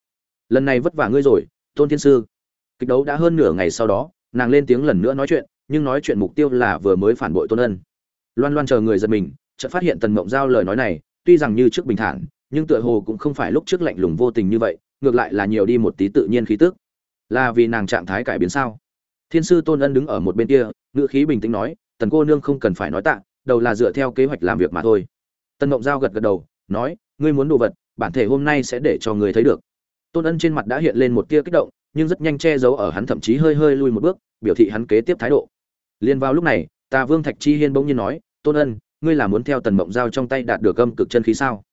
Lần này vất vả ngươi rồi, tôn thiên sư. Kịch đấu đã hơn nửa ngày sau đó, nàng lên tiếng lần nữa nói chuyện, nhưng nói chuyện mục tiêu là vừa mới phản bội tôn ân. Loan loan chờ người giật mình, chợt phát hiện tần mộng giao lời nói này, tuy rằng như trước bình thản nhưng tựa hồ cũng không phải lúc trước lạnh lùng vô tình như vậy, ngược lại là nhiều đi một tí tự nhiên khí tức. Là vì nàng trạng thái cải biến sao? Thiên sư tôn ân đứng ở một bên kia, ngữ khí bình tĩnh nói, tần cô nương không cần phải nói tạ, đầu là dựa theo kế hoạch làm việc mà thôi. Tần mộng giao gật gật đầu, nói, ngươi muốn đồ vật, bản thể hôm nay sẽ để cho ngươi thấy được. Tôn ân trên mặt đã hiện lên một tia kích động, nhưng rất nhanh che giấu ở hắn thậm chí hơi hơi lui một bước, biểu thị hắn kế tiếp thái độ. Liên vào lúc này, tà vương thạch chi hiên bỗng nhiên nói, tôn ân, ngươi là muốn theo tần mộng giao trong tay đạt được âm cực chân khí sao?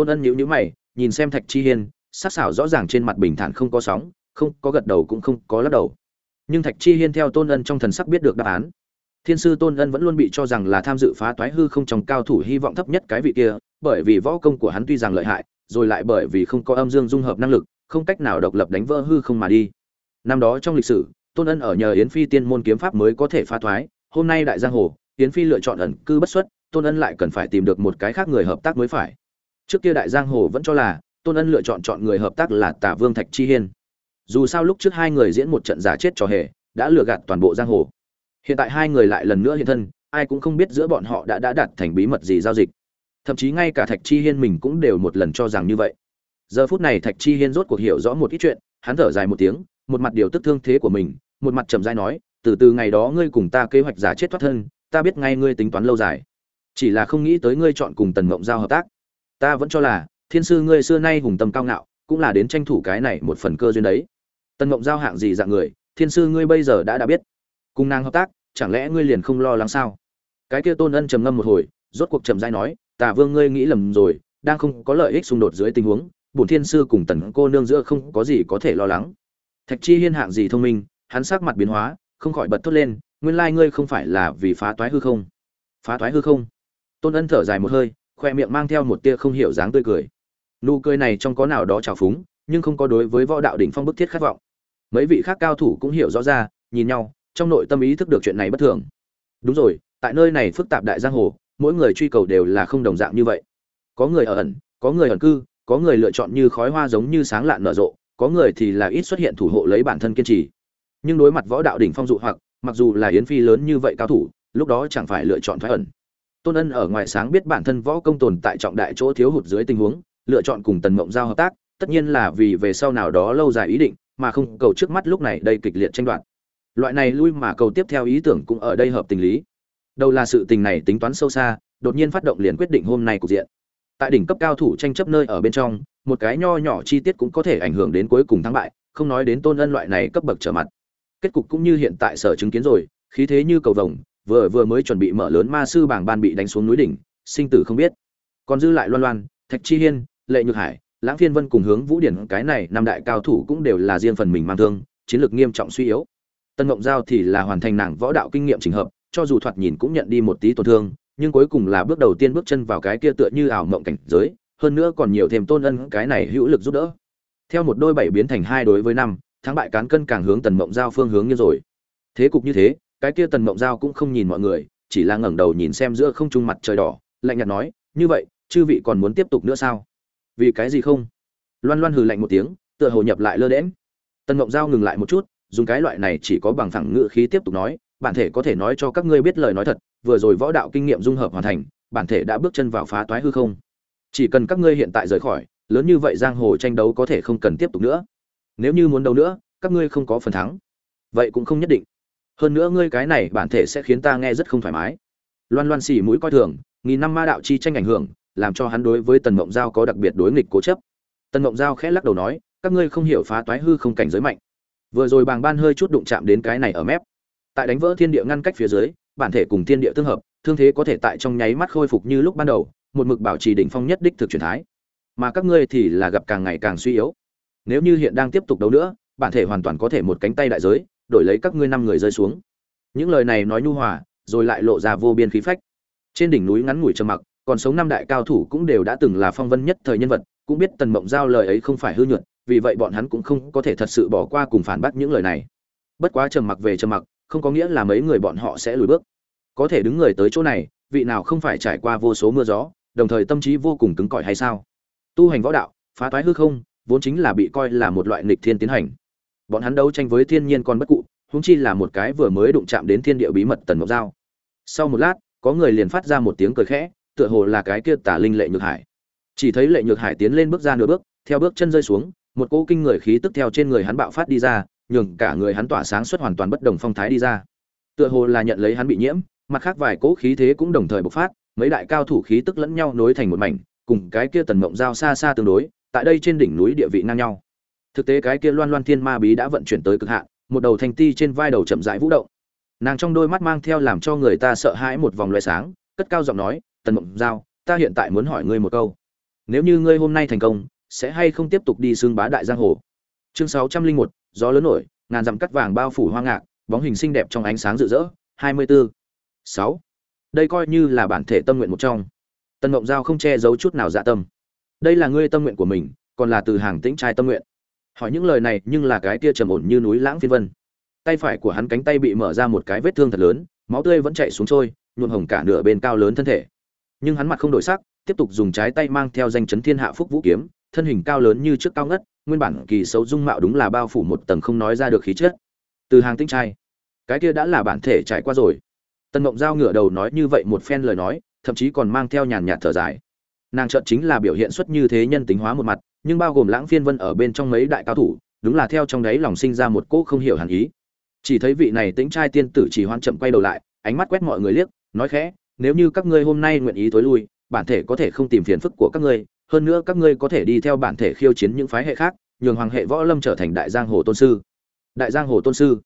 Tôn ân nhíu nhíu mày, nhìn xem thạch chi hiên, sắc sảo rõ ràng trên mặt bình thản không có sóng, không có gật đầu cũng không có lắc đầu. Nhưng thạch chi hiên theo tôn ân trong thần sắc biết được đáp án. Thiên sư tôn ân vẫn luôn bị cho rằng là tham dự phá toái hư không trong cao thủ hy vọng thấp nhất cái vị kia, bởi vì võ công của hắn tuy rằng lợi hại, rồi lại bởi vì không có âm dương dung hợp năng lực, không cách nào độc lập đánh vỡ hư không mà đi. Năm đó trong lịch sử, tôn ân ở nhờ yến phi tiên môn kiếm pháp mới có thể phá thoái hôm nay đại giang hồ, yến phi lựa chọn ẩn cư bất xuất, tôn ân lại cần phải tìm được một cái khác người hợp tác mới phải trước kia đại giang hồ vẫn cho là tôn ân lựa chọn chọn người hợp tác là tả vương thạch chi hiên. Dù sao lúc trước hai người diễn một trận giả chết trò hề, đã lừa gạt toàn bộ giang hồ. Hiện tại hai người lại lần nữa hiện thân, ai cũng không biết giữa bọn họ đã đã đạt thành bí mật gì giao dịch. Thậm chí ngay cả thạch chi hiên mình cũng đều một lần cho rằng như vậy. Giờ phút này thạch chi hiên rốt cuộc hiểu rõ một ít chuyện, hắn thở dài một tiếng, một mặt điều tức thương thế của mình, một mặt trầm dai nói, từ từ ngày đó ngươi cùng ta kế hoạch giả chết thoát thân, ta biết ngay ngươi tính toán lâu dài. Chỉ là không nghĩ tới ngươi chọn cùng tần mộng giao hợp tác ta vẫn cho là, thiên sư ngươi xưa nay hùng tâm cao ngạo, cũng là đến tranh thủ cái này một phần cơ duyên đấy. Tân mộng giao hạng gì dạng người, thiên sư ngươi bây giờ đã đã biết. Cùng nàng hợp tác, chẳng lẽ ngươi liền không lo lắng sao? Cái kia tôn ân trầm ngâm một hồi, rốt cuộc trầm dai nói, tà vương ngươi nghĩ lầm rồi, đang không có lợi ích xung đột dưới tình huống, bổn thiên sư cùng tần cô nương giữa không có gì có thể lo lắng. Thạch chi hiên hạng gì thông minh, hắn sắc mặt biến hóa, không khỏi bật thốt lên, nguyên lai ngươi không phải là vì phá toái hư không? Phá toái hư không? Tôn ân thở dài một hơi khoe miệng mang theo một tia không hiểu dáng tươi cười. Nụ cười này trong có nào đó trào phúng, nhưng không có đối với võ đạo đỉnh phong bức thiết khát vọng. Mấy vị khác cao thủ cũng hiểu rõ ra, nhìn nhau, trong nội tâm ý thức được chuyện này bất thường. Đúng rồi, tại nơi này phức tạp đại giang hồ, mỗi người truy cầu đều là không đồng dạng như vậy. Có người ở ẩn, có người ẩn cư, có người lựa chọn như khói hoa giống như sáng lạn nở rộ, có người thì là ít xuất hiện thủ hộ lấy bản thân kiên trì. Nhưng đối mặt võ đạo đỉnh phong dụ hoặc, mặc dù là yến phi lớn như vậy cao thủ, lúc đó chẳng phải lựa chọn thoái ẩn tôn ân ở ngoài sáng biết bản thân võ công tồn tại trọng đại chỗ thiếu hụt dưới tình huống, lựa chọn cùng tần mộng giao hợp tác, tất nhiên là vì về sau nào đó lâu dài ý định, mà không cầu trước mắt lúc này đây kịch liệt tranh đoạt. Loại này lui mà cầu tiếp theo ý tưởng cũng ở đây hợp tình lý. Đâu là sự tình này tính toán sâu xa, đột nhiên phát động liền quyết định hôm nay cục diện. Tại đỉnh cấp cao thủ tranh chấp nơi ở bên trong, một cái nho nhỏ chi tiết cũng có thể ảnh hưởng đến cuối cùng thắng bại, không nói đến tôn ân loại này cấp bậc trở mặt. Kết cục cũng như hiện tại sở chứng kiến rồi, khí thế như cầu vồng vừa vừa mới chuẩn bị mở lớn ma sư bảng ban bị đánh xuống núi đỉnh, sinh tử không biết. Còn dư lại loan loan, thạch chi hiên, lệ nhược hải, lãng phiên vân cùng hướng vũ điển, cái này năm đại cao thủ cũng đều là riêng phần mình mang thương, chiến lược nghiêm trọng suy yếu. Tân ngộng giao thì là hoàn thành nàng võ đạo kinh nghiệm trình hợp, cho dù thoạt nhìn cũng nhận đi một tí tổn thương, nhưng cuối cùng là bước đầu tiên bước chân vào cái kia tựa như ảo mộng cảnh giới, hơn nữa còn nhiều thêm tôn ân cái này hữu lực giúp đỡ. Theo một đôi bảy biến thành hai đối với năm, thắng bại cán cân càng hướng tần mộng giao phương hướng như rồi. Thế cục như thế cái kia tần mộng giao cũng không nhìn mọi người, chỉ là ngẩng đầu nhìn xem giữa không trung mặt trời đỏ, lạnh nhạt nói, như vậy, chư vị còn muốn tiếp tục nữa sao? Vì cái gì không? Loan loan hừ lạnh một tiếng, tựa hồ nhập lại lơ đễm tần mộng giao ngừng lại một chút, dùng cái loại này chỉ có bằng phẳng ngự khí tiếp tục nói, bản thể có thể nói cho các ngươi biết lời nói thật, vừa rồi võ đạo kinh nghiệm dung hợp hoàn thành, bản thể đã bước chân vào phá toái hư không. Chỉ cần các ngươi hiện tại rời khỏi, lớn như vậy giang hồ tranh đấu có thể không cần tiếp tục nữa. Nếu như muốn đấu nữa, các ngươi không có phần thắng. Vậy cũng không nhất định hơn nữa ngươi cái này bản thể sẽ khiến ta nghe rất không thoải mái. Loan loan xì mũi coi thường, nghìn năm ma đạo chi tranh ảnh hưởng, làm cho hắn đối với tần mộng giao có đặc biệt đối nghịch cố chấp. Tần mộng giao khẽ lắc đầu nói, các ngươi không hiểu phá toái hư không cảnh giới mạnh. Vừa rồi bàng ban hơi chút đụng chạm đến cái này ở mép. Tại đánh vỡ thiên địa ngăn cách phía dưới, bản thể cùng thiên địa tương hợp, thương thế có thể tại trong nháy mắt khôi phục như lúc ban đầu, một mực bảo trì đỉnh phong nhất đích thực truyền thái. Mà các ngươi thì là gặp càng ngày càng suy yếu. Nếu như hiện đang tiếp tục đấu nữa, bản thể hoàn toàn có thể một cánh tay đại giới đổi lấy các ngươi năm người rơi xuống. Những lời này nói nhu hòa, rồi lại lộ ra vô biên khí phách. Trên đỉnh núi ngắn ngủi trầm mặc, còn sống năm đại cao thủ cũng đều đã từng là phong vân nhất thời nhân vật, cũng biết tần mộng giao lời ấy không phải hư nhuận, vì vậy bọn hắn cũng không có thể thật sự bỏ qua cùng phản bác những lời này. Bất quá trầm mặc về trầm mặc, không có nghĩa là mấy người bọn họ sẽ lùi bước. Có thể đứng người tới chỗ này, vị nào không phải trải qua vô số mưa gió, đồng thời tâm trí vô cùng cứng cỏi hay sao? Tu hành võ đạo, phá toái hư không, vốn chính là bị coi là một loại nghịch thiên tiến hành bọn hắn đấu tranh với thiên nhiên còn bất cụ húng chi là một cái vừa mới đụng chạm đến thiên địa bí mật tần ngọc dao. sau một lát, có người liền phát ra một tiếng cười khẽ, tựa hồ là cái kia tả linh lệ nhược hải. Chỉ thấy lệ nhược hải tiến lên bước ra nửa bước, theo bước chân rơi xuống, một cỗ kinh người khí tức theo trên người hắn bạo phát đi ra, nhường cả người hắn tỏa sáng suốt hoàn toàn bất đồng phong thái đi ra. Tựa hồ là nhận lấy hắn bị nhiễm, mặt khác vài cỗ khí thế cũng đồng thời bộc phát, mấy đại cao thủ khí tức lẫn nhau nối thành một mảnh, cùng cái kia tần mộng giao xa xa tương đối, tại đây trên đỉnh núi địa vị ngang nhau thực tế cái kia loan loan thiên ma bí đã vận chuyển tới cực hạn, một đầu thanh ti trên vai đầu chậm rãi vũ động. Nàng trong đôi mắt mang theo làm cho người ta sợ hãi một vòng loé sáng, cất cao giọng nói, tần mộng giao, ta hiện tại muốn hỏi ngươi một câu. Nếu như ngươi hôm nay thành công, sẽ hay không tiếp tục đi xương bá đại giang hồ? Chương sáu trăm linh một, gió lớn nổi, ngàn dặm cắt vàng bao phủ hoa ngạc, bóng hình xinh đẹp trong ánh sáng rực rỡ, hai mươi bốn sáu. Đây coi như là bản thể tâm nguyện một trong. Tần mộng giao không che giấu chút nào dạ tâm. Đây là ngươi tâm nguyện của mình, còn là từ hàng tĩnh trai tâm nguyện hỏi những lời này nhưng là cái kia trầm ổn như núi lãng phiên vân. Tay phải của hắn cánh tay bị mở ra một cái vết thương thật lớn, máu tươi vẫn chạy xuống trôi, nhuộm hồng cả nửa bên cao lớn thân thể. Nhưng hắn mặt không đổi sắc, tiếp tục dùng trái tay mang theo danh chấn thiên hạ phúc vũ kiếm, thân hình cao lớn như trước cao ngất, nguyên bản kỳ xấu dung mạo đúng là bao phủ một tầng không nói ra được khí chất. Từ hàng tinh trai, cái kia đã là bản thể trải qua rồi. Tần mộng giao ngửa đầu nói như vậy một phen lời nói, thậm chí còn mang theo nhàn nhạt thở dài nàng trợn chính là biểu hiện xuất như thế nhân tính hóa một mặt, nhưng bao gồm lãng phiên vân ở bên trong mấy đại cao thủ, đúng là theo trong đấy lòng sinh ra một cỗ không hiểu hẳn ý. Chỉ thấy vị này tính trai tiên tử chỉ hoan chậm quay đầu lại, ánh mắt quét mọi người liếc, nói khẽ, nếu như các ngươi hôm nay nguyện ý tối lui, bản thể có thể không tìm phiền phức của các ngươi, hơn nữa các ngươi có thể đi theo bản thể khiêu chiến những phái hệ khác, nhường hoàng hệ võ lâm trở thành đại giang hồ tôn sư. Đại giang hồ tôn sư?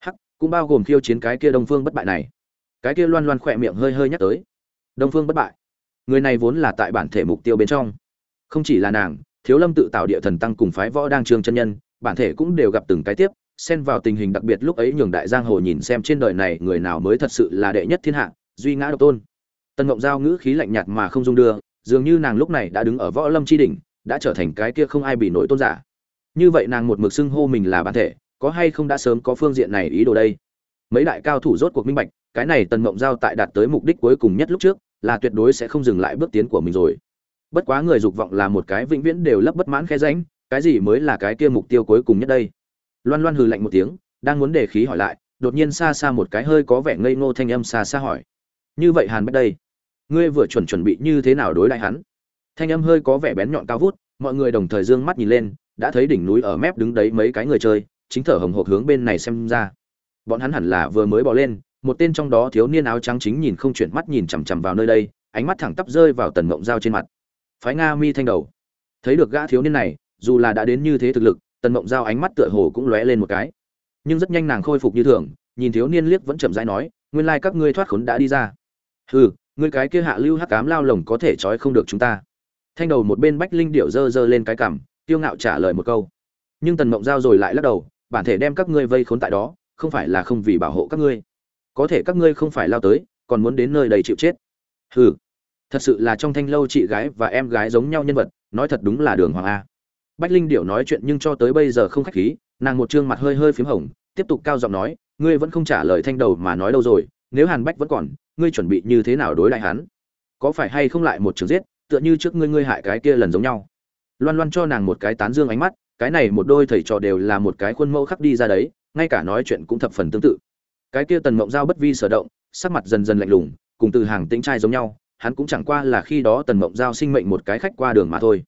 Hắc, cũng bao gồm khiêu chiến cái kia đông phương bất bại này. Cái kia loan loan khỏe miệng hơi hơi nhắc tới. Đông phương bất bại người này vốn là tại bản thể mục tiêu bên trong. Không chỉ là nàng, thiếu lâm tự tạo địa thần tăng cùng phái võ đang trương chân nhân, bản thể cũng đều gặp từng cái tiếp, xen vào tình hình đặc biệt lúc ấy nhường đại giang hồ nhìn xem trên đời này người nào mới thật sự là đệ nhất thiên hạ, duy ngã độc tôn. Tân ngộng giao ngữ khí lạnh nhạt mà không dung đưa, dường như nàng lúc này đã đứng ở võ lâm tri đỉnh, đã trở thành cái kia không ai bị nổi tôn giả. Như vậy nàng một mực xưng hô mình là bản thể, có hay không đã sớm có phương diện này ý đồ đây? Mấy đại cao thủ rốt cuộc minh bạch, cái này tần mộng giao tại đạt tới mục đích cuối cùng nhất lúc trước là tuyệt đối sẽ không dừng lại bước tiến của mình rồi. Bất quá người dục vọng là một cái vĩnh viễn đều lấp bất mãn khe ránh cái gì mới là cái kia mục tiêu cuối cùng nhất đây? Loan loan hừ lạnh một tiếng, đang muốn đề khí hỏi lại, đột nhiên xa xa một cái hơi có vẻ ngây ngô thanh âm xa xa hỏi. Như vậy hàn bách đây, ngươi vừa chuẩn chuẩn bị như thế nào đối lại hắn? Thanh âm hơi có vẻ bén nhọn cao vút, mọi người đồng thời dương mắt nhìn lên, đã thấy đỉnh núi ở mép đứng đấy mấy cái người chơi, chính thở hồng hộc hướng bên này xem ra. Bọn hắn hẳn là vừa mới bỏ lên một tên trong đó thiếu niên áo trắng chính nhìn không chuyển mắt nhìn chằm chằm vào nơi đây, ánh mắt thẳng tắp rơi vào tần mộng dao trên mặt. Phái nga mi thanh đầu. Thấy được gã thiếu niên này, dù là đã đến như thế thực lực, tần mộng dao ánh mắt tựa hồ cũng lóe lên một cái. Nhưng rất nhanh nàng khôi phục như thường, nhìn thiếu niên liếc vẫn chậm rãi nói, nguyên lai các ngươi thoát khốn đã đi ra. Hừ, ngươi cái kia hạ lưu hắc cám lao lồng có thể trói không được chúng ta. Thanh đầu một bên bách linh điệu dơ dơ lên cái cằm tiêu ngạo trả lời một câu. Nhưng tần mộng giao rồi lại lắc đầu, bản thể đem các ngươi vây khốn tại đó, không phải là không vì bảo hộ các ngươi có thể các ngươi không phải lao tới, còn muốn đến nơi đầy chịu chết. Hừ, thật sự là trong thanh lâu chị gái và em gái giống nhau nhân vật, nói thật đúng là đường hoàng a. Bách linh điệu nói chuyện nhưng cho tới bây giờ không khách khí, nàng một trương mặt hơi hơi p h í m hồng, tiếp tục cao giọng nói, ngươi vẫn không trả lời thanh đầu mà nói đâu rồi, nếu hàn bách vẫn còn, ngươi chuẩn bị như thế nào đối lại hắn? Có phải hay không lại một trường giết, tựa như trước ngươi ngươi hại cái kia lần giống nhau? Loan loan cho nàng một cái tán dương ánh mắt, cái này một đôi thầy trò đều là một cái khuôn mẫu khắc đi ra đấy, ngay cả nói chuyện cũng thập phần tương tự cái kia tần mộng giao bất vi sở động, sắc mặt dần dần lạnh lùng, cùng từ hàng tĩnh trai giống nhau, hắn cũng chẳng qua là khi đó tần mộng giao sinh mệnh một cái khách qua đường mà thôi.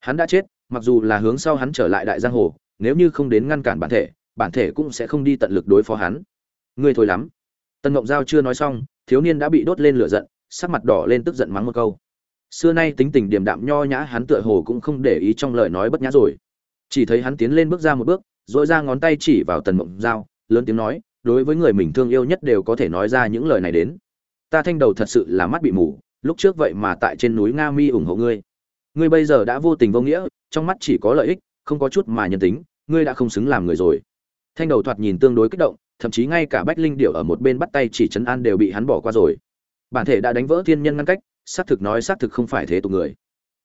Hắn đã chết, mặc dù là hướng sau hắn trở lại đại giang hồ, nếu như không đến ngăn cản bản thể bản thể cũng sẽ không đi tận lực đối phó hắn. Ngươi thôi lắm. Tần mộng giao chưa nói xong, thiếu niên đã bị đốt lên lửa giận, sắc mặt đỏ lên tức giận mắng một câu. Xưa nay tính tình điềm đạm nho nhã hắn tựa hồ cũng không để ý trong lời nói bất nhã rồi. Chỉ thấy hắn tiến lên bước ra một bước dội ra ngón tay chỉ vào tần mộng giao, lớn tiếng nói đối với người mình thương yêu nhất đều có thể nói ra những lời này đến. Ta thanh đầu thật sự là mắt bị mù, lúc trước vậy mà tại trên núi nga mi ủng hộ ngươi. Ngươi bây giờ đã vô tình vô nghĩa, trong mắt chỉ có lợi ích, không có chút mà nhân tính, ngươi đã không xứng làm người rồi. Thanh đầu thoạt nhìn tương đối kích động, thậm chí ngay cả bách linh điệu ở một bên bắt tay chỉ trấn an đều bị hắn bỏ qua rồi. Bản thể đã đánh vỡ thiên nhân ngăn cách, xác thực nói xác thực không phải thế tục người.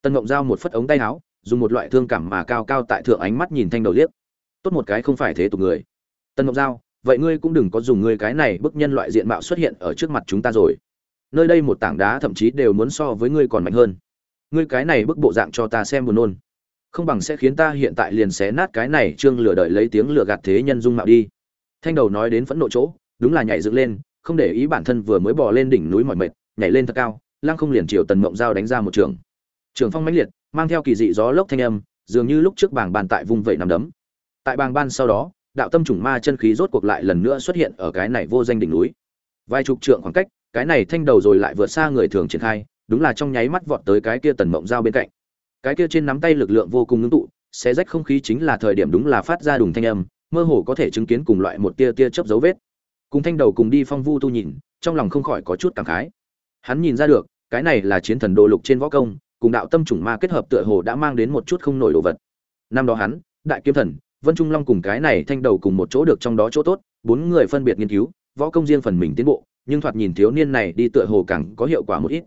Tân ngộng giao một phất ống tay áo, dùng một loại thương cảm mà cao cao tại thượng ánh mắt nhìn thanh đầu liếc. Tốt một cái không phải thế tục người. Tân ngộng giao vậy ngươi cũng đừng có dùng ngươi cái này bức nhân loại diện mạo xuất hiện ở trước mặt chúng ta rồi. Nơi đây một tảng đá thậm chí đều muốn so với ngươi còn mạnh hơn. Ngươi cái này bức bộ dạng cho ta xem buồn nôn. Không bằng sẽ khiến ta hiện tại liền xé nát cái này trương lửa đợi lấy tiếng lửa gạt thế nhân dung mạo đi. Thanh đầu nói đến phẫn nộ chỗ, đúng là nhảy dựng lên, không để ý bản thân vừa mới bò lên đỉnh núi mỏi mệt, nhảy lên thật cao, lăng không liền chiều tần mộng dao đánh ra một trường. Trường phong mãnh liệt, mang theo kỳ dị gió lốc thanh âm, dường như lúc trước bảng bàn tại vùng vẩy nằm đấm. Tại bảng ban sau đó đạo tâm trùng ma chân khí rốt cuộc lại lần nữa xuất hiện ở cái này vô danh đỉnh núi. Vài chục trượng khoảng cách, cái này thanh đầu rồi lại vượt xa người thường triển khai, đúng là trong nháy mắt vọt tới cái kia tần mộng dao bên cạnh. Cái kia trên nắm tay lực lượng vô cùng ngưng tụ, xé rách không khí chính là thời điểm đúng là phát ra đùng thanh âm, mơ hồ có thể chứng kiến cùng loại một tia tia chớp dấu vết. Cùng thanh đầu cùng đi phong vu tu nhìn, trong lòng không khỏi có chút cảm khái. Hắn nhìn ra được, cái này là chiến thần đồ lục trên võ công, cùng đạo tâm trùng ma kết hợp tựa hồ đã mang đến một chút không nổi đồ vật. Năm đó hắn, đại kiếm thần vân trung long cùng cái này thanh đầu cùng một chỗ được trong đó chỗ tốt, bốn người phân biệt nghiên cứu, võ công riêng phần mình tiến bộ, nhưng thoạt nhìn thiếu niên này đi tựa hồ càng có hiệu quả một ít.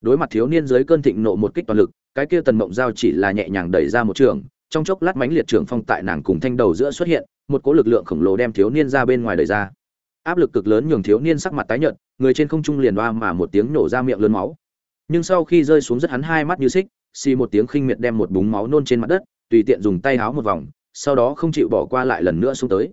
Đối mặt thiếu niên dưới cơn thịnh nộ một kích toàn lực, cái kia tần mộng giao chỉ là nhẹ nhàng đẩy ra một trường, trong chốc lát mãnh liệt trường phong tại nàng cùng thanh đầu giữa xuất hiện, một cỗ lực lượng khổng lồ đem thiếu niên ra bên ngoài đẩy ra. Áp lực cực lớn nhường thiếu niên sắc mặt tái nhợt, người trên không trung liền oa mà một tiếng nổ ra miệng lớn máu. Nhưng sau khi rơi xuống rất hắn hai mắt như xích, xì một tiếng khinh miệt đem một búng máu nôn trên mặt đất, tùy tiện dùng tay háo một vòng sau đó không chịu bỏ qua lại lần nữa xuống tới.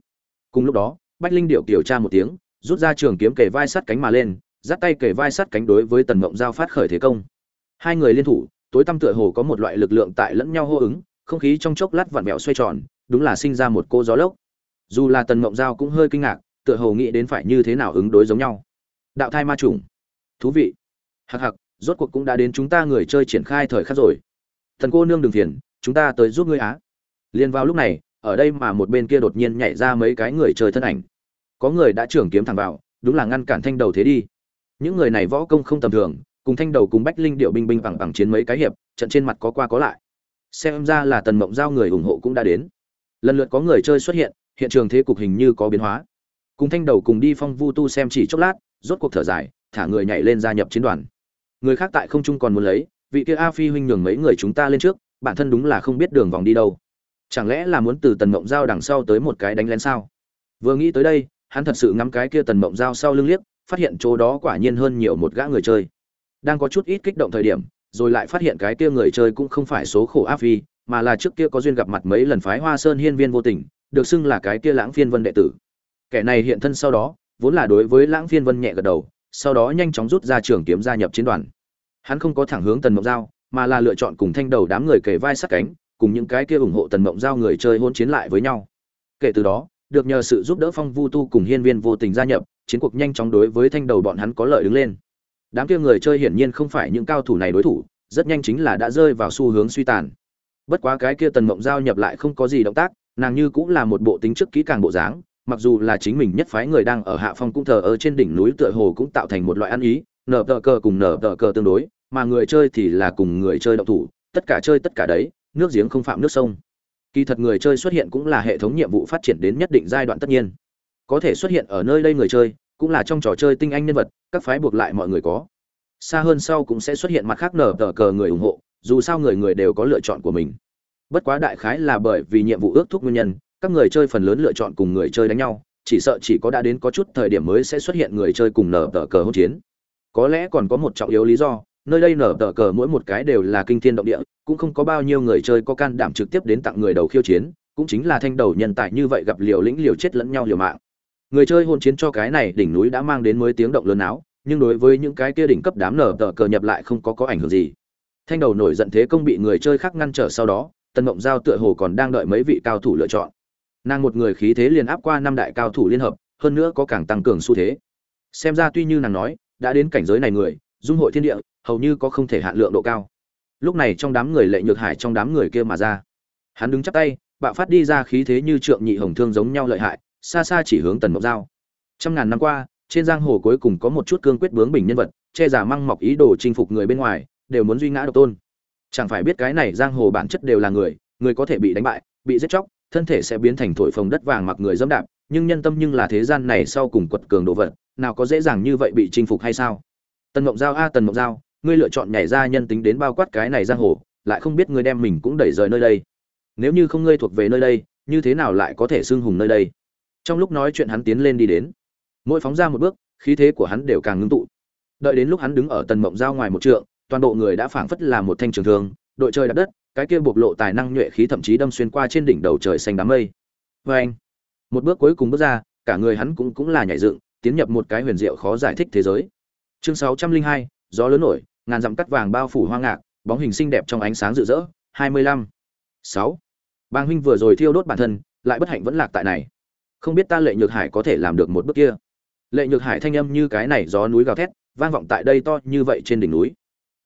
Cùng lúc đó, bách linh điệu điều tra một tiếng, rút ra trường kiếm kề vai sắt cánh mà lên, giắt tay kề vai sắt cánh đối với tần mộng giao phát khởi thế công. Hai người liên thủ, tối tăm tựa hồ có một loại lực lượng tại lẫn nhau hô ứng, không khí trong chốc lát vặn vẹo xoay tròn, đúng là sinh ra một cô gió lốc. Dù là tần mộng giao cũng hơi kinh ngạc, tựa hồ nghĩ đến phải như thế nào ứng đối giống nhau. Đạo thai ma trùng. Thú vị. Hặc hặc rốt cuộc cũng đã đến chúng ta người chơi triển khai thời khắc rồi. Thần cô nương đừng phiền, chúng ta tới giúp ngươi á liên vào lúc này, ở đây mà một bên kia đột nhiên nhảy ra mấy cái người chơi thân ảnh. Có người đã trưởng kiếm thẳng vào, đúng là ngăn cản thanh đầu thế đi. Những người này võ công không tầm thường, cùng thanh đầu cùng bách linh điệu binh binh bằng bằng chiến mấy cái hiệp, trận trên mặt có qua có lại. Xem ra là tần mộng giao người ủng hộ cũng đã đến. Lần lượt có người chơi xuất hiện hiện trường thế cục hình như có biến hóa. Cùng thanh đầu cùng đi phong vu tu xem chỉ chốc lát, rốt cuộc thở dài, thả người nhảy lên gia nhập chiến đoàn. Người khác tại không trung còn muốn lấy, vị kia a phi huynh nhường mấy người chúng ta lên trước, bản thân đúng là không biết đường vòng đi đâu chẳng lẽ là muốn từ tần mộng giao đằng sau tới một cái đánh lén sao? Vừa nghĩ tới đây, hắn thật sự ngắm cái kia tần mộng giao sau lưng liếc, phát hiện chỗ đó quả nhiên hơn nhiều một gã người chơi. Đang có chút ít kích động thời điểm, rồi lại phát hiện cái kia người chơi cũng không phải số khổ áp phi, mà là trước kia có duyên gặp mặt mấy lần phái hoa sơn hiên viên vô tình, được xưng là cái kia lãng phiên vân đệ tử. Kẻ này hiện thân sau đó, vốn là đối với lãng phiên vân nhẹ gật đầu, sau đó nhanh chóng rút ra trường kiếm gia nhập chiến đoàn. Hắn không có thẳng hướng tần mộng giao, mà là lựa chọn cùng thanh đầu đám người kề vai sát cánh cùng những cái kia ủng hộ tần mộng giao người chơi hôn chiến lại với nhau. Kể từ đó, được nhờ sự giúp đỡ phong vu tu cùng hiên viên vô tình gia nhập, chiến cuộc nhanh chóng đối với thanh đầu bọn hắn có lợi đứng lên. Đám kia người chơi hiển nhiên không phải những cao thủ này đối thủ, rất nhanh chính là đã rơi vào xu hướng suy tàn. Bất quá cái kia tần mộng giao nhập lại không có gì động tác, nàng như cũng là một bộ tính trước kỹ càng bộ dáng, mặc dù là chính mình nhất phái người đang ở hạ phong cũng thờ ở trên đỉnh núi tựa hồ cũng tạo thành một loại ăn ý, nở tờ cờ cùng nở tờ cờ tương đối, mà người chơi thì là cùng người chơi động thủ, tất cả chơi tất cả đấy nước giếng không phạm nước sông. Kỳ thật người chơi xuất hiện cũng là hệ thống nhiệm vụ phát triển đến nhất định giai đoạn tất nhiên. Có thể xuất hiện ở nơi đây người chơi, cũng là trong trò chơi tinh anh nhân vật, các phái buộc lại mọi người có. Xa hơn sau cũng sẽ xuất hiện mặt khác nở tờ cờ người ủng hộ, dù sao người người đều có lựa chọn của mình. Bất quá đại khái là bởi vì nhiệm vụ ước thúc nguyên nhân, các người chơi phần lớn lựa chọn cùng người chơi đánh nhau, chỉ sợ chỉ có đã đến có chút thời điểm mới sẽ xuất hiện người chơi cùng nở tờ cờ hỗn chiến. Có lẽ còn có một trọng yếu lý do nơi đây nở tờ cờ mỗi một cái đều là kinh thiên động địa, cũng không có bao nhiêu người chơi có can đảm trực tiếp đến tặng người đầu khiêu chiến, cũng chính là thanh đầu nhân tài như vậy gặp liều lĩnh liều chết lẫn nhau liều mạng. Người chơi hôn chiến cho cái này đỉnh núi đã mang đến mới tiếng động lớn áo, nhưng đối với những cái kia đỉnh cấp đám nở tờ cờ nhập lại không có có ảnh hưởng gì. Thanh đầu nổi giận thế công bị người chơi khác ngăn trở sau đó, tần mộng giao tựa hồ còn đang đợi mấy vị cao thủ lựa chọn. Nàng một người khí thế liền áp qua năm đại cao thủ liên hợp, hơn nữa có càng tăng cường xu thế. Xem ra tuy như nàng nói, đã đến cảnh giới này người, dung hội thiên địa hầu như có không thể hạn lượng độ cao. Lúc này trong đám người lệ nhược hải trong đám người kia mà ra. Hắn đứng chắp tay, bạo phát đi ra khí thế như trượng nhị hồng thương giống nhau lợi hại, xa xa chỉ hướng tần mộc dao trăm ngàn năm qua, trên giang hồ cuối cùng có một chút cương quyết bướng bình nhân vật, che giả măng mọc ý đồ chinh phục người bên ngoài, đều muốn duy ngã độc tôn. Chẳng phải biết cái này giang hồ bản chất đều là người người có thể bị đánh bại, bị giết chóc, thân thể sẽ biến thành thổi phồng đất vàng mặc người dẫm đạp, nhưng nhân tâm nhưng là thế gian này sau cùng quật cường đồ vật, nào có dễ dàng như vậy bị chinh phục hay sao? Tần mộng giao a, tần mộng giao ngươi lựa chọn nhảy ra nhân tính đến bao quát cái này giang hồ, lại không biết ngươi đem mình cũng đẩy rời nơi đây. Nếu như không ngươi thuộc về nơi đây, như thế nào lại có thể xưng hùng nơi đây? Trong lúc nói chuyện hắn tiến lên đi đến. Mỗi phóng ra một bước, khí thế của hắn đều càng ngưng tụ. Đợi đến lúc hắn đứng ở tần mộng giao ngoài một trượng, toàn bộ người đã phảng phất là một thanh trường thương, đội trời đạp đất, cái kia bộc lộ tài năng nhuệ khí thậm chí đâm xuyên qua trên đỉnh đầu trời xanh đám mây. Vê anh, một bước cuối cùng bước ra, cả người hắn cũng cũng là nhảy dựng, tiến nhập một cái huyền diệu khó giải thích thế giới. Chương sáu trăm linh hai, gió lớn nổi ngàn dặm cắt vàng bao phủ hoang ngạc, bóng hình xinh đẹp trong ánh sáng rực rỡ. Hai mươi lăm. Sáu. Bang huynh vừa rồi thiêu đốt bản thân, lại bất hạnh vẫn lạc tại này. Không biết ta lệ nhược hải có thể làm được một bước kia. Lệ nhược hải thanh âm như cái này gió núi gào thét, vang vọng tại đây to như vậy trên đỉnh núi.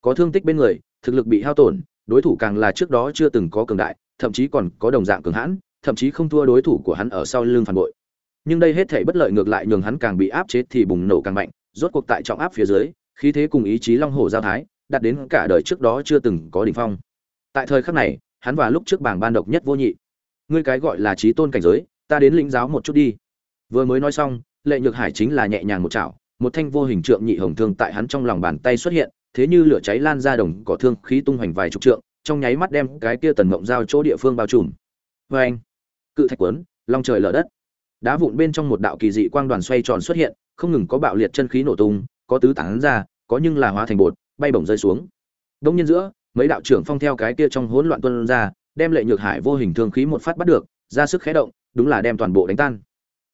Có thương tích bên người, thực lực bị hao tổn, đối thủ càng là trước đó chưa từng có cường đại, thậm chí còn có đồng dạng cường hãn, thậm chí không thua đối thủ của hắn ở sau lưng phản bội. Nhưng đây hết thảy bất lợi ngược lại nhường hắn càng bị áp chế thì bùng nổ càng mạnh, rốt cuộc tại trọng áp phía dưới khí thế cùng ý chí long hổ giao thái, đạt đến cả đời trước đó chưa từng có đỉnh phong. Tại thời khắc này, hắn và lúc trước bảng ban độc nhất vô nhị. Ngươi cái gọi là trí tôn cảnh giới, ta đến lĩnh giáo một chút đi. Vừa mới nói xong, lệ nhược hải chính là nhẹ nhàng một chảo, một thanh vô hình trượng nhị hồng thương tại hắn trong lòng bàn tay xuất hiện, thế như lửa cháy lan ra đồng cỏ thương khí tung hoành vài chục trượng, trong nháy mắt đem cái kia tần mộng giao chỗ địa phương bao trùm. Vê anh, cự thạch quấn, long trời lở đất. Đá vụn bên trong một đạo kỳ dị quang đoàn xoay tròn xuất hiện, không ngừng có bạo liệt chân khí nổ tung có tứ tán ra, có nhưng là hóa thành bột, bay bổng rơi xuống. Đông nhiên giữa, mấy đạo trưởng phong theo cái kia trong hỗn loạn tuân ra, đem lệ nhược hải vô hình thương khí một phát bắt được, ra sức khé động, đúng là đem toàn bộ đánh tan.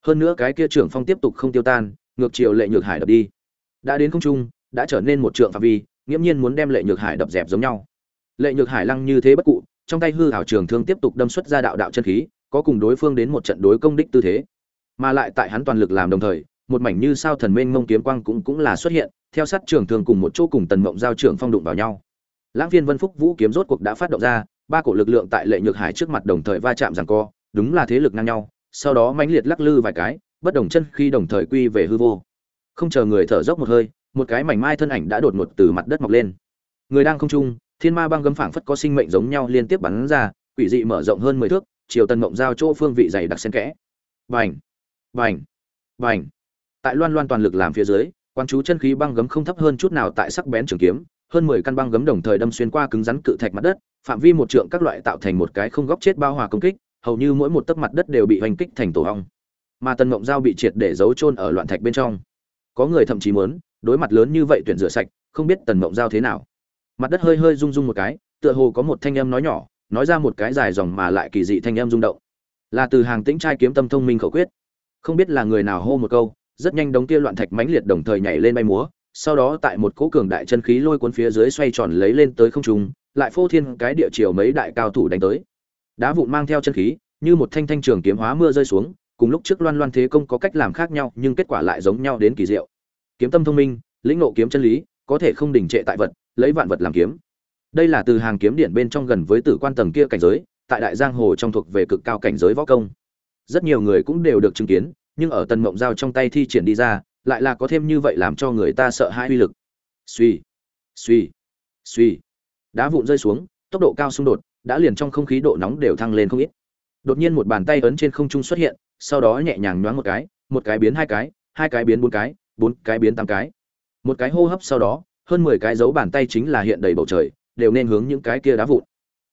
Hơn nữa cái kia trưởng phong tiếp tục không tiêu tan, ngược chiều lệ nhược hải đập đi. Đã đến không trung, đã trở nên một trượng phạm vi, nghiễm nhiên muốn đem lệ nhược hải đập dẹp giống nhau. Lệ nhược hải lăng như thế bất cụ, trong tay hư hảo trường thương tiếp tục đâm xuất ra đạo đạo chân khí, có cùng đối phương đến một trận đối công đích tư thế. Mà lại tại hắn toàn lực làm đồng thời một mảnh như sao thần mênh mông kiếm quang cũng cũng là xuất hiện theo sát trường thường cùng một chỗ cùng tần mộng giao trưởng phong đụng vào nhau. Lãng viên vân phúc vũ kiếm rốt cuộc đã phát động ra ba cổ lực lượng tại lệ nhược hải trước mặt đồng thời va chạm giằng co đúng là thế lực ngang nhau sau đó mãnh liệt lắc lư vài cái bất đồng chân khi đồng thời quy về hư vô. Không chờ người thở dốc một hơi một cái mảnh mai thân ảnh đã đột ngột từ mặt đất mọc lên. Người đang không trung thiên ma băng gấm phảng phất có sinh mệnh giống nhau liên tiếp bắn ra quỷ dị mở rộng hơn mười thước chiều tần mộng giao chỗ phương vị dày đặc xen kẽ. Bành, bành, bành tại loan loan toàn lực làm phía dưới quan chú chân khí băng gấm không thấp hơn chút nào tại sắc bén trường kiếm, hơn mười căn băng gấm đồng thời đâm xuyên qua cứng rắn cự thạch mặt đất, phạm vi một trượng các loại tạo thành một cái không góc chết bao hòa công kích, hầu như mỗi một tấc mặt đất đều bị hoành kích thành tổ hong mà tần mộng giao bị triệt để giấu chôn ở loạn thạch bên trong. Có người thậm chí muốn đối mặt lớn như vậy tuyển rửa sạch, không biết tần mộng giao thế nào. Mặt đất hơi hơi rung rung một cái, tựa hồ có một thanh âm nói nhỏ, nói ra một cái dài dòng mà lại kỳ dị thanh âm rung động. Là từ hàng tĩnh trai kiếm tâm thông minh khẩu quyết. Không biết là người nào hô một câu rất nhanh đống kia loạn thạch mãnh liệt đồng thời nhảy lên bay múa, sau đó tại một cỗ cường đại chân khí lôi cuốn phía dưới xoay tròn lấy lên tới không trung, lại phô thiên cái địa chiều mấy đại cao thủ đánh tới. Đá vụn mang theo chân khí, như một thanh thanh trường kiếm hóa mưa rơi xuống, cùng lúc trước loan loan thế công có cách làm khác nhau, nhưng kết quả lại giống nhau đến kỳ diệu. Kiếm tâm thông minh, lĩnh ngộ kiếm chân lý, có thể không đình trệ tại vật, lấy vạn vật làm kiếm. Đây là từ hàng kiếm điện bên trong gần với tử quan tầng kia cảnh giới, tại đại giang hồ trong thuộc về cực cao cảnh giới võ công. Rất nhiều người cũng đều được chứng kiến nhưng ở tần mộng giao trong tay thi triển đi ra, lại là có thêm như vậy làm cho người ta sợ hãi uy lực. Suy suy suy đá vụn rơi xuống, tốc độ cao xung đột, đã liền trong không khí độ nóng đều thăng lên không ít. Đột nhiên một bàn tay ấn trên không trung xuất hiện, sau đó nhẹ nhàng nhoáng một cái một cái biến hai cái hai cái biến bốn cái bốn cái biến tám cái. Một cái hô hấp sau đó, hơn mười cái dấu bàn tay chính là hiện đầy bầu trời, đều nên hướng những cái kia đá vụn.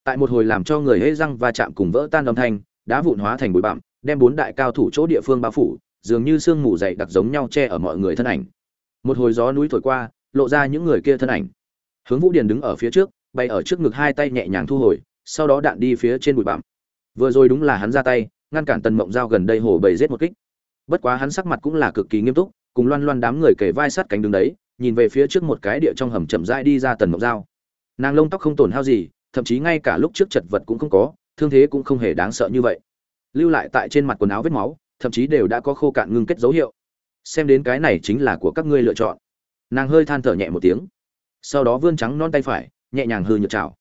Tại một hồi làm cho người hễ răng va chạm cùng vỡ tan âm thanh, đá vụn hóa thành bụi bặm đem bốn đại cao thủ chỗ địa phương bao phủ, dường như sương mù dày đặc giống nhau che ở mọi người thân ảnh. Một hồi gió núi thổi qua, lộ ra những người kia thân ảnh. Hướng vũ điền đứng ở phía trước, bay ở trước ngực hai tay nhẹ nhàng thu hồi, sau đó đạn đi phía trên bụi bặm. Vừa rồi đúng là hắn ra tay, ngăn cản tần mộng giao gần đây hồ bầy giết một kích. Bất quá hắn sắc mặt cũng là cực kỳ nghiêm túc, cùng loan loan đám người kể vai sát cánh đứng đấy, nhìn về phía trước một cái địa trong hầm chậm rãi đi ra tần mộng giao. Nàng lông tóc không tổn hao gì, thậm chí ngay cả lúc trước chật vật cũng không có, thương thế cũng không hề đáng sợ như vậy lưu lại tại trên mặt quần áo vết máu, thậm chí đều đã có khô cạn ngưng kết dấu hiệu. Xem đến cái này chính là của các ngươi lựa chọn. Nàng hơi than thở nhẹ một tiếng. Sau đó vươn trắng non tay phải, nhẹ nhàng hư nhược trào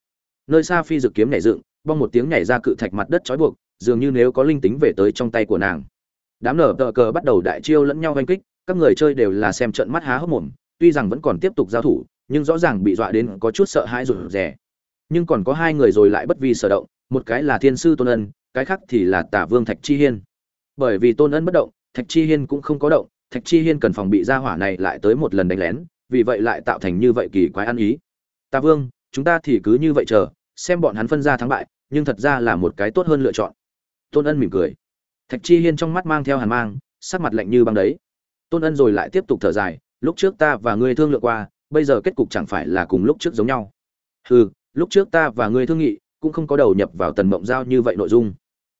nơi xa phi dự kiếm nhảy dựng, bong một tiếng nhảy ra cự thạch mặt đất trói buộc, dường như nếu có linh tính về tới trong tay của nàng. Đám nở tờ cờ bắt đầu đại chiêu lẫn nhau oanh kích, các người chơi đều là xem trận mắt há hốc mồm, tuy rằng vẫn còn tiếp tục giao thủ, nhưng rõ ràng bị dọa đến có chút sợ hãi rụt rè. Nhưng còn có hai người rồi lại bất vi sở động, một cái là thiên sư tôn ân cái khác thì là tả vương thạch chi hiên. Bởi vì tôn ân bất động, thạch chi hiên cũng không có động, thạch chi hiên cần phòng bị ra hỏa này lại tới một lần đánh lén, vì vậy lại tạo thành như vậy kỳ quái ăn ý. Tả vương, chúng ta thì cứ như vậy chờ, xem bọn hắn phân ra thắng bại, nhưng thật ra là một cái tốt hơn lựa chọn. Tôn ân mỉm cười. Thạch chi hiên trong mắt mang theo hàn mang, sắc mặt lạnh như băng đấy. Tôn ân rồi lại tiếp tục thở dài, lúc trước ta và ngươi thương lượng qua, bây giờ kết cục chẳng phải là cùng lúc trước giống nhau. Hừ, lúc trước ta và ngươi thương nghị, cũng không có đầu nhập vào tần mộng giao như vậy nội dung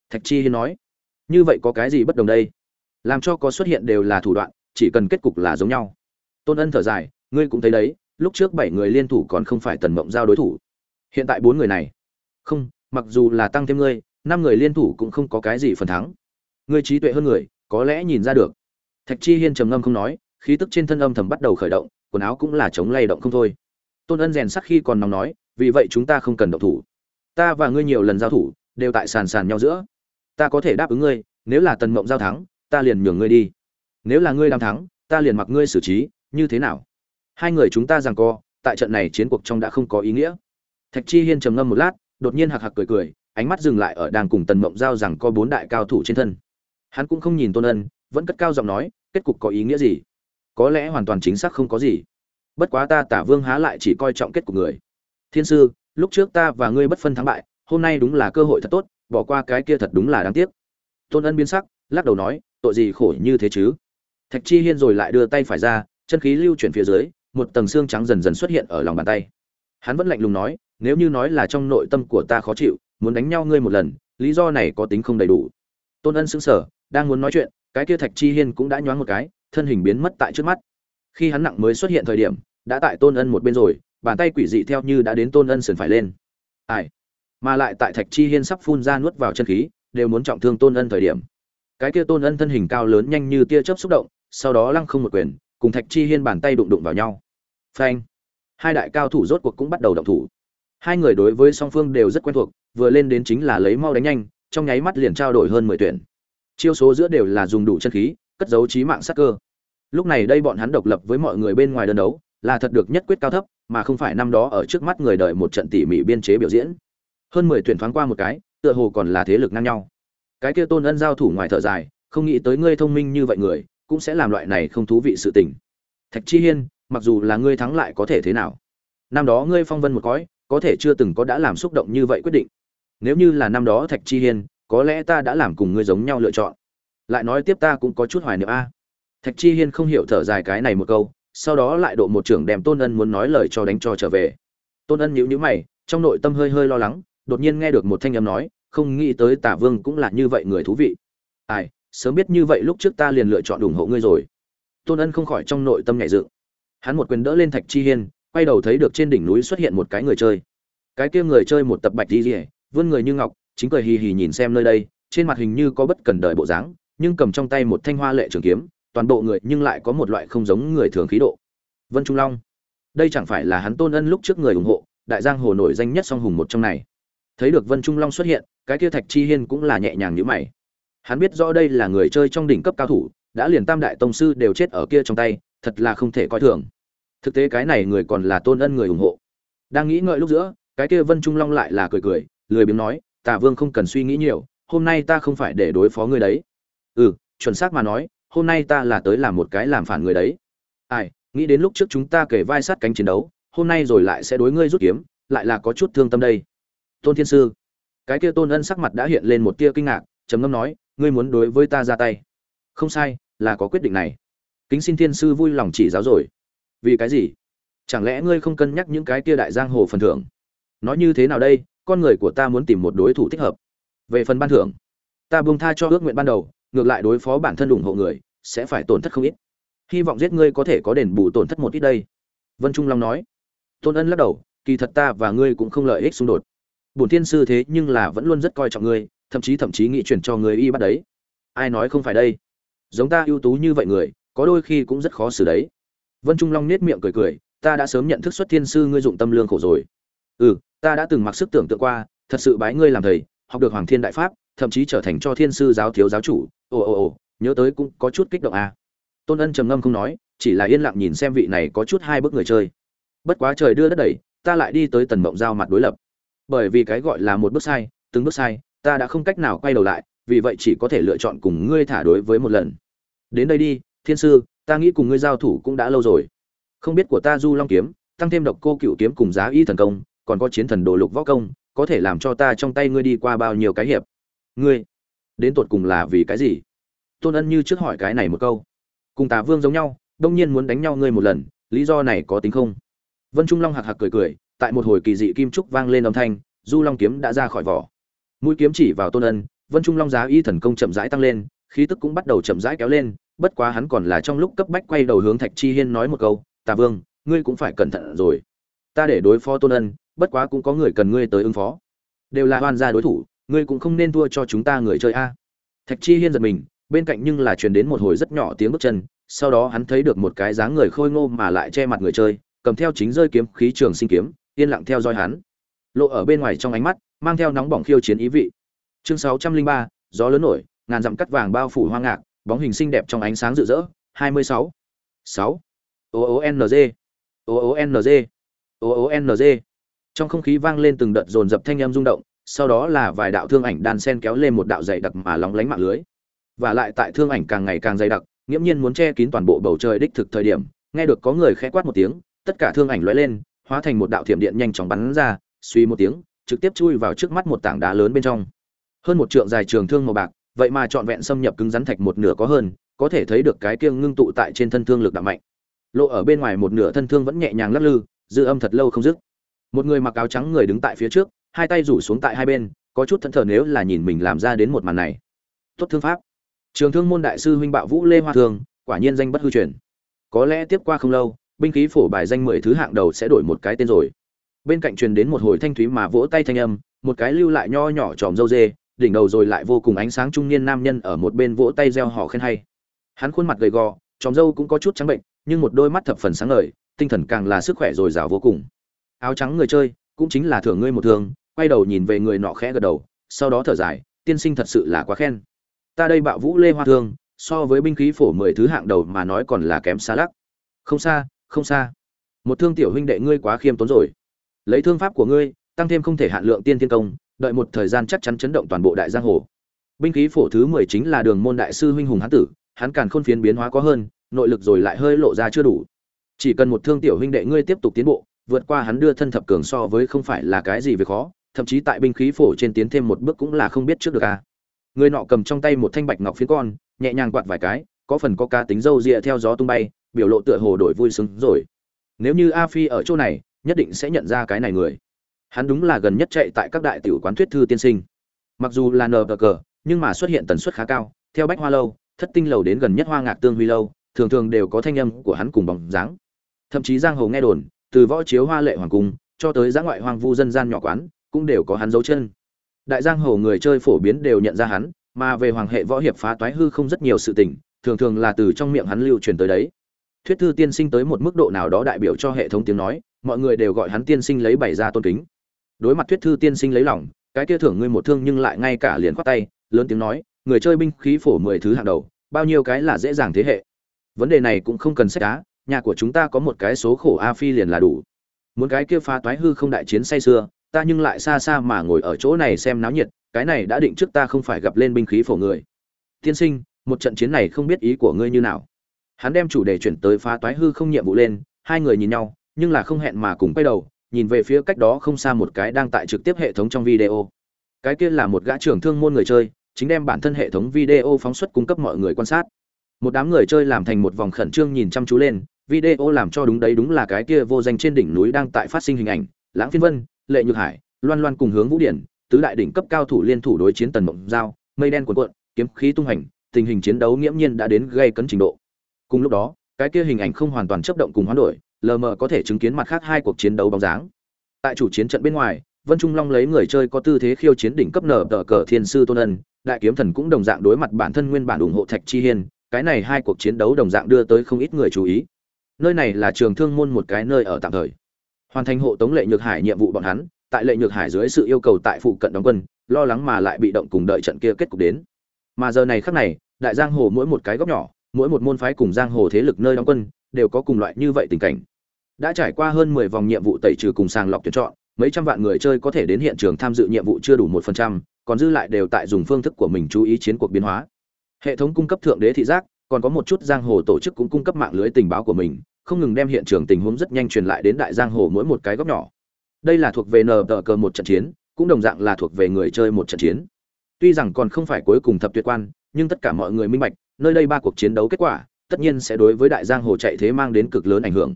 thạch chi hiên nói, như vậy có cái gì bất đồng đây? Làm cho có xuất hiện đều là thủ đoạn, chỉ cần kết cục là giống nhau. Tôn ân thở dài, ngươi cũng thấy đấy, lúc trước bảy người liên thủ còn không phải tần mộng giao đối thủ. Hiện tại bốn người này. Không, mặc dù là tăng thêm ngươi, năm người liên thủ cũng không có cái gì phần thắng. Ngươi trí tuệ hơn người, có lẽ nhìn ra được. Thạch chi hiên trầm ngâm không nói, khí tức trên thân âm thầm bắt đầu khởi động, quần áo cũng là chống lay động không thôi. Tôn ân rèn sắc khi còn nóng nói, vì vậy chúng ta không cần động thủ. Ta và ngươi nhiều lần giao thủ, đều tại sàn sàn nhau giữa ta có thể đáp ứng ngươi, nếu là tần mộng giao thắng, ta liền nhường ngươi đi. Nếu là ngươi đang thắng, ta liền mặc ngươi xử trí, như thế nào? Hai người chúng ta rằng co, tại trận này chiến cuộc trong đã không có ý nghĩa. Thạch chi hiên trầm ngâm một lát, đột nhiên hạc hạc cười cười, ánh mắt dừng lại ở đang cùng tần mộng giao rằng có bốn đại cao thủ trên thân. Hắn cũng không nhìn tôn ân, vẫn cất cao giọng nói, kết cục có ý nghĩa gì? Có lẽ hoàn toàn chính xác không có gì. Bất quá ta tả vương há lại chỉ coi trọng kết của người. Thiên sư, lúc trước ta và ngươi bất phân thắng bại, hôm nay đúng là cơ hội thật tốt bỏ qua cái kia thật đúng là đáng tiếc. Tôn ân biến sắc, lắc đầu nói, tội gì khổ như thế chứ? Thạch chi hiên rồi lại đưa tay phải ra, chân khí lưu chuyển phía dưới, một tầng xương trắng dần dần xuất hiện ở lòng bàn tay. Hắn vẫn lạnh lùng nói, nếu như nói là trong nội tâm của ta khó chịu, muốn đánh nhau ngươi một lần, lý do này có tính không đầy đủ. Tôn ân sững sờ, đang muốn nói chuyện, cái kia thạch chi hiên cũng đã nhoáng một cái, thân hình biến mất tại trước mắt. Khi hắn nặng mới xuất hiện thời điểm, đã tại tôn ân một bên rồi, bàn tay quỷ dị theo như đã đến tôn ân sườn phải lên. Ai? Mà lại tại thạch chi hiên sắp phun ra nuốt vào chân khí, đều muốn trọng thương tôn ân thời điểm. Cái kia tôn ân thân hình cao lớn nhanh như tia chớp xúc động, sau đó lăng không một quyền, cùng thạch chi hiên bàn tay đụng đụng vào nhau. Phanh! Hai đại cao thủ rốt cuộc cũng bắt đầu động thủ. Hai người đối với song phương đều rất quen thuộc, vừa lên đến chính là lấy mau đánh nhanh, trong nháy mắt liền trao đổi hơn mười tuyển. Chiêu số giữa đều là dùng đủ chân khí, cất giấu trí mạng sát cơ. Lúc này đây bọn hắn độc lập với mọi người bên ngoài đơn đấu, là thật được nhất quyết cao thấp, mà không phải năm đó ở trước mắt người đợi một trận tỉ mỉ biên chế biểu diễn hơn mười tuyển thoáng qua một cái, tựa hồ còn là thế lực ngang nhau. Cái kia tôn ân giao thủ ngoài thở dài, không nghĩ tới ngươi thông minh như vậy người, cũng sẽ làm loại này không thú vị sự tình. Thạch chi hiên, mặc dù là ngươi thắng lại có thể thế nào? Năm đó ngươi phong vân một cõi, có thể chưa từng có đã làm xúc động như vậy quyết định. Nếu như là năm đó thạch chi hiên, có lẽ ta đã làm cùng ngươi giống nhau lựa chọn. Lại nói tiếp ta cũng có chút hoài niệm a. Thạch chi hiên không hiểu thở dài cái này một câu, sau đó lại độ một trưởng đem tôn ân muốn nói lời cho đánh cho trở về. Tôn ân nhíu nhíu mày, trong nội tâm hơi hơi lo lắng đột nhiên nghe được một thanh âm nói không nghĩ tới tả vương cũng là như vậy người thú vị. Ai sớm biết như vậy lúc trước ta liền lựa chọn ủng hộ ngươi rồi. Tôn ân không khỏi trong nội tâm nhảy dựng. Hắn một quyền đỡ lên thạch chi hiên quay đầu thấy được trên đỉnh núi xuất hiện một cái người chơi. Cái kia người chơi một tập bạch đi liễu, vươn người như ngọc chính cười hì hì nhìn xem nơi đây trên mặt hình như có bất cần đời bộ dáng nhưng cầm trong tay một thanh hoa lệ trường kiếm toàn bộ người nhưng lại có một loại không giống người thường khí độ. Vân trung long. Đây chẳng phải là hắn tôn ân lúc trước người ủng hộ đại giang hồ nổi danh nhất song hùng một trong này thấy được vân trung long xuất hiện, cái kia thạch chi hiên cũng là nhẹ nhàng như mày. Hắn biết rõ đây là người chơi trong đỉnh cấp cao thủ, đã liền tam đại tông sư đều chết ở kia trong tay, thật là không thể coi thường. Thực tế cái này người còn là tôn ân người ủng hộ. Đang nghĩ ngợi lúc giữa, cái kia vân trung long lại là cười cười, lười biếng nói tả vương không cần suy nghĩ nhiều, hôm nay ta không phải để đối phó người đấy. Ừ chuẩn xác mà nói, hôm nay ta là tới làm một cái làm phản người đấy. Ai, nghĩ đến lúc trước chúng ta kể vai sát cánh chiến đấu, hôm nay rồi lại sẽ đối ngươi rút kiếm, lại là có chút thương tâm đây tôn thiên sư. Cái kia tôn ân sắc mặt đã hiện lên một tia kinh ngạc, trầm ngâm nói, ngươi muốn đối với ta ra tay? Không sai, là có quyết định này. Kính xin thiên sư vui lòng chỉ giáo rồi. Vì cái gì? Chẳng lẽ ngươi không cân nhắc những cái kia đại giang hồ phần thưởng? Nói như thế nào đây? Con người của ta muốn tìm một đối thủ thích hợp. Về phần ban thưởng, ta buông tha cho ước nguyện ban đầu, ngược lại đối phó bản thân ủng hộ người, sẽ phải tổn thất không ít. Hy vọng giết ngươi có thể có đền bù tổn thất một ít đây. Vân trung long nói. Tôn ân lắc đầu, kỳ thật ta và ngươi cũng không lợi ích xung đột bổn thiên sư thế nhưng là vẫn luôn rất coi trọng ngươi, thậm chí thậm chí nghĩ chuyển cho người y bắt đấy. Ai nói không phải đây? Giống ta ưu tú như vậy người, có đôi khi cũng rất khó xử đấy. Vân trung long nết miệng cười cười, ta đã sớm nhận thức xuất thiên sư ngươi dụng tâm lương khổ rồi. Ừ ta đã từng mặc sức tưởng tượng qua, thật sự bái ngươi làm thầy, học được hoàng thiên đại pháp, thậm chí trở thành cho thiên sư giáo thiếu giáo chủ. Ồ ồ ồ, nhớ tới cũng có chút kích động à. tôn ân trầm ngâm không nói, chỉ là yên lặng nhìn xem vị này có chút hai bước người chơi. Bất quá trời đưa đất đẩy, ta lại đi tới tần mộng giao mặt đối lập bởi vì cái gọi là một bước sai, từng bước sai, ta đã không cách nào quay đầu lại, vì vậy chỉ có thể lựa chọn cùng ngươi thả đối với một lần. Đến đây đi, thiên sư, ta nghĩ cùng ngươi giao thủ cũng đã lâu rồi. Không biết của ta du long kiếm, tăng thêm độc cô cựu kiếm cùng giá y thần công, còn có chiến thần đồ lục võ công, có thể làm cho ta trong tay ngươi đi qua bao nhiêu cái hiệp? Ngươi, đến tột cùng là vì cái gì? Tôn ân như trước hỏi cái này một câu. Cùng tà vương giống nhau, đông nhiên muốn đánh nhau ngươi một lần, lý do này có tính không? Vân trung long hạc hạc cười cười tại một hồi kỳ dị kim trúc vang lên âm thanh, du long kiếm đã ra khỏi vỏ. Mũi kiếm chỉ vào tôn ân, vân trung long giá y thần công chậm rãi tăng lên, khí tức cũng bắt đầu chậm rãi kéo lên, bất quá hắn còn là trong lúc cấp bách quay đầu hướng thạch chi hiên nói một câu, tà vương, ngươi cũng phải cẩn thận rồi. Ta để đối phó tôn ân, bất quá cũng có người cần ngươi tới ứng phó. Đều là oan gia đối thủ, ngươi cũng không nên thua cho chúng ta người chơi a. Thạch chi hiên giật mình, bên cạnh nhưng là truyền đến một hồi rất nhỏ tiếng bước chân, sau đó hắn thấy được một cái dáng người khôi ngô mà lại che mặt người chơi, cầm theo chính rơi kiếm khí trường sinh kiếm yên lặng theo dõi hắn. Lộ ở bên ngoài trong ánh mắt, mang theo nóng bỏng khiêu chiến ý vị. Chương sáu trăm linh ba, gió lớn nổi, ngàn dặm cắt vàng bao phủ hoang ngạc, bóng hình xinh đẹp trong ánh sáng rực rỡ, hai mươi sáu. Sáu. O o n g o o n g o o n g trong không khí vang lên từng đợt dồn dập thanh âm rung động, sau đó là vài đạo thương ảnh đan sen kéo lên một đạo dày đặc mà lóng lánh mạng lưới. Và lại tại thương ảnh càng ngày càng dày đặc, nghiễm nhiên muốn che kín toàn bộ bầu trời đích thực thời điểm, nghe được có người khẽ quát một tiếng, tất cả thương ảnh lóe lên hóa thành một đạo thiểm điện nhanh chóng bắn ra suy một tiếng trực tiếp chui vào trước mắt một tảng đá lớn bên trong. Hơn một trượng dài trường thương màu bạc vậy mà trọn vẹn xâm nhập cứng rắn thạch một nửa có hơn có thể thấy được cái kiêng ngưng tụ tại trên thân thương lực đạo mạnh. Lộ ở bên ngoài một nửa thân thương vẫn nhẹ nhàng lắc lư dư âm thật lâu không dứt. Một người mặc áo trắng người đứng tại phía trước hai tay rủ xuống tại hai bên có chút thẫn thờ nếu là nhìn mình làm ra đến một màn này. Tốt thương pháp. Trường thương môn đại sư huynh bạo vũ lê hoa Thường, quả nhiên danh bất hư truyền. Có lẽ tiếp qua không lâu binh khí phổ bài danh mười thứ hạng đầu sẽ đổi một cái tên rồi. Bên cạnh truyền đến một hồi thanh thúy mà vỗ tay thanh âm, một cái lưu lại nho nhỏ tròm dâu dê, đỉnh đầu rồi lại vô cùng ánh sáng trung niên nam nhân ở một bên vỗ tay reo hò khen hay. Hắn khuôn mặt gầy gò, tròm dâu cũng có chút trắng bệnh, nhưng một đôi mắt thập phần sáng ngời, tinh thần càng là sức khỏe dồi dào vô cùng. Áo trắng người chơi, cũng chính là thưởng ngươi một thường quay đầu nhìn về người nọ khẽ gật đầu, sau đó thở dài, tiên sinh thật sự là quá khen. Ta đây bạo vũ lê hoa thương, so với binh khí phổ mười thứ hạng đầu mà nói còn là kém xa lắc. Không xa không xa. Một thương tiểu huynh đệ ngươi quá khiêm tốn rồi. Lấy thương pháp của ngươi, tăng thêm không thể hạn lượng tiên thiên công, đợi một thời gian chắc chắn chấn động toàn bộ đại giang hồ. Binh khí phổ thứ mười chính là đường môn đại sư huynh hùng hán tử, hắn càn khôn phiến biến hóa có hơn, nội lực rồi lại hơi lộ ra chưa đủ. Chỉ cần một thương tiểu huynh đệ ngươi tiếp tục tiến bộ, vượt qua hắn đưa thân thập cường so với không phải là cái gì về khó, thậm chí tại binh khí phổ trên tiến thêm một bước cũng là không biết trước được a người nọ cầm trong tay một thanh bạch ngọc phiến con, nhẹ nhàng quạt vài cái, có phần có ca tính râu rịa theo gió tung bay biểu lộ tựa hồ đổi vui sướng rồi. Nếu như a phi ở chỗ này, nhất định sẽ nhận ra cái này người. Hắn đúng là gần nhất chạy tại các đại tiểu quán thuyết thư tiên sinh. Mặc dù là nờ cờ, nhưng mà xuất hiện tần suất khá cao. Theo bách hoa lâu, thất tinh lầu đến gần nhất hoa ngạc tương huy lâu, thường thường đều có thanh âm của hắn cùng bóng dáng. Thậm chí giang hồ nghe đồn, từ võ chiếu hoa lệ hoàng cung, cho tới giã ngoại hoang vu dân gian nhỏ quán, cũng đều có hắn dấu chân. Đại giang hồ người chơi phổ biến đều nhận ra hắn, mà về hoàng hệ võ hiệp phá toái hư không rất nhiều sự tình, thường thường là từ trong miệng hắn lưu truyền tới đấy thuyết thư tiên sinh tới một mức độ nào đó đại biểu cho hệ thống tiếng nói, mọi người đều gọi hắn tiên sinh lấy bày ra tôn kính. Đối mặt thuyết thư tiên sinh lấy lòng, cái kia thưởng ngươi một thương nhưng lại ngay cả liền khoát tay, lớn tiếng nói, người chơi binh khí phổ mười thứ hàng đầu, bao nhiêu cái là dễ dàng thế hệ. Vấn đề này cũng không cần xét đá, nhà của chúng ta có một cái số khổ a phi liền là đủ. Muốn cái kia phá toái hư không đại chiến say xưa ta nhưng lại xa xa mà ngồi ở chỗ này xem náo nhiệt, cái này đã định trước ta không phải gặp lên binh khí phổ người. Tiên sinh, một trận chiến này không biết ý của ngươi như nào hắn đem chủ đề chuyển tới phá toái hư không nhiệm vụ lên, hai người nhìn nhau, nhưng là không hẹn mà cùng quay đầu, nhìn về phía cách đó không xa một cái đang tại trực tiếp hệ thống trong video. Cái kia là một gã trưởng thương môn người chơi, chính đem bản thân hệ thống video phóng xuất cung cấp mọi người quan sát. Một đám người chơi làm thành một vòng khẩn trương nhìn chăm chú lên, video làm cho đúng đấy đúng là cái kia vô danh trên đỉnh núi đang tại phát sinh hình ảnh, lãng phiên vân, lệ nhược hải, loan loan cùng hướng vũ điển, tứ đại đỉnh cấp cao thủ liên thủ đối chiến tần mộng giao, mây đen cuộn cuộn, kiếm khí tung hành, tình hình chiến đấu nghiễm nhiên đã đến gây cấn trình độ cùng lúc đó, cái kia hình ảnh không hoàn toàn chấp động cùng hoán đổi, lờ mờ có thể chứng kiến mặt khác hai cuộc chiến đấu bóng dáng. Tại chủ chiến trận bên ngoài, vân trung long lấy người chơi có tư thế khiêu chiến đỉnh cấp nở tờ cờ thiên sư tôn ân, đại kiếm thần cũng đồng dạng đối mặt bản thân nguyên bản ủng hộ thạch chi hiên, cái này hai cuộc chiến đấu đồng dạng đưa tới không ít người chú ý. Nơi này là trường thương môn một cái nơi ở tạm thời. Hoàn thành hộ tống lệ nhược hải nhiệm vụ bọn hắn, tại lệ nhược hải dưới sự yêu cầu tại phụ cận đóng quân, lo lắng mà lại bị động cùng đợi trận kia kết cục đến. Mà giờ này khắc này, đại giang hồ mỗi một cái góc nhỏ mỗi một môn phái cùng giang hồ thế lực nơi đóng quân, đều có cùng loại như vậy tình cảnh. Đã trải qua hơn mười vòng nhiệm vụ tẩy trừ cùng sàng lọc tuyển chọn, mấy trăm vạn người chơi có thể đến hiện trường tham dự nhiệm vụ chưa đủ một phần trăm, còn dư lại đều tại dùng phương thức của mình chú ý chiến cuộc biến hóa. Hệ thống cung cấp thượng đế thị giác, còn có một chút giang hồ tổ chức cũng cung cấp mạng lưới tình báo của mình, không ngừng đem hiện trường tình huống rất nhanh truyền lại đến đại giang hồ mỗi một cái góc nhỏ. Đây là thuộc về nờ tờ cờ một trận chiến, cũng đồng dạng là thuộc về người chơi một trận chiến. Tuy rằng còn không phải cuối cùng thập tuyệt quan, nhưng tất cả mọi người minh bạch nơi đây ba cuộc chiến đấu kết quả, tất nhiên sẽ đối với đại giang hồ chạy thế mang đến cực lớn ảnh hưởng.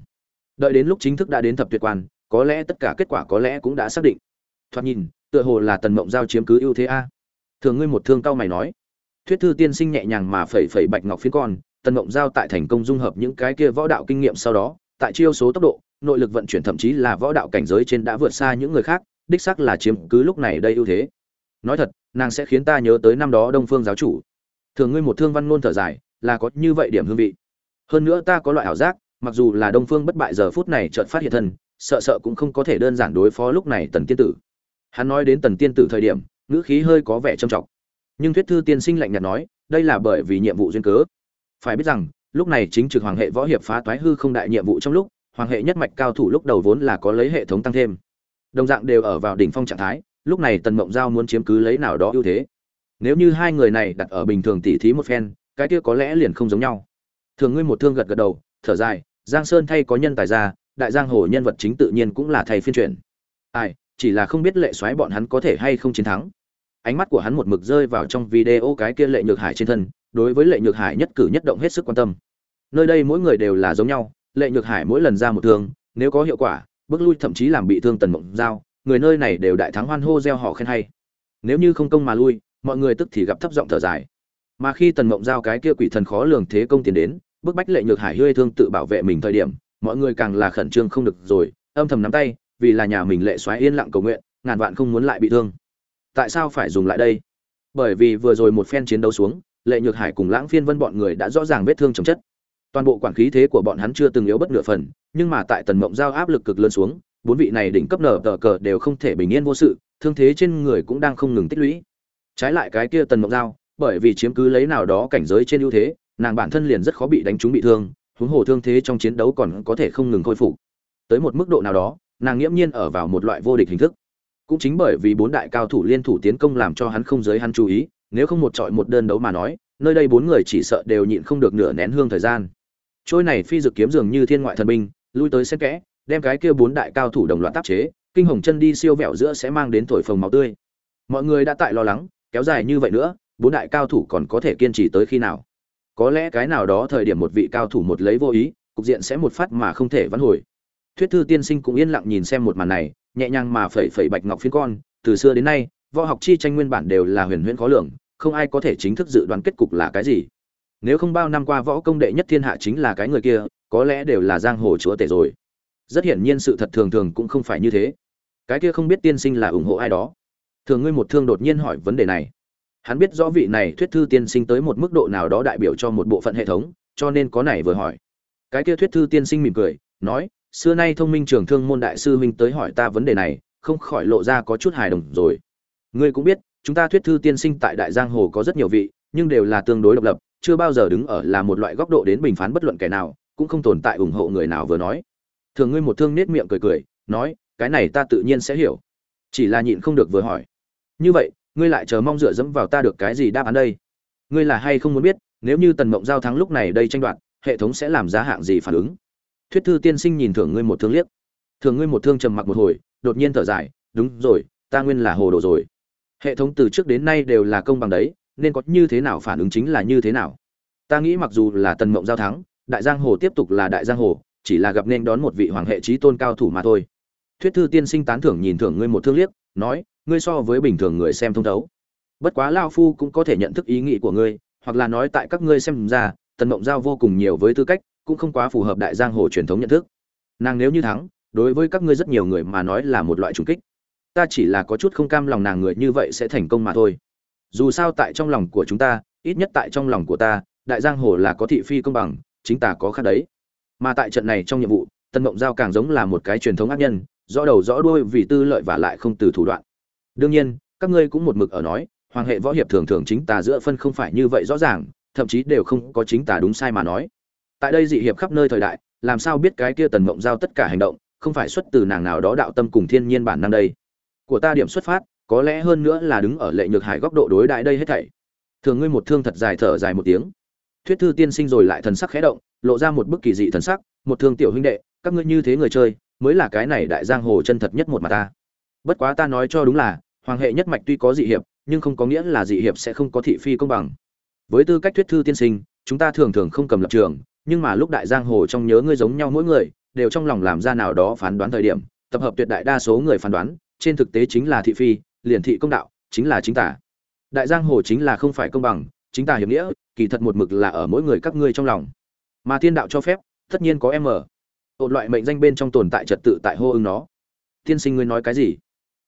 Đợi đến lúc chính thức đã đến thập tuyệt quan, có lẽ tất cả kết quả có lẽ cũng đã xác định. Thoạt nhìn, tựa hồ là tần mộng giao chiếm cứ ưu thế a. Thường ngươi một thương cao mày nói. Thuyết thư tiên sinh nhẹ nhàng mà phẩy phẩy bạch ngọc phiến con, tần mộng giao tại thành công dung hợp những cái kia võ đạo kinh nghiệm sau đó, tại chiêu số tốc độ, nội lực vận chuyển thậm chí là võ đạo cảnh giới trên đã vượt xa những người khác, đích xác là chiếm cứ lúc này đây ưu thế. Nói thật, nàng sẽ khiến ta nhớ tới năm đó đông phương giáo chủ thường ngươi một thương văn ngôn thở dài, là có như vậy điểm hương vị. Hơn nữa ta có loại ảo giác, mặc dù là đông phương bất bại giờ phút này chợt phát hiện thân, sợ sợ cũng không có thể đơn giản đối phó lúc này tần tiên tử. Hắn nói đến tần tiên tử thời điểm, ngữ khí hơi có vẻ trầm trọng. Nhưng thuyết thư tiên sinh lạnh nhạt nói, đây là bởi vì nhiệm vụ duyên cớ. Phải biết rằng, lúc này chính trực hoàng hệ võ hiệp phá toái hư không đại nhiệm vụ trong lúc, hoàng hệ nhất mạch cao thủ lúc đầu vốn là có lấy hệ thống tăng thêm. Đồng dạng đều ở vào đỉnh phong trạng thái, lúc này tần mộng giao muốn chiếm cứ lấy nào đó ưu thế nếu như hai người này đặt ở bình thường tỉ thí một phen, cái kia có lẽ liền không giống nhau. Thường ngươi một thương gật gật đầu, thở dài, giang sơn thay có nhân tài ra, đại giang hồ nhân vật chính tự nhiên cũng là thầy phiên truyền ai, chỉ là không biết lệ xoáy bọn hắn có thể hay không chiến thắng. Ánh mắt của hắn một mực rơi vào trong video cái kia lệ nhược hải trên thân, đối với lệ nhược hải nhất cử nhất động hết sức quan tâm. Nơi đây mỗi người đều là giống nhau, lệ nhược hải mỗi lần ra một thương, nếu có hiệu quả, bước lui thậm chí làm bị thương tần mộng giao, người nơi này đều đại thắng hoan hô gieo họ khen hay. Nếu như không công mà lui mọi người tức thì gặp thấp giọng thở dài. Mà khi tần mộng giao cái kia quỷ thần khó lường thế công tiến đến, bức bách lệ nhược hải hơi thương tự bảo vệ mình thời điểm, mọi người càng là khẩn trương không được rồi, âm thầm nắm tay, vì là nhà mình lệ xoáy yên lặng cầu nguyện, ngàn vạn không muốn lại bị thương. Tại sao phải dùng lại đây? Bởi vì vừa rồi một phen chiến đấu xuống, lệ nhược hải cùng lãng phiên vân bọn người đã rõ ràng vết thương chồng chất. Toàn bộ quản khí thế của bọn hắn chưa từng yếu bất nửa phần, nhưng mà tại tần mộng giao áp lực cực lớn xuống, bốn vị này đỉnh cấp nở tờ cờ đều không thể bình yên vô sự, thương thế trên người cũng đang không ngừng tích lũy trái lại cái kia tần mộng giao, bởi vì chiếm cứ lấy nào đó cảnh giới trên ưu thế, nàng bản thân liền rất khó bị đánh trúng bị thương, huống hồ thương thế trong chiến đấu còn có thể không ngừng khôi phục. Tới một mức độ nào đó, nàng nghiễm nhiên ở vào một loại vô địch hình thức. Cũng chính bởi vì bốn đại cao thủ liên thủ tiến công làm cho hắn không giới hắn chú ý, nếu không một trọi một đơn đấu mà nói, nơi đây bốn người chỉ sợ đều nhịn không được nửa nén hương thời gian. Trôi này phi dự kiếm dường như thiên ngoại thần binh, lui tới xét kẽ, đem cái kia bốn đại cao thủ đồng loạt tác chế, kinh hồng chân đi siêu vẹo giữa sẽ mang đến thổi phồng máu tươi. Mọi người đã tại lo lắng kéo dài như vậy nữa, bốn đại cao thủ còn có thể kiên trì tới khi nào? Có lẽ cái nào đó thời điểm một vị cao thủ một lấy vô ý, cục diện sẽ một phát mà không thể vãn hồi. Thuyết thư tiên sinh cũng yên lặng nhìn xem một màn này, nhẹ nhàng mà phẩy phẩy bạch ngọc phiến con, từ xưa đến nay, võ học chi tranh nguyên bản đều là huyền huyễn khó lường, không ai có thể chính thức dự đoán kết cục là cái gì. Nếu không bao năm qua võ công đệ nhất thiên hạ chính là cái người kia, có lẽ đều là giang hồ chúa tể rồi. Rất hiển nhiên sự thật thường thường cũng không phải như thế. Cái kia không biết tiên sinh là ủng hộ ai đó thường ngươi một thương đột nhiên hỏi vấn đề này. Hắn biết rõ vị này thuyết thư tiên sinh tới một mức độ nào đó đại biểu cho một bộ phận hệ thống, cho nên có này vừa hỏi. Cái kia thuyết thư tiên sinh mỉm cười, nói, xưa nay thông minh trường thương môn đại sư huynh tới hỏi ta vấn đề này, không khỏi lộ ra có chút hài đồng rồi. Ngươi cũng biết, chúng ta thuyết thư tiên sinh tại đại giang hồ có rất nhiều vị, nhưng đều là tương đối độc lập, chưa bao giờ đứng ở là một loại góc độ đến bình phán bất luận kẻ nào, cũng không tồn tại ủng hộ người nào vừa nói. Thường ngươi một thương nết miệng cười cười, nói, cái này ta tự nhiên sẽ hiểu. Chỉ là nhịn không được vừa hỏi như vậy, ngươi lại chờ mong dựa dẫm vào ta được cái gì đáp án đây? Ngươi là hay không muốn biết, nếu như tần mộng giao thắng lúc này đây tranh đoạt, hệ thống sẽ làm giá hạng gì phản ứng? Thuyết thư tiên sinh nhìn thưởng ngươi một thương liếc. Thường ngươi một thương trầm mặc một hồi, đột nhiên thở dài, đúng rồi, ta nguyên là hồ đồ rồi. Hệ thống từ trước đến nay đều là công bằng đấy, nên có như thế nào phản ứng chính là như thế nào. Ta nghĩ mặc dù là tần mộng giao thắng, đại giang hồ tiếp tục là đại giang hồ, chỉ là gặp nên đón một vị hoàng hệ trí tôn cao thủ mà thôi. Thuyết thư tiên sinh tán thưởng nhìn thưởng ngươi một thương liếc, nói ngươi so với bình thường người xem thông thấu. Bất quá lao phu cũng có thể nhận thức ý nghĩ của ngươi, hoặc là nói tại các ngươi xem ra, tần mộng giao vô cùng nhiều với tư cách, cũng không quá phù hợp đại giang hồ truyền thống nhận thức. Nàng nếu như thắng, đối với các ngươi rất nhiều người mà nói là một loại trùng kích. Ta chỉ là có chút không cam lòng nàng người như vậy sẽ thành công mà thôi. Dù sao tại trong lòng của chúng ta, ít nhất tại trong lòng của ta, đại giang hồ là có thị phi công bằng, chính ta có khác đấy. Mà tại trận này trong nhiệm vụ tân mộng giao càng giống là một cái truyền thống ác nhân, rõ đầu rõ đuôi vì tư lợi và lại không từ thủ đoạn đương nhiên, các ngươi cũng một mực ở nói, hoàng hệ võ hiệp thường thường chính tà giữa phân không phải như vậy rõ ràng, thậm chí đều không có chính tà đúng sai mà nói. Tại đây dị hiệp khắp nơi thời đại, làm sao biết cái kia tần mộng giao tất cả hành động, không phải xuất từ nàng nào đó đạo tâm cùng thiên nhiên bản năng đây? Của ta điểm xuất phát, có lẽ hơn nữa là đứng ở lệ nhược hải góc độ đối đại đây hết thảy. Thường ngươi một thương thật dài thở dài một tiếng. Thuyết thư tiên sinh rồi lại thần sắc khẽ động, lộ ra một bức kỳ dị thần sắc, một thương tiểu huynh đệ, các ngươi như thế người chơi, mới là cái này đại giang hồ chân thật nhất một mà ta. Bất quá ta nói cho đúng là hoàng hệ nhất mạch tuy có dị hiệp, nhưng không có nghĩa là dị hiệp sẽ không có thị phi công bằng. Với tư cách thuyết thư tiên sinh, chúng ta thường thường không cầm lập trường, nhưng mà lúc đại giang hồ trong nhớ ngươi giống nhau mỗi người, đều trong lòng làm ra nào đó phán đoán thời điểm, tập hợp tuyệt đại đa số người phán đoán, trên thực tế chính là thị phi, liền thị công đạo, chính là chính tả. Đại giang hồ chính là không phải công bằng, chính tả hiệp nghĩa, kỳ thật một mực là ở mỗi người các ngươi trong lòng. Mà thiên đạo cho phép, tất nhiên có em ở. Một loại mệnh danh bên trong tồn tại trật tự tại hô ứng nó. Tiên sinh ngươi nói cái gì?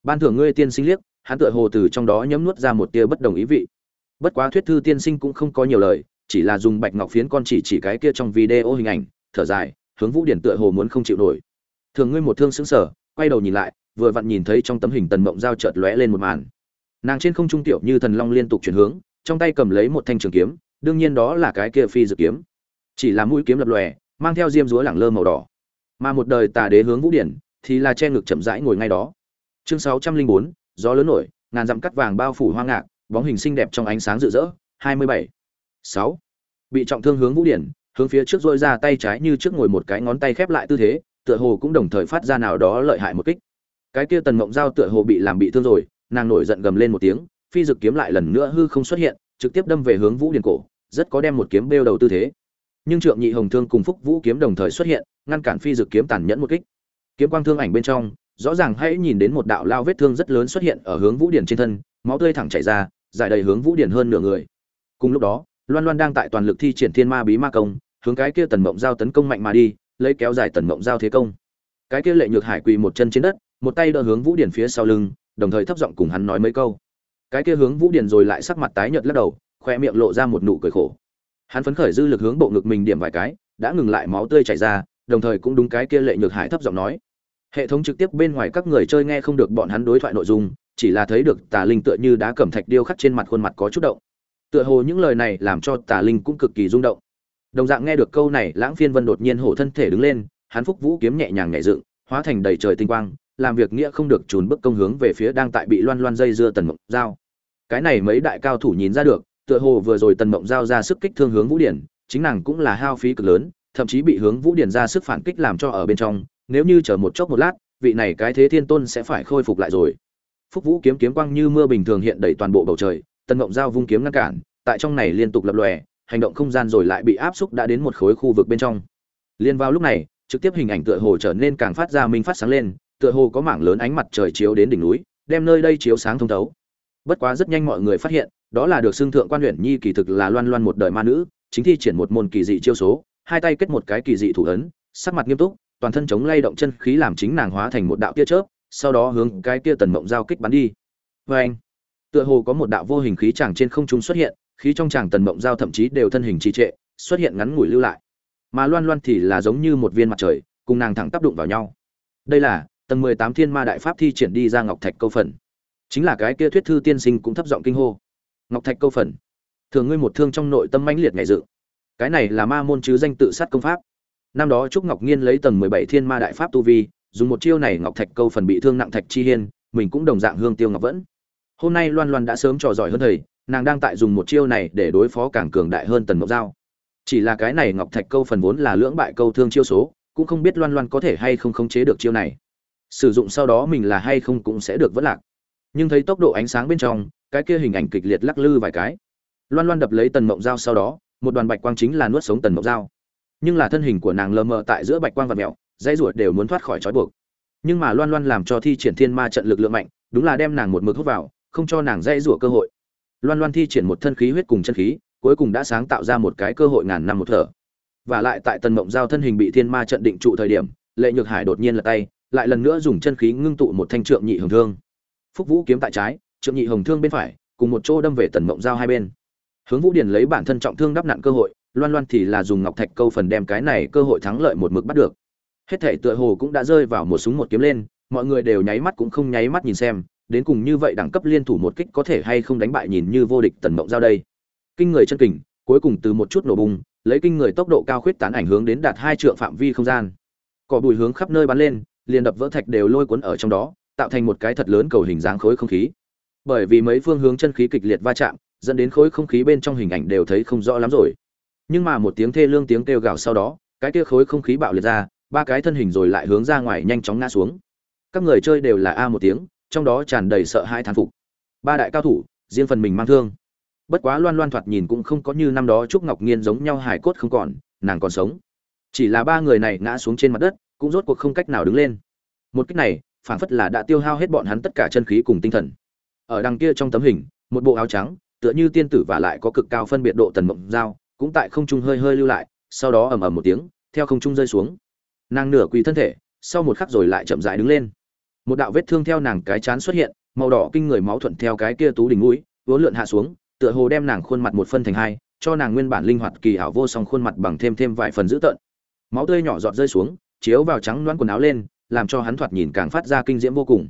Ban thưởng ngươi tiên sinh liếc hắn tựa hồ từ trong đó nhấm nuốt ra một tia bất đồng ý vị. Bất quá thuyết thư tiên sinh cũng không có nhiều lời, chỉ là dùng bạch ngọc phiến con chỉ chỉ cái kia trong video hình ảnh, thở dài, hướng vũ điển tựa hồ muốn không chịu nổi. Thường ngươi một thương xứng sở quay đầu nhìn lại, vừa vặn nhìn thấy trong tấm hình tần mộng dao chợt lóe lên một màn. Nàng trên không trung tiểu như thần long liên tục chuyển hướng, trong tay cầm lấy một thanh trường kiếm, đương nhiên đó là cái kia phi dự kiếm. Chỉ là mũi kiếm lập lòe, mang theo diêm dúa lẳng lơ màu đỏ. Mà một đời tà đế hướng vũ điển, thì là che ngực chậm rãi ngồi ngay đó. Chương sáu trăm linh bốn gió lớn nổi, ngàn dặm cắt vàng bao phủ hoang ngạc, bóng hình xinh đẹp trong ánh sáng rực rỡ. Hai mươi bảy. Sáu. Bị trọng thương hướng vũ điển, hướng phía trước dôi ra tay trái như trước ngồi một cái ngón tay khép lại tư thế, tựa hồ cũng đồng thời phát ra nào đó lợi hại một kích. Cái kia tần mộng dao tựa hồ bị làm bị thương rồi, nàng nổi giận gầm lên một tiếng, phi dực kiếm lại lần nữa hư không xuất hiện, trực tiếp đâm về hướng vũ điển cổ, rất có đem một kiếm bêu đầu tư thế. Nhưng trượng nhị hồng thương cùng phúc vũ kiếm đồng thời xuất hiện, ngăn cản phi dực kiếm tàn nhẫn một kích. Kiếm quang thương ảnh bên trong rõ ràng hãy nhìn đến một đạo lao vết thương rất lớn xuất hiện ở hướng vũ điển trên thân, máu tươi thẳng chảy ra giải đầy hướng vũ điển hơn nửa người. Cùng lúc đó, loan loan đang tại toàn lực thi triển thiên ma bí ma công, hướng cái kia tần mộng giao tấn công mạnh mà đi, lấy kéo dài tần mộng giao thế công. Cái kia lệ nhược hải quỳ một chân trên đất, một tay đỡ hướng vũ điển phía sau lưng, đồng thời thấp giọng cùng hắn nói mấy câu. Cái kia hướng vũ điển rồi lại sắc mặt tái nhợt lắc đầu, khoe miệng lộ ra một nụ cười khổ. Hắn phấn khởi dư lực hướng bộ ngực mình điểm vài cái, đã ngừng lại máu tươi chảy ra, đồng thời cũng đúng cái kia lệ nhược hải thấp giọng nói hệ thống trực tiếp bên ngoài các người chơi nghe không được bọn hắn đối thoại nội dung, chỉ là thấy được tà linh tựa như đá cẩm thạch điêu khắc trên mặt khuôn mặt có chút động. Tựa hồ những lời này làm cho tà linh cũng cực kỳ rung động. Đồng dạng nghe được câu này, lãng phiên vân đột nhiên hổ thân thể đứng lên, hắn phúc vũ kiếm nhẹ nhàng nhẹ dựng, hóa thành đầy trời tinh quang, làm việc nghĩa không được trùn bước công hướng về phía đang tại bị loan loan dây dưa tần mộng giao. Cái này mấy đại cao thủ nhìn ra được, tựa hồ vừa rồi tần mộng giao ra sức kích thương hướng vũ điển, chính nàng cũng là hao phí cực lớn, thậm chí bị hướng vũ điển ra sức phản kích làm cho ở bên trong nếu như chờ một chốc một lát, vị này cái thế thiên tôn sẽ phải khôi phục lại rồi. Phúc vũ kiếm kiếm quang như mưa bình thường hiện đầy toàn bộ bầu trời, tần ngộng giao vung kiếm ngăn cản, tại trong này liên tục lập lòe, hành động không gian rồi lại bị áp xúc đã đến một khối khu vực bên trong. Liên vào lúc này, trực tiếp hình ảnh tựa hồ trở nên càng phát ra minh phát sáng lên, tựa hồ có mảng lớn ánh mặt trời chiếu đến đỉnh núi, đem nơi đây chiếu sáng thông thấu. Bất quá rất nhanh mọi người phát hiện, đó là được xưng thượng quan huyện nhi kỳ thực là loan loan một đời ma nữ, chính thi triển một môn kỳ dị chiêu số, hai tay kết một cái kỳ dị thủ ấn, sắc mặt nghiêm túc toàn thân chống lay động chân khí làm chính nàng hóa thành một đạo tia chớp, sau đó hướng cái tia tần mộng giao kích bắn đi. Vê anh tựa hồ có một đạo vô hình khí chàng trên không trung xuất hiện, khí trong chàng tần mộng giao thậm chí đều thân hình trì trệ, xuất hiện ngắn ngủi lưu lại. Mà loan loan thì là giống như một viên mặt trời, cùng nàng thẳng tác đụng vào nhau. Đây là, tầng mười tám thiên ma đại pháp thi triển đi ra ngọc thạch câu phần. Chính là cái kia thuyết thư tiên sinh cũng thấp giọng kinh hô. Ngọc thạch câu phần. Thường ngươi một thương trong nội tâm mãnh liệt ngày dự cái này là ma môn chứ danh tự sát công pháp năm đó trúc ngọc nhiên lấy tầng mười bảy thiên ma đại pháp tu vi, dùng một chiêu này ngọc thạch câu phần bị thương nặng thạch chi hiên, mình cũng đồng dạng hương tiêu ngọc vẫn. Hôm nay loan loan đã sớm trò giỏi hơn thầy, nàng đang tại dùng một chiêu này để đối phó càng cường đại hơn tần ngọc giao. Chỉ là cái này ngọc thạch câu phần vốn là lưỡng bại câu thương chiêu số, cũng không biết loan loan có thể hay không khống chế được chiêu này. Sử dụng sau đó mình là hay không cũng sẽ được vất lạc. Nhưng thấy tốc độ ánh sáng bên trong, cái kia hình ảnh kịch liệt lắc lư vài cái. Loan loan đập lấy tần mộng dao sau đó, một đoàn bạch quang chính là nuốt sống tần mộng dao nhưng là thân hình của nàng lờ mờ tại giữa bạch quang và mẹo, dãy ruột đều muốn thoát khỏi trói buộc. Nhưng mà loan loan làm cho thi triển thiên ma trận lực lượng mạnh, đúng là đem nàng một mực hút vào, không cho nàng dãy rủa cơ hội. Loan loan thi triển một thân khí huyết cùng chân khí, cuối cùng đã sáng tạo ra một cái cơ hội ngàn năm một thở. Và lại tại tần mộng giao thân hình bị thiên ma trận định trụ thời điểm, lệ nhược hải đột nhiên là tay, lại lần nữa dùng chân khí ngưng tụ một thanh trượng nhị hồng thương. Phúc vũ kiếm tại trái, trượng nhị hồng thương bên phải, cùng một chỗ đâm về tần mộng giao hai bên. Hướng vũ điền lấy bản thân trọng thương đắp nặn cơ hội loan loan thì là dùng ngọc thạch câu phần đem cái này cơ hội thắng lợi một mực bắt được. Hết thể tựa hồ cũng đã rơi vào một súng một kiếm lên, mọi người đều nháy mắt cũng không nháy mắt nhìn xem, đến cùng như vậy đẳng cấp liên thủ một kích có thể hay không đánh bại nhìn như vô địch tần mộng giao đây. Kinh người chân kình, cuối cùng từ một chút nổ bùng, lấy kinh người tốc độ cao khuyết tán ảnh hướng đến đạt hai trượng phạm vi không gian. Cỏ bùi hướng khắp nơi bắn lên, liền đập vỡ thạch đều lôi cuốn ở trong đó, tạo thành một cái thật lớn cầu hình dáng khối không khí. Bởi vì mấy phương hướng chân khí kịch liệt va chạm, dẫn đến khối không khí bên trong hình ảnh đều thấy không rõ lắm rồi nhưng mà một tiếng thê lương tiếng kêu gào sau đó, cái kia khối không khí bạo liệt ra, ba cái thân hình rồi lại hướng ra ngoài nhanh chóng ngã xuống. Các người chơi đều là a một tiếng, trong đó tràn đầy sợ hai thán phục. Ba đại cao thủ, riêng phần mình mang thương. Bất quá loan loan thoạt nhìn cũng không có như năm đó trúc ngọc nghiên giống nhau hải cốt không còn, nàng còn sống. Chỉ là ba người này ngã xuống trên mặt đất, cũng rốt cuộc không cách nào đứng lên. Một cách này, phảng phất là đã tiêu hao hết bọn hắn tất cả chân khí cùng tinh thần. Ở đằng kia trong tấm hình, một bộ áo trắng, tựa như tiên tử và lại có cực cao phân biệt độ tần mộng dao cũng tại không trung hơi hơi lưu lại, sau đó ầm ầm một tiếng, theo không trung rơi xuống. Nàng nửa quỳ thân thể, sau một khắc rồi lại chậm rãi đứng lên. Một đạo vết thương theo nàng cái chán xuất hiện, màu đỏ kinh người máu thuận theo cái kia tú đỉnh mũi, vốn lượn hạ xuống, tựa hồ đem nàng khuôn mặt một phân thành hai, cho nàng nguyên bản linh hoạt kỳ ảo vô song khuôn mặt bằng thêm thêm vài phần dữ tợn. Máu tươi nhỏ giọt rơi xuống, chiếu vào trắng loãng quần áo lên, làm cho hắn thoạt nhìn càng phát ra kinh diễm vô cùng.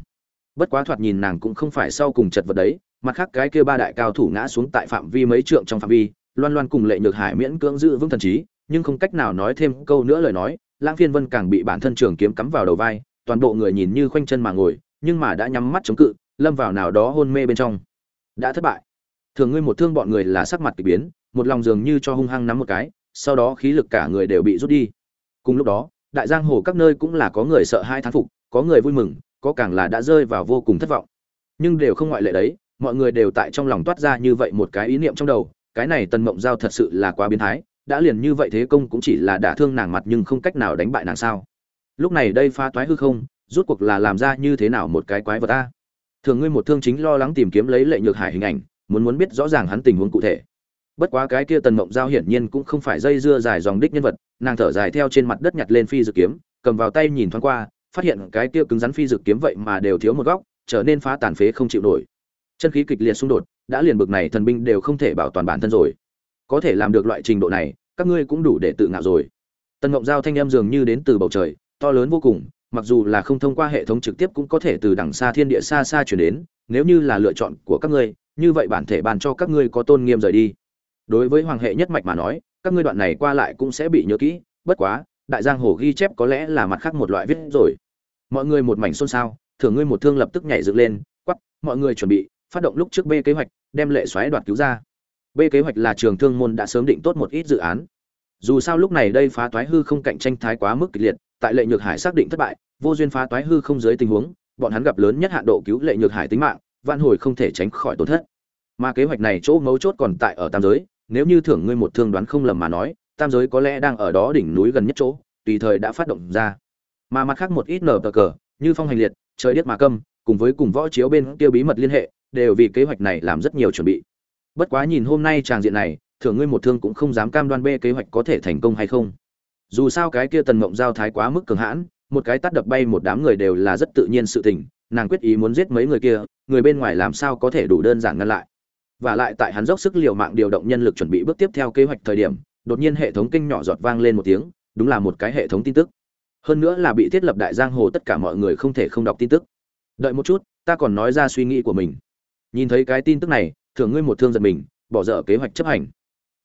Bất quá thoạt nhìn nàng cũng không phải sau cùng chật vật đấy, mặt khác cái kia ba đại cao thủ ngã xuống tại phạm vi mấy trượng trong phạm vi loan loan cùng lệ nhược hải miễn cưỡng giữ vững thần trí, nhưng không cách nào nói thêm câu nữa lời nói, lãng phiên vân càng bị bản thân trường kiếm cắm vào đầu vai, toàn bộ người nhìn như khoanh chân mà ngồi, nhưng mà đã nhắm mắt chống cự, lâm vào nào đó hôn mê bên trong. Đã thất bại. Thường ngươi một thương bọn người là sắc mặt kỳ biến, một lòng dường như cho hung hăng nắm một cái, sau đó khí lực cả người đều bị rút đi. Cùng lúc đó, đại giang hồ các nơi cũng là có người sợ hai thán phục, có người vui mừng, có càng là đã rơi vào vô cùng thất vọng. Nhưng đều không ngoại lệ đấy, mọi người đều tại trong lòng toát ra như vậy một cái ý niệm trong đầu cái này tần mộng giao thật sự là quá biến thái, đã liền như vậy thế công cũng chỉ là đả thương nàng mặt nhưng không cách nào đánh bại nàng sao? Lúc này đây pha toái hư không rút cuộc là làm ra như thế nào một cái quái vật ta thường ngươi một thương chính lo lắng tìm kiếm lấy lệ nhược hải hình ảnh, muốn muốn biết rõ ràng hắn tình huống cụ thể. Bất quá cái kia tần mộng giao hiển nhiên cũng không phải dây dưa dài dòng đích nhân vật, nàng thở dài theo trên mặt đất nhặt lên phi dự kiếm, cầm vào tay nhìn thoáng qua, phát hiện cái kia cứng rắn phi dự kiếm vậy mà đều thiếu một góc, trở nên phá tàn phế không chịu nổi. Chân khí kịch liệt xung đột đã liền bực này thần binh đều không thể bảo toàn bản thân rồi. Có thể làm được loại trình độ này, các ngươi cũng đủ để tự ngạo rồi. Tần ngộng giao thanh em dường như đến từ bầu trời, to lớn vô cùng, mặc dù là không thông qua hệ thống trực tiếp cũng có thể từ đằng xa thiên địa xa xa chuyển đến, nếu như là lựa chọn của các ngươi, như vậy bản thể bàn cho các ngươi có tôn nghiêm rời đi. Đối với hoàng hệ nhất mạch mà nói, các ngươi đoạn này qua lại cũng sẽ bị nhớ kỹ, bất quá, đại giang hồ ghi chép có lẽ là mặt khác một loại viết rồi. Mọi người một mảnh xôn xao, thưởng ngươi một thương lập tức nhảy dựng lên quắp mọi người chuẩn bị, phát động lúc trước b kế hoạch đem lệ xoáy đoạt cứu ra. B kế hoạch là trường thương môn đã sớm định tốt một ít dự án. Dù sao lúc này đây phá toái hư không cạnh tranh thái quá mức kịch liệt, tại lệ nhược hải xác định thất bại, vô duyên phá toái hư không dưới tình huống, bọn hắn gặp lớn nhất hạn độ cứu lệ nhược hải tính mạng, vạn hồi không thể tránh khỏi tổn thất. Mà kế hoạch này chỗ mấu chốt còn tại ở tam giới, nếu như thưởng ngươi một thương đoán không lầm mà nói, tam giới có lẽ đang ở đó đỉnh núi gần nhất chỗ, tùy thời đã phát động ra. Mà mặt khác một ít nở cờ, như phong hành liệt, trời điếc mà câm, cùng với cùng võ chiếu bên kia bí mật liên hệ đều vì kế hoạch này làm rất nhiều chuẩn bị. Bất quá nhìn hôm nay tràng diện này, thưởng ngươi một thương cũng không dám cam đoan bê kế hoạch có thể thành công hay không. Dù sao cái kia tần mộng giao thái quá mức cường hãn, một cái tắt đập bay một đám người đều là rất tự nhiên sự tình, nàng quyết ý muốn giết mấy người kia, người bên ngoài làm sao có thể đủ đơn giản ngăn lại. Và lại tại hắn dốc sức liều mạng điều động nhân lực chuẩn bị bước tiếp theo kế hoạch thời điểm, đột nhiên hệ thống kinh nhỏ giọt vang lên một tiếng, đúng là một cái hệ thống tin tức. Hơn nữa là bị thiết lập đại giang hồ tất cả mọi người không thể không đọc tin tức. Đợi một chút, ta còn nói ra suy nghĩ của mình nhìn thấy cái tin tức này thường ngươi một thương giật mình, bỏ dở kế hoạch chấp hành.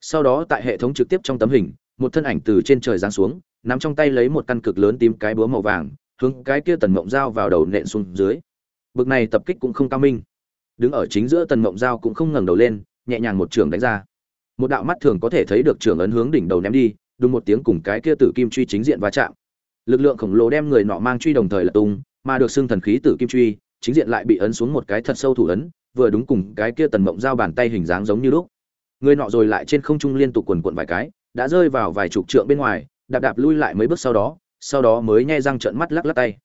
Sau đó tại hệ thống trực tiếp trong tấm hình, một thân ảnh từ trên trời giáng xuống, nắm trong tay lấy một căn cực lớn tím cái búa màu vàng, hướng cái kia tần mộng dao vào đầu nện xuống dưới. Bực này tập kích cũng không cao minh. Đứng ở chính giữa tần mộng dao cũng không ngẩng đầu lên, nhẹ nhàng một trường đánh ra. Một đạo mắt thường có thể thấy được trường ấn hướng đỉnh đầu ném đi, đúng một tiếng cùng cái kia tử kim truy chính diện va chạm. Lực lượng khổng lồ đem người nọ mang truy đồng thời là tung, mà được xưng thần khí tử kim truy, chính diện lại bị ấn xuống một cái thật sâu thủ ấn vừa đúng cùng cái kia tần mộng giao bàn tay hình dáng giống như lúc. Người nọ rồi lại trên không trung liên tục quần quận vài cái, đã rơi vào vài chục trượng bên ngoài, đạp đạp lui lại mấy bước sau đó sau đó mới nhai răng trợn mắt lắc lắc tay.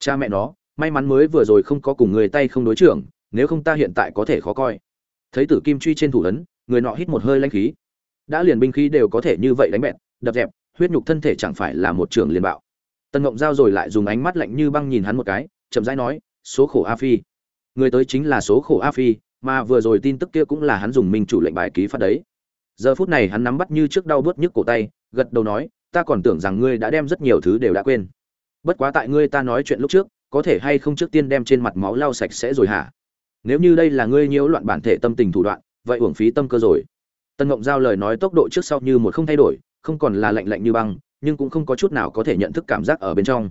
Cha mẹ nó, may mắn mới vừa rồi không có cùng người tay không đối trưởng, nếu không ta hiện tại có thể khó coi. Thấy tử kim truy trên thủ ấn, người nọ hít một hơi lanh khí. Đã liền binh khí đều có thể như vậy đánh bẹn, đập dẹp, huyết nhục thân thể chẳng phải là một trường liền bạo. Tần ngộng giao rồi lại dùng ánh mắt lạnh như băng nhìn hắn một cái, chậm rãi nói, số khổ a phi người tới chính là số khổ a phi, mà vừa rồi tin tức kia cũng là hắn dùng minh chủ lệnh bài ký phát đấy. Giờ phút này hắn nắm bắt như trước đau bớt nhức cổ tay, gật đầu nói, ta còn tưởng rằng ngươi đã đem rất nhiều thứ đều đã quên. Bất quá tại ngươi ta nói chuyện lúc trước, có thể hay không trước tiên đem trên mặt máu lau sạch sẽ rồi hả? Nếu như đây là ngươi nhiễu loạn bản thể tâm tình thủ đoạn, vậy uổng phí tâm cơ rồi. Tân ngộng giao lời nói tốc độ trước sau như một không thay đổi, không còn là lạnh lạnh như băng, nhưng cũng không có chút nào có thể nhận thức cảm giác ở bên trong.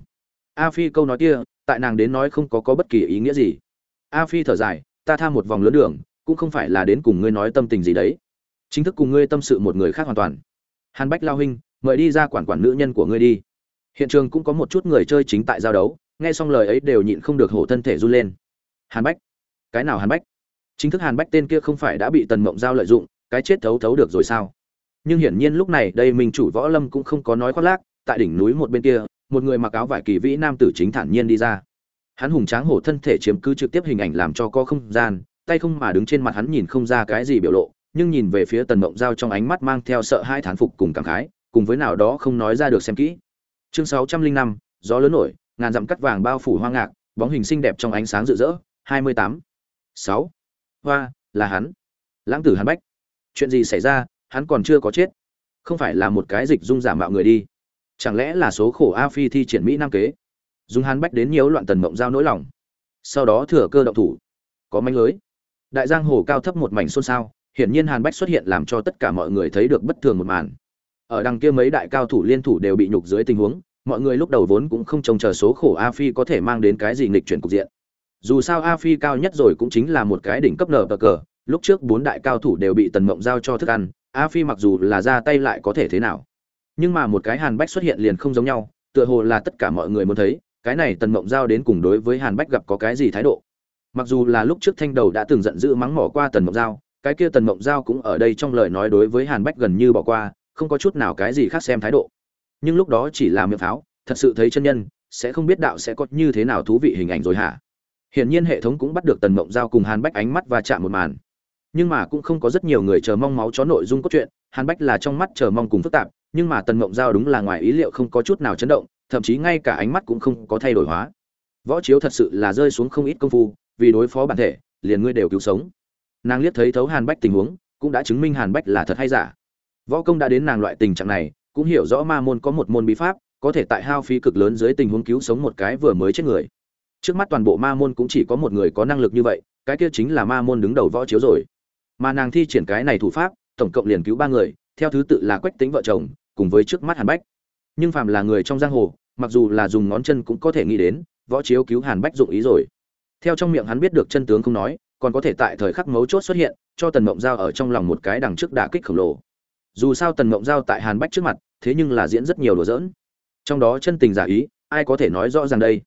A phi câu nói kia, tại nàng đến nói không có có bất kỳ ý nghĩa gì a phi thở dài, ta tha một vòng lớn đường, cũng không phải là đến cùng ngươi nói tâm tình gì đấy. Chính thức cùng ngươi tâm sự một người khác hoàn toàn. Hàn bách lao huynh, mời đi ra quản quản nữ nhân của ngươi đi. Hiện trường cũng có một chút người chơi chính tại giao đấu, nghe xong lời ấy đều nhịn không được hổ thân thể run lên. Hàn bách. Cái nào hàn bách? Chính thức hàn bách tên kia không phải đã bị tần mộng giao lợi dụng, cái chết thấu thấu được rồi sao? Nhưng hiển nhiên lúc này đây mình chủ võ lâm cũng không có nói khoác lác, tại đỉnh núi một bên kia, một người mặc áo vải kỳ vĩ nam tử chính thản nhiên đi ra hắn hùng tráng hổ thân thể chiếm cứ trực tiếp hình ảnh làm cho có không gian, tay không mà đứng trên mặt hắn nhìn không ra cái gì biểu lộ, nhưng nhìn về phía tần mộng giao trong ánh mắt mang theo sợ hai thán phục cùng cảm khái, cùng với nào đó không nói ra được xem kỹ. Chương sáu trăm linh năm, gió lớn nổi, ngàn dặm cắt vàng bao phủ hoang ngạc, bóng hình xinh đẹp trong ánh sáng rực rỡ, hai mươi tám, sáu. Hoa, là hắn. Lãng tử hắn bách. Chuyện gì xảy ra, hắn còn chưa có chết. Không phải là một cái dịch dung giả mạo người đi. Chẳng lẽ là số khổ a phi thi triển mỹ nam kế? Dùng Hàn bách đến nhiễu loạn tần mộng giao nỗi lòng. Sau đó thừa cơ động thủ. Có manh lưới. Đại giang hồ cao thấp một mảnh xôn xao, hiển nhiên hàn bách xuất hiện làm cho tất cả mọi người thấy được bất thường một màn. Ở đằng kia mấy đại cao thủ liên thủ đều bị nhục dưới tình huống, mọi người lúc đầu vốn cũng không trông chờ số khổ a phi có thể mang đến cái gì nghịch chuyển cục diện. Dù sao a phi cao nhất rồi cũng chính là một cái đỉnh cấp nở cờ, lúc trước bốn đại cao thủ đều bị tần mộng giao cho thức ăn, a phi mặc dù là ra tay lại có thể thế nào. Nhưng mà một cái hàn bách xuất hiện liền không giống nhau, tựa hồ là tất cả mọi người muốn thấy cái này tần mộng giao đến cùng đối với hàn bách gặp có cái gì thái độ? Mặc dù là lúc trước thanh đầu đã từng giận dữ mắng mỏ qua tần mộng giao, cái kia tần mộng giao cũng ở đây trong lời nói đối với hàn bách gần như bỏ qua, không có chút nào cái gì khác xem thái độ. Nhưng lúc đó chỉ là miệng pháo, thật sự thấy chân nhân, sẽ không biết đạo sẽ có như thế nào thú vị hình ảnh rồi hả? Hiển nhiên hệ thống cũng bắt được tần mộng giao cùng hàn bách ánh mắt và chạm một màn. Nhưng mà cũng không có rất nhiều người chờ mong máu chó nội dung cốt truyện, hàn bách là trong mắt chờ mong cùng phức tạp, nhưng mà tần mộng giao đúng là ngoài ý liệu không có chút nào chấn động thậm chí ngay cả ánh mắt cũng không có thay đổi hóa. Võ chiếu thật sự là rơi xuống không ít công phu, vì đối phó bản thể, liền ngươi đều cứu sống. Nàng liếc thấy thấu hàn bách tình huống, cũng đã chứng minh hàn bách là thật hay giả. Võ công đã đến nàng loại tình trạng này, cũng hiểu rõ ma môn có một môn bí pháp, có thể tại hao phí cực lớn dưới tình huống cứu sống một cái vừa mới chết người. Trước mắt toàn bộ ma môn cũng chỉ có một người có năng lực như vậy, cái kia chính là ma môn đứng đầu võ chiếu rồi. Mà nàng thi triển cái này thủ pháp, tổng cộng liền cứu ba người, theo thứ tự là quách tính vợ chồng, cùng với trước mắt hàn bách nhưng phàm là người trong giang hồ, mặc dù là dùng ngón chân cũng có thể nghĩ đến, võ chiếu cứu hàn bách dụng ý rồi. Theo trong miệng hắn biết được chân tướng không nói, còn có thể tại thời khắc mấu chốt xuất hiện, cho tần mộng giao ở trong lòng một cái đằng trước đả kích khổng lồ. Dù sao tần mộng giao tại hàn bách trước mặt, thế nhưng là diễn rất nhiều đồ dỡn trong đó chân tình giả ý, ai có thể nói rõ ràng đây?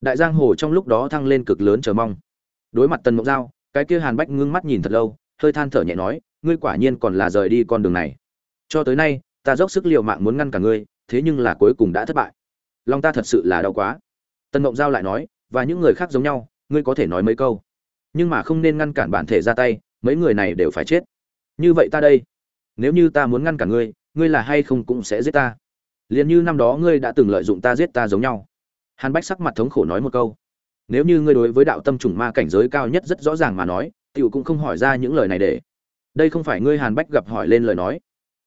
Đại giang hồ trong lúc đó thăng lên cực lớn chờ mong. Đối mặt tần mộng giao, cái kia hàn bách ngưng mắt nhìn thật lâu, hơi than thở nhẹ nói, ngươi quả nhiên còn là rời đi con đường này. Cho tới nay, ta dốc sức l i ề u mạng muốn ngăn cả ngươi thế nhưng là cuối cùng đã thất bại. Lòng ta thật sự là đau quá. Tần mộng giao lại nói, và những người khác giống nhau, ngươi có thể nói mấy câu. Nhưng mà không nên ngăn cản bản thể ra tay, mấy người này đều phải chết. Như vậy ta đây, nếu như ta muốn ngăn cản ngươi ngươi là hay không cũng sẽ giết ta. Liền như năm đó ngươi đã từng lợi dụng ta giết ta giống nhau. Hàn bách sắc mặt thống khổ nói một câu. Nếu như ngươi đối với đạo tâm trùng ma cảnh giới cao nhất rất rõ ràng mà nói, tiểu cũng không hỏi ra những lời này để. Đây không phải ngươi hàn bách gặp hỏi lên lời nói.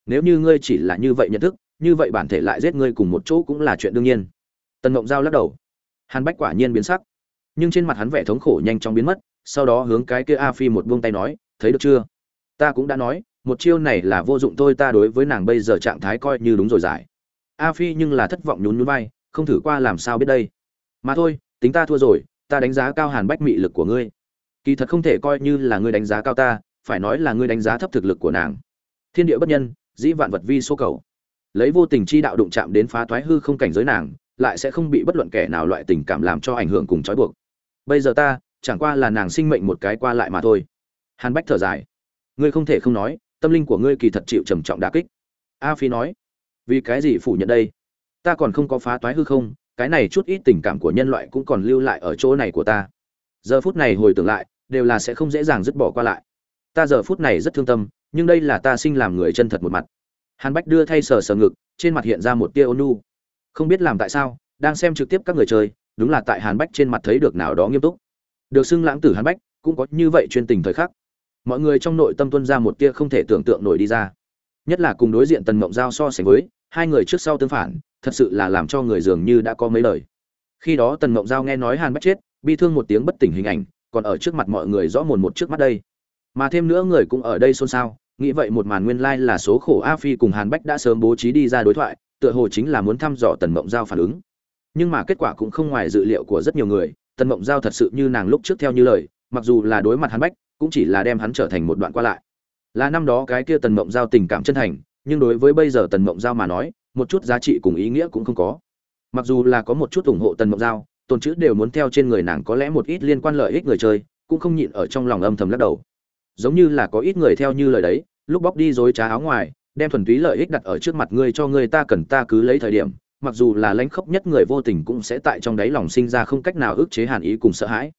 Nếu như ngươi chỉ là như vậy nhận thức như vậy bản thể lại giết ngươi cùng một chỗ cũng là chuyện đương nhiên. Tần mộng giao lắc đầu. Hàn bách quả nhiên biến sắc. Nhưng trên mặt hắn vẻ thống khổ nhanh chóng biến mất, sau đó hướng cái kia a phi một buông tay nói, thấy được chưa? Ta cũng đã nói, một chiêu này là vô dụng thôi, ta đối với nàng bây giờ trạng thái coi như đúng rồi giải. A phi nhưng là thất vọng nhún nhún vai, không thử qua làm sao biết đây? Mà thôi, tính ta thua rồi, ta đánh giá cao hàn bách mị lực của ngươi. Kỳ thật không thể coi như là ngươi đánh giá cao ta, phải nói là ngươi đánh giá thấp thực lực của nàng. Thiên địa bất nhân, dĩ vạn vật vi số cầu lấy vô tình chi đạo đụng chạm đến phá thoái hư không cảnh giới nàng, lại sẽ không bị bất luận kẻ nào loại tình cảm làm cho ảnh hưởng cùng trói buộc. Bây giờ ta, chẳng qua là nàng sinh mệnh một cái qua lại mà thôi. Hàn bách thở dài. Ngươi không thể không nói, tâm linh của ngươi kỳ thật chịu trầm trọng đà kích. A phi nói. Vì cái gì phủ nhận đây? Ta còn không có phá toái hư không, cái này chút ít tình cảm của nhân loại cũng còn lưu lại ở chỗ này của ta. Giờ phút này hồi tưởng lại, đều là sẽ không dễ dàng dứt bỏ qua lại. Ta giờ phút này rất thương tâm, nhưng đây là ta sinh làm người chân thật một mặt hàn bách đưa thay sờ sờ ngực, trên mặt hiện ra một tia ônu không biết làm tại sao, đang xem trực tiếp các người chơi, đúng là tại hàn bách trên mặt thấy được nào đó nghiêm túc. Được xưng lãng tử hàn bách, cũng có như vậy chuyên tình thời khắc. Mọi người trong nội tâm tuân ra một tia không thể tưởng tượng nổi đi ra. Nhất là cùng đối diện tần mộng giao so sánh với, hai người trước sau tương phản, thật sự là làm cho người dường như đã có mấy lời. Khi đó tần mộng giao nghe nói hàn bách chết, bi thương một tiếng bất tỉnh hình ảnh, còn ở trước mặt mọi người rõ mồn một trước mắt đây. Mà thêm nữa người cũng ở đây xôn xao nghĩ vậy một màn nguyên lai là số khổ a phi cùng hàn bách đã sớm bố trí đi ra đối thoại, tựa hồ chính là muốn thăm dò tần mộng giao phản ứng. Nhưng mà kết quả cũng không ngoài dự liệu của rất nhiều người, tần mộng giao thật sự như nàng lúc trước theo như lời, mặc dù là đối mặt hắn bách, cũng chỉ là đem hắn trở thành một đoạn qua lại. Là năm đó cái kia tần mộng giao tình cảm chân thành, nhưng đối với bây giờ tần mộng giao mà nói, một chút giá trị cùng ý nghĩa cũng không có. Mặc dù là có một chút ủng hộ tần mộng giao, tồn chữ đều muốn theo trên người nàng có lẽ một ít liên quan lợi ích người chơi, cũng không nhịn ở trong lòng âm thầm lắc đầu. Giống như là có ít người theo như lời đấy lúc bóc đi dối trá áo ngoài, đem thuần túy lợi ích đặt ở trước mặt ngươi cho ngươi ta cần ta cứ lấy thời điểm, mặc dù là lãnh khốc nhất người vô tình cũng sẽ tại trong đáy lòng sinh ra không cách nào ức chế hàn ý cùng sợ hãi.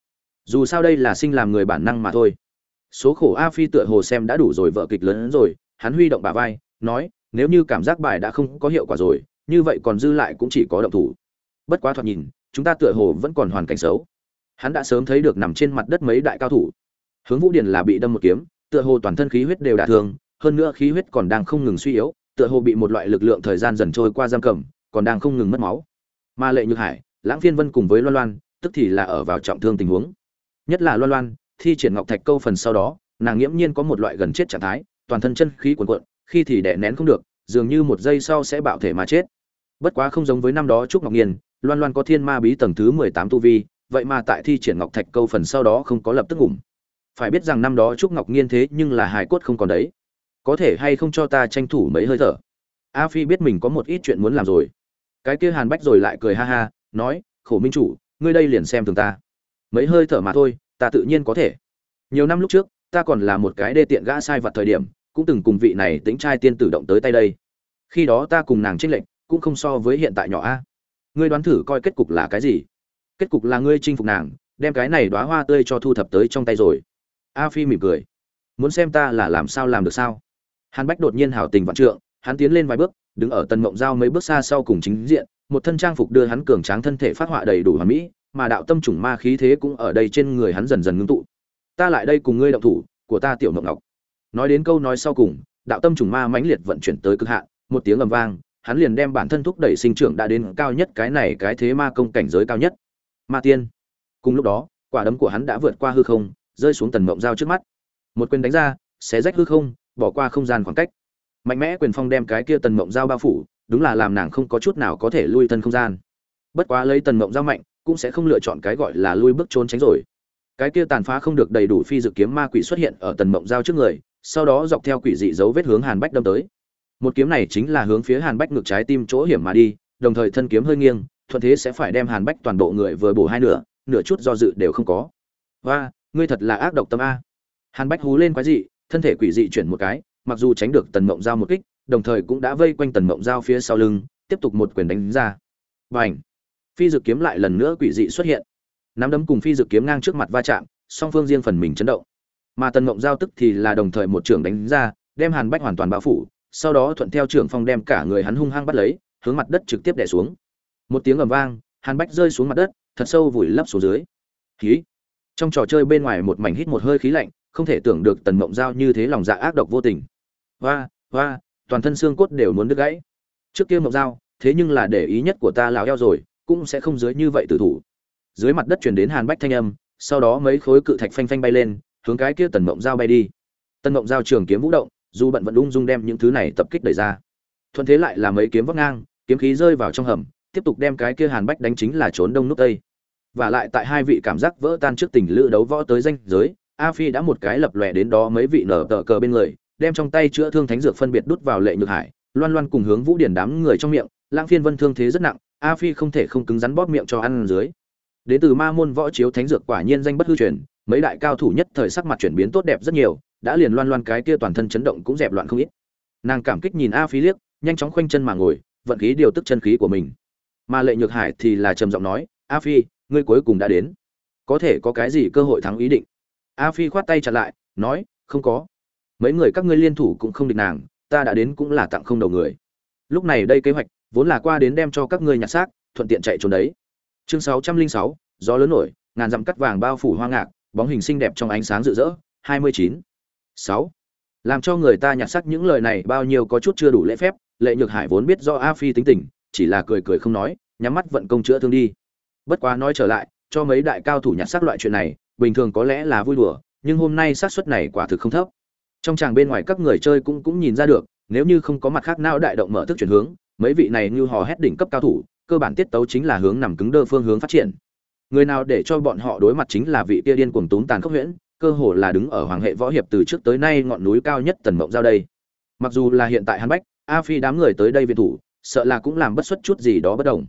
Dù sao đây là sinh làm người bản năng mà thôi. Số khổ a phi tựa hồ xem đã đủ rồi, vợ kịch lớn rồi, hắn huy động bà vai, nói, nếu như cảm giác bài đã không có hiệu quả rồi, như vậy còn dư lại cũng chỉ có động thủ. Bất quá thoạt nhìn, chúng ta tựa hồ vẫn còn hoàn cảnh xấu. Hắn đã sớm thấy được nằm trên mặt đất mấy đại cao thủ. Hướng vũ điền là bị đâm một kiếm tựa hồ toàn thân khí huyết đều đả thương hơn nữa khí huyết còn đang không ngừng suy yếu tựa hồ bị một loại lực lượng thời gian dần trôi qua giam cầm còn đang không ngừng mất máu. Mà lệ nhược hải lãng phiên vân cùng với loan loan tức thì là ở vào trọng thương tình huống. Nhất là loan loan thi triển ngọc thạch câu phần sau đó nàng nghiễm nhiên có một loại gần chết trạng thái toàn thân chân khí cuồn cuộn khi thì đè nén không được dường như một giây sau sẽ bạo thể mà chết. Bất quá không giống với năm đó trúc ngọc Nghiên, loan loan có thiên ma bí tầng thứ mười tám tu vi vậy mà tại thi triển ngọc thạch câu phần sau đó không có lập tức ngủm phải biết rằng năm đó trúc ngọc nghiên thế nhưng là hài cốt không còn đấy. Có thể hay không cho ta tranh thủ mấy hơi thở? A phi biết mình có một ít chuyện muốn làm rồi. Cái kia hàn bách rồi lại cười ha ha, nói, khổ minh chủ, ngươi đây liền xem thường ta. Mấy hơi thở mà thôi, ta tự nhiên có thể. Nhiều năm lúc trước, ta còn là một cái đê tiện gã sai vặt thời điểm, cũng từng cùng vị này tính trai tiên tử động tới tay đây. Khi đó ta cùng nàng trinh lệnh cũng không so với hiện tại nhỏ a. Ngươi đoán thử coi kết cục là cái gì? Kết cục là ngươi chinh phục nàng, đem cái này đoá hoa tươi cho thu thập tới trong tay rồi a phi mỉm cười. Muốn xem ta là làm sao làm được sao? Hàn bách đột nhiên hảo tình vạn trượng, hắn tiến lên vài bước, đứng ở tần mộng giao mấy bước xa sau cùng chính diện, một thân trang phục đưa hắn cường tráng thân thể phát họa đầy đủ hoàn mỹ, mà đạo tâm trùng ma khí thế cũng ở đây trên người hắn dần dần ngưng tụ. Ta lại đây cùng ngươi động thủ, của ta tiểu mộng ngọc. Nói đến câu nói sau cùng, đạo tâm trùng ma mãnh liệt vận chuyển tới cực hạn, một tiếng ầm vang, hắn liền đem bản thân thúc đẩy sinh trưởng đã đến cao nhất cái này cái thế ma công cảnh giới cao nhất. Ma tiên. Cùng lúc đó, quả đấm của hắn đã vượt qua hư không rơi xuống tần mộng giao trước mắt. Một quyền đánh ra, xé rách hư không, bỏ qua không gian khoảng cách. Mạnh mẽ quyền phong đem cái kia tần mộng giao bao phủ, đúng là làm nàng không có chút nào có thể lui thân không gian. Bất quá lấy tần mộng giao mạnh, cũng sẽ không lựa chọn cái gọi là lui bước trốn tránh rồi. Cái kia tàn phá không được đầy đủ phi dự kiếm ma quỷ xuất hiện ở tần mộng giao trước người, sau đó dọc theo quỷ dị dấu vết hướng hàn bách đâm tới. Một kiếm này chính là hướng phía hàn bách ngược trái tim chỗ hiểm mà đi, đồng thời thân kiếm hơi nghiêng, thuận thế sẽ phải đem hàn bách toàn bộ người vừa bổ hai nửa nửa chút do dự đều không có. Và ngươi thật là ác độc tâm a. Hàn bách hú lên quái dị, thân thể quỷ dị chuyển một cái, mặc dù tránh được tần mộng giao một kích, đồng thời cũng đã vây quanh tần mộng giao phía sau lưng, tiếp tục một quyền đánh ra. Và ảnh phi dự kiếm lại lần nữa quỷ dị xuất hiện. Nắm đấm cùng phi dự kiếm ngang trước mặt va chạm, song phương riêng phần mình chấn động. Mà tần mộng giao tức thì là đồng thời một trưởng đánh ra, đem hàn bách hoàn toàn bao phủ, sau đó thuận theo trưởng phong đem cả người hắn hung hăng bắt lấy, hướng mặt đất trực tiếp đè xuống. Một tiếng ầm vang, hàn bách rơi xuống mặt đất, thật sâu vùi lấp xuống dưới. Khí trong trò chơi bên ngoài một mảnh hít một hơi khí lạnh, không thể tưởng được tần mộng giao như thế lòng dạ ác độc vô tình. Hoa hoa, toàn thân xương cốt đều muốn đứt gãy. Trước kia mộng giao, thế nhưng là để ý nhất của ta lão eo rồi, cũng sẽ không dưới như vậy tử thủ. Dưới mặt đất truyền đến hàn bách thanh âm, sau đó mấy khối cự thạch phanh phanh bay lên, hướng cái kia tần mộng giao bay đi. Tần mộng giao trường kiếm vũ động, dù bận vẫn ung dung đem những thứ này tập kích đẩy ra. Thuận thế lại là mấy kiếm vóc ngang, kiếm khí rơi vào trong hầm, tiếp tục đem cái kia hàn bách đánh chính là trốn đông nút tây và lại tại hai vị cảm giác vỡ tan trước tình lữ đấu võ tới danh giới, a phi đã một cái lập lòe đến đó mấy vị nở tờ cờ bên người, đem trong tay chữa thương thánh dược phân biệt đút vào lệ nhược hải, loan loan cùng hướng vũ điển đám người trong miệng, lãng phiên vân thương thế rất nặng, a phi không thể không cứng rắn bóp miệng cho ăn dưới. Đến từ ma môn võ chiếu thánh dược quả nhiên danh bất hư truyền, mấy đại cao thủ nhất thời sắc mặt chuyển biến tốt đẹp rất nhiều, đã liền loan loan cái kia toàn thân chấn động cũng dẹp loạn không ít. Nàng cảm kích nhìn a phi liếc, nhanh chóng khoanh chân mà ngồi, vận khí điều tức chân khí của mình. Mà lệ nhược hải thì là trầm giọng nói, a phi ngươi cuối cùng đã đến. Có thể có cái gì cơ hội thắng ý định? A phi khoát tay chặt lại, nói, không có. Mấy người các ngươi liên thủ cũng không địch nàng, ta đã đến cũng là tặng không đầu người. Lúc này đây kế hoạch, vốn là qua đến đem cho các ngươi nhặt xác, thuận tiện chạy trốn đấy. Chương sáu trăm linh sáu, gió lớn nổi, ngàn dặm cắt vàng bao phủ hoa ngạc, bóng hình xinh đẹp trong ánh sáng rực rỡ, hai mươi chín. Sáu. Làm cho người ta nhặt sắc những lời này bao nhiêu có chút chưa đủ lễ phép, lệ nhược hải vốn biết do a phi tính tình, chỉ là cười cười không nói, nhắm mắt vận công chữa thương đi bất quá nói trở lại, cho mấy đại cao thủ nhặt xác loại chuyện này, bình thường có lẽ là vui đùa, nhưng hôm nay xác suất này quả thực không thấp. Trong tràng bên ngoài các người chơi cũng cũng nhìn ra được, nếu như không có mặt khác nào đại động mở thức chuyển hướng, mấy vị này như hò hét đỉnh cấp cao thủ, cơ bản tiết tấu chính là hướng nằm cứng đơ phương hướng phát triển. Người nào để cho bọn họ đối mặt chính là vị kia điên cuồng tốn tàn khốc huyễn, cơ hồ là đứng ở hoàng hệ võ hiệp từ trước tới nay ngọn núi cao nhất tần mộng giao đây. Mặc dù là hiện tại hàn bách, a phi đám người tới đây viện thủ, sợ là cũng làm bất xuất chút gì đó bất đồng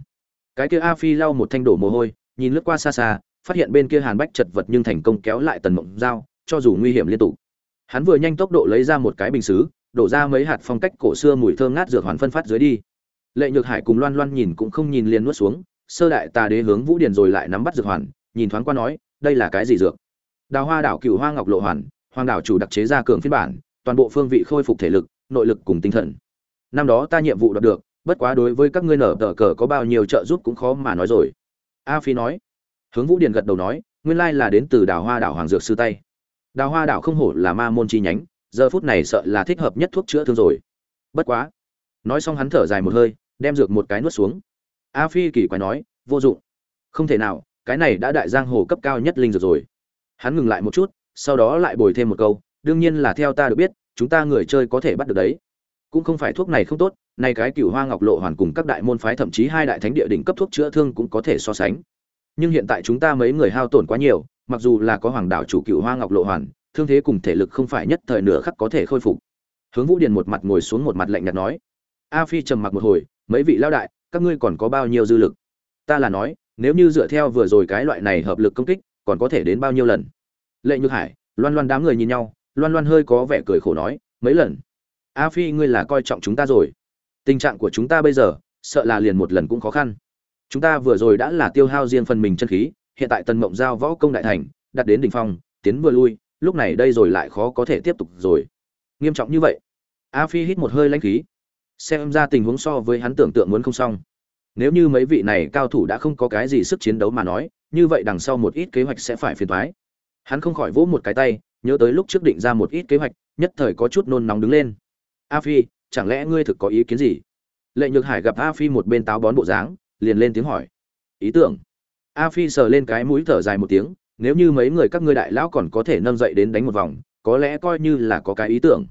cái kia a phi lau một thanh đổ mồ hôi, nhìn lướt qua xa xa, phát hiện bên kia hàn bách chật vật nhưng thành công kéo lại tần mộng giao, cho dù nguy hiểm liên tục. Hắn vừa nhanh tốc độ lấy ra một cái bình xứ, đổ ra mấy hạt phong cách cổ xưa mùi thơm ngát dược hoàn phân phát dưới đi. Lệ nhược hải cùng loan loan nhìn cũng không nhìn liền nuốt xuống, sơ đại tà đế hướng vũ điền rồi lại nắm bắt dược hoàn, nhìn thoáng qua nói, đây là cái gì dược? Đào hoa đảo cựu hoa ngọc lộ hoàn, hoàng đảo chủ đặc chế ra cường phiên bản, toàn bộ phương vị khôi phục thể lực, nội lực cùng tinh thần. Năm đó ta nhiệm vụ đạt được bất quá đối với các ngươi nở tờ cờ có bao nhiêu trợ giúp cũng khó mà nói rồi. A phi nói. Hướng vũ điền gật đầu nói, nguyên lai là đến từ đào hoa đảo hoàng dược sư tay đào hoa đảo không hổ là ma môn chi nhánh, giờ phút này sợ là thích hợp nhất thuốc chữa thương rồi. Bất quá. Nói xong hắn thở dài một hơi, đem dược một cái nuốt xuống. A phi kỳ quái nói, vô dụng. Không thể nào, cái này đã đại giang hồ cấp cao nhất linh dược rồi. Hắn ngừng lại một chút, sau đó lại bồi thêm một câu, đương nhiên là theo ta được biết, chúng ta người chơi có thể bắt được đấy cũng không phải thuốc này không tốt, nay cái cửu hoa ngọc lộ hoàn cùng các đại môn phái thậm chí hai đại thánh địa đỉnh cấp thuốc chữa thương cũng có thể so sánh. Nhưng hiện tại chúng ta mấy người hao tổn quá nhiều, mặc dù là có hoàng đảo chủ cửu hoa ngọc lộ hoàn, thương thế cùng thể lực không phải nhất thời nửa khắc có thể khôi phục. Hướng vũ điền một mặt ngồi xuống một mặt lạnh nhạt nói. A phi trầm mặc một hồi, mấy vị lao đại, các ngươi còn có bao nhiêu dư lực? Ta là nói, nếu như dựa theo vừa rồi cái loại này hợp lực công kích, còn có thể đến bao nhiêu lần? Lệ nhược hải, loan loan đám người nhìn nhau, loan loan hơi có vẻ cười khổ nói, mấy lần? A phi, ngươi là coi trọng chúng ta rồi. Tình trạng của chúng ta bây giờ, sợ là liền một lần cũng khó khăn. Chúng ta vừa rồi đã là tiêu hao riêng phần mình chân khí, hiện tại tần mộng giao võ công đại thành đặt đến đỉnh phong, tiến vừa lui, lúc này đây rồi lại khó có thể tiếp tục rồi. Nghiêm trọng như vậy. A phi hít một hơi lãnh khí. Xem ra tình huống so với hắn tưởng tượng muốn không xong. Nếu như mấy vị này cao thủ đã không có cái gì sức chiến đấu mà nói, như vậy đằng sau một ít kế hoạch sẽ phải phiền thoái hắn không khỏi vỗ một cái tay, nhớ tới lúc trước định ra một ít kế hoạch, nhất thời có chút nôn nóng đứng lên a phi, chẳng lẽ ngươi thực có ý kiến gì? Lệ nhược hải gặp a phi một bên táo bón bộ dáng, liền lên tiếng hỏi. Ý tưởng. A phi sờ lên cái mũi thở dài một tiếng, nếu như mấy người các ngươi đại lão còn có thể nâng dậy đến đánh một vòng, có lẽ coi như là có cái ý tưởng.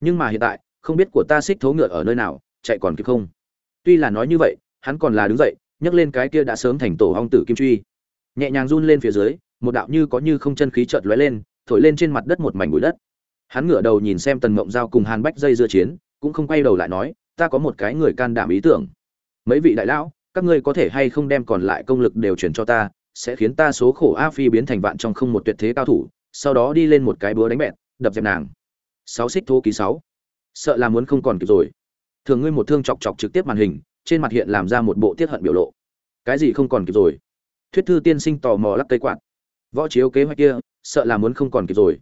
Nhưng mà hiện tại, không biết của ta xích thấu ngựa ở nơi nào, chạy còn kịp không? Tuy là nói như vậy, hắn còn là đứng dậy, nhấc lên cái kia đã sớm thành tổ hong tử kim truy. Nhẹ nhàng run lên phía dưới, một đạo như có như không chân khí chợt lóe lên, thổi lên trên mặt đất một mảnh bụi đất hắn ngửa đầu nhìn xem tần mộng giao cùng hàn bách dây dưa chiến, cũng không quay đầu lại nói, ta có một cái người can đảm ý tưởng. Mấy vị đại lão, các ngươi có thể hay không đem còn lại công lực đều chuyển cho ta, sẽ khiến ta số khổ a phi biến thành vạn trong không một tuyệt thế cao thủ, sau đó đi lên một cái búa đánh bẹt đập dẹp nàng. Sáu xích thô ký sáu. Sợ là muốn không còn kịp rồi. Thường ngươi một thương chọc chọc trực tiếp màn hình, trên mặt hiện làm ra một bộ tiết hận biểu lộ. Cái gì không còn kịp rồi? Thuyết thư tiên sinh tò mò lắc cây quạt. Võ chiếu kế hoạch kia, sợ là muốn không còn kịp rồi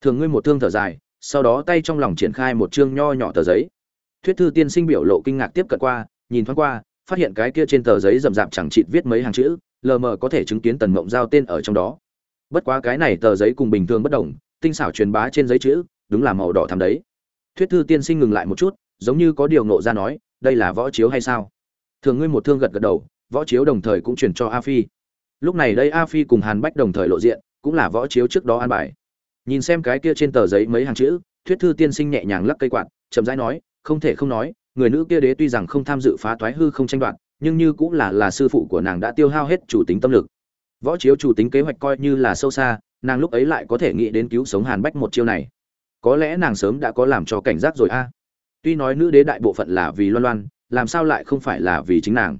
thường ngươi một thương thở dài, sau đó tay trong lòng triển khai một chương nho nhỏ tờ giấy. Thuyết thư tiên sinh biểu lộ kinh ngạc tiếp cận qua, nhìn thoáng qua, phát hiện cái kia trên tờ giấy rậm rạp chẳng chịt viết mấy hàng chữ, lờ mờ có thể chứng kiến tần mộng giao tên ở trong đó. Bất quá cái này tờ giấy cùng bình thường bất đồng, tinh xảo truyền bá trên giấy chữ, đúng là màu đỏ thắm đấy. Thuyết thư tiên sinh ngừng lại một chút, giống như có điều nộ ra nói, đây là võ chiếu hay sao? Thường ngươi một thương gật gật đầu, võ chiếu đồng thời cũng truyền cho a phi. Lúc này đây a phi cùng hàn bách đồng thời lộ diện, cũng là võ chiếu trước đó an bài nhìn xem cái kia trên tờ giấy mấy hàng chữ, thuyết thư tiên sinh nhẹ nhàng lắc cây quạt, chậm rãi nói, không thể không nói, người nữ kia đế tuy rằng không tham dự phá toái hư không tranh đoạt, nhưng như cũng là là sư phụ của nàng đã tiêu hao hết chủ tính tâm lực. Võ chiếu chủ tính kế hoạch coi như là sâu xa, nàng lúc ấy lại có thể nghĩ đến cứu sống hàn bách một chiêu này. Có lẽ nàng sớm đã có làm cho cảnh giác rồi a. Tuy nói nữ đế đại bộ phận là vì loan loan, làm sao lại không phải là vì chính nàng?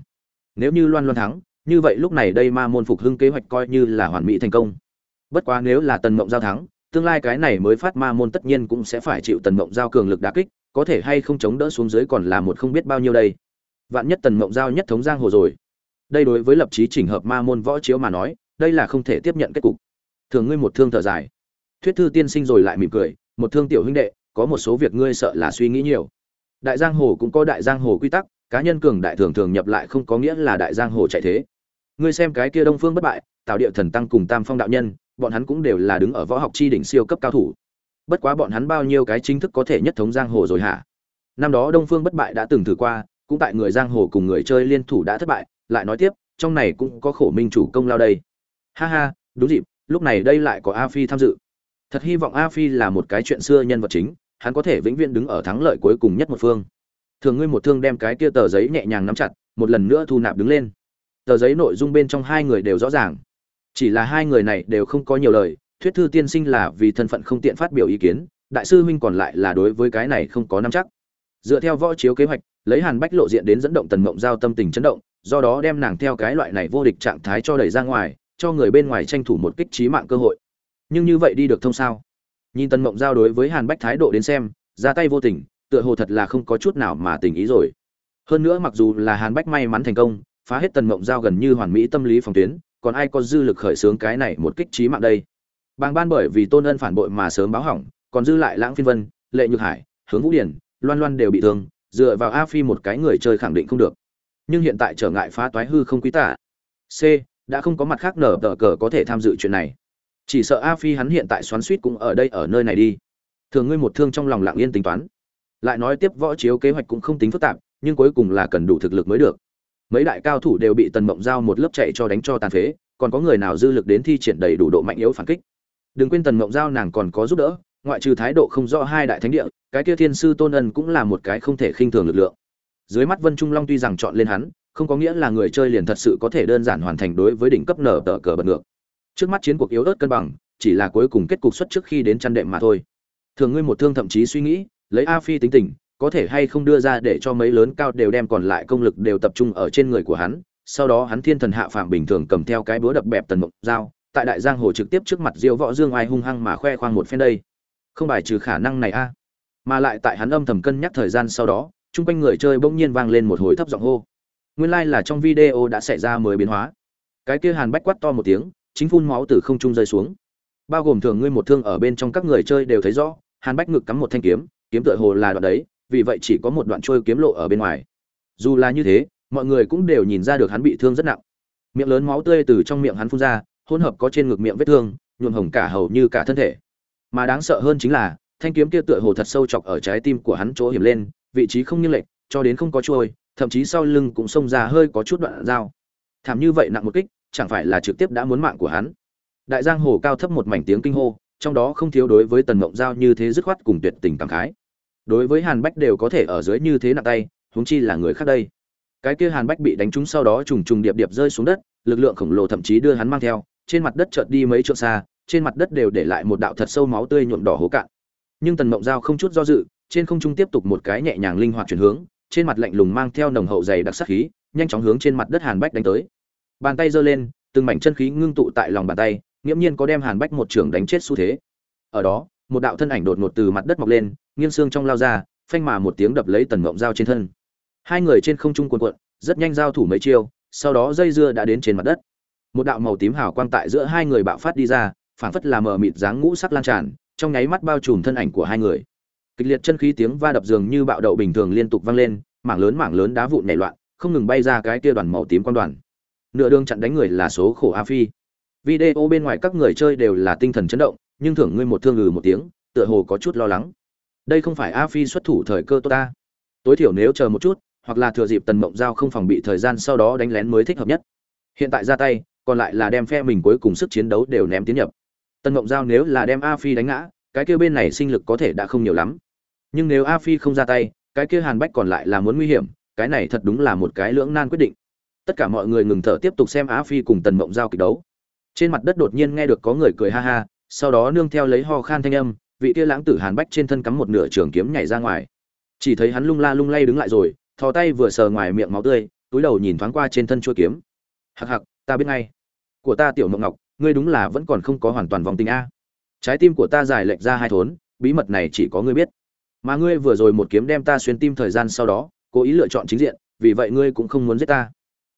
Nếu như loan loan thắng, như vậy lúc này đây ma môn phục hưng kế hoạch coi như là hoàn mỹ thành công. Bất quá nếu là tần mộng giao thắng tương lai cái này mới phát ma môn tất nhiên cũng sẽ phải chịu tần mộng giao cường lực đả kích, có thể hay không chống đỡ xuống dưới còn là một không biết bao nhiêu đây. Vạn nhất tần mộng giao nhất thống giang hồ rồi. Đây đối với lập chí chỉnh hợp ma môn võ chiếu mà nói, đây là không thể tiếp nhận kết cục. Thường ngươi một thương thở dài. Thuyết thư tiên sinh rồi lại mỉm cười, một thương tiểu huynh đệ, có một số việc ngươi sợ là suy nghĩ nhiều. Đại giang hồ cũng có đại giang hồ quy tắc, cá nhân cường đại thường thường nhập lại không có nghĩa là đại giang hồ chạy thế. Ngươi xem cái kia đông phương bất bại tạo địa thần tăng cùng tam phong đạo nhân bọn hắn cũng đều là đứng ở võ học chi đỉnh siêu cấp cao thủ. Bất quá bọn hắn bao nhiêu cái chính thức có thể nhất thống giang hồ rồi hả? Năm đó đông phương bất bại đã từng thử qua, cũng tại người giang hồ cùng người chơi liên thủ đã thất bại, lại nói tiếp, trong này cũng có khổ minh chủ công lao đây. Ha ha, đúng dịp, lúc này đây lại có a phi tham dự. Thật hy vọng a phi là một cái chuyện xưa nhân vật chính, hắn có thể vĩnh viễn đứng ở thắng lợi cuối cùng nhất một phương. Thường ngươi một thương đem cái kia tờ giấy nhẹ nhàng nắm chặt, một lần nữa thu nạp đứng lên. Tờ giấy nội dung bên trong hai người đều rõ ràng chỉ là hai người này đều không có nhiều lời, thuyết thư tiên sinh là vì thân phận không tiện phát biểu ý kiến, đại sư huynh còn lại là đối với cái này không có nắm chắc. Dựa theo võ chiếu kế hoạch, lấy hàn bách lộ diện đến dẫn động tần mộng giao tâm tình chấn động, do đó đem nàng theo cái loại này vô địch trạng thái cho đẩy ra ngoài, cho người bên ngoài tranh thủ một kích trí mạng cơ hội. Nhưng như vậy đi được thông sao? Nhìn tần mộng giao đối với hàn bách thái độ đến xem, ra tay vô tình, tựa hồ thật là không có chút nào mà tình ý rồi. Hơn nữa mặc dù là hàn bách may mắn thành công, phá hết tần mộng giao gần như hoàn mỹ tâm lý phòng tuyến còn ai có dư lực khởi xướng cái này một kích trí mạng đây? Bàng ban bởi vì tôn ân phản bội mà sớm báo hỏng, còn dư lại lãng phiên vân, lệ nhược hải, hướng vũ điển, loan loan đều bị thương, dựa vào a phi một cái người chơi khẳng định không được. Nhưng hiện tại trở ngại phá toái hư không quý tả. C, đã không có mặt khác nở tờ cờ có thể tham dự chuyện này. Chỉ sợ a phi hắn hiện tại xoắn suýt cũng ở đây ở nơi này đi. Thường ngươi một thương trong lòng lặng yên tính toán. Lại nói tiếp võ chiếu kế hoạch cũng không tính phức tạp, nhưng cuối cùng là cần đủ thực lực mới được mấy đại cao thủ đều bị tần mộng giao một lớp chạy cho đánh cho tàn phế, còn có người nào dư lực đến thi triển đầy đủ độ mạnh yếu phản kích? Đừng quên tần mộng giao nàng còn có giúp đỡ, ngoại trừ thái độ không rõ hai đại thánh địa, cái kia thiên sư tôn ân cũng là một cái không thể khinh thường lực lượng. Dưới mắt vân trung long tuy rằng chọn lên hắn, không có nghĩa là người chơi liền thật sự có thể đơn giản hoàn thành đối với đỉnh cấp nở tờ cờ bật ngược. Trước mắt chiến cuộc yếu ớt cân bằng, chỉ là cuối cùng kết cục xuất trước khi đến chăn đệm mà thôi. Thường ngươi một thương thậm chí suy nghĩ, lấy a phi tính tình có thể hay không đưa ra để cho mấy lớn cao đều đem còn lại công lực đều tập trung ở trên người của hắn, sau đó hắn thiên thần hạ phàm bình thường cầm theo cái búa đập bẹp tần mộng dao, tại đại giang hồ trực tiếp trước mặt diêu võ dương ai hung hăng mà khoe khoang một phen đây. Không bài trừ khả năng này a. Mà lại tại hắn âm thầm cân nhắc thời gian sau đó, chung quanh người chơi bỗng nhiên vang lên một hồi thấp giọng hô. Nguyên lai、like、là trong video đã xảy ra mới biến hóa. Cái kia hàn bách quát to một tiếng, chính phun máu từ không trung rơi xuống. Bao gồm thường ngươi một thương ở bên trong các người chơi đều thấy rõ, hàn bách ngực cắm một thanh kiếm kiếm tựa hồ là đoạn đấy vì vậy chỉ có một đoạn trôi kiếm lộ ở bên ngoài. Dù là như thế, mọi người cũng đều nhìn ra được hắn bị thương rất nặng. Miệng lớn máu tươi từ trong miệng hắn phun ra, hỗn hợp có trên ngực miệng vết thương, nhuộm hồng cả hầu như cả thân thể. Mà đáng sợ hơn chính là, thanh kiếm kia tựa hồ thật sâu chọc ở trái tim của hắn chỗ hiểm lên, vị trí không như lệch, cho đến không có trôi, thậm chí sau lưng cũng xông ra hơi có chút đoạn dao. Thảm như vậy nặng một kích, chẳng phải là trực tiếp đã muốn mạng của hắn. Đại giang hồ cao thấp một mảnh tiếng kinh hô, trong đó không thiếu đối với tần mộng giao như thế dứt khoát cùng tuyệt tình cảm khái đối với hàn bách đều có thể ở dưới như thế nặng tay, huống chi là người khác đây. Cái kia hàn bách bị đánh trúng sau đó trùng trùng điệp điệp rơi xuống đất, lực lượng khổng lồ thậm chí đưa hắn mang theo, trên mặt đất chợt đi mấy trượng xa, trên mặt đất đều để lại một đạo thật sâu máu tươi nhuộm đỏ hố cạn. Nhưng tần mộng giao không chút do dự, trên không trung tiếp tục một cái nhẹ nhàng linh hoạt chuyển hướng, trên mặt lạnh lùng mang theo nồng hậu dày đặc sắc khí, nhanh chóng hướng trên mặt đất hàn bách đánh tới. Bàn tay giơ lên, từng mảnh chân khí ngưng tụ tại lòng bàn tay, nghiễm nhiên có đem hàn bách một trường đánh chết xu thế. Ở đó, một đạo thân ảnh đột ngột từ mặt đất mọc lên nghiêng xương trong lao ra, phanh mà một tiếng đập lấy tần mộng dao trên thân. Hai người trên không trung cuộn cuộn, rất nhanh giao thủ mấy chiêu, sau đó dây dưa đã đến trên mặt đất. Một đạo màu tím hào quang tại giữa hai người bạo phát đi ra, phảng phất là mờ mịt dáng ngũ sắc lan tràn, trong nháy mắt bao trùm thân ảnh của hai người. Kịch liệt chân khí tiếng va đập dường như bạo đậu bình thường liên tục vang lên, mảng lớn mảng lớn đá vụn nảy loạn, không ngừng bay ra cái kia đoàn màu tím quan đoàn. Nửa đường chặn đánh người là số khổ a phi. Video bên ngoài các người chơi đều là tinh thần chấn động, nhưng thưởng ngươi một thương ngừ một tiếng, tựa hồ có chút lo lắng đây không phải a phi xuất thủ thời cơ tốt ta. Tối thiểu nếu chờ một chút, hoặc là thừa dịp tần mộng giao không phòng bị thời gian sau đó đánh lén mới thích hợp nhất. Hiện tại ra tay, còn lại là đem phe mình cuối cùng sức chiến đấu đều ném tiến nhập. Tần mộng giao nếu là đem a phi đánh ngã, cái kia bên này sinh lực có thể đã không nhiều lắm. Nhưng nếu a phi không ra tay, cái kia hàn bách còn lại là muốn nguy hiểm, cái này thật đúng là một cái lưỡng nan quyết định. Tất cả mọi người ngừng thở tiếp tục xem a phi cùng tần mộng giao kịch đấu. Trên mặt đất đột nhiên nghe được có người cười ha ha, sau đó nương theo lấy ho khan thanh âm vị kia lãng tử hàn bách trên thân cắm một nửa trường kiếm nhảy ra ngoài. Chỉ thấy hắn lung la lung lay đứng lại rồi, thò tay vừa sờ ngoài miệng máu tươi, túi đầu nhìn thoáng qua trên thân chuôi kiếm. Hặc hặc ta biết ngay. Của ta tiểu mộng ngọc, ngươi đúng là vẫn còn không có hoàn toàn vòng tình a. Trái tim của ta dài lệch ra hai thốn, bí mật này chỉ có ngươi biết. Mà ngươi vừa rồi một kiếm đem ta xuyên tim thời gian sau đó, cố ý lựa chọn chính diện, vì vậy ngươi cũng không muốn giết ta.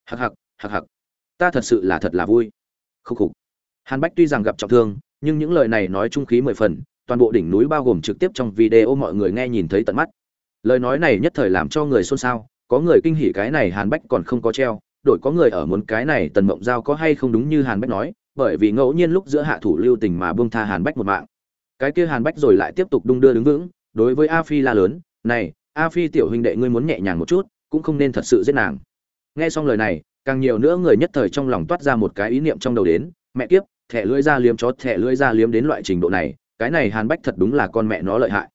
Hặc hặc hặc hặc ta thật sự là thật là vui. Khúc khục. Hàn bách tuy rằng gặp trọng thương, nhưng những lời này nói trung khí mười phần toàn bộ đỉnh núi bao gồm trực tiếp trong video mọi người nghe nhìn thấy tận mắt. Lời nói này nhất thời làm cho người xôn xao, có người kinh hỉ cái này hàn bách còn không có treo, đổi có người ở muốn cái này tần mộng giao có hay không đúng như hàn bách nói, bởi vì ngẫu nhiên lúc giữa hạ thủ lưu tình mà buông tha hàn bách một mạng. Cái kia hàn bách rồi lại tiếp tục đung đưa đứng vững, đối với a phi la lớn, này, a phi tiểu huynh đệ ngươi muốn nhẹ nhàng một chút, cũng không nên thật sự giết nàng. Nghe xong lời này, càng nhiều nữa người nhất thời trong lòng toát ra một cái ý niệm trong đầu đến, mẹ kiếp, thẻ lưỡi ra liếm chó, thẻ lưỡi ra liếm đến loại trình độ này cái này hàn bách thật đúng là con mẹ nó lợi hại.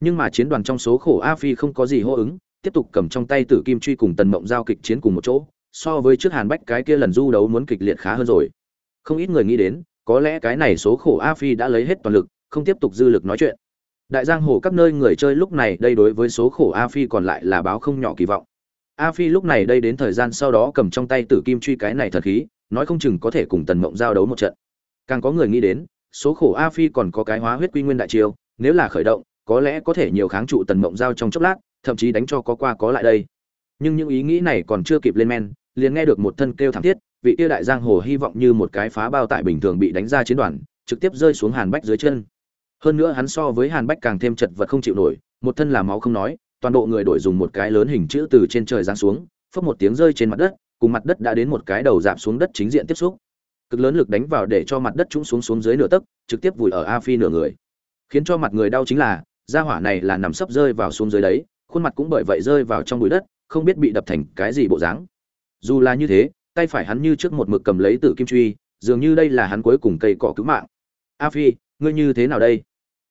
Nhưng mà chiến đoàn trong số khổ a phi không có gì hô ứng, tiếp tục cầm trong tay tử kim truy cùng tần mộng giao kịch chiến cùng một chỗ, so với trước hàn bách cái kia lần du đấu muốn kịch liệt khá hơn rồi. Không ít người nghĩ đến, có lẽ cái này số khổ a phi đã lấy hết toàn lực, không tiếp tục dư lực nói chuyện. Đại giang hồ các nơi người chơi lúc này đây đối với số khổ a phi còn lại là báo không nhỏ kỳ vọng. A phi lúc này đây đến thời gian sau đó cầm trong tay tử kim truy cái này thật khí, nói không chừng có thể cùng tần mộng giao đấu một trận. Càng có người nghĩ đến số khổ a phi còn có cái hóa huyết quy nguyên đại chiêu, nếu là khởi động, có lẽ có thể nhiều kháng trụ tần mộng giao trong chốc lát, thậm chí đánh cho có qua có lại đây. Nhưng những ý nghĩ này còn chưa kịp lên men, liền nghe được một thân kêu thảm thiết, vị tiêu đại giang hồ hy vọng như một cái phá bao tải bình thường bị đánh ra chiến đoàn, trực tiếp rơi xuống hàn bách dưới chân. Hơn nữa hắn so với hàn bách càng thêm chật vật không chịu nổi, một thân là máu không nói, toàn bộ người đổi dùng một cái lớn hình chữ từ trên trời giáng xuống phất một tiếng rơi trên mặt đất, cùng mặt đất đã đến một cái đầu dạp xuống đất chính diện tiếp xúc cực lớn lực đánh vào để cho mặt đất trũng xuống xuống dưới nửa tấc, trực tiếp vùi ở a phi nửa người. Khiến cho mặt người đau chính là da hỏa này là nằm sấp rơi vào xuống dưới đấy, khuôn mặt cũng bởi vậy rơi vào trong bụi đất, không biết bị đập thành cái gì bộ dáng. Dù là như thế, tay phải hắn như trước một mực cầm lấy tử kim truy, dường như đây là hắn cuối cùng cây cỏ cứu mạng. A phi, ngươi như thế nào đây?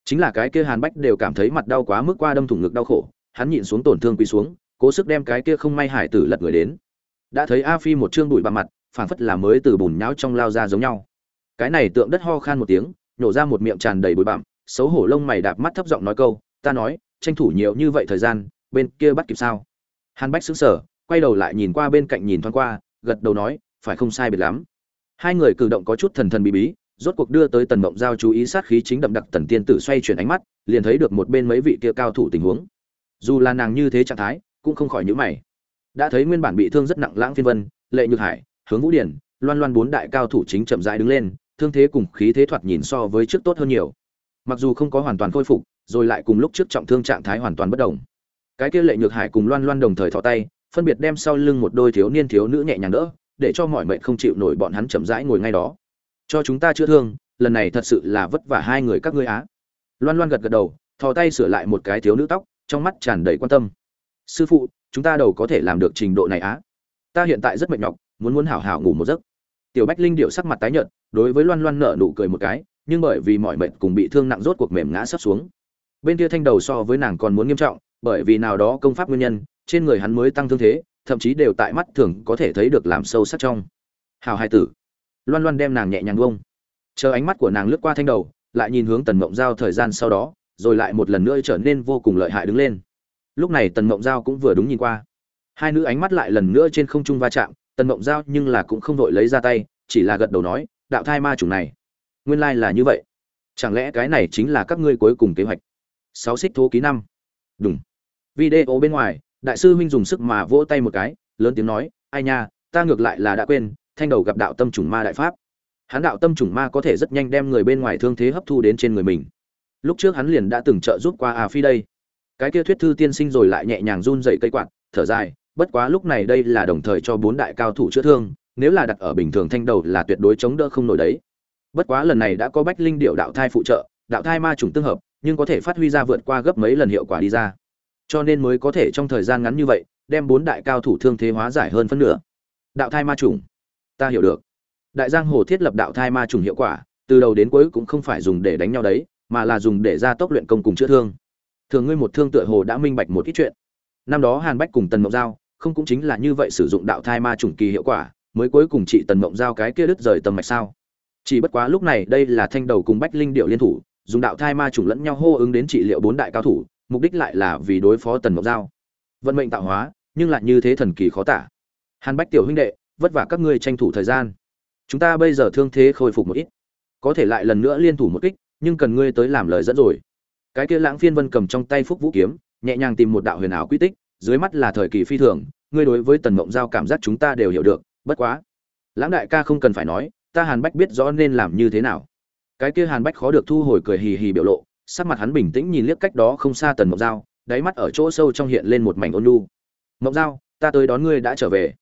Chính là cái kia hàn bách đều cảm thấy mặt đau quá mức qua đâm thủng ngực đau khổ, hắn nhịn xuống tổn thương quỳ xuống, cố sức đem cái kia không may hải tử lật người đến. Đã thấy a phi một chương bụi bặm mặt phảng phất là mới từ bùn nhão trong lao ra giống nhau. Cái này tượng đất ho khan một tiếng nhổ ra một miệng tràn đầy bụi bặm, xấu hổ lông mày đạp mắt thấp giọng nói câu, ta nói, tranh thủ nhiều như vậy thời gian, bên kia bắt kịp sao? Hàn bách xứng sở quay đầu lại nhìn qua bên cạnh nhìn thoáng qua, gật đầu nói, phải không sai biệt lắm. Hai người cử động có chút thần thần bí bí, rốt cuộc đưa tới tần mộng giao chú ý sát khí chính đậm đặc tần tiên tử xoay chuyển ánh mắt, liền thấy được một bên mấy vị kia cao thủ tình huống. Dù là nàng như thế trạng thái, cũng không khỏi nhữ mày. Đã thấy nguyên bản bị thương rất nặng lãng phiên vân, lệ nhược hải hướng vũ điển, loan loan bốn đại cao thủ chính chậm rãi đứng lên, thương thế cùng khí thế thoạt nhìn so với trước tốt hơn nhiều. Mặc dù không có hoàn toàn khôi phục, rồi lại cùng lúc trước trọng thương trạng thái hoàn toàn bất đồng. Cái kia lệ nhược hải cùng loan loan đồng thời thò tay, phân biệt đem sau lưng một đôi thiếu niên thiếu nữ nhẹ nhàng đỡ, để cho mọi mệnh không chịu nổi bọn hắn chậm rãi ngồi ngay đó. Cho chúng ta chữa thương, lần này thật sự là vất vả hai người các ngươi á. Loan loan gật gật đầu, thò tay sửa lại một cái thiếu nữ tóc, trong mắt tràn đầy quan tâm. Sư phụ, chúng ta đầu có thể làm được trình độ này á. Ta hiện tại rất mệt nhọc muốn muốn hảo hảo ngủ một giấc. Tiểu bách linh điệu sắc mặt tái nhợt đối với loan loan nở nụ cười một cái nhưng bởi vì mọi mệnh cùng bị thương nặng rốt cuộc mềm ngã sắp xuống. Bên kia thanh đầu so với nàng còn muốn nghiêm trọng bởi vì nào đó công pháp nguyên nhân trên người hắn mới tăng thương thế thậm chí đều tại mắt thường có thể thấy được làm sâu sắc trong. Hào hai tử. Loan loan đem nàng nhẹ nhàng ôm, chờ ánh mắt của nàng lướt qua thanh đầu lại nhìn hướng tần mộng giao thời gian sau đó rồi lại một lần nữa trở nên vô cùng lợi hại đứng lên. Lúc này tần mộng giao cũng vừa đúng nhìn qua. Hai nữ ánh mắt lại lần nữa trên không trung va chạm tần mộng giao nhưng là cũng không vội lấy ra tay, chỉ là gật đầu nói, đạo thai ma chủng này, nguyên lai là như vậy. Chẳng lẽ cái này chính là các ngươi cuối cùng kế hoạch? Sáu xích thố ký năm. Đúng video bên ngoài, đại sư huynh dùng sức mà vỗ tay một cái, lớn tiếng nói, ai nha, ta ngược lại là đã quên, thanh đầu gặp đạo tâm chủng ma đại pháp. Hắn đạo tâm chủng ma có thể rất nhanh đem người bên ngoài thương thế hấp thu đến trên người mình. Lúc trước hắn liền đã từng trợ giúp qua à phi đây. Cái kia thuyết thư tiên sinh rồi lại nhẹ nhàng run dậy cây quạt, thở dài bất quá lúc này đây là đồng thời cho bốn đại cao thủ chữa thương, nếu là đặt ở bình thường thanh đầu là tuyệt đối chống đỡ không nổi đấy. Bất quá lần này đã có bách linh điệu đạo thai phụ trợ, đạo thai ma trùng tương hợp, nhưng có thể phát huy ra vượt qua gấp mấy lần hiệu quả đi ra. Cho nên mới có thể trong thời gian ngắn như vậy, đem bốn đại cao thủ thương thế hóa giải hơn phân nửa. Đạo thai ma trùng ta hiểu được. Đại giang hồ thiết lập đạo thai ma trùng hiệu quả, từ đầu đến cuối cũng không phải dùng để đánh nhau đấy, mà là dùng để gia tốc luyện công cùng chữa thương. Thường ngươi một thương tựa hồ đã minh bạch một ít chuyện. Năm đó hàn bách cùng tần mộng giao không cũng chính là như vậy sử dụng đạo thai ma trùng kỳ hiệu quả, mới cuối cùng trị tần mộng giao cái kia đứt rời tầm mạch sao? Chỉ bất quá lúc này đây là thanh đầu cùng bách linh điệu liên thủ, dùng đạo thai ma trùng lẫn nhau hô ứng đến trị liệu bốn đại cao thủ, mục đích lại là vì đối phó tần mộng giao. Vận mệnh tạo hóa, nhưng lại như thế thần kỳ khó tả. Hàn bách tiểu huynh đệ, vất vả các ngươi tranh thủ thời gian. Chúng ta bây giờ thương thế khôi phục một ít. Có thể lại lần nữa liên thủ một kích, nhưng cần ngươi tới làm lời dẫn rồi. Cái kia lãng phiên vân cầm trong tay phúc vũ kiếm, nhẹ nhàng tìm một đạo huyền ảo quy tích dưới mắt là thời kỳ phi thường, ngươi đối với tần mộng giao cảm giác chúng ta đều hiểu được, bất quá. Lãng đại ca không cần phải nói, ta hàn bách biết rõ nên làm như thế nào. Cái kia hàn bách khó được thu hồi cười hì hì biểu lộ, sắc mặt hắn bình tĩnh nhìn liếc cách đó không xa tần mộng giao, đáy mắt ở chỗ sâu trong hiện lên một mảnh ôn nhu. Mộng giao, ta tới đón ngươi đã trở về.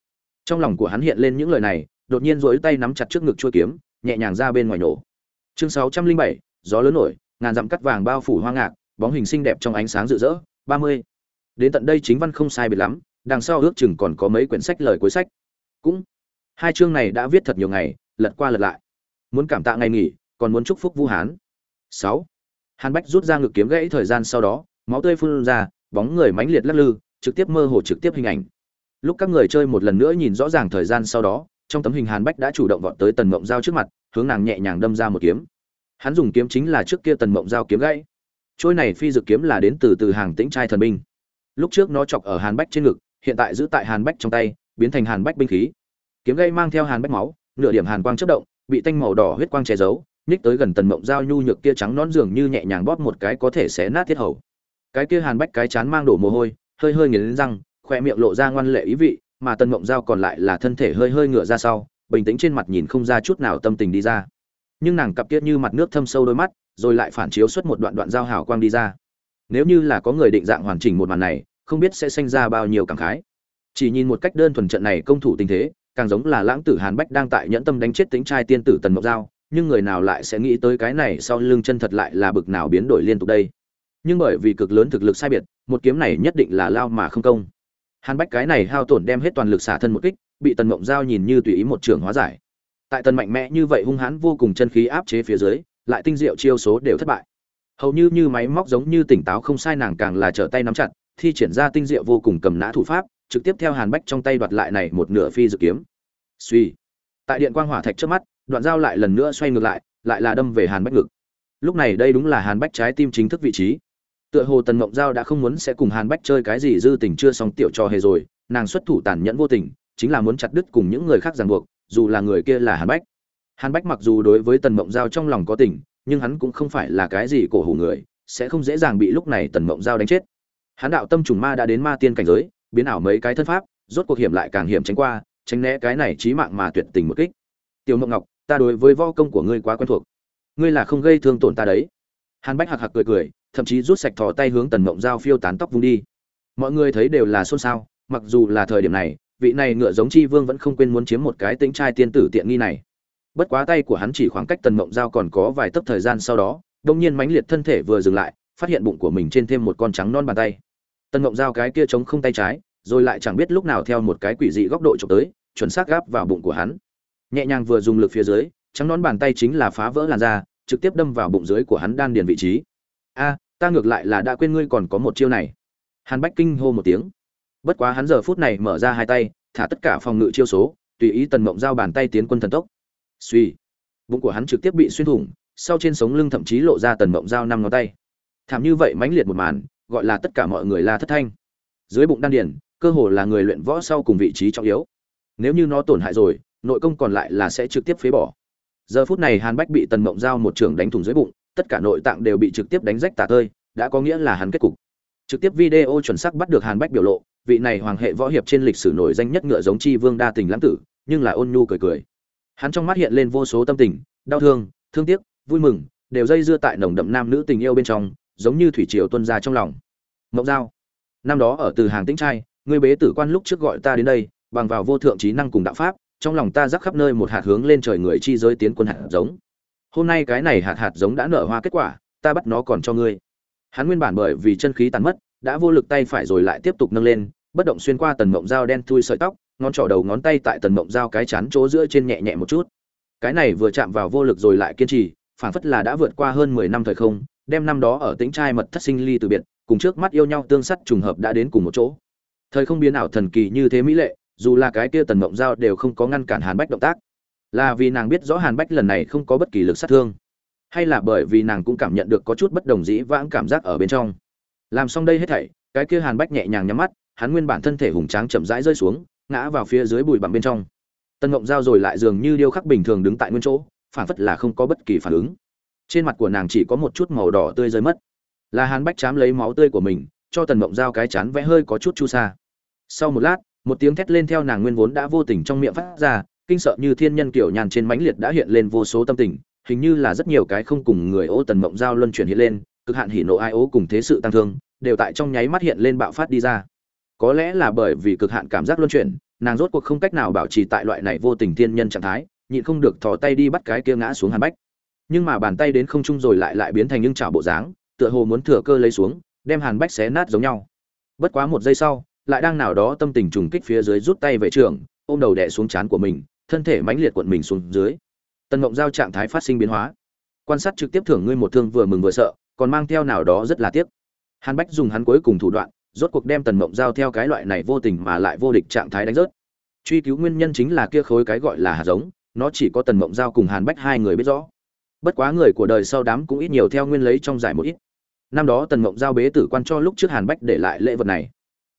Trong lòng của hắn hiện lên những lời này, đột nhiên rỗi tay nắm chặt trước ngực chuôi kiếm, nhẹ nhàng ra bên ngoài nổ. Chương sáu trăm linh bảy, gió lớn nổi, ngàn dặm cắt vàng bao phủ hoa ngạc, bóng hình xinh đẹp trong ánh sáng rực rỡ, ba mươi đến tận đây chính văn không sai biệt lắm, đằng sau ước chừng còn có mấy quyển sách lời cuối sách. Cũng, hai chương này đã viết thật nhiều ngày, lật qua lật lại. Muốn cảm tạ ngày nghỉ, còn muốn chúc phúc vũ hán. Sáu, hàn bách rút ra ngực kiếm gãy thời gian sau đó, máu tươi phun ra, bóng người mãnh liệt lắc lư, trực tiếp mơ hồ trực tiếp hình ảnh. Lúc các người chơi một lần nữa nhìn rõ ràng thời gian sau đó, trong tấm hình hàn bách đã chủ động vọt tới tần mộng dao trước mặt, hướng nàng nhẹ nhàng đâm ra một kiếm. Hắn dùng kiếm chính là trước kia tần mộng dao kiếm gãy. Trôi này phi dự kiếm là đến từ từ hàng tĩnh trai thần binh lúc trước nó chọc ở hàn bách trên ngực, hiện tại giữ tại hàn bách trong tay, biến thành hàn bách binh khí. Kiếm gây mang theo hàn bách máu, nửa điểm hàn quang chất động, bị tanh màu đỏ huyết quang che giấu, nhích tới gần tần mộng giao nhu nhược kia trắng nón dường như nhẹ nhàng bóp một cái có thể xé nát thiết hầu. Cái kia hàn bách cái chán mang đổ mồ hôi, hơi hơi nghiến răng, khoe miệng lộ ra ngoan lệ ý vị, mà tần mộng giao còn lại là thân thể hơi hơi ngửa ra sau, bình tĩnh trên mặt nhìn không ra chút nào tâm tình đi ra. Nhưng nàng cặp kia như mặt nước thâm sâu đôi mắt, rồi lại phản chiếu xuất một đoạn đoạn giao hào quang đi ra nếu như là có người định dạng hoàn chỉnh một màn này, không biết sẽ sinh ra bao nhiêu cảm khái. Chỉ nhìn một cách đơn thuần trận này công thủ tình thế, càng giống là lãng tử hàn bách đang tại nhẫn tâm đánh chết tính trai tiên tử tần mộc giao, nhưng người nào lại sẽ nghĩ tới cái này sau lưng chân thật lại là bực nào biến đổi liên tục đây. Nhưng bởi vì cực lớn thực lực sai biệt, một kiếm này nhất định là lao mà không công. Hàn bách cái này hao tổn đem hết toàn lực xả thân một kích, bị tần mộng giao nhìn như tùy ý một trường hóa giải. Tại tần mạnh mẽ như vậy hung hãn vô cùng chân khí áp chế phía dưới, lại tinh diệu chiêu số đều thất bại hầu như như máy móc giống như tỉnh táo không sai nàng càng là trở tay nắm chặt, thi triển ra tinh diệu vô cùng cầm nã thủ pháp, trực tiếp theo hàn bách trong tay đoạt lại này một nửa phi dự kiếm. Suy. Tại điện quang hỏa thạch trước mắt, đoạn dao lại lần nữa xoay ngược lại lại là đâm về hàn bách ngực. Lúc này đây đúng là hàn bách trái tim chính thức vị trí. Tựa hồ tần mộng giao đã không muốn sẽ cùng hàn bách chơi cái gì dư tình chưa xong tiểu trò hề rồi, nàng xuất thủ tàn nhẫn vô tình, chính là muốn chặt đứt cùng những người khác ràng buộc, dù là người kia là hàn bách. Hàn bách mặc dù đối với tần mộng giao trong lòng có tình nhưng hắn cũng không phải là cái gì cổ hủ người, sẽ không dễ dàng bị lúc này tần mộng giao đánh chết. Hắn đạo tâm trùng ma đã đến ma tiên cảnh giới, biến ảo mấy cái thân pháp, rốt cuộc hiểm lại càng hiểm tránh qua, tránh né cái này chí mạng mà tuyệt tình một kích. Tiểu mộng ngọc, ta đối với võ công của ngươi quá quen thuộc. Ngươi là không gây thương tổn ta đấy. Hàn bách hạc hạc cười cười, thậm chí rút sạch thò tay hướng tần mộng giao phiêu tán tóc vung đi. Mọi người thấy đều là xôn xao, mặc dù là thời điểm này, vị này ngựa giống chi vương vẫn không quên muốn chiếm một cái tính trai tiên tử tiện nghi này bất quá tay của hắn chỉ khoảng cách tần mộng giao còn có vài tấc thời gian sau đó đông nhiên mãnh liệt thân thể vừa dừng lại, phát hiện bụng của mình trên thêm một con trắng non bàn tay. Tần mộng giao cái kia chống không tay trái, rồi lại chẳng biết lúc nào theo một cái quỷ dị góc độ trộm tới, chuẩn xác gáp vào bụng của hắn. Nhẹ nhàng vừa dùng lực phía dưới, trắng non bàn tay chính là phá vỡ làn da, trực tiếp đâm vào bụng dưới của hắn đan điền vị trí. A, ta ngược lại là đã quên ngươi còn có một chiêu này. Hàn bách kinh hô một tiếng. Bất quá hắn giờ phút này mở ra hai tay, thả tất cả phòng ngự chiêu số, tùy ý tần mộng giao bàn tay tiến quân thần tốc suy. Bụng của hắn trực tiếp bị xuyên thủng, sau trên sống lưng thậm chí lộ ra tần mộng dao năm ngón tay. Thảm như vậy mãnh liệt một màn, gọi là tất cả mọi người la thất thanh. Dưới bụng đan điền, cơ hồ là người luyện võ sau cùng vị trí trọng yếu. Nếu như nó tổn hại rồi, nội công còn lại là sẽ trực tiếp phế bỏ. Giờ phút này hàn bách bị tần mộng dao một trường đánh thủng dưới bụng, tất cả nội tạng đều bị trực tiếp đánh rách tả tơi, đã có nghĩa là hắn kết cục. Trực tiếp video chuẩn xác bắt được hàn bách biểu lộ, vị này hoàng hệ võ hiệp trên lịch sử nổi danh nhất ngựa giống chi vương đa tình lãng tử, nhưng là ôn nhu cười cười hắn trong mắt hiện lên vô số tâm tình, đau thương thương tiếc, vui mừng, đều dây dưa tại nồng đậm nam nữ tình yêu bên trong, giống như thủy triều tuân ra trong lòng. Mộng giao, năm đó ở từ hàng tĩnh trai, người bế tử quan lúc trước gọi ta đến đây, bằng vào vô thượng trí năng cùng đạo pháp, trong lòng ta rắc khắp nơi một hạt hướng lên trời người chi giới tiến quân hạt giống. Hôm nay cái này hạt hạt giống đã nở hoa kết quả, ta bắt nó còn cho ngươi. Hắn nguyên bản bởi vì chân khí tàn mất, đã vô lực tay phải rồi lại tiếp tục nâng lên, bất động xuyên qua tần mộng dao đen thui sợi tóc ngón trỏ đầu ngón tay tại tần mộng dao cái chán chỗ giữa trên nhẹ nhẹ một chút. Cái này vừa chạm vào vô lực rồi lại kiên trì phản phất là đã vượt qua hơn mười năm thời không, đem năm đó ở tính trai mật thất sinh ly từ biệt, cùng trước mắt yêu nhau tương sắt trùng hợp đã đến cùng một chỗ. Thời không biến ảo thần kỳ như thế mỹ lệ, dù là cái kia tần mộng giao đều không có ngăn cản hàn bách động tác. Là vì nàng biết rõ hàn bách lần này không có bất kỳ lực sát thương, hay là bởi vì nàng cũng cảm nhận được có chút bất đồng dĩ vãng cảm giác ở bên trong. Làm xong đây hết thảy, cái kia hàn bách nhẹ nhàng nhắm mắt, hắn nguyên bản thân thể hùng tráng chậm rãi rơi xuống ngã vào phía dưới bụi bặm bên trong. Tân ngộng giao rồi lại dường như điêu khắc bình thường đứng tại nguyên chỗ, phản phất là không có bất kỳ phản ứng. Trên mặt của nàng chỉ có một chút màu đỏ tươi rơi mất. Là hàn bách chám lấy máu tươi của mình, cho tần mộng giao cái chán vẽ hơi có chút chu xa sau một lát, một tiếng thét lên theo nàng nguyên vốn đã vô tình trong miệng phát ra, kinh sợ như thiên nhân kiểu nhàn trên mãnh liệt đã hiện lên vô số tâm tình, hình như là rất nhiều cái không cùng người ô tần mộng giao luân chuyển hiện lên, cực hạn hỉ nộ ai ố cùng thế sự tăng thương, đều tại trong nháy mắt hiện lên bạo phát đi ra. Có lẽ là bởi vì cực hạn cảm giác luân chuyển nàng rốt cuộc không cách nào bảo trì tại loại này vô tình thiên nhân trạng thái, nhịn không được thò tay đi bắt cái kia ngã xuống hàn bách. Nhưng mà bàn tay đến không trung rồi lại lại biến thành những chảo bộ dáng, tựa hồ muốn thừa cơ lấy xuống, đem hàn bách xé nát giống nhau. Bất quá một giây sau, lại đang nào đó tâm tình trùng kích phía dưới rút tay về trường, ôm đầu đè xuống chán của mình, thân thể mãnh liệt cuộn mình xuống dưới. Tần ngộng giao trạng thái phát sinh biến hóa. Quan sát trực tiếp thưởng ngươi một thương vừa mừng vừa sợ, còn mang theo nào đó rất là tiếc. Hàn bách dùng hắn cuối cùng thủ đoạn rốt cuộc đem tần mộng giao theo cái loại này vô tình mà lại vô địch trạng thái đánh rớt. Truy cứu nguyên nhân chính là kia khối cái gọi là hạt giống, nó chỉ có tần mộng giao cùng hàn bách hai người biết rõ. Bất quá người của đời sau đám cũng ít nhiều theo nguyên lấy trong giải một ít. Năm đó tần mộng giao bế tử quan cho lúc trước hàn bách để lại lễ vật này.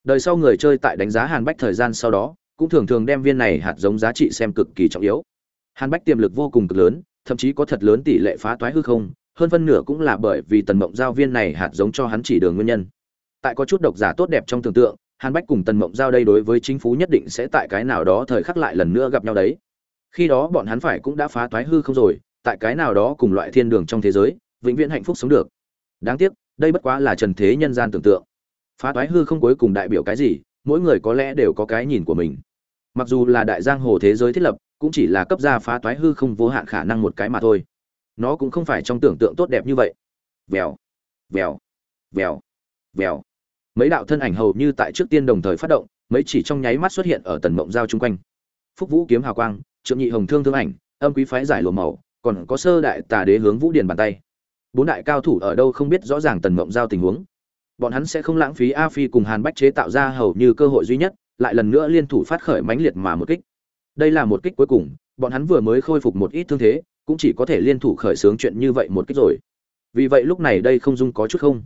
Đời sau người chơi tại đánh giá hàn bách thời gian sau đó, cũng thường thường đem viên này hạt giống giá trị xem cực kỳ trọng yếu. Hàn bách tiềm lực vô cùng cực lớn, thậm chí có thật lớn tỷ lệ phá toái hư không, hơn phân nửa cũng là bởi vì tần mộng giao viên này hạt giống cho hắn chỉ đường nguyên nhân tại có chút độc giả tốt đẹp trong tưởng tượng, hàn bách cùng tần mộng giao đây đối với chính phủ nhất định sẽ tại cái nào đó thời khắc lại lần nữa gặp nhau đấy. Khi đó bọn hắn phải cũng đã phá toái hư không rồi, tại cái nào đó cùng loại thiên đường trong thế giới, vĩnh viễn hạnh phúc sống được. Đáng tiếc, đây bất quá là trần thế nhân gian tưởng tượng. Phá toái hư không cuối cùng đại biểu cái gì, mỗi người có lẽ đều có cái nhìn của mình. Mặc dù là đại giang hồ thế giới thiết lập, cũng chỉ là cấp ra phá toái hư không vô hạn khả năng một cái mà thôi. Nó cũng không phải trong tưởng tượng tốt đẹp như vậy. Vèo vèo vèo vèo mấy đạo thân ảnh hầu như tại trước tiên đồng thời phát động, mấy chỉ trong nháy mắt xuất hiện ở tần mộng giao chung quanh. Phúc vũ kiếm hào quang, trượng nhị hồng thương thương ảnh, âm quý phái giải lùa màu, còn có sơ đại tà đế hướng vũ điền bàn tay. Bốn đại cao thủ ở đâu không biết rõ ràng tần mộng giao tình huống. Bọn hắn sẽ không lãng phí a phi cùng hàn bách chế tạo ra hầu như cơ hội duy nhất, lại lần nữa liên thủ phát khởi mãnh liệt mà một kích. Đây là một kích cuối cùng, bọn hắn vừa mới khôi phục một ít thương thế, cũng chỉ có thể liên thủ khởi xướng chuyện như vậy một kích rồi. Vì vậy lúc này đây không dung có chút không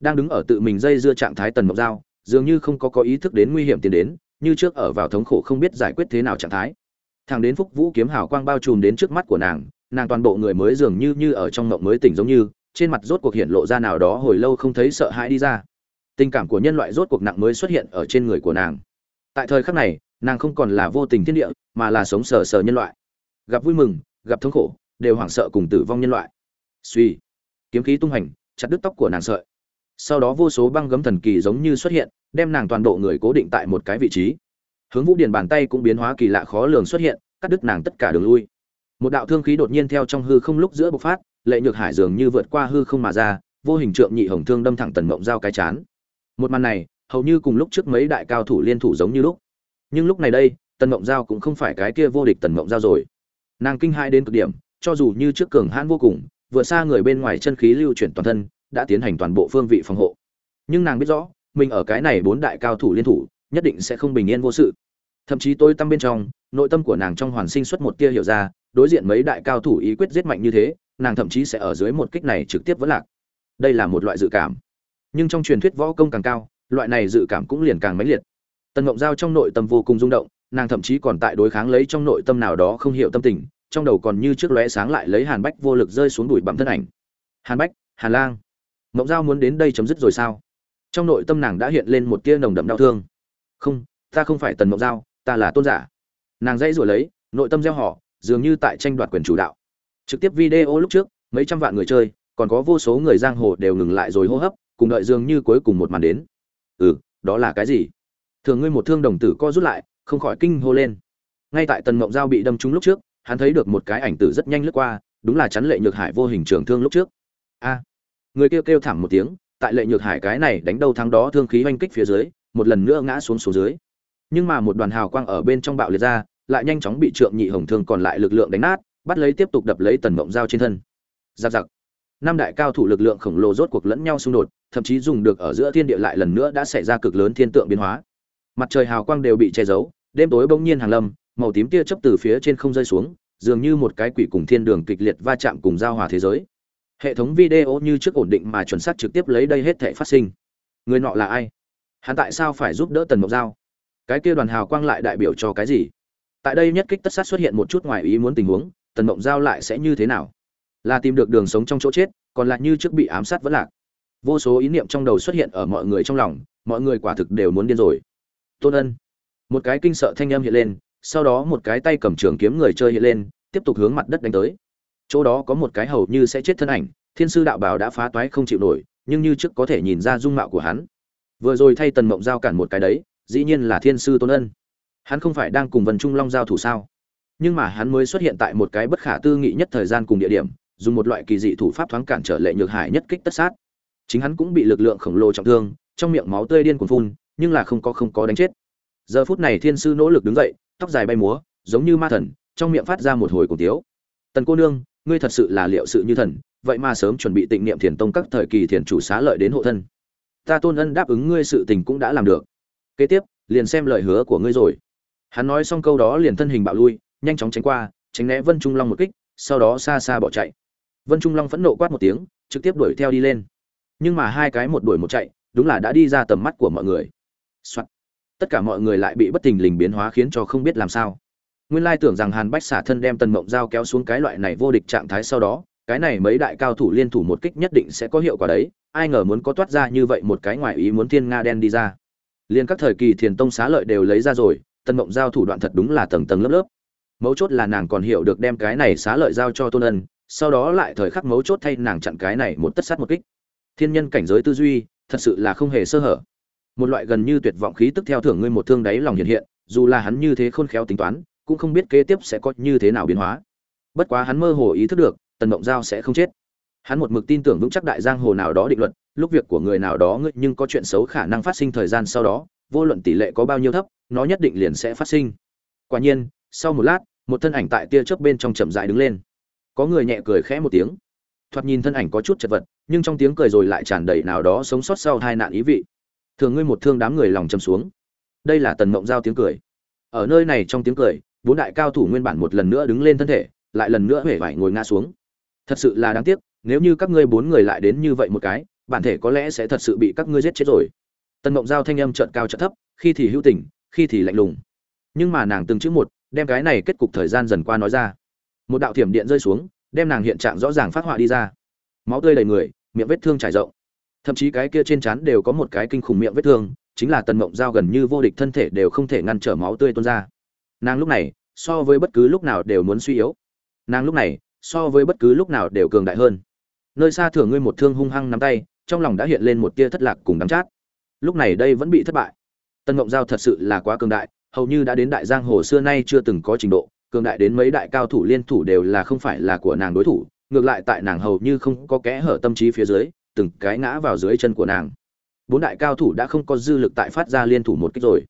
đang đứng ở tự mình dây dưa trạng thái tần mộng giao dường như không có có ý thức đến nguy hiểm tiến đến, như trước ở vào thống khổ không biết giải quyết thế nào trạng thái. Thằng đến phúc vũ kiếm hào quang bao trùm đến trước mắt của nàng nàng toàn bộ người mới dường như như ở trong mộng mới tỉnh giống như, trên mặt rốt cuộc hiện lộ ra nào đó hồi lâu không thấy sợ hãi đi ra. Tình cảm của nhân loại rốt cuộc nặng mới xuất hiện ở trên người của nàng. Tại thời khắc này, nàng không còn là vô tình thiên địa, mà là sống sờ sờ nhân loại. Gặp vui mừng, gặp thống khổ, đều hoảng sợ cùng tử vong nhân loại. Suy kiếm khí tung hành, chặt đứt tóc của nàng sợi sau đó vô số băng gấm thần kỳ giống như xuất hiện, đem nàng toàn bộ người cố định tại một cái vị trí. Hướng vũ điền bàn tay cũng biến hóa kỳ lạ khó lường xuất hiện, cắt đứt nàng tất cả đường lui. Một đạo thương khí đột nhiên theo trong hư không lúc giữa bộc phát, lệ nhược hải dường như vượt qua hư không mà ra, vô hình trượng nhị hồng thương đâm thẳng tần mộng dao cái chán. Một màn này, hầu như cùng lúc trước mấy đại cao thủ liên thủ giống như lúc. Nhưng lúc này đây, tần mộng dao cũng không phải cái kia vô địch tần mộng dao rồi. Nàng kinh hai đến cực điểm, cho dù như trước cường hãn vô cùng, vừa xa người bên ngoài chân khí lưu chuyển toàn thân đã tiến hành toàn bộ phương vị phòng hộ. Nhưng nàng biết rõ, mình ở cái này bốn đại cao thủ liên thủ, nhất định sẽ không bình yên vô sự. Thậm chí tôi tâm bên trong, nội tâm của nàng trong hoàn sinh xuất một tia hiểu ra, đối diện mấy đại cao thủ ý quyết giết mạnh như thế, nàng thậm chí sẽ ở dưới một kích này trực tiếp vẫn lạc. Đây là một loại dự cảm. Nhưng trong truyền thuyết võ công càng cao, loại này dự cảm cũng liền càng mãnh liệt. Tần ngộng giao trong nội tâm vô cùng rung động, nàng thậm chí còn tại đối kháng lấy trong nội tâm nào đó không hiểu tâm tình, trong đầu còn như trước lóe sáng lại lấy hàn bách vô lực rơi xuống đùi bặm thân ảnh. Hàn bách, hàn lang mộng giao muốn đến đây chấm dứt rồi sao? Trong nội tâm nàng đã hiện lên một tia nồng đậm đau thương. Không, ta không phải tần mộng giao, ta là tôn giả. Nàng dãy rồi lấy, nội tâm gieo họ, dường như tại tranh đoạt quyền chủ đạo. Trực tiếp video lúc trước, mấy trăm vạn người chơi, còn có vô số người giang hồ đều ngừng lại rồi hô hấp, cùng đợi dường như cuối cùng một màn đến. Ừ đó là cái gì? Thường ngươi một thương đồng tử co rút lại, không khỏi kinh hô lên. Ngay tại tần mộng giao bị đâm trúng lúc trước, hắn thấy được một cái ảnh tử rất nhanh lướt qua, đúng là chắn lệ nhược hải vô hình trường thương lúc trước. A! Người kêu kêu thảm một tiếng, tại lệ nhược hải cái này đánh đầu thắng đó thương khí oanh kích phía dưới, một lần nữa ngã xuống số dưới. Nhưng mà một đoàn hào quang ở bên trong bạo liệt ra, lại nhanh chóng bị trượng nhị hồng thương còn lại lực lượng đánh nát, bắt lấy tiếp tục đập lấy tần mộng dao trên thân. Giặc giặc. Năm đại cao thủ lực lượng khổng lồ rốt cuộc lẫn nhau xung đột, thậm chí dùng được ở giữa thiên địa lại lần nữa đã xảy ra cực lớn thiên tượng biến hóa. Mặt trời hào quang đều bị che giấu, đêm tối bỗng nhiên hàng lâm, màu tím tia chớp từ phía trên không rơi xuống, dường như một cái quỷ cùng thiên đường kịch liệt va chạm cùng giao hòa thế giới hệ thống video như trước ổn định mà chuẩn xác trực tiếp lấy đây hết thể phát sinh. Người nọ là ai? Hắn tại sao phải giúp đỡ tần mộc giao? Cái kia đoàn hào quang lại đại biểu cho cái gì? Tại đây nhất kích tất sát xuất hiện một chút ngoài ý muốn tình huống, tần mộng giao lại sẽ như thế nào? Là tìm được đường sống trong chỗ chết, còn lại như trước bị ám sát vẫn lạc. Vô số ý niệm trong đầu xuất hiện ở mọi người trong lòng, mọi người quả thực đều muốn điên rồi. Tôn ân. Một cái kinh sợ thanh âm hiện lên, sau đó một cái tay cầm trường kiếm người chơi hiện lên, tiếp tục hướng mặt đất đánh tới chỗ đó có một cái hầu như sẽ chết thân ảnh, thiên sư đạo bảo đã phá toái không chịu nổi, nhưng như trước có thể nhìn ra dung mạo của hắn. Vừa rồi thay tần mộng giao cản một cái đấy, dĩ nhiên là thiên sư tôn ân. Hắn không phải đang cùng vân trung long giao thủ sao? Nhưng mà hắn mới xuất hiện tại một cái bất khả tư nghị nhất thời gian cùng địa điểm, dùng một loại kỳ dị thủ pháp thoáng cản trở lệ nhược hải nhất kích tất sát. Chính hắn cũng bị lực lượng khổng lồ trọng thương, trong miệng máu tươi điên cuồng phun, nhưng là không có không có đánh chết. Giờ phút này thiên sư nỗ lực đứng dậy, tóc dài bay múa, giống như ma thần, trong miệng phát ra một hồi cổ tiếu. Tần cô nương ngươi thật sự là liệu sự như thần, vậy mà sớm chuẩn bị tịnh niệm thiền tông các thời kỳ thiền chủ xá lợi đến hộ thân. Ta tôn ân đáp ứng ngươi sự tình cũng đã làm được. Kế tiếp, liền xem lời hứa của ngươi rồi. Hắn nói xong câu đó liền thân hình bạo lui, nhanh chóng tránh qua, tránh né vân trung long một kích, sau đó xa xa bỏ chạy. Vân trung long phẫn nộ quát một tiếng, trực tiếp đuổi theo đi lên. Nhưng mà hai cái một đuổi một chạy, đúng là đã đi ra tầm mắt của mọi người. Soạn. tất cả mọi người lại bị bất tình lình biến hóa khiến cho không biết làm sao nguyên lai tưởng rằng hàn bách xả thân đem tần mộng giao kéo xuống cái loại này vô địch trạng thái sau đó, cái này mấy đại cao thủ liên thủ một kích nhất định sẽ có hiệu quả đấy, ai ngờ muốn có toát ra như vậy một cái ngoài ý muốn thiên nga đen đi ra. Liền các thời kỳ thiền tông xá lợi đều lấy ra rồi, tần mộng giao thủ đoạn thật đúng là tầng tầng lớp lớp. Mấu chốt là nàng còn hiểu được đem cái này xá lợi giao cho tôn ân, sau đó lại thời khắc mấu chốt thay nàng chặn cái này một tất sát một kích. Thiên nhân cảnh giới tư duy, thật sự là không hề sơ hở. Một loại gần như tuyệt vọng khí tức theo thưởng ngươi một thương đáy lòng hiện hiện, dù là hắn như thế khôn khéo tính toán cũng không biết kế tiếp sẽ có như thế nào biến hóa. Bất quá hắn mơ hồ ý thức được, tần mộng giao sẽ không chết. Hắn một mực tin tưởng vững chắc đại giang hồ nào đó định luật, lúc việc của người nào đó ngươi nhưng có chuyện xấu khả năng phát sinh thời gian sau đó, vô luận tỷ lệ có bao nhiêu thấp, nó nhất định liền sẽ phát sinh. Quả nhiên, sau một lát, một thân ảnh tại tia chớp bên trong chậm rãi đứng lên. Có người nhẹ cười khẽ một tiếng. Thoạt nhìn thân ảnh có chút chật vật, nhưng trong tiếng cười rồi lại tràn đầy nào đó sống sót sau hai nạn ý vị. Thường ngươi một thương đám người lòng chầm xuống. Đây là tần mộng giao tiếng cười. Ở nơi này trong tiếng cười bốn đại cao thủ nguyên bản một lần nữa đứng lên thân thể, lại lần nữa huệ vải ngồi ngã xuống. Thật sự là đáng tiếc, nếu như các ngươi bốn người lại đến như vậy một cái, bản thể có lẽ sẽ thật sự bị các ngươi giết chết rồi. Tần mộng giao thanh âm trợn cao trợn thấp, khi thì hữu tình, khi thì lạnh lùng. Nhưng mà nàng từng chữ một, đem cái này kết cục thời gian dần qua nói ra. Một đạo thiểm điện rơi xuống, đem nàng hiện trạng rõ ràng phát họa đi ra. Máu tươi đầy người, miệng vết thương trải rộng. Thậm chí cái kia trên trán đều có một cái kinh khủng miệng vết thương, chính là tần mộng giao gần như vô địch thân thể đều không thể ngăn trở máu tươi tuôn ra nàng lúc này, so với bất cứ lúc nào đều muốn suy yếu. Nàng lúc này, so với bất cứ lúc nào đều cường đại hơn. Nơi xa thường ngươi một thương hung hăng nắm tay, trong lòng đã hiện lên một tia thất lạc cùng đắm chát. Lúc này đây vẫn bị thất bại. Tân ngộng giao thật sự là quá cường đại, hầu như đã đến đại giang hồ xưa nay chưa từng có trình độ, cường đại đến mấy đại cao thủ liên thủ đều là không phải là của nàng đối thủ, ngược lại tại nàng hầu như không có kẽ hở tâm trí phía dưới, từng cái ngã vào dưới chân của nàng. Bốn đại cao thủ đã không có dư lực tại phát ra liên thủ một kích rồi.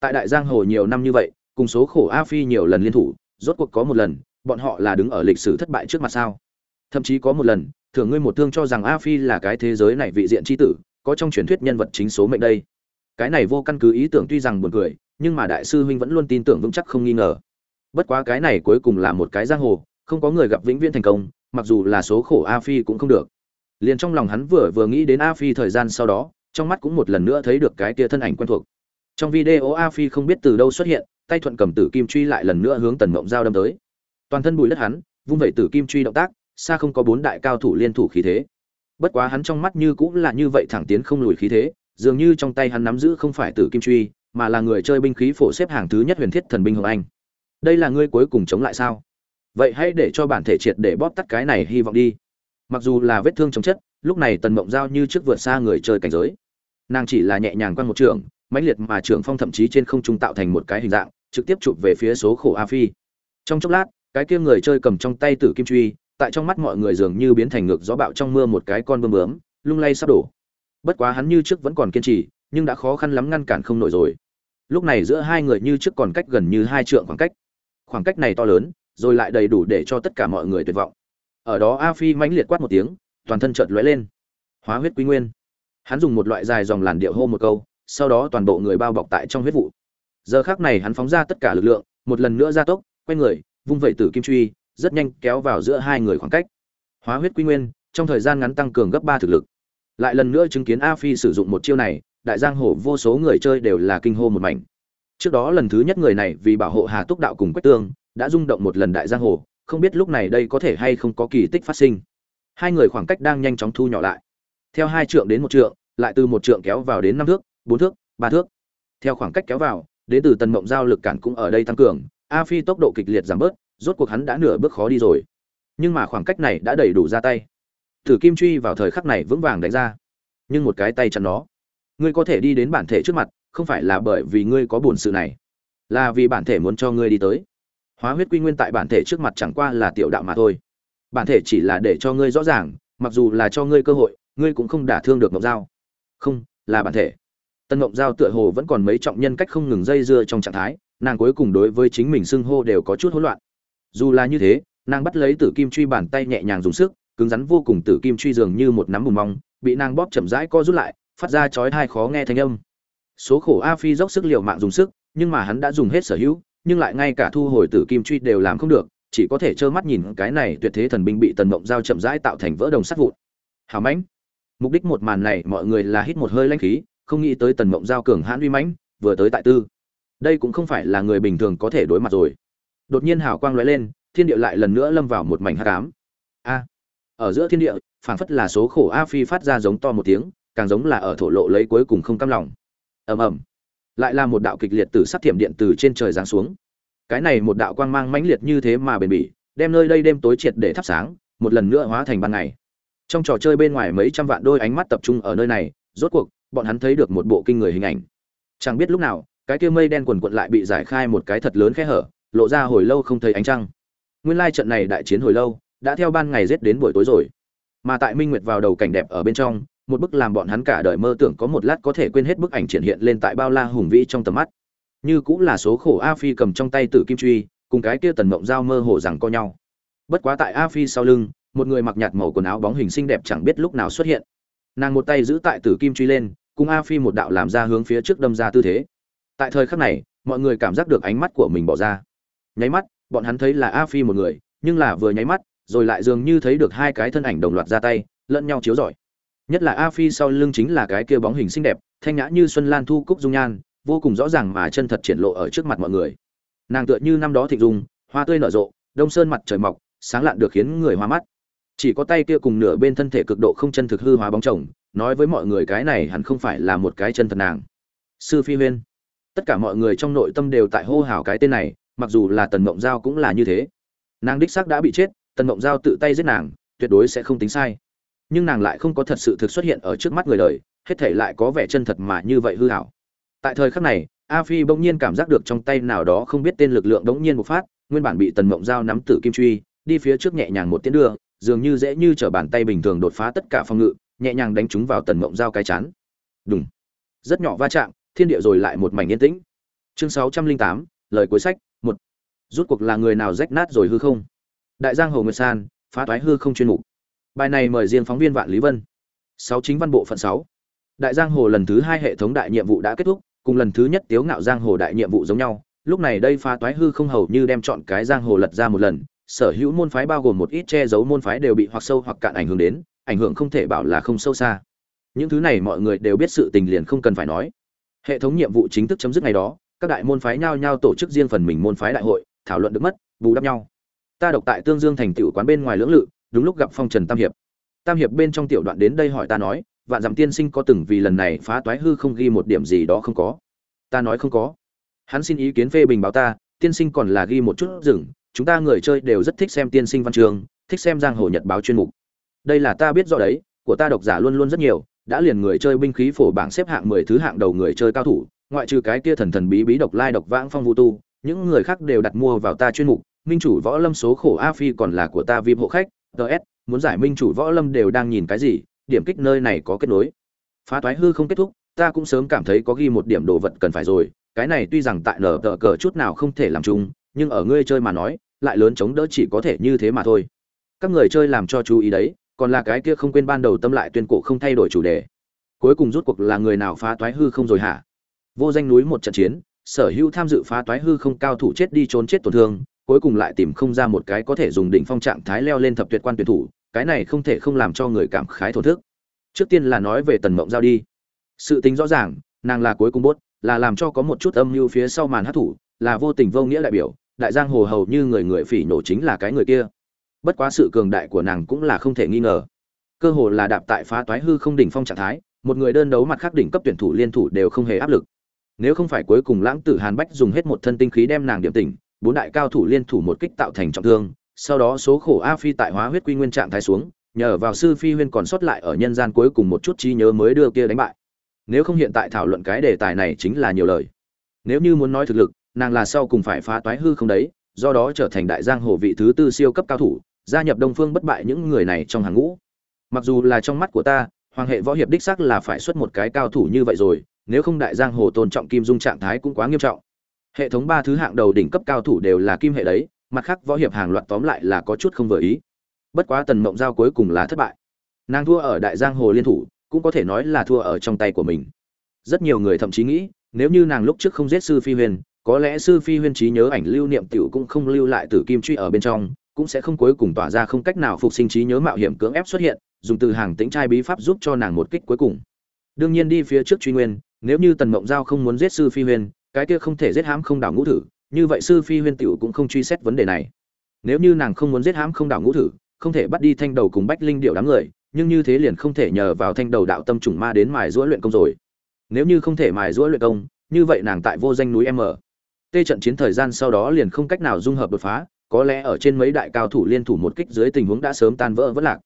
Tại đại giang hồ nhiều năm như vậy cùng số khổ a phi nhiều lần liên thủ, rốt cuộc có một lần, bọn họ là đứng ở lịch sử thất bại trước mặt sao? Thậm chí có một lần, thưởng ngươi một thương cho rằng a phi là cái thế giới này vị diện tri tử, có trong truyền thuyết nhân vật chính số mệnh đây. Cái này vô căn cứ ý tưởng tuy rằng buồn cười, nhưng mà đại sư huynh vẫn luôn tin tưởng vững chắc không nghi ngờ. Bất quá cái này cuối cùng là một cái giang hồ, không có người gặp vĩnh viễn thành công, mặc dù là số khổ a phi cũng không được. Liền trong lòng hắn vừa vừa nghĩ đến a phi thời gian sau đó, trong mắt cũng một lần nữa thấy được cái tia thân ảnh quen thuộc trong video a phi không biết từ đâu xuất hiện, tay thuận cầm tử kim truy lại lần nữa hướng tần mộng giao đâm tới. Toàn thân bùi đất hắn, vung vẩy tử kim truy động tác, xa không có bốn đại cao thủ liên thủ khí thế. Bất quá hắn trong mắt như cũng là như vậy thẳng tiến không lùi khí thế, dường như trong tay hắn nắm giữ không phải tử kim truy, mà là người chơi binh khí phổ xếp hàng thứ nhất huyền thiết thần binh hồng anh. Đây là ngươi cuối cùng chống lại sao? Vậy hãy để cho bản thể triệt để bóp tắt cái này hy vọng đi. Mặc dù là vết thương chống chất, lúc này tần mộng giao như trước vượt xa người chơi cảnh giới. Nàng chỉ là nhẹ nhàng quăng một trường mãnh liệt mà trưởng phong thậm chí trên không trung tạo thành một cái hình dạng, trực tiếp chụp về phía số khổ a phi. Trong chốc lát, cái kia người chơi cầm trong tay tử kim truy, tại trong mắt mọi người dường như biến thành ngược gió bạo trong mưa một cái con bướm bướm, lung lay sắp đổ. Bất quá hắn như trước vẫn còn kiên trì, nhưng đã khó khăn lắm ngăn cản không nổi rồi. Lúc này giữa hai người như trước còn cách gần như hai trượng khoảng cách. Khoảng cách này to lớn, rồi lại đầy đủ để cho tất cả mọi người tuyệt vọng. Ở đó a phi mãnh liệt quát một tiếng, toàn thân chợt lóe lên. Hóa huyết quý nguyên. Hắn dùng một loại dài dòng làn điệu hô một câu sau đó toàn bộ người bao bọc tại trong huyết vụ. Giờ khác này hắn phóng ra tất cả lực lượng, một lần nữa ra tốc, quay người, vung vẩy tử kim truy, rất nhanh kéo vào giữa hai người khoảng cách. Hóa huyết quy nguyên, trong thời gian ngắn tăng cường gấp ba thực lực. Lại lần nữa chứng kiến a phi sử dụng một chiêu này, đại giang hồ vô số người chơi đều là kinh hô một mảnh. Trước đó lần thứ nhất người này vì bảo hộ hà túc đạo cùng quách tương, đã rung động một lần đại giang hồ, không biết lúc này đây có thể hay không có kỳ tích phát sinh. Hai người khoảng cách đang nhanh chóng thu nhỏ lại. Theo hai trượng đến một trượng, lại từ một trượng kéo vào đến năm thước bốn thước, ba thước. Theo khoảng cách kéo vào, đến từ tần mộng giao lực cản cũng ở đây tăng cường, a phi tốc độ kịch liệt giảm bớt, rốt cuộc hắn đã nửa bước khó đi rồi. Nhưng mà khoảng cách này đã đầy đủ ra tay. Tử kim truy vào thời khắc này vững vàng đánh ra. Nhưng một cái tay chặn nó. Ngươi có thể đi đến bản thể trước mặt, không phải là bởi vì ngươi có buồn sự này. Là vì bản thể muốn cho ngươi đi tới. Hóa huyết quy nguyên tại bản thể trước mặt chẳng qua là tiểu đạo mà thôi. Bản thể chỉ là để cho ngươi rõ ràng, mặc dù là cho ngươi cơ hội, ngươi cũng không đả thương được ngọc giao. Không, là bản thể tân ngộng giao tựa hồ vẫn còn mấy trọng nhân cách không ngừng dây dưa trong trạng thái, nàng cuối cùng đối với chính mình xưng hô đều có chút hỗn loạn. Dù là như thế, nàng bắt lấy tử kim truy bàn tay nhẹ nhàng dùng sức, cứng rắn vô cùng tử kim truy dường như một nắm bùn mong bị nàng bóp chậm rãi co rút lại, phát ra chói tai khó nghe thanh âm. Số khổ a phi dốc sức liều mạng dùng sức, nhưng mà hắn đã dùng hết sở hữu, nhưng lại ngay cả thu hồi tử kim truy đều làm không được, chỉ có thể trơ mắt nhìn cái này tuyệt thế thần binh bị tần mộng giao chậm rãi tạo thành vỡ đồng sắt vụn. Hào mãnh. Mục đích một màn này mọi người là hít một hơi lanh khí không nghĩ tới tần mộng giao cường hãn uy mãnh, vừa tới tại tư. Đây cũng không phải là người bình thường có thể đối mặt rồi. Đột nhiên hào quang lóe lên, thiên địa lại lần nữa lâm vào một mảnh hắc ám. A! Ở giữa thiên địa, phảng phất là số khổ a phi phát ra giống to một tiếng, càng giống là ở thổ lộ lấy cuối cùng không cam lòng. Ầm ầm. Lại là một đạo kịch liệt từ sát thiểm điện từ trên trời giáng xuống. Cái này một đạo quang mang mãnh liệt như thế mà bền bỉ, đem nơi đây đêm tối triệt để thắp sáng, một lần nữa hóa thành ban ngày. Trong trò chơi bên ngoài mấy trăm vạn đôi ánh mắt tập trung ở nơi này, rốt cuộc bọn hắn thấy được một bộ kinh người hình ảnh. Chẳng biết lúc nào, cái kia mây đen quần quận lại bị giải khai một cái thật lớn khe hở, lộ ra hồi lâu không thấy ánh trăng. Nguyên lai trận này đại chiến hồi lâu, đã theo ban ngày rét đến buổi tối rồi. Mà tại minh nguyệt vào đầu cảnh đẹp ở bên trong, một bức làm bọn hắn cả đời mơ tưởng có một lát có thể quên hết bức ảnh triển hiện lên tại bao la hùng vĩ trong tầm mắt. Như cũng là số khổ a phi cầm trong tay tử kim truy, cùng cái kia tần mộng giao mơ hồ rằng co nhau. Bất quá tại a phi sau lưng, một người mặc nhạt màu quần áo bóng hình xinh đẹp chẳng biết lúc nào xuất hiện. Nàng một tay giữ tại tử kim truy lên cùng a phi một đạo làm ra hướng phía trước đâm ra tư thế. Tại thời khắc này, mọi người cảm giác được ánh mắt của mình bỏ ra. Nháy mắt, bọn hắn thấy là a phi một người, nhưng là vừa nháy mắt, rồi lại dường như thấy được hai cái thân ảnh đồng loạt ra tay, lẫn nhau chiếu rọi. Nhất là a phi sau lưng chính là cái kia bóng hình xinh đẹp, thanh nhã như xuân lan thu cúc dung nhan, vô cùng rõ ràng mà chân thật triển lộ ở trước mặt mọi người. Nàng tựa như năm đó thịnh dung, hoa tươi nở rộ, đông sơn mặt trời mọc, sáng lạn được khiến người hoa mắt chỉ có tay kia cùng nửa bên thân thể cực độ không chân thực hư hóa bóng chồng, nói với mọi người cái này hẳn không phải là một cái chân thật nàng. Sư phi huyên. Tất cả mọi người trong nội tâm đều tại hô hào cái tên này, mặc dù là tần mộng giao cũng là như thế. Nàng đích xác đã bị chết, tần mộng giao tự tay giết nàng, tuyệt đối sẽ không tính sai. Nhưng nàng lại không có thật sự thực xuất hiện ở trước mắt người đời, hết thể lại có vẻ chân thật mà như vậy hư hảo. Tại thời khắc này, a phi bỗng nhiên cảm giác được trong tay nào đó không biết tên lực lượng đống nhiên bộc phát, nguyên bản bị tần mộng giao nắm tử kim truy, đi phía trước nhẹ nhàng một tiến đưa dường như dễ như trở bàn tay bình thường đột phá tất cả phòng ngự, nhẹ nhàng đánh chúng vào tần mộng giao cái chán. Đùng. Rất nhỏ va chạm, thiên địa rồi lại một mảnh yên tĩnh. Chương sáu trăm linh tám, lời cuối sách, một. Rút cuộc là người nào rách nát rồi hư không? Đại giang hồ nguyệt san, phá toái hư không chuyên mục. Bài này mời riêng phóng viên vạn lý vân. Sáu chính văn bộ phận sáu. Đại giang hồ lần thứ hai hệ thống đại nhiệm vụ đã kết thúc, cùng lần thứ nhất tiếu ngạo giang hồ đại nhiệm vụ giống nhau. Lúc này đây phá toái hư không hầu như đem chọn cái giang hồ lật ra một lần sở hữu môn phái bao gồm một ít che giấu môn phái đều bị hoặc sâu hoặc cạn ảnh hưởng đến, ảnh hưởng không thể bảo là không sâu xa. Những thứ này mọi người đều biết sự tình liền không cần phải nói. Hệ thống nhiệm vụ chính thức chấm dứt ngày đó, các đại môn phái nhao nhao tổ chức riêng phần mình môn phái đại hội, thảo luận được mất, bù đắp nhau. Ta độc tại tương dương thành tựu quán bên ngoài lưỡng lự, đúng lúc gặp phong trần tam hiệp. Tam hiệp bên trong tiểu đoạn đến đây hỏi ta nói, vạn dặm tiên sinh có từng vì lần này phá toái hư không ghi một điểm gì đó không có? Ta nói không có. Hắn xin ý kiến phê bình báo ta, tiên sinh còn là ghi một chút rừng chúng ta người chơi đều rất thích xem tiên sinh văn trường, thích xem giang hồ nhật báo chuyên mục. Đây là ta biết rõ đấy, của ta độc giả luôn luôn rất nhiều, đã liền người chơi binh khí phổ bảng xếp hạng mười thứ hạng đầu người chơi cao thủ, ngoại trừ cái kia thần thần bí bí độc lai độc vãng phong vũ tu, những người khác đều đặt mua vào ta chuyên mục. Minh chủ võ lâm số khổ a phi còn là của ta vip hộ khách ts muốn giải minh chủ võ lâm đều đang nhìn cái gì, điểm kích nơi này có kết nối. Phá toái hư không kết thúc, ta cũng sớm cảm thấy có ghi một điểm đồ vật cần phải rồi, cái này tuy rằng tại nở tờ cờ chút nào không thể làm chung, nhưng ở ngươi chơi mà nói lại lớn chống đỡ chỉ có thể như thế mà thôi. Các người chơi làm cho chú ý đấy, còn là cái kia không quên ban đầu tâm lại tuyên cổ không thay đổi chủ đề. Cuối cùng rút cuộc là người nào phá toái hư không rồi hả? Vô danh núi một trận chiến, sở hữu tham dự phá toái hư không cao thủ chết đi trốn chết tổn thương, cuối cùng lại tìm không ra một cái có thể dùng đỉnh phong trạng thái leo lên thập tuyệt quan tuyển thủ, cái này không thể không làm cho người cảm khái thổ thức. Trước tiên là nói về tần mộng giao đi. Sự tính rõ ràng, nàng là cuối cùng bốt, là làm cho có một chút âm mưu phía sau màn hát thủ, là vô tình vô nghĩa đại biểu đại giang hồ hầu như người người phỉ nổ chính là cái người kia. Bất quá sự cường đại của nàng cũng là không thể nghi ngờ. Cơ hồ là đạp tại phá toái hư không đỉnh phong trạng thái, một người đơn đấu mặt khác đỉnh cấp tuyển thủ liên thủ đều không hề áp lực. Nếu không phải cuối cùng lãng tử hàn bách dùng hết một thân tinh khí đem nàng điểm tỉnh, bốn đại cao thủ liên thủ một kích tạo thành trọng thương, sau đó số khổ a phi tại hóa huyết quy nguyên trạng thái xuống, nhờ vào sư phi huyên còn sót lại ở nhân gian cuối cùng một chút trí nhớ mới đưa kia đánh bại. Nếu không hiện tại thảo luận cái đề tài này chính là nhiều lời. Nếu như muốn nói thực lực nàng là sau cùng phải phá toái hư không đấy, do đó trở thành đại giang hồ vị thứ tư siêu cấp cao thủ, gia nhập đông phương bất bại những người này trong hàng ngũ. Mặc dù là trong mắt của ta, hoàng hệ võ hiệp đích xác là phải xuất một cái cao thủ như vậy rồi, nếu không đại giang hồ tôn trọng kim dung trạng thái cũng quá nghiêm trọng. Hệ thống ba thứ hạng đầu đỉnh cấp cao thủ đều là kim hệ đấy, mặt khác võ hiệp hàng loạt tóm lại là có chút không vừa ý. Bất quá tần mộng giao cuối cùng là thất bại. Nàng thua ở đại giang hồ liên thủ, cũng có thể nói là thua ở trong tay của mình. Rất nhiều người thậm chí nghĩ, nếu như nàng lúc trước không giết sư phi huyền có lẽ sư phi huyên trí nhớ ảnh lưu niệm tiểu cũng không lưu lại tử kim truy ở bên trong, cũng sẽ không cuối cùng tỏa ra không cách nào phục sinh trí nhớ mạo hiểm cưỡng ép xuất hiện, dùng từ hàng tính trai bí pháp giúp cho nàng một kích cuối cùng. Đương nhiên đi phía trước truy nguyên, nếu như tần mộng giao không muốn giết sư phi huyên, cái kia không thể giết hãm không đảo ngũ thử, như vậy sư phi huyên tiểu cũng không truy xét vấn đề này. Nếu như nàng không muốn giết hãm không đảo ngũ thử, không thể bắt đi thanh đầu cùng bách linh điệu đám người, nhưng như thế liền không thể nhờ vào thanh đầu đạo tâm trùng ma đến mài giũa luyện công rồi. Nếu như không thể mài giũa luyện công, như vậy nàng tại vô danh núi m tê trận chiến thời gian sau đó liền không cách nào dung hợp đột phá, có lẽ ở trên mấy đại cao thủ liên thủ một kích dưới tình huống đã sớm tan vỡ vỡ lạc.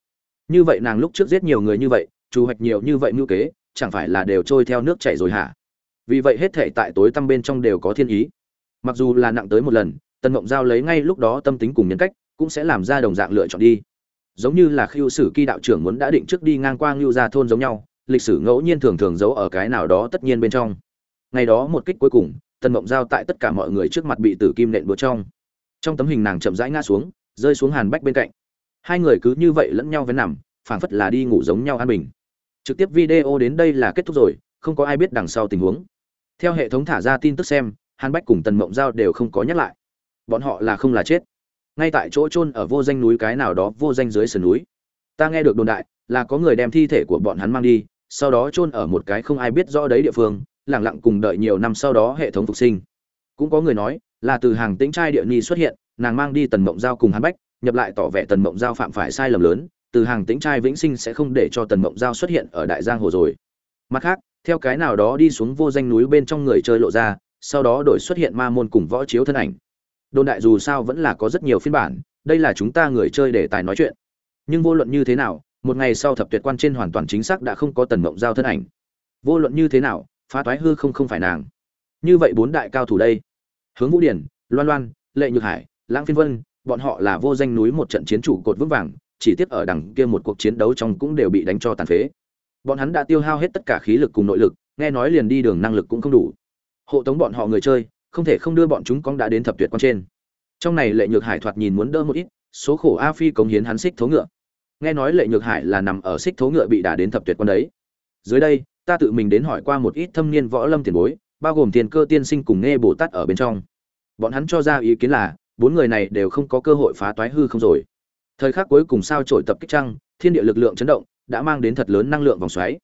Như vậy nàng lúc trước giết nhiều người như vậy, trù hoạch nhiều như vậy mưu kế, chẳng phải là đều trôi theo nước chảy rồi hả? Vì vậy hết thể tại tối tăm bên trong đều có thiên ý. Mặc dù là nặng tới một lần, tần mộng giao lấy ngay lúc đó tâm tính cùng nhân cách, cũng sẽ làm ra đồng dạng lựa chọn đi. Giống như là khiêu sử kỳ đạo trưởng muốn đã định trước đi ngang qua ngưu gia thôn giống nhau, lịch sử ngẫu nhiên thường thường giấu ở cái nào đó tất nhiên bên trong. Ngày đó một kích cuối cùng tần mộng giao tại tất cả mọi người trước mặt bị tử kim nện búa trong. Trong tấm hình nàng chậm rãi ngã xuống, rơi xuống hàn bách bên cạnh. Hai người cứ như vậy lẫn nhau với nằm, phảng phất là đi ngủ giống nhau an bình. Trực tiếp video đến đây là kết thúc rồi, không có ai biết đằng sau tình huống. Theo hệ thống thả ra tin tức xem, hàn bách cùng tần mộng giao đều không có nhắc lại. Bọn họ là không là chết. Ngay tại chỗ chôn ở vô danh núi cái nào đó, vô danh dưới sườn núi. Ta nghe được đồn đại là có người đem thi thể của bọn hắn mang đi, sau đó chôn ở một cái không ai biết rõ đấy địa phương lẳng lặng cùng đợi nhiều năm sau đó hệ thống phục sinh. Cũng có người nói, là từ hàng tĩnh trai địa ni xuất hiện, nàng mang đi tần mộng giao cùng hắn bách, nhập lại tỏ vẻ tần mộng giao phạm phải sai lầm lớn, từ hàng tĩnh trai vĩnh sinh sẽ không để cho tần mộng giao xuất hiện ở đại giang hồ rồi. Mặt khác, theo cái nào đó đi xuống vô danh núi bên trong người chơi lộ ra, sau đó đổi xuất hiện ma môn cùng võ chiếu thân ảnh. Đồn đại dù sao vẫn là có rất nhiều phiên bản, đây là chúng ta người chơi để tài nói chuyện. Nhưng vô luận như thế nào, một ngày sau thập tuyệt quan trên hoàn toàn chính xác đã không có tần mộng giao thân ảnh. Vô luận như thế nào phá toái hư không không phải nàng. Như vậy bốn đại cao thủ đây. Hướng vũ điển, loan loan, lệ nhược hải, lãng phiên vân, bọn họ là vô danh núi một trận chiến chủ cột vững vàng, chỉ tiếp ở đằng kia một cuộc chiến đấu trong cũng đều bị đánh cho tàn phế. Bọn hắn đã tiêu hao hết tất cả khí lực cùng nội lực, nghe nói liền đi đường năng lực cũng không đủ. Hộ tống bọn họ người chơi, không thể không đưa bọn chúng cong đã đến thập tuyệt quan trên. Trong này lệ nhược hải thoạt nhìn muốn đỡ một ít, số khổ a phi cống hiến hắn xích thố ngựa. Nghe nói lệ nhược hải là nằm ở xích thố ngựa bị đả đến thập tuyệt quan đấy. Dưới đây ta tự mình đến hỏi qua một ít thâm niên võ lâm tiền bối, bao gồm tiền cơ tiên sinh cùng nghe bồ tát ở bên trong. Bọn hắn cho ra ý kiến là, bốn người này đều không có cơ hội phá toái hư không rồi. Thời khắc cuối cùng sao trổi tập kích trăng, thiên địa lực lượng chấn động, đã mang đến thật lớn năng lượng vòng xoáy.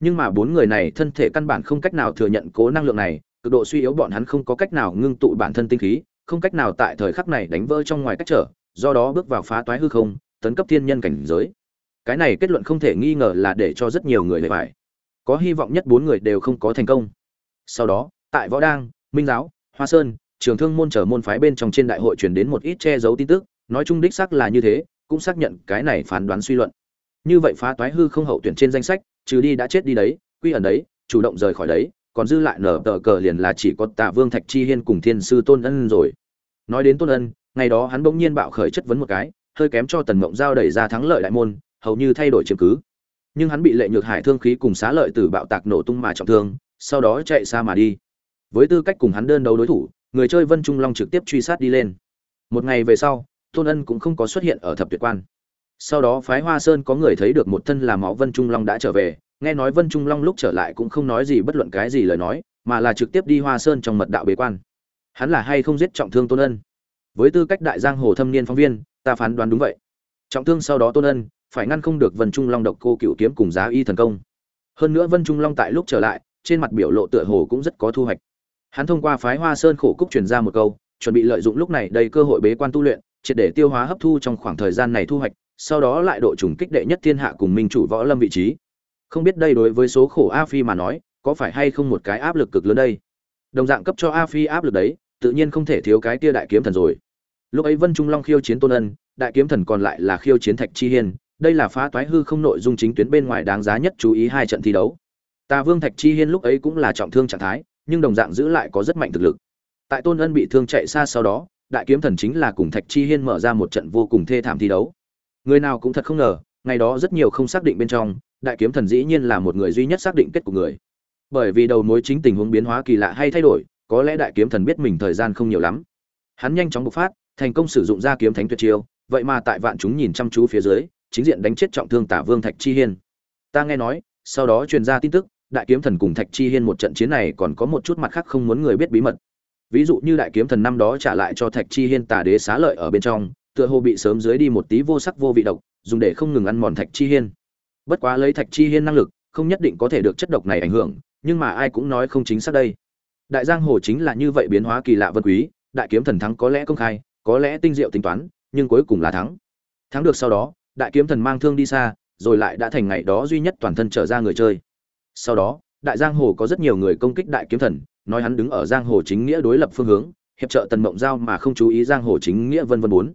Nhưng mà bốn người này thân thể căn bản không cách nào thừa nhận cố năng lượng này, cực độ suy yếu bọn hắn không có cách nào ngưng tụ bản thân tinh khí, không cách nào tại thời khắc này đánh vỡ trong ngoài cách trở, do đó bước vào phá toái hư không, tấn cấp thiên nhân cảnh giới. Cái này kết luận không thể nghi ngờ là để cho rất nhiều người lệ phải có hy vọng nhất bốn người đều không có thành công. Sau đó, tại võ đang, minh giáo, hoa sơn, trường thương môn trở môn phái bên trong trên đại hội truyền đến một ít che giấu tin tức, nói chung đích xác là như thế, cũng xác nhận cái này phán đoán suy luận. Như vậy phá toái hư không hậu tuyển trên danh sách, trừ đi đã chết đi đấy, quy ẩn đấy, chủ động rời khỏi đấy, còn dư lại nở tờ cờ liền là chỉ có tạ vương thạch chi hiên cùng thiên sư tôn ân rồi. Nói đến tôn ân, ngày đó hắn bỗng nhiên bạo khởi chất vấn một cái, hơi kém cho tần mộng giao đẩy ra thắng lợi đại môn, hầu như thay đổi chứng cứ nhưng hắn bị lệ nhược hải thương khí cùng xá lợi từ bạo tạc nổ tung mà trọng thương, sau đó chạy xa mà đi. Với tư cách cùng hắn đơn đấu đối thủ, người chơi vân trung long trực tiếp truy sát đi lên. Một ngày về sau, tôn ân cũng không có xuất hiện ở thập tuyệt quan. Sau đó phái hoa sơn có người thấy được một thân là máu vân trung long đã trở về, nghe nói vân trung long lúc trở lại cũng không nói gì bất luận cái gì lời nói, mà là trực tiếp đi hoa sơn trong mật đạo bế quan. Hắn là hay không giết trọng thương tôn ân? Với tư cách đại giang hồ thâm niên phóng viên, ta phán đoán đúng vậy. Trọng thương sau đó tôn ân phải ngăn không được vân trung long độc cô cựu kiếm cùng giá y thần công. Hơn nữa vân trung long tại lúc trở lại, trên mặt biểu lộ tựa hồ cũng rất có thu hoạch. Hắn thông qua phái hoa sơn khổ cúc truyền ra một câu, chuẩn bị lợi dụng lúc này đầy cơ hội bế quan tu luyện, triệt để tiêu hóa hấp thu trong khoảng thời gian này thu hoạch, sau đó lại độ trùng kích đệ nhất thiên hạ cùng minh chủ võ lâm vị trí. Không biết đây đối với số khổ a phi mà nói, có phải hay không một cái áp lực cực lớn đây? Đồng dạng cấp cho a phi áp lực đấy, tự nhiên không thể thiếu cái tia đại kiếm thần rồi. Lúc ấy vân trung long khiêu chiến tôn ân, đại kiếm thần còn lại là khiêu chiến thạch chi hiên đây là phá toái hư không nội dung chính tuyến bên ngoài đáng giá nhất chú ý hai trận thi đấu. Tà vương thạch chi hiên lúc ấy cũng là trọng thương trạng thái, nhưng đồng dạng giữ lại có rất mạnh thực lực. Tại tôn ân bị thương chạy xa sau đó, đại kiếm thần chính là cùng thạch chi hiên mở ra một trận vô cùng thê thảm thi đấu. Người nào cũng thật không ngờ, ngày đó rất nhiều không xác định bên trong, đại kiếm thần dĩ nhiên là một người duy nhất xác định kết của người. Bởi vì đầu mối chính tình huống biến hóa kỳ lạ hay thay đổi, có lẽ đại kiếm thần biết mình thời gian không nhiều lắm. Hắn nhanh chóng bộc phát, thành công sử dụng ra kiếm thánh tuyệt chiêu, vậy mà tại vạn chúng nhìn chăm chú phía dưới chính diện đánh chết trọng thương tả vương thạch chi hiên. Ta nghe nói, sau đó truyền ra tin tức, đại kiếm thần cùng thạch chi hiên một trận chiến này còn có một chút mặt khác không muốn người biết bí mật. Ví dụ như đại kiếm thần năm đó trả lại cho thạch chi hiên Tả đế xá lợi ở bên trong, tựa hồ bị sớm dưới đi một tí vô sắc vô vị độc, dùng để không ngừng ăn mòn thạch chi hiên. Bất quá lấy thạch chi hiên năng lực, không nhất định có thể được chất độc này ảnh hưởng, nhưng mà ai cũng nói không chính xác đây. Đại giang hồ chính là như vậy biến hóa kỳ lạ vân quý, đại kiếm thần thắng có lẽ công khai, có lẽ tinh diệu tính toán, nhưng cuối cùng là thắng. Thắng được sau đó đại kiếm thần mang thương đi xa, rồi lại đã thành ngày đó duy nhất toàn thân trở ra người chơi. Sau đó, đại giang hồ có rất nhiều người công kích đại kiếm thần, nói hắn đứng ở giang hồ chính nghĩa đối lập phương hướng, hiệp trợ tần mộng giao mà không chú ý giang hồ chính nghĩa vân vân bốn.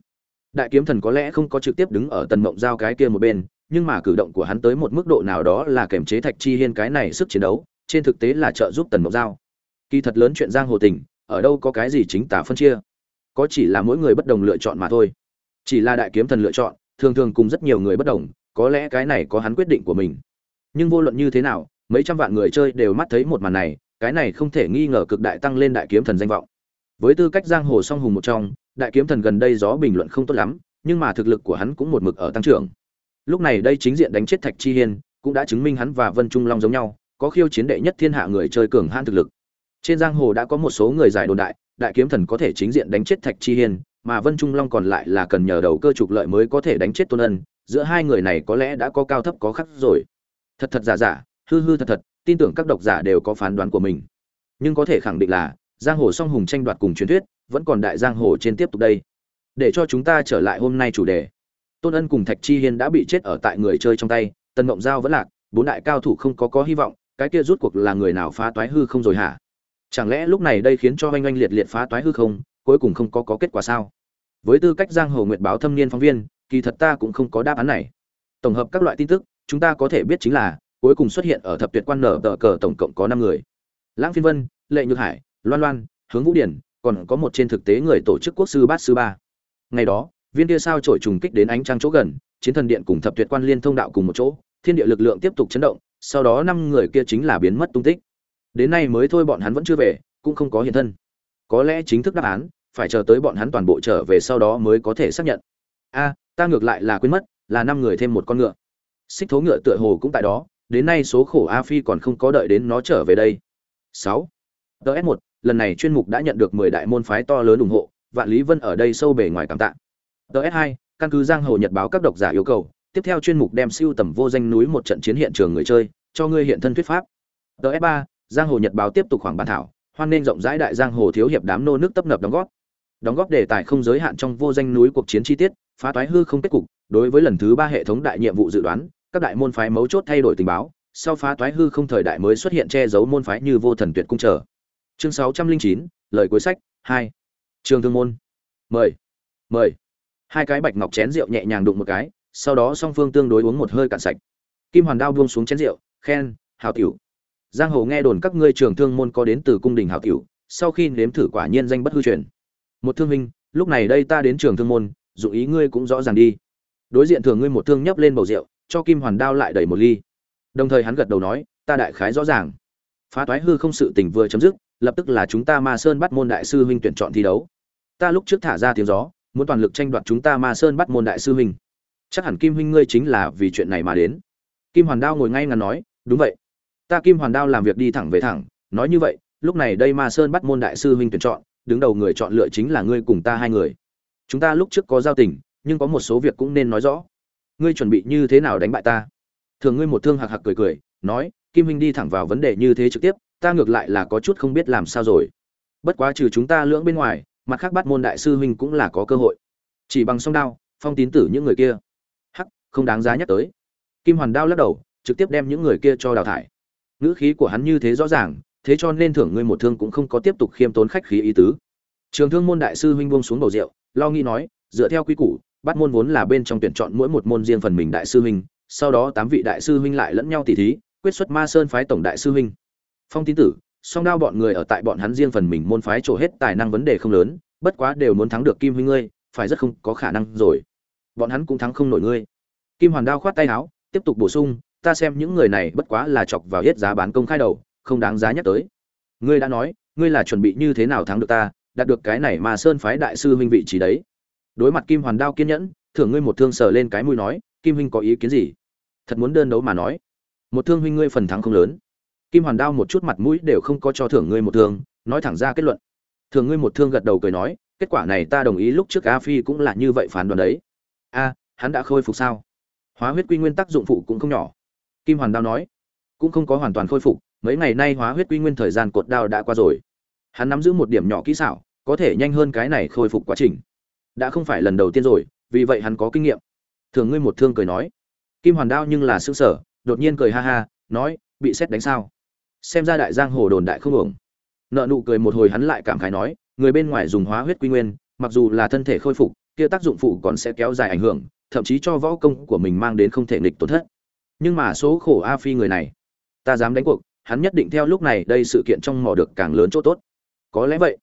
Đại kiếm thần có lẽ không có trực tiếp đứng ở tần mộng giao cái kia một bên, nhưng mà cử động của hắn tới một mức độ nào đó là kềm chế thạch chi hiên cái này sức chiến đấu, trên thực tế là trợ giúp tần mộng giao. Kỳ thật lớn chuyện giang hồ tình, ở đâu có cái gì chính tả phân chia. Có chỉ là mỗi người bất đồng lựa chọn mà thôi. Chỉ là đại kiếm thần lựa chọn thường thường cùng rất nhiều người bất đồng, có lẽ cái này có hắn quyết định của mình. Nhưng vô luận như thế nào, mấy trăm vạn người chơi đều mắt thấy một màn này, cái này không thể nghi ngờ cực đại tăng lên đại kiếm thần danh vọng. Với tư cách giang hồ song hùng một trong, đại kiếm thần gần đây gió bình luận không tốt lắm, nhưng mà thực lực của hắn cũng một mực ở tăng trưởng. Lúc này đây chính diện đánh chết thạch chi hiên, cũng đã chứng minh hắn và vân trung long giống nhau, có khiêu chiến đệ nhất thiên hạ người chơi cường hãn thực lực. Trên giang hồ đã có một số người giải đồn đại đại kiếm thần có thể chính diện đánh chết thạch chi hiên mà vân trung long còn lại là cần nhờ đầu cơ trục lợi mới có thể đánh chết tôn ân, giữa hai người này có lẽ đã có cao thấp có khác rồi. Thật thật giả giả, hư hư thật thật, tin tưởng các độc giả đều có phán đoán của mình. Nhưng có thể khẳng định là, giang hồ song hùng tranh đoạt cùng truyền thuyết, vẫn còn đại giang hồ trên tiếp tục đây. Để cho chúng ta trở lại hôm nay chủ đề. Tôn ân cùng thạch chi hiên đã bị chết ở tại người chơi trong tay, tần mộng giao vẫn lạc, bốn đại cao thủ không có có hy vọng, cái kia rút cuộc là người nào phá toái hư không rồi hả? Chẳng lẽ lúc này đây khiến cho oanh oanh liệt liệt phá toái hư không, cuối cùng không có có kết quả sao? Với tư cách giang hồ nguyệt báo thâm niên phóng viên, kỳ thật ta cũng không có đáp án này. Tổng hợp các loại tin tức, chúng ta có thể biết chính là, cuối cùng xuất hiện ở thập tuyệt quan nở tờ cờ tổng cộng có năm người. Lãng phiên vân, lệ nhược hải, loan loan, hướng vũ điển, còn có một trên thực tế người tổ chức quốc sư bát sư ba. Ngày đó, viên kia sao trổi trùng kích đến ánh trăng chỗ gần, chiến thần điện cùng thập tuyệt quan liên thông đạo cùng một chỗ, thiên địa lực lượng tiếp tục chấn động, sau đó năm người kia chính là biến mất tung tích. Đến nay mới thôi bọn hắn vẫn chưa về, cũng không có hiện thân. Có lẽ chính thức đáp án phải chờ tới bọn hắn toàn bộ trở về sau đó mới có thể xác nhận. A, ta ngược lại là quên mất, là năm người thêm một con ngựa. Xích thố ngựa tựa hồ cũng tại đó, đến nay số khổ a phi còn không có đợi đến nó trở về đây. Sáu ts một, lần này chuyên mục đã nhận được mười đại môn phái to lớn ủng hộ, vạn lý vân ở đây sâu bề ngoài cảm tạ. Ts hai, căn cứ giang hồ nhật báo các độc giả yêu cầu, tiếp theo chuyên mục đem siêu tầm vô danh núi một trận chiến hiện trường người chơi, cho ngươi hiện thân thuyết pháp. Ts ba, giang hồ nhật báo tiếp tục khoảng bàn thảo, hoan nên rộng rãi đại giang hồ thiếu hiệp đám nô nước tấp nập đóng góp đóng góp đề tài không giới hạn trong vô danh núi cuộc chiến chi tiết, phá toái hư không kết cục, đối với lần thứ ba hệ thống đại nhiệm vụ dự đoán, các đại môn phái mấu chốt thay đổi tình báo, sau phá toái hư không thời đại mới xuất hiện che giấu môn phái như vô thần tuyệt cung trở chương sáu trăm linh chín, lời cuối sách, hai. Trường thương môn. Mời. Mời. Hai cái bạch ngọc chén rượu nhẹ nhàng đụng một cái, sau đó song phương tương đối uống một hơi cạn sạch. Kim hoàn đao buông xuống chén rượu, khen hào tiểu. Giang hồ nghe đồn các ngươi trường thương môn có đến từ cung đình hào tiểu, sau khi nếm thử quả nhiên danh bất hư truyền một thương minh lúc này đây ta đến trường thương môn, dụng ý ngươi cũng rõ ràng đi. Đối diện thường ngươi một thương nhấp lên bầu rượu, cho kim hoàn đao lại đẩy một ly. Đồng thời hắn gật đầu nói, ta đại khái rõ ràng. Phá toái hư không sự tình vừa chấm dứt, lập tức là chúng ta ma sơn bắt môn đại sư huynh tuyển chọn thi đấu. Ta lúc trước thả ra tiếng gió, muốn toàn lực tranh đoạt chúng ta ma sơn bắt môn đại sư huynh. Chắc hẳn kim huynh ngươi chính là vì chuyện này mà đến. Kim hoàn đao ngồi ngay ngắn nói, đúng vậy. Ta kim hoàn đao làm việc đi thẳng về thẳng, nói như vậy, lúc này đây ma sơn bắt môn đại sư huynh tuyển chọn đứng đầu người chọn lựa chính là ngươi cùng ta hai người. Chúng ta lúc trước có giao tình, nhưng có một số việc cũng nên nói rõ. Ngươi chuẩn bị như thế nào đánh bại ta? Thường ngươi một thương hạc hạc cười cười, nói, kim huynh đi thẳng vào vấn đề như thế trực tiếp, ta ngược lại là có chút không biết làm sao rồi. Bất quá trừ chúng ta lưỡng bên ngoài, mặt khác bắt môn đại sư huynh cũng là có cơ hội. Chỉ bằng song đao, phong tín tử những người kia. Hắc, không đáng giá nhắc tới. Kim hoàn đao lắc đầu, trực tiếp đem những người kia cho đào thải. Ngữ khí của hắn như thế rõ ràng thế cho nên thưởng ngươi một thương cũng không có tiếp tục khiêm tốn khách khí ý tứ. Trường thương môn đại sư huynh buông xuống bầu rượu, lo nghĩ nói, dựa theo quy củ, bắt môn vốn là bên trong tuyển chọn mỗi một môn riêng phần mình đại sư huynh, sau đó tám vị đại sư huynh lại lẫn nhau tỉ thí, quyết xuất ma sơn phái tổng đại sư huynh. Phong tín tử, song đao bọn người ở tại bọn hắn riêng phần mình môn phái trổ hết tài năng vấn đề không lớn, bất quá đều muốn thắng được kim huynh ngươi, phải rất không có khả năng rồi. Bọn hắn cũng thắng không nổi ngươi. Kim hoàn đao khoát tay áo, tiếp tục bổ sung, ta xem những người này bất quá là chọc vào hết giá bán công khai đầu không đáng giá nhắc tới. Ngươi đã nói, ngươi là chuẩn bị như thế nào thắng được ta, đạt được cái này mà sơn phái đại sư huynh vị trí đấy. Đối mặt kim hoàn đao kiên nhẫn, thưởng ngươi một thương sờ lên cái mũi nói, kim huynh có ý kiến gì? Thật muốn đơn đấu mà nói. Một thương huynh ngươi phần thắng không lớn. Kim hoàn đao một chút mặt mũi đều không có cho thưởng ngươi một thương, nói thẳng ra kết luận. Thường ngươi một thương gật đầu cười nói, kết quả này ta đồng ý lúc trước a phi cũng là như vậy phán đoán đấy. A, hắn đã khôi phục sao? Hóa huyết quy nguyên tác dụng phụ cũng không nhỏ. Kim hoàn đao nói, cũng không có hoàn toàn khôi phục mấy ngày nay hóa huyết quy nguyên thời gian cột đao đã qua rồi. Hắn nắm giữ một điểm nhỏ kỹ xảo, có thể nhanh hơn cái này khôi phục quá trình. Đã không phải lần đầu tiên rồi, vì vậy hắn có kinh nghiệm. Thường ngươi một thương cười nói. Kim hoàn đao nhưng là xương sở đột nhiên cười ha ha, nói, bị xét đánh sao? Xem ra đại giang hồ đồn đại không ổng nợ nụ cười một hồi hắn lại cảm khái nói, người bên ngoài dùng hóa huyết quy nguyên, mặc dù là thân thể khôi phục, kia tác dụng phụ còn sẽ kéo dài ảnh hưởng, thậm chí cho võ công của mình mang đến không thể nghịch tổn thất. Nhưng mà số khổ a phi người này, ta dám đánh cuộc hắn nhất định theo lúc này đây sự kiện trong mò được càng lớn chỗ tốt. Có lẽ vậy.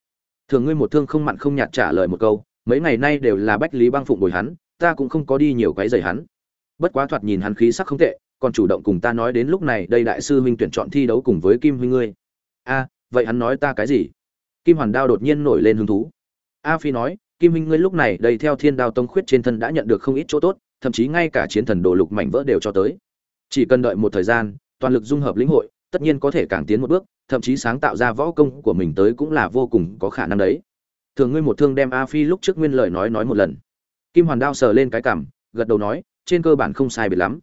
Thường ngươi một thương không mặn không nhạt trả lời một câu, mấy ngày nay đều là bách lý băng phụng bồi hắn, ta cũng không có đi nhiều cái giày hắn. Bất quá thoạt nhìn hắn khí sắc không tệ, còn chủ động cùng ta nói đến lúc này đây đại sư huynh tuyển chọn thi đấu cùng với kim huynh ngươi. A, vậy hắn nói ta cái gì? Kim hoàn đao đột nhiên nổi lên hứng thú. A phi nói, kim huynh ngươi lúc này đây theo thiên đao tông khuyết trên thân đã nhận được không ít chỗ tốt, thậm chí ngay cả chiến thần đồ lục mảnh vỡ đều cho tới. Chỉ cần đợi một thời gian, toàn lực dung hợp lĩnh hội tất nhiên có thể càng tiến một bước, thậm chí sáng tạo ra võ công của mình tới cũng là vô cùng có khả năng đấy. Thường ngươi một thương đem a phi lúc trước nguyên lời nói nói một lần. Kim hoàn đao sờ lên cái cảm gật đầu nói, trên cơ bản không sai biệt lắm.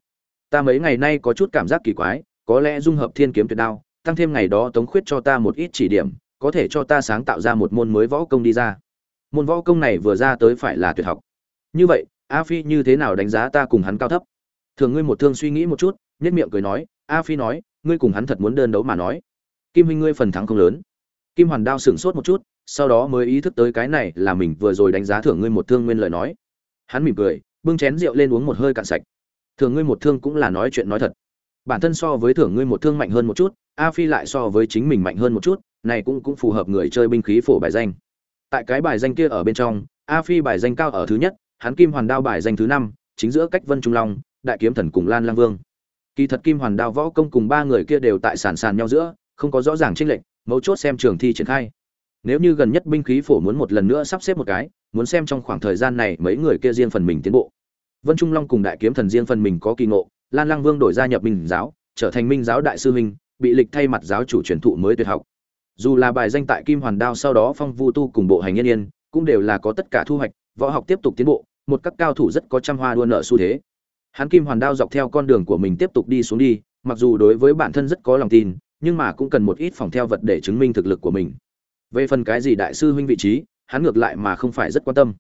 Ta mấy ngày nay có chút cảm giác kỳ quái, có lẽ dung hợp thiên kiếm tuyệt đao, tăng thêm ngày đó tống khuyết cho ta một ít chỉ điểm, có thể cho ta sáng tạo ra một môn mới võ công đi ra. Môn võ công này vừa ra tới phải là tuyệt học. Như vậy, a phi như thế nào đánh giá ta cùng hắn cao thấp? Thường ngươi một thương suy nghĩ một chút nhất miệng cười nói, a phi nói ngươi cùng hắn thật muốn đơn đấu mà nói. Kim huynh ngươi phần thắng không lớn. Kim hoàn đao sửng sốt một chút, sau đó mới ý thức tới cái này là mình vừa rồi đánh giá thưởng ngươi một thương nguyên lời nói. Hắn mỉm cười, bưng chén rượu lên uống một hơi cạn sạch. Thưởng ngươi một thương cũng là nói chuyện nói thật. Bản thân so với thưởng ngươi một thương mạnh hơn một chút, a phi lại so với chính mình mạnh hơn một chút, này cũng cũng phù hợp người chơi binh khí phổ bài danh. Tại cái bài danh kia ở bên trong, a phi bài danh cao ở thứ nhất, hắn kim hoàn đao bài danh thứ năm, chính giữa cách vân trung long, đại kiếm thần cùng lan lang vương kỳ thật kim hoàn đao võ công cùng ba người kia đều tại sàn sàn nhau giữa, không có rõ ràng chênh lệnh mấu chốt xem trường thi triển khai. Nếu như gần nhất binh khí phổ muốn một lần nữa sắp xếp một cái, muốn xem trong khoảng thời gian này mấy người kia riêng phần mình tiến bộ. Vân trung long cùng đại kiếm thần riêng phần mình có kỳ ngộ, lan lang vương đổi gia nhập minh giáo, trở thành minh giáo đại sư minh, bị lịch thay mặt giáo chủ truyền thụ mới tuyệt học. Dù là bài danh tại kim hoàn đao sau đó phong vu tu cùng bộ hành nhân yên, cũng đều là có tất cả thu hoạch, võ học tiếp tục tiến bộ, một các cao thủ rất có trăm hoa đua nợ xu thế hắn kim hoàn đao dọc theo con đường của mình tiếp tục đi xuống đi, mặc dù đối với bản thân rất có lòng tin, nhưng mà cũng cần một ít phòng theo vật để chứng minh thực lực của mình. Về phần cái gì đại sư huynh vị trí, hắn ngược lại mà không phải rất quan tâm.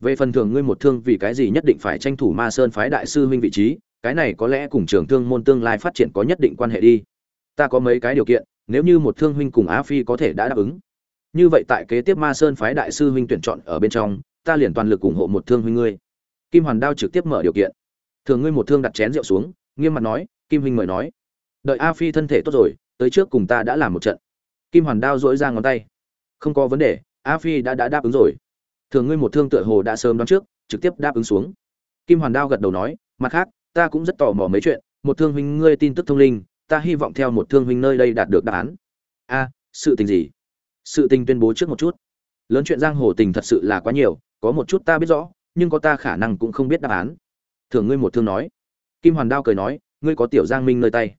Về phần thường ngươi một thương vì cái gì nhất định phải tranh thủ ma sơn phái đại sư huynh vị trí, cái này có lẽ cùng trường thương môn tương lai phát triển có nhất định quan hệ đi. Ta có mấy cái điều kiện, nếu như một thương huynh cùng á phi có thể đã đáp ứng. Như vậy tại kế tiếp ma sơn phái đại sư huynh tuyển chọn ở bên trong, ta liền toàn lực ủng hộ một thương huynh ngươi. Kim hoàn đao trực tiếp mở điều kiện thường ngươi một thương đặt chén rượu xuống, nghiêm mặt nói, kim huynh mời nói. Đợi a phi thân thể tốt rồi, tới trước cùng ta đã làm một trận. Kim hoàn đao dỗi ra ngón tay. Không có vấn đề, a phi đã đã đáp ứng rồi. Thường ngươi một thương tựa hồ đã sớm đoán trước, trực tiếp đáp ứng xuống. Kim hoàn đao gật đầu nói, mặt khác, ta cũng rất tò mò mấy chuyện, một thương huynh ngươi tin tức thông linh, ta hy vọng theo một thương huynh nơi đây đạt được đáp án. A, sự tình gì? Sự tình tuyên bố trước một chút. Lớn chuyện giang hồ tình thật sự là quá nhiều, có một chút ta biết rõ, nhưng có ta khả năng cũng không biết đáp án thường ngươi một thương nói. Kim hoàn đao cười nói, ngươi có tiểu giang minh nơi tay.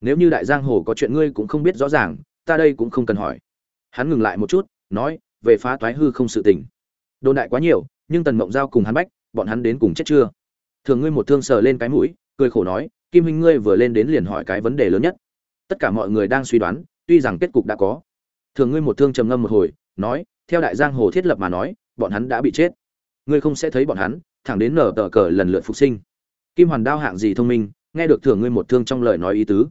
Nếu như đại giang hồ có chuyện ngươi cũng không biết rõ ràng, ta đây cũng không cần hỏi. Hắn ngừng lại một chút, nói, về phá toái hư không sự tình. Đồn đại quá nhiều, nhưng tần mộng giao cùng hắn bách, bọn hắn đến cùng chết chưa? Thường ngươi một thương sờ lên cái mũi, cười khổ nói, kim huynh ngươi vừa lên đến liền hỏi cái vấn đề lớn nhất. Tất cả mọi người đang suy đoán, tuy rằng kết cục đã có. Thường ngươi một thương trầm ngâm một hồi, nói, theo đại giang hồ thiết lập mà nói, bọn hắn đã bị chết ngươi không sẽ thấy bọn hắn, thẳng đến nở tờ cờ lần lượt phục sinh. Kim hoàn đao hạng gì thông minh, nghe được thường ngươi một thương trong lời nói ý tứ.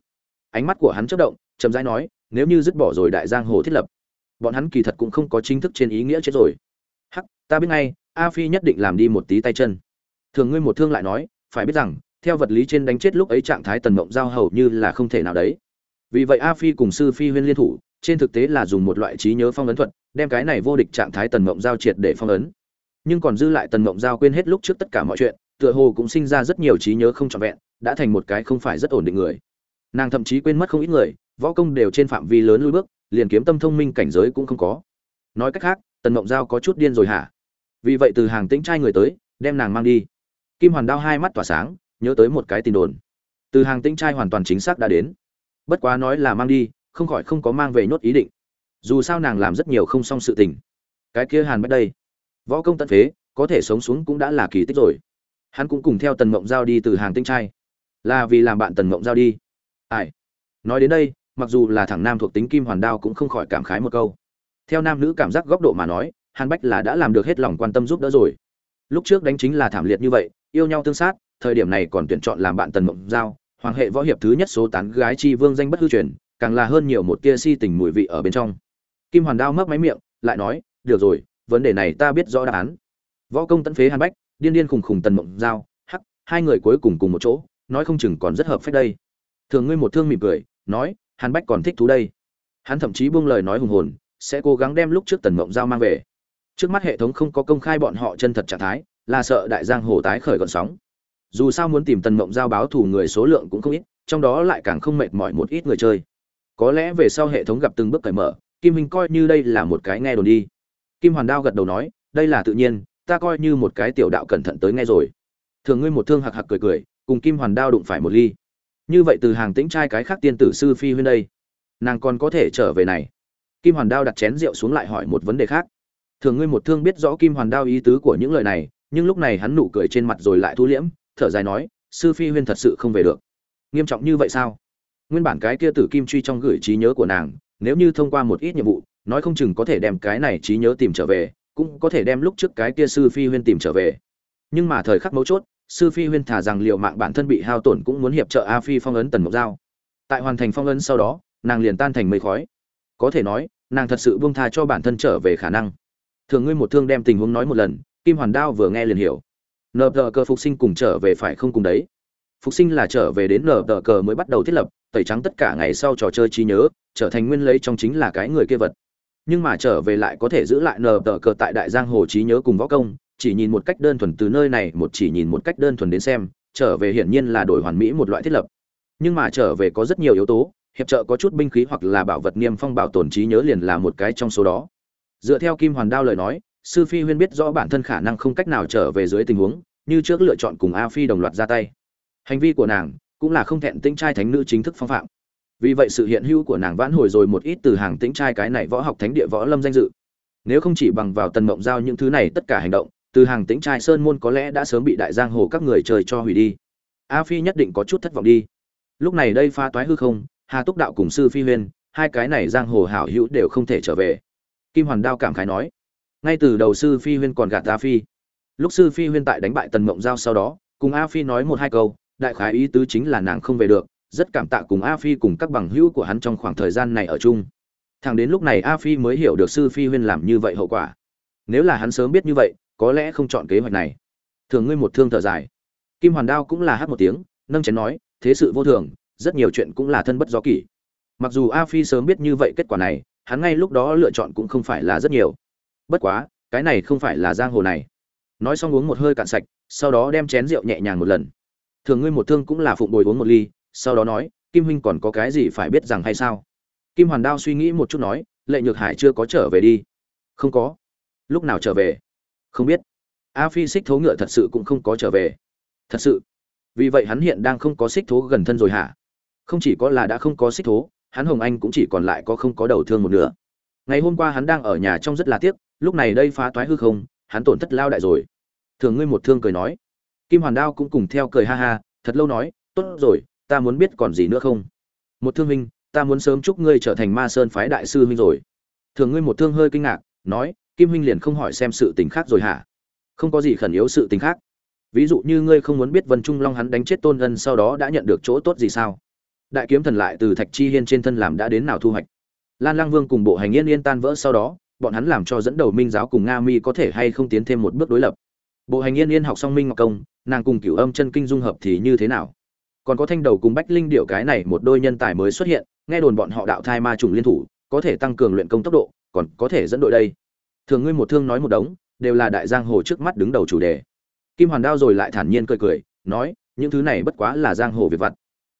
Ánh mắt của hắn chất động, chậm rãi nói, nếu như dứt bỏ rồi đại giang hồ thiết lập, bọn hắn kỳ thật cũng không có chính thức trên ý nghĩa chết rồi. Hắc, ta biết ngay, a phi nhất định làm đi một tí tay chân. Thường ngươi một thương lại nói, phải biết rằng, theo vật lý trên đánh chết lúc ấy trạng thái tần mộng giao hầu như là không thể nào đấy. Vì vậy a phi cùng sư phi huyên liên thủ, trên thực tế là dùng một loại trí nhớ phong ấn thuật, đem cái này vô địch trạng thái tần mộng giao triệt để phong ấn nhưng còn dư lại tần mộng giao quên hết lúc trước tất cả mọi chuyện, tựa hồ cũng sinh ra rất nhiều trí nhớ không trọn vẹn, đã thành một cái không phải rất ổn định người. Nàng thậm chí quên mất không ít người, võ công đều trên phạm vi lớn lui bước, liền kiếm tâm thông minh cảnh giới cũng không có. Nói cách khác, tần mộng giao có chút điên rồi hả? Vì vậy từ hàng tĩnh trai người tới, đem nàng mang đi. Kim hoàn đao hai mắt tỏa sáng, nhớ tới một cái tin đồn. Từ hàng tĩnh trai hoàn toàn chính xác đã đến. Bất quá nói là mang đi, không khỏi không có mang về nhốt ý định. Dù sao nàng làm rất nhiều không xong sự tình. Cái kia hàn bách đây võ công tận phế, có thể sống xuống cũng đã là kỳ tích rồi. Hắn cũng cùng theo tần mộng giao đi từ hàng tinh trai. Là vì làm bạn tần mộng giao đi. Ai? Nói đến đây, mặc dù là thằng nam thuộc tính kim hoàn đao cũng không khỏi cảm khái một câu. Theo nam nữ cảm giác góc độ mà nói, hàn bách là đã làm được hết lòng quan tâm giúp đỡ rồi. Lúc trước đánh chính là thảm liệt như vậy, yêu nhau tương sát, thời điểm này còn tuyển chọn làm bạn tần mộng giao, hoàng hệ võ hiệp thứ nhất số tán gái chi vương danh bất hư truyền, càng là hơn nhiều một tia si tình mùi vị ở bên trong. Kim hoàn đao mấp máy miệng, lại nói, được rồi vấn đề này ta biết rõ đáp án. Võ công tận phế hàn bách, điên điên khùng khùng tần mộng giao, hắc, hai người cuối cùng cùng một chỗ, nói không chừng còn rất hợp phép đây. Thường ngươi một thương mỉm cười, nói, hàn bách còn thích thú đây. Hắn thậm chí buông lời nói hùng hồn, sẽ cố gắng đem lúc trước tần mộng giao mang về. Trước mắt hệ thống không có công khai bọn họ chân thật trạng thái, là sợ đại giang hồ tái khởi gọn sóng. Dù sao muốn tìm tần mộng giao báo thù người số lượng cũng không ít, trong đó lại càng không mệt mỏi một ít người chơi. Có lẽ về sau hệ thống gặp từng bước cởi mở, kim hình coi như đây là một cái nghe đồn đi kim hoàn đao gật đầu nói, đây là tự nhiên, ta coi như một cái tiểu đạo cẩn thận tới nghe rồi. Thường ngươi một thương hạc hạc cười cười, cùng kim hoàn đao đụng phải một ly. Như vậy từ hàng tĩnh trai cái khác tiên tử sư phi huyên đây, nàng còn có thể trở về này. Kim hoàn đao đặt chén rượu xuống lại hỏi một vấn đề khác. Thường ngươi một thương biết rõ kim hoàn đao ý tứ của những lời này, nhưng lúc này hắn nụ cười trên mặt rồi lại thu liễm, thở dài nói, sư phi huyên thật sự không về được. Nghiêm trọng như vậy sao? Nguyên bản cái kia tử kim truy trong gửi trí nhớ của nàng, nếu như thông qua một ít nhiệm vụ nói không chừng có thể đem cái này trí nhớ tìm trở về, cũng có thể đem lúc trước cái kia sư phi huyên tìm trở về. Nhưng mà thời khắc mấu chốt, sư phi huyên thả rằng liệu mạng bản thân bị hao tổn cũng muốn hiệp trợ a phi phong ấn tần mộc giao. Tại hoàn thành phong ấn sau đó, nàng liền tan thành mây khói. Có thể nói, nàng thật sự buông tha cho bản thân trở về khả năng. Thường ngươi một thương đem tình huống nói một lần, kim hoàn đao vừa nghe liền hiểu. Nờ tờ cờ phục sinh cùng trở về phải không cùng đấy? Phục sinh là trở về đến nờ tờ cờ mới bắt đầu thiết lập, tẩy trắng tất cả ngày sau trò chơi trí nhớ, trở thành nguyên lấy trong chính là cái người kia vật nhưng mà trở về lại có thể giữ lại nờ tờ cờ tại đại giang hồ trí nhớ cùng võ công, chỉ nhìn một cách đơn thuần từ nơi này, một chỉ nhìn một cách đơn thuần đến xem, trở về hiển nhiên là đổi hoàn mỹ một loại thiết lập. Nhưng mà trở về có rất nhiều yếu tố, hiệp trợ có chút binh khí hoặc là bảo vật niêm phong bảo tồn trí nhớ liền là một cái trong số đó. Dựa theo kim hoàn đao lời nói, sư phi huyên biết rõ bản thân khả năng không cách nào trở về dưới tình huống, như trước lựa chọn cùng a phi đồng loạt ra tay. Hành vi của nàng cũng là không thẹn tĩnh trai thánh nữ chính thức phong phạm vì vậy sự hiện hữu của nàng vãn hồi rồi một ít từ hàng tĩnh trai cái này võ học thánh địa võ lâm danh dự. Nếu không chỉ bằng vào tần mộng giao những thứ này tất cả hành động, từ hàng tĩnh trai sơn môn có lẽ đã sớm bị đại giang hồ các người trời cho hủy đi. A phi nhất định có chút thất vọng đi. Lúc này đây pha toái hư không, hà túc đạo cùng sư phi huyên, hai cái này giang hồ hảo hữu đều không thể trở về. Kim hoàn đao cảm khái nói. Ngay từ đầu sư phi huyên còn gạt a phi. Lúc sư phi huyên tại đánh bại tần mộng giao sau đó, cùng a phi nói một hai câu, đại khái ý tứ chính là nàng không về được rất cảm tạ cùng a phi cùng các bằng hữu của hắn trong khoảng thời gian này ở chung. Thẳng đến lúc này a phi mới hiểu được sư phi huyên làm như vậy hậu quả. Nếu là hắn sớm biết như vậy, có lẽ không chọn kế hoạch này. Thường ngươi một thương thở dài. Kim hoàn đao cũng là hát một tiếng, nâng chén nói, thế sự vô thường, rất nhiều chuyện cũng là thân bất do kỷ. Mặc dù a phi sớm biết như vậy kết quả này, hắn ngay lúc đó lựa chọn cũng không phải là rất nhiều. Bất quá, cái này không phải là giang hồ này. Nói xong uống một hơi cạn sạch, sau đó đem chén rượu nhẹ nhàng một lần. Thường ngươi một thương cũng là phụng bồi uống một ly sau đó nói, kim huynh còn có cái gì phải biết rằng hay sao? Kim hoàn đao suy nghĩ một chút nói, lệ nhược hải chưa có trở về đi. Không có. Lúc nào trở về? Không biết. A phi xích thố ngựa thật sự cũng không có trở về. Thật sự? Vì vậy hắn hiện đang không có xích thố gần thân rồi hả? Không chỉ có là đã không có xích thố, hắn hồng anh cũng chỉ còn lại có không có đầu thương một nửa. Ngày hôm qua hắn đang ở nhà trong rất là tiếc, lúc này đây phá toái hư không, hắn tổn thất lao đại rồi. Thường ngươi một thương cười nói. Kim hoàn đao cũng cùng theo cười ha ha, thật lâu nói, tốt rồi ta muốn biết còn gì nữa không? Một thương huynh, ta muốn sớm chúc ngươi trở thành ma sơn phái đại sư huynh rồi. Thường ngươi một thương hơi kinh ngạc, nói, kim huynh liền không hỏi xem sự tình khác rồi hả? Không có gì khẩn yếu sự tình khác. Ví dụ như ngươi không muốn biết vân trung long hắn đánh chết tôn ân sau đó đã nhận được chỗ tốt gì sao? Đại kiếm thần lại từ thạch chi hiên trên thân làm đã đến nào thu hoạch? Lan lang vương cùng bộ hành yên yên tan vỡ sau đó, bọn hắn làm cho dẫn đầu minh giáo cùng nga mi có thể hay không tiến thêm một bước đối lập. Bộ hành yên yên học xong minh ngọc công, nàng cùng cửu âm chân kinh dung hợp thì như thế nào? Còn có thanh đầu cùng bách linh điệu cái này một đôi nhân tài mới xuất hiện, nghe đồn bọn họ đạo thai ma trùng liên thủ, có thể tăng cường luyện công tốc độ, còn có thể dẫn đội đây. Thường ngươi một thương nói một đống, đều là đại giang hồ trước mắt đứng đầu chủ đề. Kim hoàn đao rồi lại thản nhiên cười cười, nói, những thứ này bất quá là giang hồ việc vặt.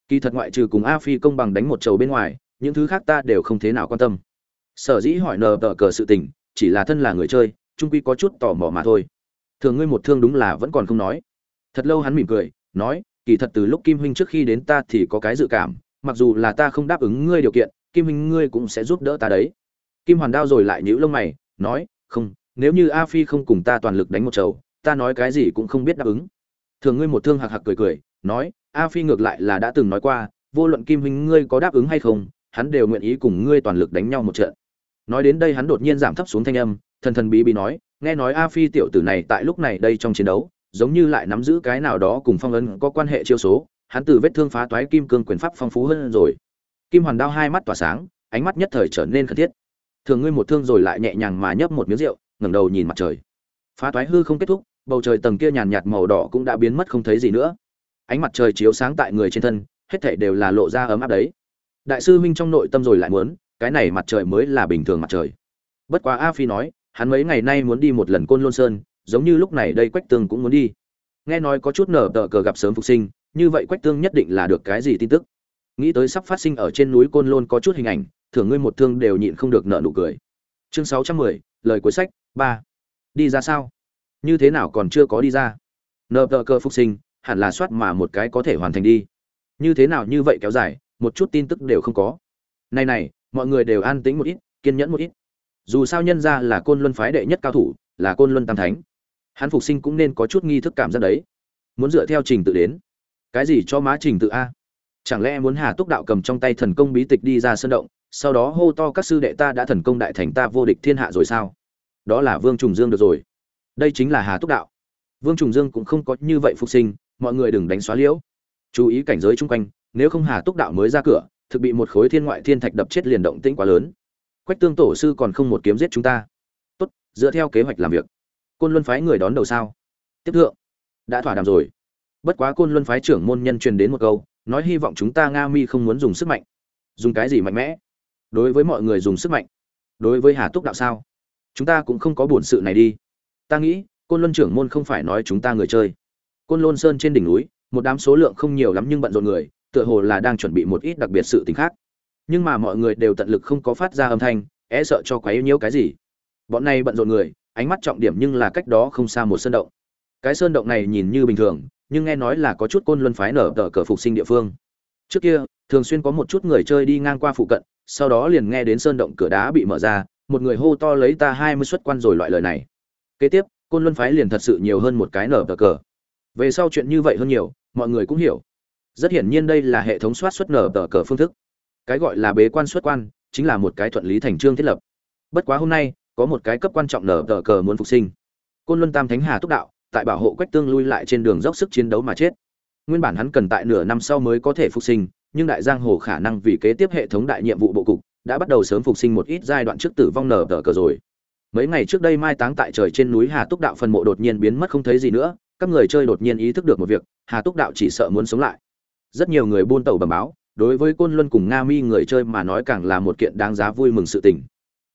Kỳ thật ngoại trừ cùng a phi công bằng đánh một trầu bên ngoài, những thứ khác ta đều không thế nào quan tâm. Sở dĩ hỏi nờ tờ cờ sự tình, chỉ là thân là người chơi trung quy có chút tò mò mà thôi. Thường ngươi một thương đúng là vẫn còn không nói. Thật lâu hắn mỉm cười, nói kỳ thật từ lúc kim huynh trước khi đến ta thì có cái dự cảm mặc dù là ta không đáp ứng ngươi điều kiện kim huynh ngươi cũng sẽ giúp đỡ ta đấy. Kim hoàn đao rồi lại nhíu lông mày nói không nếu như a phi không cùng ta toàn lực đánh một trầu, ta nói cái gì cũng không biết đáp ứng. Thường ngươi một thương hạc hạc cười cười nói a phi ngược lại là đã từng nói qua vô luận kim huynh ngươi có đáp ứng hay không hắn đều nguyện ý cùng ngươi toàn lực đánh nhau một trận. Nói đến đây hắn đột nhiên giảm thấp xuống thanh âm thần thần bí bí nói nghe nói a phi tiểu tử này tại lúc này đây trong chiến đấu giống như lại nắm giữ cái nào đó cùng phong ấn có quan hệ chiêu số, hắn từ vết thương phá toái kim cương quyền pháp phong phú hơn rồi. Kim hoàn đao hai mắt tỏa sáng, ánh mắt nhất thời trở nên khẩn thiết. Thường ngươi một thương rồi lại nhẹ nhàng mà nhấp một miếng rượu, ngẩng đầu nhìn mặt trời. Phá toái hư không kết thúc, bầu trời tầng kia nhàn nhạt màu đỏ cũng đã biến mất không thấy gì nữa. Ánh mặt trời chiếu sáng tại người trên thân, hết thảy đều là lộ ra ấm áp đấy. Đại sư huynh trong nội tâm rồi lại muốn, cái này mặt trời mới là bình thường mặt trời. Bất quá a phi nói, hắn mấy ngày nay muốn đi một lần côn lôn sơn giống như lúc này đây quách tương cũng muốn đi. Nghe nói có chút nở tờ cờ gặp sớm phục sinh, như vậy quách tương nhất định là được cái gì tin tức? Nghĩ tới sắp phát sinh ở trên núi côn lôn có chút hình ảnh, thưởng ngươi một thương đều nhịn không được nợ nụ cười. Chương sáu trăm mười, lời cuối sách, ba. Đi ra sao? Như thế nào còn chưa có đi ra? Nợ tờ cờ phục sinh, hẳn là soát mà một cái có thể hoàn thành đi. Như thế nào như vậy kéo dài, một chút tin tức đều không có. Này này, mọi người đều an tĩnh một ít, kiên nhẫn một ít. Dù sao nhân ra là côn luân phái đệ nhất cao thủ, là côn luân tam thánh hắn phục sinh cũng nên có chút nghi thức cảm giác đấy. Muốn dựa theo trình tự đến. Cái gì cho má trình tự a? Chẳng lẽ muốn hà túc đạo cầm trong tay thần công bí tịch đi ra sân động, sau đó hô to các sư đệ ta đã thần công đại thành ta vô địch thiên hạ rồi sao? Đó là vương trùng dương được rồi. Đây chính là hà túc đạo. Vương trùng dương cũng không có như vậy phục sinh, mọi người đừng đánh xóa liễu. Chú ý cảnh giới chung quanh, nếu không hà túc đạo mới ra cửa, thực bị một khối thiên ngoại thiên thạch đập chết liền động tĩnh quá lớn. Quách tương tổ sư còn không một kiếm giết chúng ta. Tốt, dựa theo kế hoạch làm việc côn luân phái người đón đầu sao? Tiếp thượng. Đã thỏa đàm rồi. Bất quá côn luân phái trưởng môn nhân truyền đến một câu, nói hy vọng chúng ta nga mi không muốn dùng sức mạnh. Dùng cái gì mạnh mẽ? Đối với mọi người dùng sức mạnh. Đối với hà túc đạo sao? Chúng ta cũng không có buồn sự này đi. Ta nghĩ, côn luân trưởng môn không phải nói chúng ta người chơi. Côn lôn sơn trên đỉnh núi, một đám số lượng không nhiều lắm nhưng bận rộn người, tựa hồ là đang chuẩn bị một ít đặc biệt sự tình khác. Nhưng mà mọi người đều tận lực không có phát ra âm thanh e sợ cho quấy nhiễu cái gì. Bọn này bận rộn người ánh mắt trọng điểm nhưng là cách đó không xa một sơn động. Cái sơn động này nhìn như bình thường, nhưng nghe nói là có chút côn luân phái nở tờ cờ phục sinh địa phương. Trước kia, thường xuyên có một chút người chơi đi ngang qua phụ cận, sau đó liền nghe đến sơn động cửa đá bị mở ra, một người hô to lấy ta hai mươi xuất quan rồi loại lời này. Kế tiếp, côn luân phái liền thật sự nhiều hơn một cái nở tờ cờ. Về sau chuyện như vậy hơn nhiều, mọi người cũng hiểu. Rất hiển nhiên đây là hệ thống soát xuất nở tờ cờ phương thức. Cái gọi là bế quan xuất quan, chính là một cái thuận lý thành trương thiết lập. Bất quá hôm nay có một cái cấp quan trọng nở tờ cờ muốn phục sinh. Côn luân tam thánh hà túc đạo, tại bảo hộ quách tương lui lại trên đường dốc sức chiến đấu mà chết. Nguyên bản hắn cần tại nửa năm sau mới có thể phục sinh, nhưng đại giang hồ khả năng vì kế tiếp hệ thống đại nhiệm vụ bộ cục, đã bắt đầu sớm phục sinh một ít giai đoạn trước tử vong nở tờ cờ rồi. Mấy ngày trước đây mai táng tại trời trên núi hà túc đạo phần mộ đột nhiên biến mất không thấy gì nữa, các người chơi đột nhiên ý thức được một việc, hà túc đạo chỉ sợ muốn sống lại. Rất nhiều người buôn tàu bầm báo, đối với côn luân cùng nga mi người chơi mà nói càng là một kiện đáng giá vui mừng sự tình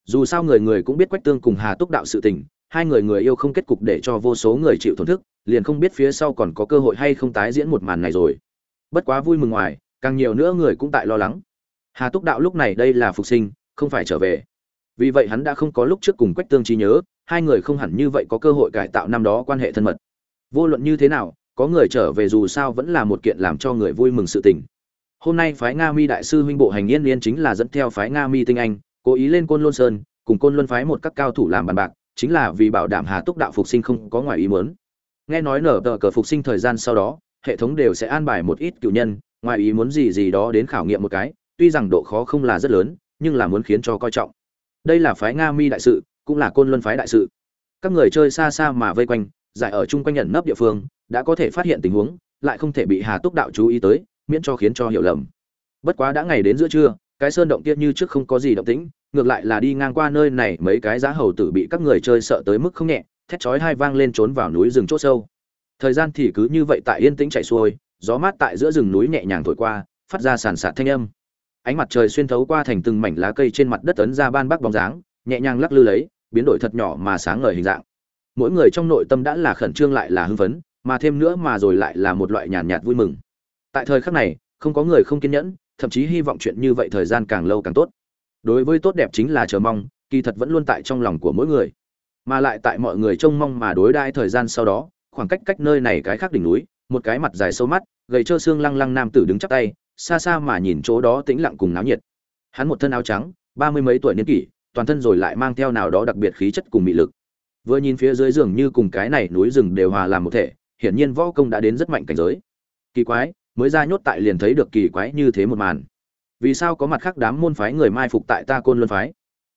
dù sao người người cũng biết quách tương cùng hà túc đạo sự tình, hai người người yêu không kết cục để cho vô số người chịu thổn thức, liền không biết phía sau còn có cơ hội hay không tái diễn một màn này rồi. Bất quá vui mừng ngoài, càng nhiều nữa người cũng tại lo lắng. Hà túc đạo lúc này đây là phục sinh, không phải trở về. Vì vậy hắn đã không có lúc trước cùng quách tương trí nhớ, hai người không hẳn như vậy có cơ hội cải tạo năm đó quan hệ thân mật. Vô luận như thế nào, có người trở về dù sao vẫn là một kiện làm cho người vui mừng sự tình. Hôm nay phái nga mi đại sư huynh bộ hành yên liên chính là dẫn theo phái nga mi tinh anh cố ý lên côn lôn sơn, cùng côn luân phái một các cao thủ làm bàn bạc, chính là vì bảo đảm hà túc đạo phục sinh không có ngoài ý muốn. Nghe nói nở tờ cờ phục sinh thời gian sau đó, hệ thống đều sẽ an bài một ít cựu nhân, ngoài ý muốn gì gì đó đến khảo nghiệm một cái, tuy rằng độ khó không là rất lớn, nhưng là muốn khiến cho coi trọng. Đây là phái nga mi đại sự, cũng là côn luân phái đại sự. Các người chơi xa xa mà vây quanh, giải ở chung quanh nhận nấp địa phương, đã có thể phát hiện tình huống, lại không thể bị hà túc đạo chú ý tới, miễn cho khiến cho hiểu lầm. Bất quá đã ngày đến giữa trưa cái sơn động kia như trước không có gì động tĩnh ngược lại là đi ngang qua nơi này mấy cái giá hầu tử bị các người chơi sợ tới mức không nhẹ thét chói hai vang lên trốn vào núi rừng chỗ sâu. Thời gian thì cứ như vậy tại yên tĩnh chảy xuôi gió mát tại giữa rừng núi nhẹ nhàng thổi qua phát ra sàn sạt thanh âm. Ánh mặt trời xuyên thấu qua thành từng mảnh lá cây trên mặt đất ấn ra ban bắc bóng dáng nhẹ nhàng lắc lư lấy biến đổi thật nhỏ mà sáng ngời hình dạng. Mỗi người trong nội tâm đã là khẩn trương lại là hưng phấn mà thêm nữa mà rồi lại là một loại nhàn nhạt, nhạt vui mừng. Tại thời khắc này không có người không kiên nhẫn thậm chí hy vọng chuyện như vậy thời gian càng lâu càng tốt. Đối với tốt đẹp chính là chờ mong, kỳ thật vẫn luôn tại trong lòng của mỗi người. Mà lại tại mọi người trông mong mà đối đãi thời gian sau đó, khoảng cách cách nơi này cái khác đỉnh núi, một cái mặt dài sâu mắt, gầy trơ xương lăng lăng nam tử đứng chắp tay, xa xa mà nhìn chỗ đó tĩnh lặng cùng náo nhiệt. Hắn một thân áo trắng, ba mươi mấy tuổi niên kỷ, toàn thân rồi lại mang theo nào đó đặc biệt khí chất cùng mị lực. Vừa nhìn phía dưới giường như cùng cái này núi rừng đều hòa làm một thể, hiển nhiên võ công đã đến rất mạnh cảnh giới. Kỳ quái mới ra nhốt tại liền thấy được kỳ quái như thế một màn. Vì sao có mặt khác đám môn phái người mai phục tại ta côn luân phái?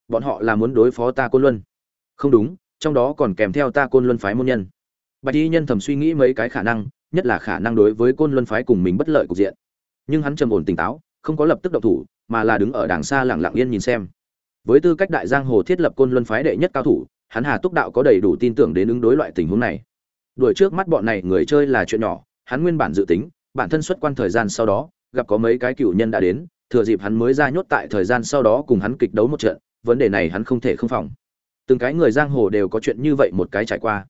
Bọn họ là muốn đối phó ta côn luân. Không đúng, trong đó còn kèm theo ta côn luân phái môn nhân. Bạch y nhân thầm suy nghĩ mấy cái khả năng, nhất là khả năng đối với côn luân phái cùng mình bất lợi cục diện. Nhưng hắn trầm ổn tỉnh táo, không có lập tức động thủ, mà là đứng ở đàng xa lặng lặng yên nhìn xem. Với tư cách đại giang hồ thiết lập côn luân phái đệ nhất cao thủ, hắn hà túc đạo có đầy đủ tin tưởng đến ứng đối loại tình huống này. Đuổi trước mắt bọn này người chơi là chuyện nhỏ, hắn nguyên bản dự tính bản thân xuất quan thời gian sau đó, gặp có mấy cái cựu nhân đã đến, thừa dịp hắn mới ra nhốt tại thời gian sau đó cùng hắn kịch đấu một trận, vấn đề này hắn không thể không phòng. Từng cái người giang hồ đều có chuyện như vậy một cái trải qua.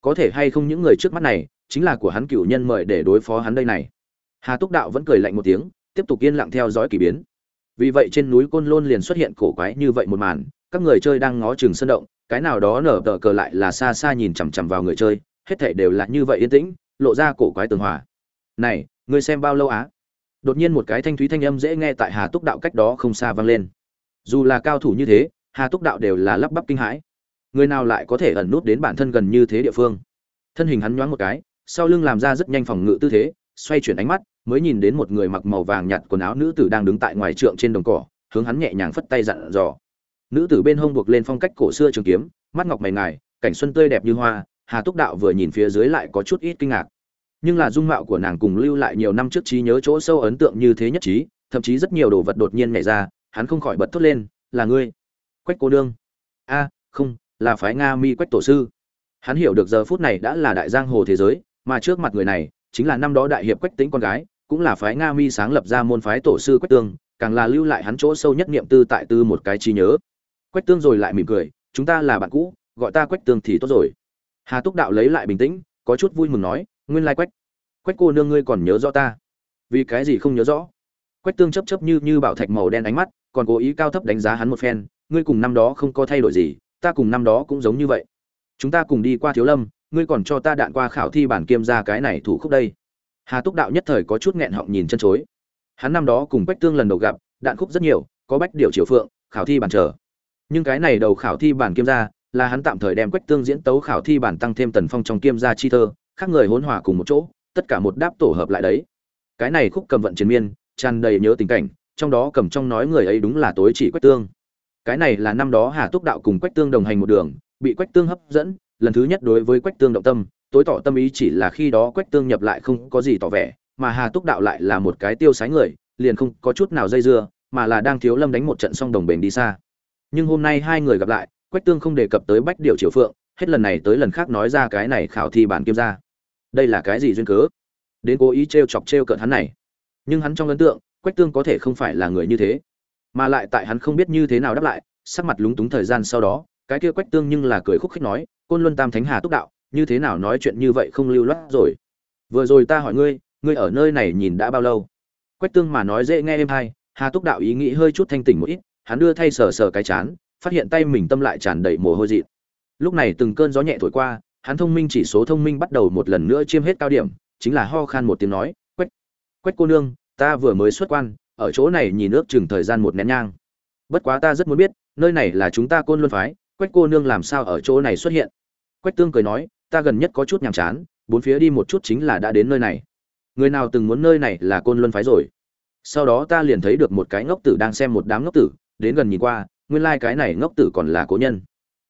Có thể hay không những người trước mắt này, chính là của hắn cựu nhân mời để đối phó hắn đây này. Hà túc đạo vẫn cười lạnh một tiếng, tiếp tục yên lặng theo dõi kỳ biến. Vì vậy trên núi côn lôn liền xuất hiện cổ quái như vậy một màn, các người chơi đang ngó chừng sân động, cái nào đó nở tờ cờ lại là xa xa nhìn chằm chằm vào người chơi, hết thảy đều là như vậy yên tĩnh, lộ ra cổ quái tường hòa này, ngươi xem bao lâu á? Đột nhiên một cái thanh thúy thanh âm dễ nghe tại hà túc đạo cách đó không xa vang lên. Dù là cao thủ như thế, hà túc đạo đều là lắp bắp kinh hãi. Người nào lại có thể ẩn nút đến bản thân gần như thế địa phương? Thân hình hắn nhoáng một cái, sau lưng làm ra rất nhanh phòng ngự tư thế, xoay chuyển ánh mắt, mới nhìn đến một người mặc màu vàng nhạt quần áo nữ tử đang đứng tại ngoài trượng trên đồng cỏ, hướng hắn nhẹ nhàng phất tay dặn dò. Nữ tử bên hông buộc lên phong cách cổ xưa trường kiếm, mắt ngọc mày ngài, cảnh xuân tươi đẹp như hoa, hà túc đạo vừa nhìn phía dưới lại có chút ít kinh ngạc nhưng là dung mạo của nàng cùng lưu lại nhiều năm trước trí nhớ chỗ sâu ấn tượng như thế nhất trí, thậm chí rất nhiều đồ vật đột nhiên nhảy ra, hắn không khỏi bật thốt lên, là ngươi, quách cô đương a, không, là phái nga mi quách tổ sư. Hắn hiểu được giờ phút này đã là đại giang hồ thế giới, mà trước mặt người này chính là năm đó đại hiệp quách tính con gái, cũng là phái nga mi sáng lập ra môn phái tổ sư quách tương, càng là lưu lại hắn chỗ sâu nhất niệm tư tại tư một cái trí nhớ. Quách tương rồi lại mỉm cười, chúng ta là bạn cũ, gọi ta quách tương thì tốt rồi. Hà túc đạo lấy lại bình tĩnh, có chút vui mừng nói nguyên lai quách. Quách cô nương ngươi còn nhớ rõ ta? Vì cái gì không nhớ rõ? Quách tương chấp chấp như như bảo thạch màu đen ánh mắt, còn cố ý cao thấp đánh giá hắn một phen. Ngươi cùng năm đó không có thay đổi gì, ta cùng năm đó cũng giống như vậy. Chúng ta cùng đi qua thiếu lâm, ngươi còn cho ta đạn qua khảo thi bản kiêm ra cái này thủ khúc đây. Hà túc đạo nhất thời có chút nghẹn họng nhìn chân chối. Hắn năm đó cùng quách tương lần đầu gặp, đạn khúc rất nhiều, có bách điều triều phượng, khảo thi bản trở nhưng cái này đầu khảo thi bản kiêm ra, là hắn tạm thời đem quách tương diễn tấu khảo thi bản tăng thêm tần phong trong kiêm gia chi thơ khác người hỗn hòa cùng một chỗ, tất cả một đáp tổ hợp lại đấy. Cái này khúc cầm vận chiến miên, tràn đầy nhớ tình cảnh, trong đó cầm trong nói người ấy đúng là tối chỉ quách tương. Cái này là năm đó hà túc đạo cùng quách tương đồng hành một đường, bị quách tương hấp dẫn, lần thứ nhất đối với quách tương động tâm, tối tỏ tâm ý chỉ là khi đó quách tương nhập lại không có gì tỏ vẻ, mà hà túc đạo lại là một cái tiêu sái người, liền không có chút nào dây dưa, mà là đang thiếu lâm đánh một trận xong đồng bền đi xa. Nhưng hôm nay hai người gặp lại, quách tương không đề cập tới bách điệu triều phượng, hết lần này tới lần khác nói ra cái này khảo thi bản kiếm ra đây là cái gì duyên cớ? Đến cố ý t r e o chọc t r e o cợt hắn này. Nhưng hắn trong ấn tượng, quách tương có thể không phải là người như thế. Mà lại tại hắn không biết như thế nào đáp lại, sắc mặt lúng túng thời gian sau đó, cái kia quách tương nhưng là cười khúc khích nói, côn luân tam thánh hà túc đạo, như thế nào nói chuyện như vậy không lưu loát rồi? Vừa rồi ta hỏi ngươi ngươi ở nơi này nhìn đã bao lâu? Quách tương mà nói dễ nghe êm hay hà túc đạo ý nghĩ hơi chút thanh tỉnh một ít, hắn đưa thay sờ sờ cái chán, phát hiện tay mình tâm lại tràn đầy mồ hôi dị lúc này từng cơn gió nhẹ thổi qua hắn thông minh chỉ số thông minh bắt đầu một lần nữa chiêm hết cao điểm, chính là ho khan một tiếng nói, quách quách cô nương, ta vừa mới xuất quan, ở chỗ này nhìn ước chừng thời gian một nén nhang. Bất quá ta rất muốn biết, nơi này là chúng ta côn luân phái, quách cô nương làm sao ở chỗ này xuất hiện? Quách tương cười nói, ta gần nhất có chút nhàm chán, bốn phía đi một chút chính là đã đến nơi này. Người nào từng muốn nơi này là côn luân phái rồi? Sau đó ta liền thấy được một cái ngốc tử đang xem một đám ngốc tử, đến gần nhìn qua, nguyên lai cái này ngốc tử còn là cố nhân.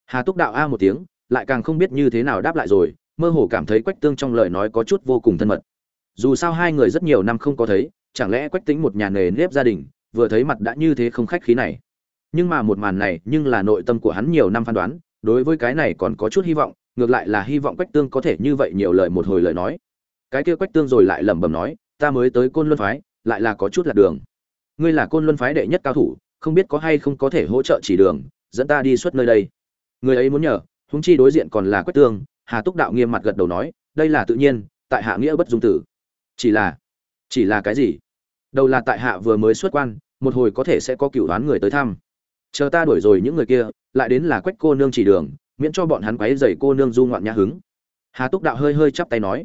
Hà túc đạo a một tiếng lại càng không biết như thế nào đáp lại rồi, mơ hồ cảm thấy quách tương trong lời nói có chút vô cùng thân mật. Dù sao hai người rất nhiều năm không có thấy, chẳng lẽ quách tính một nhà nghề nếp gia đình, vừa thấy mặt đã như thế không khách khí này? Nhưng mà một màn này, nhưng là nội tâm của hắn nhiều năm phán đoán, đối với cái này còn có chút hy vọng, ngược lại là hy vọng quách tương có thể như vậy nhiều lời một hồi lời nói. Cái kia quách tương rồi lại lẩm bẩm nói, ta mới tới côn luân phái, lại là có chút lạc đường. Ngươi là côn luân phái đệ nhất cao thủ, không biết có hay không có thể hỗ trợ chỉ đường, dẫn ta đi suốt nơi đây. Người ấy muốn nhờ húng chi đối diện còn là quách tương, hà túc đạo nghiêm mặt gật đầu nói, đây là tự nhiên, tại hạ nghĩa bất dung tử. Chỉ là chỉ là cái gì? Đầu là tại hạ vừa mới xuất quan, một hồi có thể sẽ có cựu đoán người tới thăm. Chờ ta đuổi rồi những người kia, lại đến là quách cô nương chỉ đường, miễn cho bọn hắn quấy dày cô nương du ngoạn nhã hứng. Hà túc đạo hơi hơi chắp tay nói,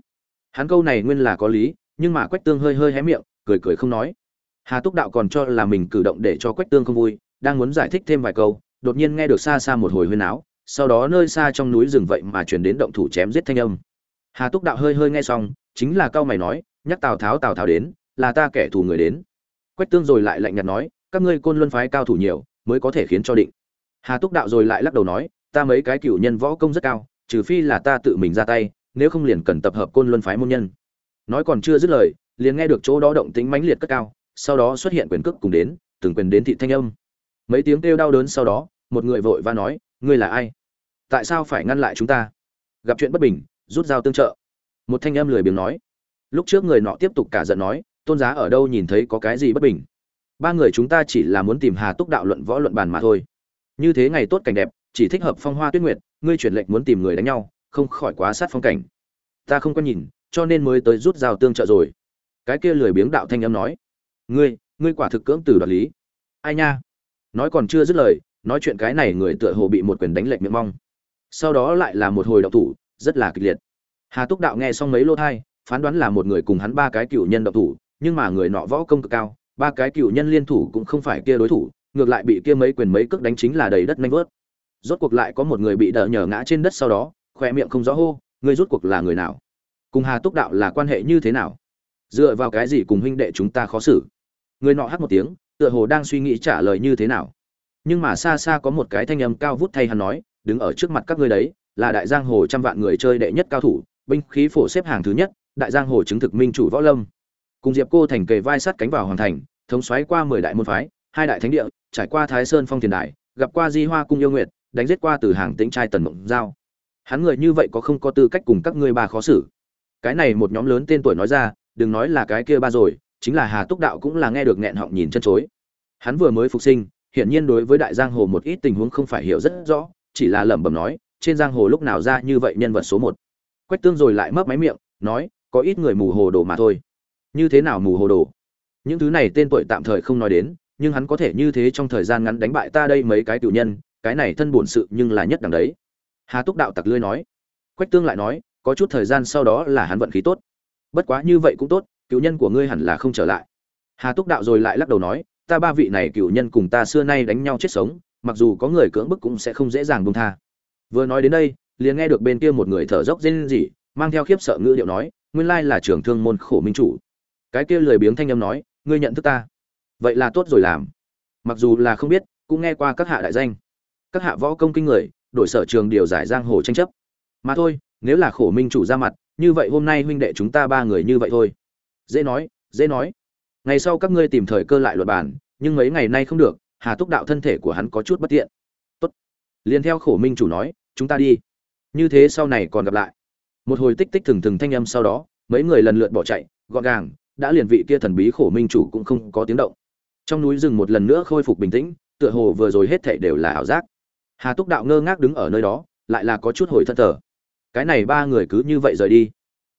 hắn câu này nguyên là có lý, nhưng mà quách tương hơi hơi hé miệng, cười cười không nói. Hà túc đạo còn cho là mình cử động để cho quách tương không vui, đang muốn giải thích thêm vài câu, đột nhiên nghe được xa xa một hồi huyên áo sau đó nơi xa trong núi rừng vậy mà chuyển đến động thủ chém giết thanh âm. Hà túc đạo hơi hơi nghe xong, chính là cao mày nói, nhắc tào tháo tào tháo đến, là ta kẻ thù người đến. Quách tương rồi lại lạnh nhạt nói, các ngươi côn luân phái cao thủ nhiều, mới có thể khiến cho định. Hà túc đạo rồi lại lắc đầu nói, ta mấy cái cựu nhân võ công rất cao, trừ phi là ta tự mình ra tay, nếu không liền cần tập hợp côn luân phái môn nhân. Nói còn chưa dứt lời, liền nghe được chỗ đó động tính mãnh liệt cất cao, sau đó xuất hiện quyền cước cùng đến, từng quyền đến thị thanh âm. Mấy tiếng kêu đau đớn sau đó, một người vội va nói ngươi là ai? Tại sao phải ngăn lại chúng ta? Gặp chuyện bất bình, rút dao tương trợ. Một thanh âm lười biếng nói. Lúc trước người nọ tiếp tục cả giận nói, tôn giá ở đâu nhìn thấy có cái gì bất bình? Ba người chúng ta chỉ là muốn tìm hà túc đạo luận võ luận bàn mà thôi. Như thế ngày tốt cảnh đẹp, chỉ thích hợp phong hoa tuyết nguyệt, ngươi chuyển lệnh muốn tìm người đánh nhau, không khỏi quá sát phong cảnh. Ta không có nhìn, cho nên mới tới rút dao tương trợ rồi. Cái kia lười biếng đạo thanh âm nói. Ngươi ngươi quả thực cưỡng từ đoạt lý. Ai nha? Nói còn chưa dứt lời nói chuyện cái này người tựa hồ bị một quyền đánh lệch miệng mong. Sau đó lại là một hồi động thủ, rất là kịch liệt. Hà túc đạo nghe xong mấy lô thai, phán đoán là một người cùng hắn ba cái cựu nhân động thủ, nhưng mà người nọ võ công cực cao, ba cái cựu nhân liên thủ cũng không phải kia đối thủ, ngược lại bị kia mấy quyền mấy cước đánh chính là đầy đất nanh vớt. Rốt cuộc lại có một người bị đỡ nhờ ngã trên đất sau đó khoe miệng không rõ hô người rút cuộc là người nào? Cùng hà túc đạo là quan hệ như thế nào? Dựa vào cái gì cùng huynh đệ chúng ta khó xử? Người nọ hát một tiếng, tựa hồ đang suy nghĩ trả lời như thế nào nhưng mà xa xa có một cái thanh âm cao vút thay hắn nói, đứng ở trước mặt các ngươi đấy, là đại giang hồ trăm vạn người chơi đệ nhất cao thủ, binh khí phổ xếp hàng thứ nhất, đại giang hồ chứng thực minh chủ võ lâm. Cùng diệp cô thành kề vai sát cánh vào hoàn thành, thống xoáy qua mười đại môn phái, hai đại thánh địa, trải qua thái sơn phong thiền đại gặp qua di hoa cung yêu nguyệt, đánh giết qua từ hàng tĩnh trai tần mộng giao. Hắn người như vậy có không có tư cách cùng các ngươi ba khó xử? Cái này một nhóm lớn tên tuổi nói ra, đừng nói là cái kia ba rồi, chính là hà túc đạo cũng là nghe được nghẹn họng nhìn chân chối. Hắn vừa mới phục sinh hiển nhiên đối với đại giang hồ một ít tình huống không phải hiểu rất rõ, chỉ là lẩm bẩm nói, trên giang hồ lúc nào ra như vậy nhân vật số một. Quách tương rồi lại mấp máy miệng, nói, có ít người mù hồ đồ mà thôi. Như thế nào mù hồ đồ? Những thứ này tên tuổi tạm thời không nói đến, nhưng hắn có thể như thế trong thời gian ngắn đánh bại ta đây mấy cái tiểu nhân, cái này thân buồn sự nhưng là nhất đẳng đấy. Hà túc đạo tặc lươi nói. Quách tương lại nói, có chút thời gian sau đó là hắn vận khí tốt. Bất quá như vậy cũng tốt cựu nhân của ngươi hẳn là không trở lại. Hà túc đạo rồi lại lắc đầu nói ta ba vị này cựu nhân cùng ta xưa nay đánh nhau chết sống, mặc dù có người cưỡng bức cũng sẽ không dễ dàng buông tha. Vừa nói đến đây, liền nghe được bên kia một người thở dốc rên rỉ, mang theo khiếp sợ ngữ điệu nói, nguyên lai là trưởng thương môn khổ minh chủ. Cái kia lười biếng thanh âm nói, ngươi nhận thức ta? Vậy là tốt rồi làm. Mặc dù là không biết, cũng nghe qua các hạ đại danh. Các hạ võ công kinh người, đổi sở trường điều giải giang hồ tranh chấp. Mà thôi, nếu là khổ minh chủ ra mặt, như vậy hôm nay huynh đệ chúng ta ba người như vậy thôi. Dễ nói dễ nói ngày sau các ngươi tìm thời cơ lại luật bàn, nhưng mấy ngày nay không được, hà túc đạo thân thể của hắn có chút bất tiện. Tốt. Liền theo khổ minh chủ nói, chúng ta đi. Như thế sau này còn gặp lại. Một hồi tích tích thừng thừng thanh âm sau đó, mấy người lần lượt bỏ chạy, gọn gàng, đã liền vị kia thần bí khổ minh chủ cũng không có tiếng động. Trong núi rừng một lần nữa khôi phục bình tĩnh, tựa hồ vừa rồi hết thảy đều là ảo giác. Hà túc đạo ngơ ngác đứng ở nơi đó, lại là có chút hồi thân thờ. Cái này ba người cứ như vậy rời đi.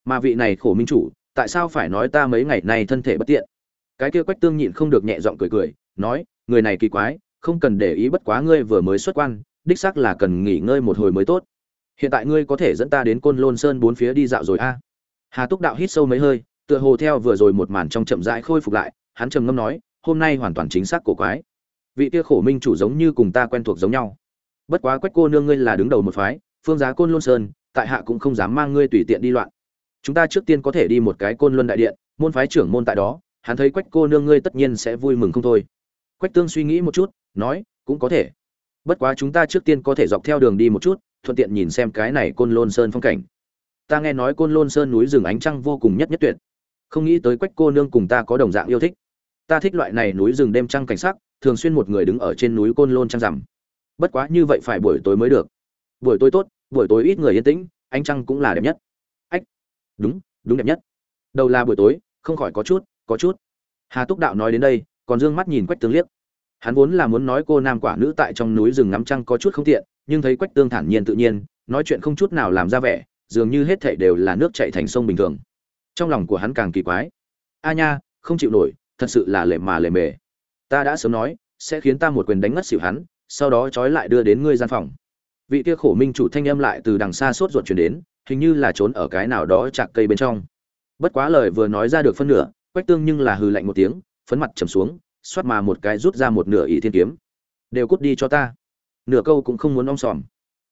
Mà vị này khổ minh chủ, tại sao phải nói ta mấy ngày nay thân thể bất tiện? Cái kia quách tương nhịn không được nhẹ giọng cười cười, nói, người này kỳ quái, không cần để ý bất quá ngươi vừa mới xuất quan, đích xác là cần nghỉ ngơi một hồi mới tốt. Hiện tại ngươi có thể dẫn ta đến côn lôn sơn bốn phía đi dạo rồi a. Hà túc đạo hít sâu mấy hơi, tựa hồ theo vừa rồi một màn trong chậm rãi khôi phục lại, hắn trầm ngâm nói, hôm nay hoàn toàn chính xác cổ quái. Vị kia khổ minh chủ giống như cùng ta quen thuộc giống nhau. Bất quá quách cô nương ngươi là đứng đầu một phái, phương giá côn lôn sơn, tại hạ cũng không dám mang ngươi tùy tiện đi loạn. Chúng ta trước tiên có thể đi một cái côn luân đại điện, môn phái trưởng môn tại đó hắn thấy quách cô nương ngươi tất nhiên sẽ vui mừng không thôi. Quách tương suy nghĩ một chút, nói, cũng có thể. Bất quá chúng ta trước tiên có thể dọc theo đường đi một chút, thuận tiện nhìn xem cái này côn lôn sơn phong cảnh. Ta nghe nói côn lôn sơn núi rừng ánh trăng vô cùng nhất nhất tuyệt. Không nghĩ tới quách cô nương cùng ta có đồng dạng yêu thích. Ta thích loại này núi rừng đêm trăng cảnh sắc, thường xuyên một người đứng ở trên núi côn lôn trăng rằm. Bất quá như vậy phải buổi tối mới được. Buổi tối tốt, buổi tối ít người yên tĩnh, ánh trăng cũng là đẹp nhất. Ách, đúng đúng đẹp nhất. Đầu là buổi tối, không khỏi có chút có chút. Hà túc đạo nói đến đây, còn dương mắt nhìn quách tương liếc. Hắn vốn là muốn nói cô nam quả nữ tại trong núi rừng ngắm trăng có chút không tiện, nhưng thấy quách tương thản nhiên tự nhiên, nói chuyện không chút nào làm ra vẻ, dường như hết thảy đều là nước chảy thành sông bình thường. Trong lòng của hắn càng kỳ quái. A nha, không chịu nổi, thật sự là lệ mà lệ mề. Ta đã sớm nói, sẽ khiến ta một quyền đánh ngất xỉu hắn, sau đó trói lại đưa đến ngươi gian phòng. Vị kia khổ minh chủ thanh âm lại từ đằng xa sốt ruột chuyển đến, hình như là trốn ở cái nào đó chạc cây bên trong. Bất quá lời vừa nói ra được phân nửa quách tương nhưng là hừ lạnh một tiếng, phấn mặt trầm xuống, xoát mà một cái rút ra một nửa ỷ thiên kiếm. Đều cút đi cho ta. Nửa câu cũng không muốn om sòm.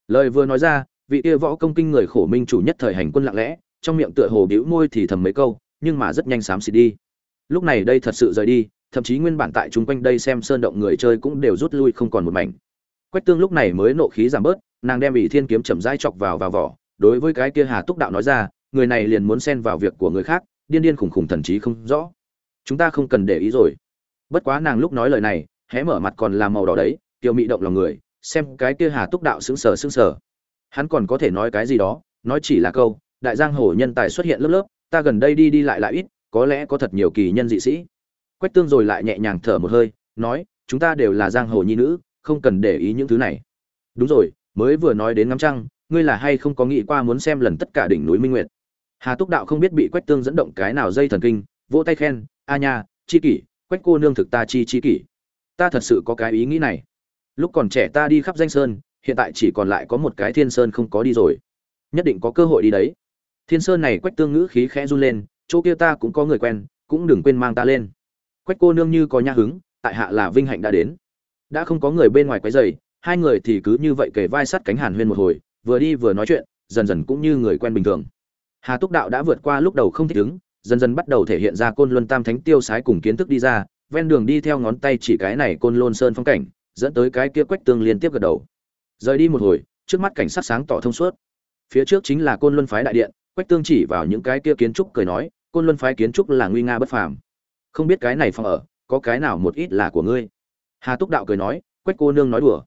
Lời vừa nói ra, vị kia võ công kinh người khổ minh chủ nhất thời hành quân lặng lẽ, trong miệng tựa hồ bĩu môi thì thầm mấy câu, nhưng mà rất nhanh xám xịt đi. Lúc này đây thật sự rời đi, thậm chí nguyên bản tại chung quanh đây xem sơn động người chơi cũng đều rút lui không còn một mảnh. Quách tương lúc này mới nộ khí giảm bớt, nàng đem ỷ thiên kiếm chậm rãi chọc vào vào vỏ, đối với cái kia hà túc đạo nói ra, người này liền muốn xen vào việc của người khác điên điên khủng khủng thần trí không rõ. Chúng ta không cần để ý rồi. Bất quá nàng lúc nói lời này, hé mở mặt còn là màu đỏ đấy tiêu mị động lòng người, xem cái kia hà túc đạo sững sờ sững sờ. Hắn còn có thể nói cái gì đó, nói chỉ là câu, đại giang hồ nhân tài xuất hiện lớp lớp, ta gần đây đi đi lại lại ít, có lẽ có thật nhiều kỳ nhân dị sĩ. Quách tương rồi lại nhẹ nhàng thở một hơi, nói, chúng ta đều là giang hồ nhi nữ, không cần để ý những thứ này. Đúng rồi, mới vừa nói đến ngắm trăng, ngươi là hay không có nghĩ qua muốn xem lần tất cả đỉnh núi minh nguyệt? Hà túc đạo không biết bị quách tương dẫn động cái nào dây thần kinh, vỗ tay khen, a nha, chi kỷ, quách cô nương thực ta chi chi kỷ. Ta thật sự có cái ý nghĩ này. Lúc còn trẻ ta đi khắp danh sơn, hiện tại chỉ còn lại có một cái thiên sơn không có đi rồi. Nhất định có cơ hội đi đấy. Thiên sơn này quách tương ngữ khí khẽ run lên, chỗ kia ta cũng có người quen, cũng đừng quên mang ta lên. Quách cô nương như có nha hứng, tại hạ là vinh hạnh đã đến. Đã không có người bên ngoài quấy rầy, hai người thì cứ như vậy kề vai sát cánh hàn huyên một hồi, vừa đi vừa nói chuyện, dần dần cũng như người quen bình thường hà túc đạo đã vượt qua lúc đầu không thích ứng, dần dần bắt đầu thể hiện ra côn luân tam thánh tiêu sái cùng kiến thức đi ra, ven đường đi theo ngón tay chỉ cái này côn lôn sơn phong cảnh, dẫn tới cái kia quách tương liên tiếp gật đầu. Rời đi một hồi, trước mắt cảnh sát sáng tỏ thông suốt. Phía trước chính là côn luân phái đại điện, quách tương chỉ vào những cái kia kiến trúc cười nói, côn luân phái kiến trúc là nguy nga bất phàm. Không biết cái này phòng ở, có cái nào một ít là của ngươi? Hà túc đạo cười nói, quách cô nương nói đùa.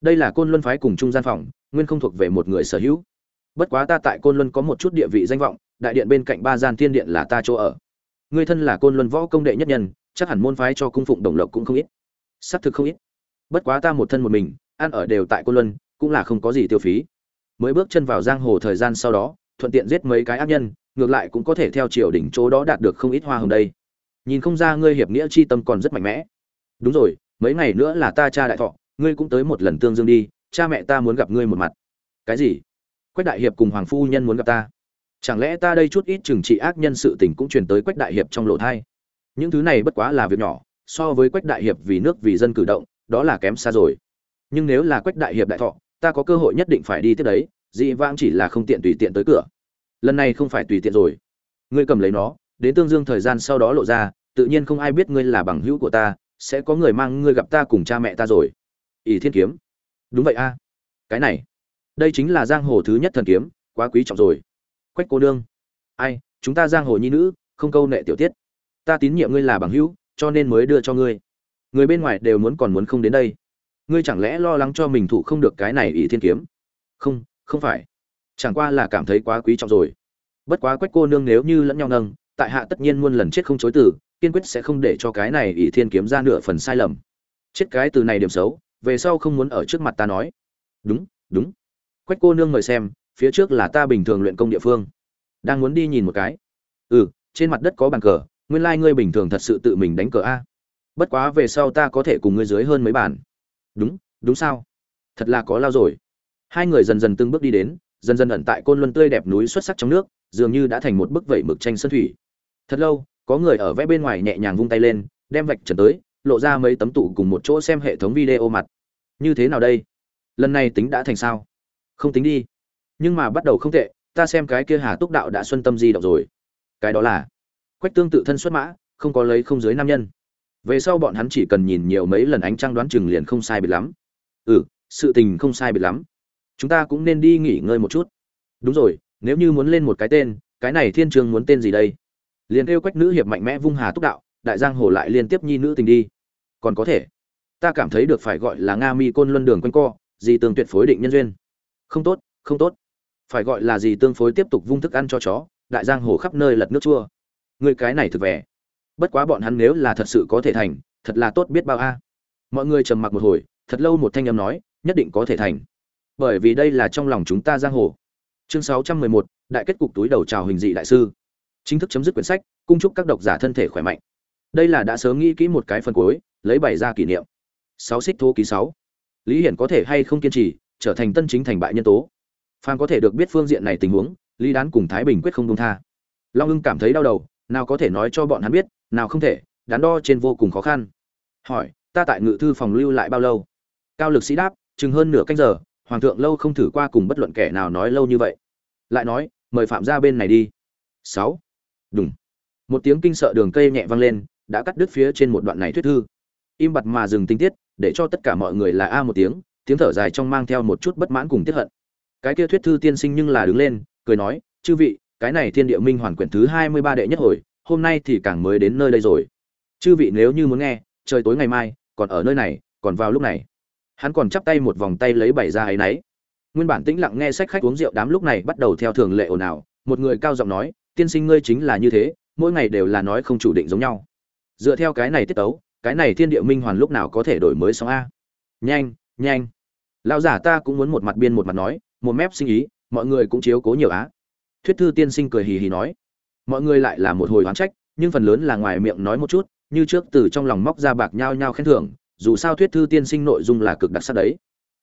Đây là côn luân phái cùng trung gian phòng, nguyên không thuộc về một người sở hữu bất quá ta tại côn luân có một chút địa vị danh vọng, đại điện bên cạnh ba gian thiên điện là ta chỗ ở. Ngươi thân là côn luân võ công đệ nhất nhân, chắc hẳn môn phái cho cung phụng đồng lộc cũng không ít. Xác thực không ít. Bất quá ta một thân một mình, ăn ở đều tại côn luân, cũng là không có gì tiêu phí. Mới bước chân vào giang hồ thời gian sau đó, thuận tiện giết mấy cái ác nhân, ngược lại cũng có thể theo triều đỉnh chỗ đó đạt được không ít hoa hồng đây. Nhìn không ra ngươi hiệp nghĩa chi tâm còn rất mạnh mẽ. Đúng rồi, mấy ngày nữa là ta cha đại thọ, ngươi cũng tới một lần tương dương đi, cha mẹ ta muốn gặp ngươi một mặt. Cái gì? Quách đại hiệp cùng hoàng phu nhân muốn gặp ta. Chẳng lẽ ta đây chút ít trừng trị ác nhân sự tình cũng truyền tới quách đại hiệp trong lộ thai? Những thứ này bất quá là việc nhỏ, so với quách đại hiệp vì nước vì dân cử động, đó là kém xa rồi. Nhưng nếu là quách đại hiệp đại thọ, ta có cơ hội nhất định phải đi tiếp đấy, dị vãng chỉ là không tiện tùy tiện tới cửa. Lần này không phải tùy tiện rồi. Ngươi cầm lấy nó, đến tương dương thời gian sau đó lộ ra, tự nhiên không ai biết ngươi là bằng hữu của ta, sẽ có người mang ngươi gặp ta cùng cha mẹ ta rồi. Ỷ thiên kiếm. Đúng vậy a. Cái này đây chính là giang hồ thứ nhất thần kiếm, quá quý trọng rồi. Quách cô nương. Ai, chúng ta giang hồ nhi nữ, không câu nệ tiểu tiết. Ta tín nhiệm ngươi là bằng hữu, cho nên mới đưa cho ngươi. Người bên ngoài đều muốn còn muốn không đến đây. Ngươi chẳng lẽ lo lắng cho mình thủ không được cái này ỷ thiên kiếm? Không không phải. Chẳng qua là cảm thấy quá quý trọng rồi. Bất quá quách cô nương nếu như lẫn nhau nâng, tại hạ tất nhiên muôn lần chết không chối từ, kiên quyết sẽ không để cho cái này ỷ thiên kiếm ra nửa phần sai lầm. Chết cái từ này điểm xấu, về sau không muốn ở trước mặt ta nói. Đúng đúng quách cô nương mời xem, phía trước là ta bình thường luyện công địa phương. Đang muốn đi nhìn một cái. Ừ trên mặt đất có bàn cờ, nguyên lai、like、ngươi bình thường thật sự tự mình đánh cờ a. Bất quá về sau ta có thể cùng ngươi dưới hơn mấy bàn. Đúng đúng sao? Thật là có lao rồi. Hai người dần dần từng bước đi đến, dần dần ẩn tại côn luân tươi đẹp núi xuất sắc trong nước, dường như đã thành một bức vẩy mực tranh sân thủy. Thật lâu, có người ở vẽ bên ngoài nhẹ nhàng vung tay lên, đem vạch trần tới, lộ ra mấy tấm tụ cùng một chỗ xem hệ thống video mặt. Như thế nào đây? Lần này tính đã thành sao? Không tính đi. Nhưng mà bắt đầu không tệ, ta xem cái kia hà túc đạo đã xuân tâm di động rồi. Cái đó là, quách tương tự thân xuất mã, không có lấy không dưới nam nhân. Về sau bọn hắn chỉ cần nhìn nhiều mấy lần ánh trăng đoán chừng liền không sai biệt lắm. Ừ sự tình không sai biệt lắm. Chúng ta cũng nên đi nghỉ ngơi một chút. Đúng rồi, nếu như muốn lên một cái tên, cái này thiên trường muốn tên gì đây? Liền kêu quách nữ hiệp mạnh mẽ vung hà túc đạo, đại giang hồ lại liên tiếp nhi nữ tình đi. Còn có thể, ta cảm thấy được phải gọi là nga mi côn luân đường quanh co gì tường tuyệt phối định nhân duyên không tốt không tốt. Phải gọi là gì tương phối tiếp tục vung thức ăn cho chó, đại giang hồ khắp nơi lật nước chua. Người cái này thực vẻ. Bất quá bọn hắn nếu là thật sự có thể thành, thật là tốt biết bao a. Mọi người trầm mặc một hồi, thật lâu một thanh âm nói, nhất định có thể thành. Bởi vì đây là trong lòng chúng ta giang hồ. Chương sáu trăm mười một, đại kết cục túi đầu chào hình dị đại sư. Chính thức chấm dứt quyển sách, cung chúc các độc giả thân thể khỏe mạnh. Đây là đã sớm nghĩ kỹ một cái phần cuối, lấy bày ra kỷ niệm. Sáu xích thô ký sáu. Lý hiển có thể hay không kiên trì trở thành tân chính thành bại nhân tố. Phan có thể được biết phương diện này tình huống, lý đán cùng thái bình quyết không đông tha. Long ưng cảm thấy đau đầu, nào có thể nói cho bọn hắn biết, nào không thể, đắn đo trên vô cùng khó khăn. Hỏi, ta tại ngự thư phòng lưu lại bao lâu? Cao lực sĩ đáp, chừng hơn nửa canh giờ, hoàng thượng lâu không thử qua cùng bất luận kẻ nào nói lâu như vậy. Lại nói, mời phạm ra bên này đi. Sáu. Đúng một tiếng kinh sợ đường cây nhẹ vang lên, đã cắt đứt phía trên một đoạn này thuyết thư. Im bặt mà dừng tinh tiết, để cho tất cả mọi người là a một tiếng tiếng thở dài trong mang theo một chút bất mãn cùng tiếc hận. Cái kia thuyết thư tiên sinh nhưng là đứng lên, cười nói, chư vị, cái này thiên địa minh hoàn quyển thứ hai mươi ba đệ nhất hồi, hôm nay thì càng mới đến nơi đây rồi. Chư vị nếu như muốn nghe, trời tối ngày mai, còn ở nơi này, còn vào lúc này. Hắn còn chắp tay một vòng tay lấy bảy ra ấy nấy. Nguyên bản tĩnh lặng nghe sách khách uống rượu đám lúc này bắt đầu theo thường lệ ồn ào. Một người cao giọng nói, tiên sinh ngươi chính là như thế, mỗi ngày đều là nói không chủ định giống nhau. Dựa theo cái này tiết tấu, cái này thiên địa minh hoàn lúc nào có thể đổi mới xong a? Nhanh nhanh lão giả ta cũng muốn một mặt biên một mặt nói, một mép sinh ý, mọi người cũng chiếu cố nhiều á. Thuyết thư tiên sinh cười hì hì nói. Mọi người lại là một hồi oán trách, nhưng phần lớn là ngoài miệng nói một chút, như trước từ trong lòng móc ra bạc nhao nhao khen thưởng, dù sao thuyết thư tiên sinh nội dung là cực đặc sắc đấy.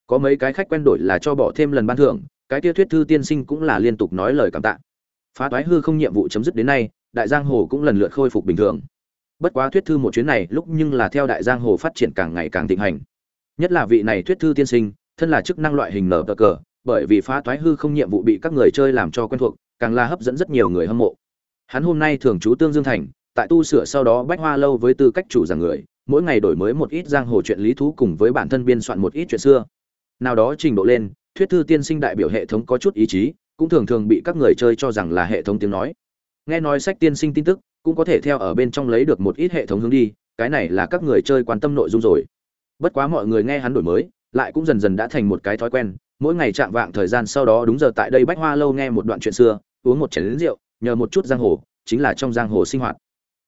Có mấy cái khách quen đổi là cho bỏ thêm lần ban thưởng, cái kia thuyết thư tiên sinh cũng là liên tục nói lời cảm tạ. Phá toái hư không nhiệm vụ chấm dứt đến nay, đại giang hồ cũng lần lượt khôi phục bình thường. Bất quá thuyết thư một chuyến này lúc nhưng là theo đại giang hồ phát triển càng ngày càng thịnh hành. Nhất là vị này thuyết thư tiên sinh thân là chức năng loại hình nở cờ cờ, bởi vì phá toái hư không nhiệm vụ bị các người chơi làm cho quen thuộc, càng là hấp dẫn rất nhiều người hâm mộ. Hắn hôm nay thường trú tương dương thành, tại tu sửa sau đó bách hoa lâu với tư cách chủ giảng người, mỗi ngày đổi mới một ít giang hồ chuyện lý thú cùng với bản thân biên soạn một ít chuyện xưa. Nào đó trình độ lên, thuyết thư tiên sinh đại biểu hệ thống có chút ý chí, cũng thường thường bị các người chơi cho rằng là hệ thống tiếng nói. Nghe nói sách tiên sinh tin tức, cũng có thể theo ở bên trong lấy được một ít hệ thống hướng đi, cái này là các người chơi quan tâm nội dung rồi. Bất quá mọi người nghe hắn đổi mới lại cũng dần dần đã thành một cái thói quen. Mỗi ngày chạm vạng thời gian sau đó đúng giờ tại đây bách hoa lâu nghe một đoạn chuyện xưa, uống một chén rượu, nhờ một chút giang hồ, chính là trong giang hồ sinh hoạt.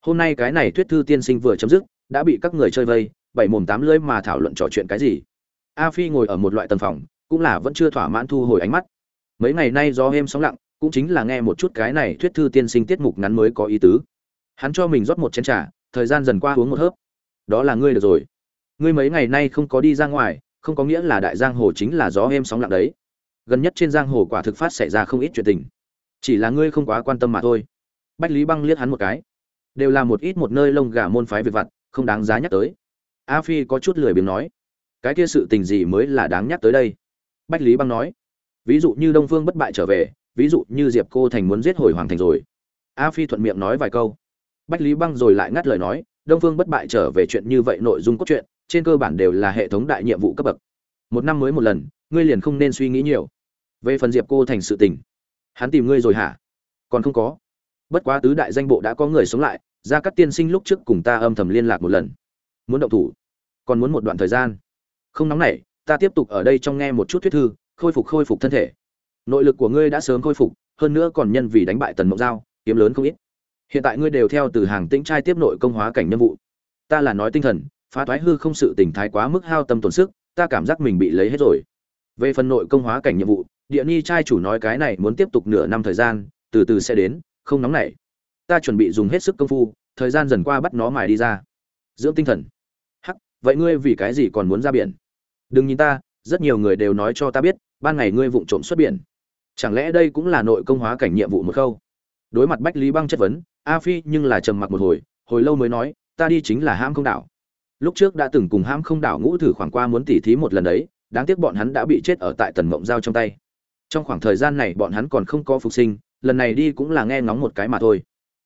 Hôm nay cái này thuyết thư tiên sinh vừa chấm dứt, đã bị các người chơi vây, bảy mồm tám lưỡi mà thảo luận trò chuyện cái gì. A phi ngồi ở một loại tầng phòng, cũng là vẫn chưa thỏa mãn thu hồi ánh mắt. Mấy ngày nay do êm sóng lặng, cũng chính là nghe một chút cái này thuyết thư tiên sinh tiết mục ngắn mới có ý tứ. Hắn cho mình rót một chén trà, thời gian dần qua uống một hớp. Đó là ngươi được rồi. Ngươi mấy ngày nay không có đi ra ngoài không có nghĩa là đại giang hồ chính là gió êm sóng lặng đấy. Gần nhất trên giang hồ quả thực phát xảy ra không ít chuyện tình. Chỉ là ngươi không quá quan tâm mà thôi. Bách lý băng liếc hắn một cái. Đều là một ít một nơi lông gà môn phái việc vặt, không đáng giá nhắc tới. A phi có chút lười biếng nói. Cái kia sự tình gì mới là đáng nhắc tới đây? Bách lý băng nói. Ví dụ như đông phương bất bại trở về, ví dụ như diệp cô thành muốn giết hồi hoàng thành rồi. A phi thuận miệng nói vài câu. Bách lý băng rồi lại ngắt lời nói, đông phương bất bại trở về chuyện như vậy nội dung cốt truyện trên cơ bản đều là hệ thống đại nhiệm vụ cấp bậc. Một năm mới một lần, ngươi liền không nên suy nghĩ nhiều. Về phần diệp cô thành sự tình, hắn tìm ngươi rồi hả? Còn không có. Bất quá tứ đại danh bộ đã có người sống lại ra các tiên sinh lúc trước cùng ta âm thầm liên lạc một lần. Muốn động thủ, còn muốn một đoạn thời gian. Không nóng nảy, ta tiếp tục ở đây trong nghe một chút thuyết thư, khôi phục khôi phục thân thể. Nội lực của ngươi đã sớm khôi phục, hơn nữa còn nhân vì đánh bại tần mộng giao, kiếm lớn không ít. Hiện tại ngươi đều theo từ hàng tĩnh trai tiếp nội công hóa cảnh nhân vụ. Ta là nói tinh thần phá thoái hư không sự tình thái quá mức hao tâm tổn sức, ta cảm giác mình bị lấy hết rồi. Về phần nội công hóa cảnh nhiệm vụ, địa ni trai chủ nói cái này muốn tiếp tục nửa năm thời gian, từ từ sẽ đến, không nóng nảy. Ta chuẩn bị dùng hết sức công phu, thời gian dần qua bắt nó mài đi ra. Dưỡng tinh thần. Hắc, vậy ngươi vì cái gì còn muốn ra biển? Đừng nhìn ta, rất nhiều người đều nói cho ta biết, ban ngày ngươi vụng trộm xuất biển. Chẳng lẽ đây cũng là nội công hóa cảnh nhiệm vụ một khâu? Đối mặt bách lý băng chất vấn, a phi nhưng là trầm mặc một hồi hồi lâu mới nói, ta đi chính là ham không đảo lúc trước đã từng cùng ham không đảo ngũ thử khoảng qua muốn tỉ thí một lần đấy, đáng tiếc bọn hắn đã bị chết ở tại tần mộng giao trong tay. Trong khoảng thời gian này bọn hắn còn không có phục sinh, lần này đi cũng là nghe ngóng một cái mà thôi.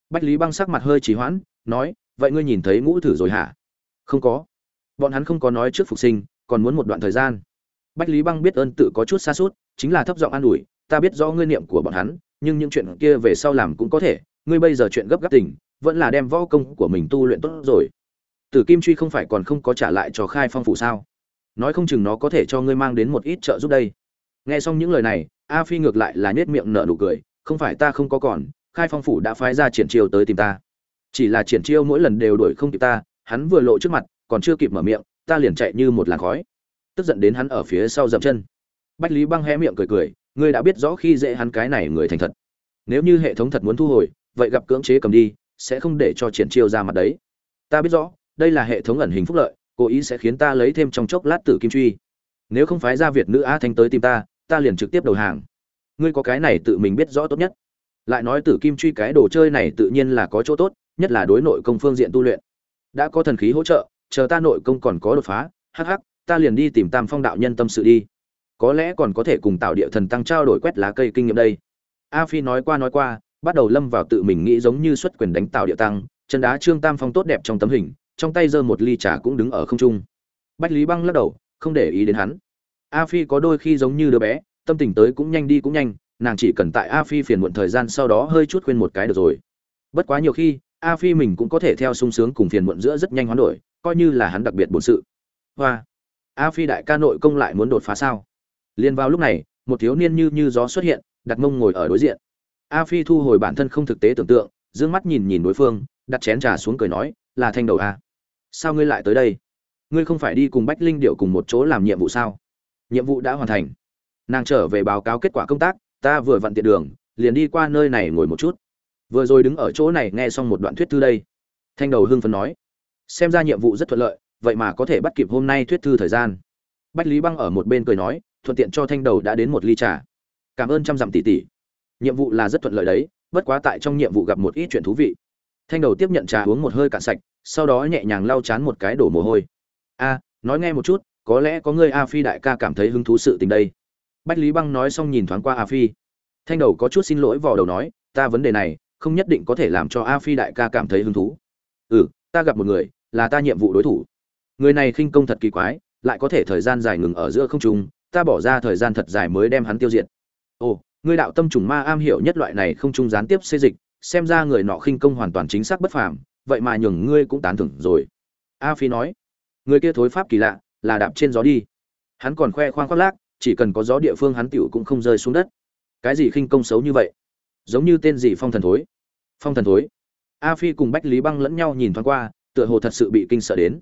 Bách lý băng sắc mặt hơi trì hoãn, nói, vậy ngươi nhìn thấy ngũ thử rồi hả? Không có. Bọn hắn không có nói trước phục sinh, còn muốn một đoạn thời gian. Bách lý băng biết ơn tự có chút xa suốt, chính là thấp giọng an ủi, ta biết rõ ngươi niệm của bọn hắn, nhưng những chuyện kia về sau làm cũng có thể, ngươi bây giờ chuyện gấp gáp tình, vẫn là đem võ công của mình tu luyện tốt rồi tử kim truy không phải còn không có trả lại cho khai phong phủ sao? Nói không chừng nó có thể cho ngươi mang đến một ít trợ giúp đây. Nghe xong những lời này, a phi ngược lại là nhét miệng nở nụ cười, không phải ta không có còn, khai phong phủ đã phái ra triển chiêu tới tìm ta. Chỉ là triển chiêu mỗi lần đều đuổi không kịp ta, hắn vừa lộ trước mặt, còn chưa kịp mở miệng, ta liền chạy như một làn khói. Tức giận đến hắn ở phía sau dậm chân. Bách lý băng hé miệng cười cười, ngươi đã biết rõ khi dễ hắn cái này người thành thật. Nếu như hệ thống thật muốn thu hồi, vậy gặp cưỡng chế cầm đi, sẽ không để cho triển chiêu ra mặt đấy. Ta biết rõ đây là hệ thống ẩn hình phúc lợi, cố ý sẽ khiến ta lấy thêm trong chốc lát tử kim truy. Nếu không phái ra việt nữ a thanh tới tìm ta ta liền trực tiếp đầu hàng. Ngươi có cái này tự mình biết rõ tốt nhất. Lại nói tử kim truy cái đồ chơi này tự nhiên là có chỗ tốt, nhất là đối nội công phương diện tu luyện. Đã có thần khí hỗ trợ, chờ ta nội công còn có đột phá, hắc hắc, ta liền đi tìm tam phong đạo nhân tâm sự đi. Có lẽ còn có thể cùng tạo địa thần tăng trao đổi quét lá cây kinh nghiệm đây. A phi nói qua nói qua, bắt đầu lâm vào tự mình nghĩ giống như xuất quyền đánh tạo địa tăng, chân đá trương tam phong tốt đẹp trong tấm hình trong tay giơ một ly trà cũng đứng ở không trung. Bách lý băng lắc đầu, không để ý đến hắn. A phi có đôi khi giống như đứa bé, tâm tình tới cũng nhanh đi cũng nhanh, nàng chỉ cần tại a phi phiền muộn thời gian sau đó hơi chút khuyên một cái được rồi. Bất quá nhiều khi, a phi mình cũng có thể theo sung sướng cùng phiền muộn giữa rất nhanh hoán đổi, coi như là hắn đặc biệt bổn sự. Hoa, a phi đại ca nội công lại muốn đột phá sao? Liền vào lúc này, một thiếu niên như như gió xuất hiện, đặt mông ngồi ở đối diện. A phi thu hồi bản thân không thực tế tưởng tượng d mắt nhìn nhìn đối phương, đặt chén trà xuống cười nói, là thanh đầu a sao ngươi lại tới đây? Ngươi không phải đi cùng bách linh điệu cùng một chỗ làm nhiệm vụ sao? Nhiệm vụ đã hoàn thành. Nàng trở về báo cáo kết quả công tác, ta vừa vặn tiện đường, liền đi qua nơi này ngồi một chút. Vừa rồi đứng ở chỗ này nghe xong một đoạn thuyết thư đây. Thanh đầu hưng phấn nói, xem ra nhiệm vụ rất thuận lợi, vậy mà có thể bắt kịp hôm nay thuyết thư thời gian. Bách lý băng ở một bên cười nói, thuận tiện cho thanh đầu đã đến một ly trà. Cảm ơn trăm dặm tỷ tỷ. Nhiệm vụ là rất thuận lợi đấy, bất quá tại trong nhiệm vụ gặp một ít chuyện thú vị. Thanh đầu tiếp nhận trà uống một hơi cạn sạch sau đó nhẹ nhàng lau chán một cái đổ mồ hôi. A, nói nghe một chút, có lẽ có người a phi đại ca cảm thấy hứng thú sự tình đây. Bách lý băng nói xong nhìn thoáng qua a phi. Thanh đầu có chút xin lỗi vò đầu nói, ta vấn đề này không nhất định có thể làm cho a phi đại ca cảm thấy hứng thú. Ừ ta gặp một người, là ta nhiệm vụ đối thủ. Người này khinh công thật kỳ quái, lại có thể thời gian dài ngừng ở giữa không trung, ta bỏ ra thời gian thật dài mới đem hắn tiêu diệt. Ồ ngươi đạo tâm trùng ma am hiểu nhất loại này không trung gián tiếp xê dịch, xem ra người nọ khinh công hoàn toàn chính xác bất phàm vậy mà nhường ngươi cũng tán thưởng rồi. A phi nói, người kia thối pháp kỳ lạ, là đạp trên gió đi. Hắn còn khoe khoang khoác lác, chỉ cần có gió địa phương hắn tiểu cũng không rơi xuống đất. Cái gì khinh công xấu như vậy? Giống như tên gì phong thần thối? Phong thần thối. A phi cùng bách lý băng lẫn nhau nhìn thoáng qua, tựa hồ thật sự bị kinh sợ đến.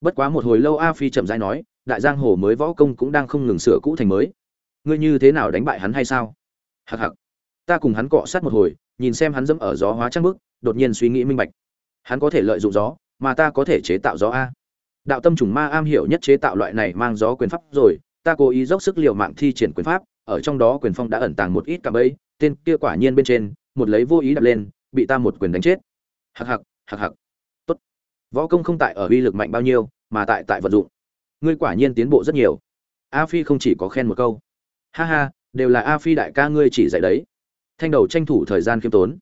Bất quá một hồi lâu a phi chậm rãi nói, đại giang hồ mới võ công cũng đang không ngừng sửa cũ thành mới. Ngươi như thế nào đánh bại hắn hay sao? Hặc hặc ta cùng hắn cọ sát một hồi, nhìn xem hắn dẫm ở gió hóa trăng bức đột nhiên suy nghĩ minh bạch hắn có thể lợi dụng gió, mà ta có thể chế tạo gió a. Đạo tâm trùng ma am hiểu nhất chế tạo loại này mang gió quyền pháp rồi, ta cố ý dốc sức liều mạng thi triển quyền pháp, ở trong đó quyền phong đã ẩn tàng một ít cả ấy tên kia quả nhiên bên trên, một lấy vô ý đặt lên, bị ta một quyền đánh chết. Hặc hặc hặc hặc tốt. Võ công không tại ở uy lực mạnh bao nhiêu, mà tại tại vận dụng. Ngươi quả nhiên tiến bộ rất nhiều. A phi không chỉ có khen một câu. Ha ha, đều là a phi đại ca ngươi chỉ dạy đấy. Thanh đầu tranh thủ thời gian khiêm tốn.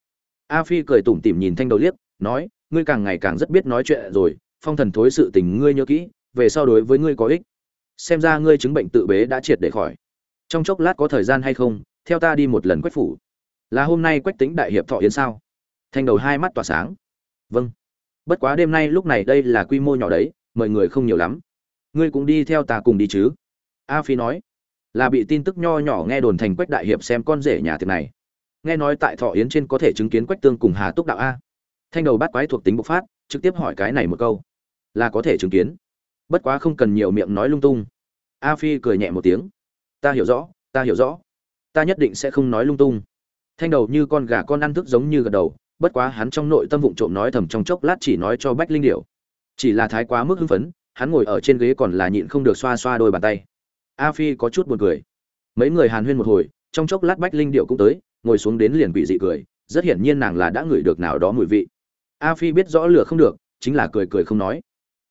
A phi cười tủm tỉm nhìn thanh đầu liếc nói, ngươi càng ngày càng rất biết nói chuyện rồi, phong thần thối sự tình ngươi nhớ kỹ, về sau đối với ngươi có ích. Xem ra ngươi chứng bệnh tự bế đã triệt để khỏi. Trong chốc lát có thời gian hay không, theo ta đi một lần quách phủ. Là hôm nay quách tính đại hiệp thọ yến sao? Thanh đầu hai mắt tỏa sáng. Vâng. Bất quá đêm nay lúc này đây là quy mô nhỏ đấy mời người không nhiều lắm. Ngươi cũng đi theo ta cùng đi chứ? A phi nói. Là bị tin tức nho nhỏ nghe đồn thành quách đại hiệp xem con rể nhà tiệc này. Nghe nói tại thọ yến trên có thể chứng kiến quách tương cùng hà túc đạo a thanh đầu Bát quái thuộc tính bộc phát, trực tiếp hỏi cái này một câu. Là có thể chứng kiến. Bất quá không cần nhiều miệng nói lung tung. A phi cười nhẹ một tiếng. Ta hiểu rõ, ta hiểu rõ. Ta nhất định sẽ không nói lung tung. Thanh đầu như con gà con ăn thức giống như gật đầu, bất quá hắn trong nội tâm vụng trộm nói thầm trong chốc lát chỉ nói cho bách linh điệu chỉ là thái quá mức hưng phấn, hắn ngồi ở trên ghế còn là nhịn không được xoa xoa đôi bàn tay. A phi có chút buồn cười. Mấy người hàn huyên một hồi, trong chốc lát bách linh điệu cũng tới, ngồi xuống đến liền quỷ dị cười, rất hiển nhiên nàng là đã ngửi được nào đó mùi vị a phi biết rõ lửa không được, chính là cười cười không nói.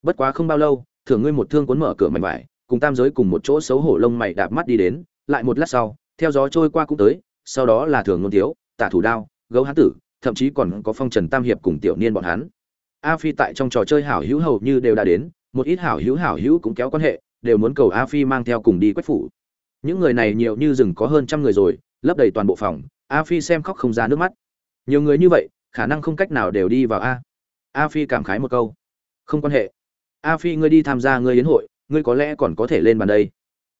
Bất quá không bao lâu, thưởng ngươi một thương cuốn mở cửa mảnh vải, cùng tam giới cùng một chỗ xấu hổ lông mày đạp mắt đi đến, lại một lát sau, theo gió trôi qua cũng tới, sau đó là thường ngôn thiếu tả thủ đao, gấu hán tử, thậm chí còn có phong trần tam hiệp cùng tiểu niên bọn hắn. A phi tại trong trò chơi hảo hữu hầu như đều đã đến, một ít hảo hữu hảo hữu cũng kéo quan hệ, đều muốn cầu a phi mang theo cùng đi quách phủ. Những người này nhiều như rừng có hơn trăm người rồi, lấp đầy toàn bộ phòng, a phi xem khóc không ra nước mắt. Nhiều người như vậy khả năng không cách nào đều đi vào a. A phi cảm khái một câu. Không quan hệ. A phi, ngươi đi tham gia ngươi yến hội, ngươi có lẽ còn có thể lên bàn đây.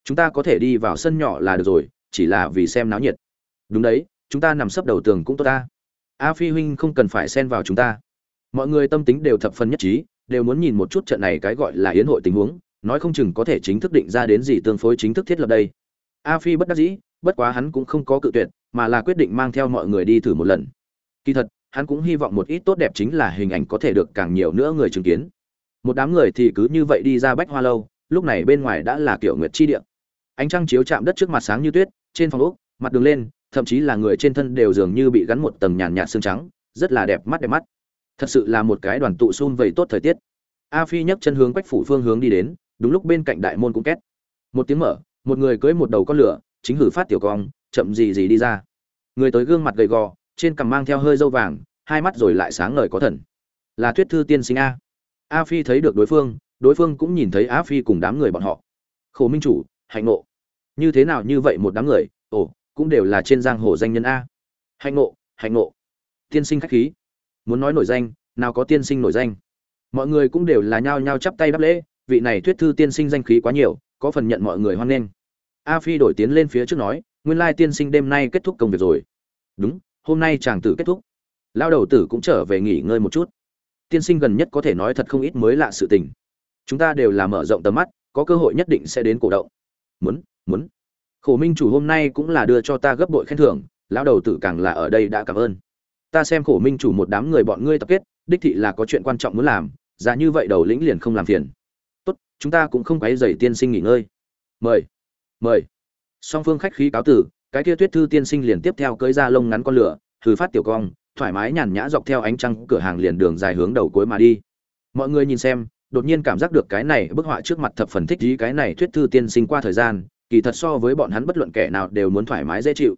Chúng ta có thể đi vào sân nhỏ là được rồi, chỉ là vì xem náo nhiệt. Đúng đấy, chúng ta nằm sấp đầu tường cũng tốt ta. A phi huynh không cần phải xen vào chúng ta. Mọi người tâm tính đều thập phần nhất trí, đều muốn nhìn một chút trận này cái gọi là yến hội tình huống, nói không chừng có thể chính thức định ra đến gì tương phối chính thức thiết lập đây. A phi bất đắc dĩ, bất quá hắn cũng không có cự tuyệt, mà là quyết định mang theo mọi người đi thử một lần. Kỳ thật hắn cũng hy vọng một ít tốt đẹp chính là hình ảnh có thể được càng nhiều nữa người chứng kiến. Một đám người thì cứ như vậy đi ra bách hoa lâu, lúc này bên ngoài đã là kiểu nguyệt chi địa. Ánh trăng chiếu chạm đất trước mặt sáng như tuyết, trên phòng ốc, mặt đường lên, thậm chí là người trên thân đều dường như bị gắn một tầng nhàn nhạt xương trắng, rất là đẹp mắt đẹp mắt. Thật sự là một cái đoàn tụ xun vầy tốt thời tiết. A phi nhấc chân hướng quách phủ phương hướng đi đến, đúng lúc bên cạnh đại môn cũng két. Một tiếng mở, một người cưỡi một đầu con lửa, chính hử phát tiểu cong, chậm gì gì đi ra. Người tới gương mặt gầy gò trên cằm mang theo hơi dâu vàng, hai mắt rồi lại sáng ngời có thần. Là thuyết thư tiên sinh a. A phi thấy được đối phương đối phương cũng nhìn thấy a phi cùng đám người bọn họ. Khổ minh chủ, hạnh ngộ. Như thế nào như vậy một đám người, ồ, cũng đều là trên giang hồ danh nhân a. Hạnh ngộ hạnh ngộ. Tiên sinh khách khí. Muốn nói nổi danh, nào có tiên sinh nổi danh. Mọi người cũng đều là nhao nhao chắp tay đáp lễ, vị này thuyết thư tiên sinh danh khí quá nhiều, có phần nhận mọi người hoan nghênh. A phi đổi tiến lên phía trước nói, nguyên lai tiên sinh đêm nay kết thúc công việc rồi. Đúng hôm nay chàng tử kết thúc. Lao đầu tử cũng trở về nghỉ ngơi một chút. Tiên sinh gần nhất có thể nói thật không ít mới lạ sự tình. Chúng ta đều là mở rộng tầm mắt, có cơ hội nhất định sẽ đến cổ động. Muốn muốn. Khổ minh chủ hôm nay cũng là đưa cho ta gấp bội khen thưởng, lão đầu tử càng là ở đây đã cảm ơn. Ta xem khổ minh chủ một đám người bọn ngươi tập kết, đích thị là có chuyện quan trọng muốn làm giá như vậy đầu lĩnh liền không làm phiền. Tốt, chúng ta cũng không quấy dày tiên sinh nghỉ ngơi. Mời mời. Song phương khách khí cáo tử cái kia tuyết thư tiên sinh liền tiếp theo cưới ra lông ngắn con lửa thử phát tiểu cong, thoải mái nhàn nhã dọc theo ánh trăng cửa hàng liền đường dài hướng đầu cuối mà đi. Mọi người nhìn xem, đột nhiên cảm giác được cái này bức họa trước mặt thập phần thích ý cái này thuyết thư tiên sinh qua thời gian, kỳ thật so với bọn hắn bất luận kẻ nào đều muốn thoải mái dễ chịu.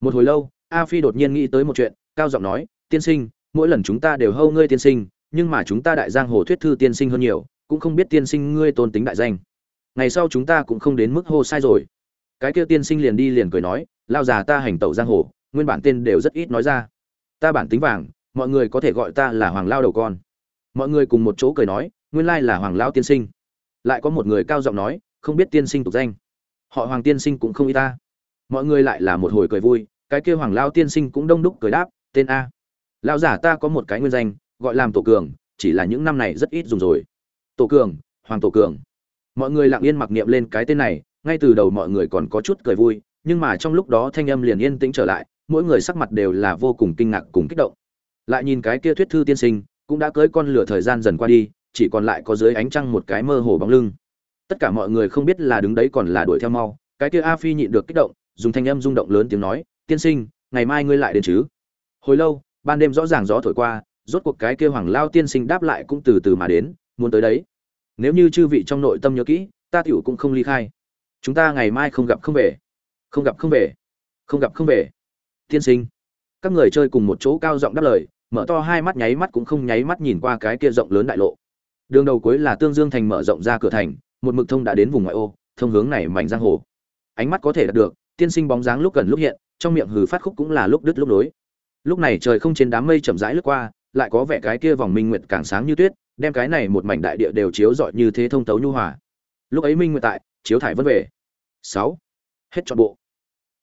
Một hồi lâu, a phi đột nhiên nghĩ tới một chuyện, cao giọng nói, tiên sinh, mỗi lần chúng ta đều hâu ngươi tiên sinh, nhưng mà chúng ta đại giang hồ thuyết thư tiên sinh hơn nhiều, cũng không biết tiên sinh ngươi tôn tính đại danh. Ngày sau chúng ta cũng không đến mức hô sai rồi. Cái kia tiên sinh liền đi liền cười nói lao già ta hành tẩu giang hồ, nguyên bản tên đều rất ít nói ra. Ta bản tính vàng, mọi người có thể gọi ta là hoàng lao đầu con. Mọi người cùng một chỗ cười nói, nguyên lai là hoàng lao tiên sinh. Lại có một người cao giọng nói, không biết tiên sinh tục danh. Họ hoàng tiên sinh cũng không y ta. Mọi người lại là một hồi cười vui, cái kia hoàng lao tiên sinh cũng đông đúc cười đáp, tên a. Lao giả ta có một cái nguyên danh, gọi làm tổ cường, chỉ là những năm này rất ít dùng rồi. Tổ cường, hoàng tổ cường. Mọi người lặng yên mặc niệm lên cái tên này, ngay từ đầu mọi người còn có chút cười vui nhưng mà trong lúc đó thanh âm liền yên tĩnh trở lại, mỗi người sắc mặt đều là vô cùng kinh ngạc cùng kích động. Lại nhìn cái kia thuyết thư tiên sinh, cũng đã cưới con lửa thời gian dần qua đi, chỉ còn lại có dưới ánh trăng một cái mơ hồ bóng lưng. Tất cả mọi người không biết là đứng đấy còn là đuổi theo mau, cái kia a phi nhịn được kích động, dùng thanh âm rung động lớn tiếng nói, tiên sinh, ngày mai ngươi lại đến chứ? Hồi lâu, ban đêm rõ ràng gió thổi qua, rốt cuộc cái kia hoàng lao tiên sinh đáp lại cũng từ từ mà đến, muốn tới đấy. Nếu như chư vị trong nội tâm nhớ kỹ, ta tiểu cũng không ly khai. Chúng ta ngày mai không gặp không về không gặp không về. Không gặp không về. Tiên sinh. Các người chơi cùng một chỗ cao giọng đáp lời, mở to hai mắt nháy mắt cũng không nháy mắt nhìn qua cái kia rộng lớn đại lộ. Đường đầu cuối là tương dương thành mở rộng ra cửa thành, một mực thông đã đến vùng ngoại ô, thông hướng này mảnh giang hồ. Ánh mắt có thể đạt được, tiên sinh bóng dáng lúc gần lúc hiện, trong miệng hừ phát khúc cũng là lúc đứt lúc nối. Lúc này trời không trên đám mây chậm rãi lướt qua, lại có vẻ cái kia vòng minh nguyệt càng sáng như tuyết, đem cái này một mảnh đại địa đều chiếu rọi như thế thông tấu nhu hòa. Lúc ấy minh nguyệt tại, chiếu thải vân về. Sáu hết trọn bộ.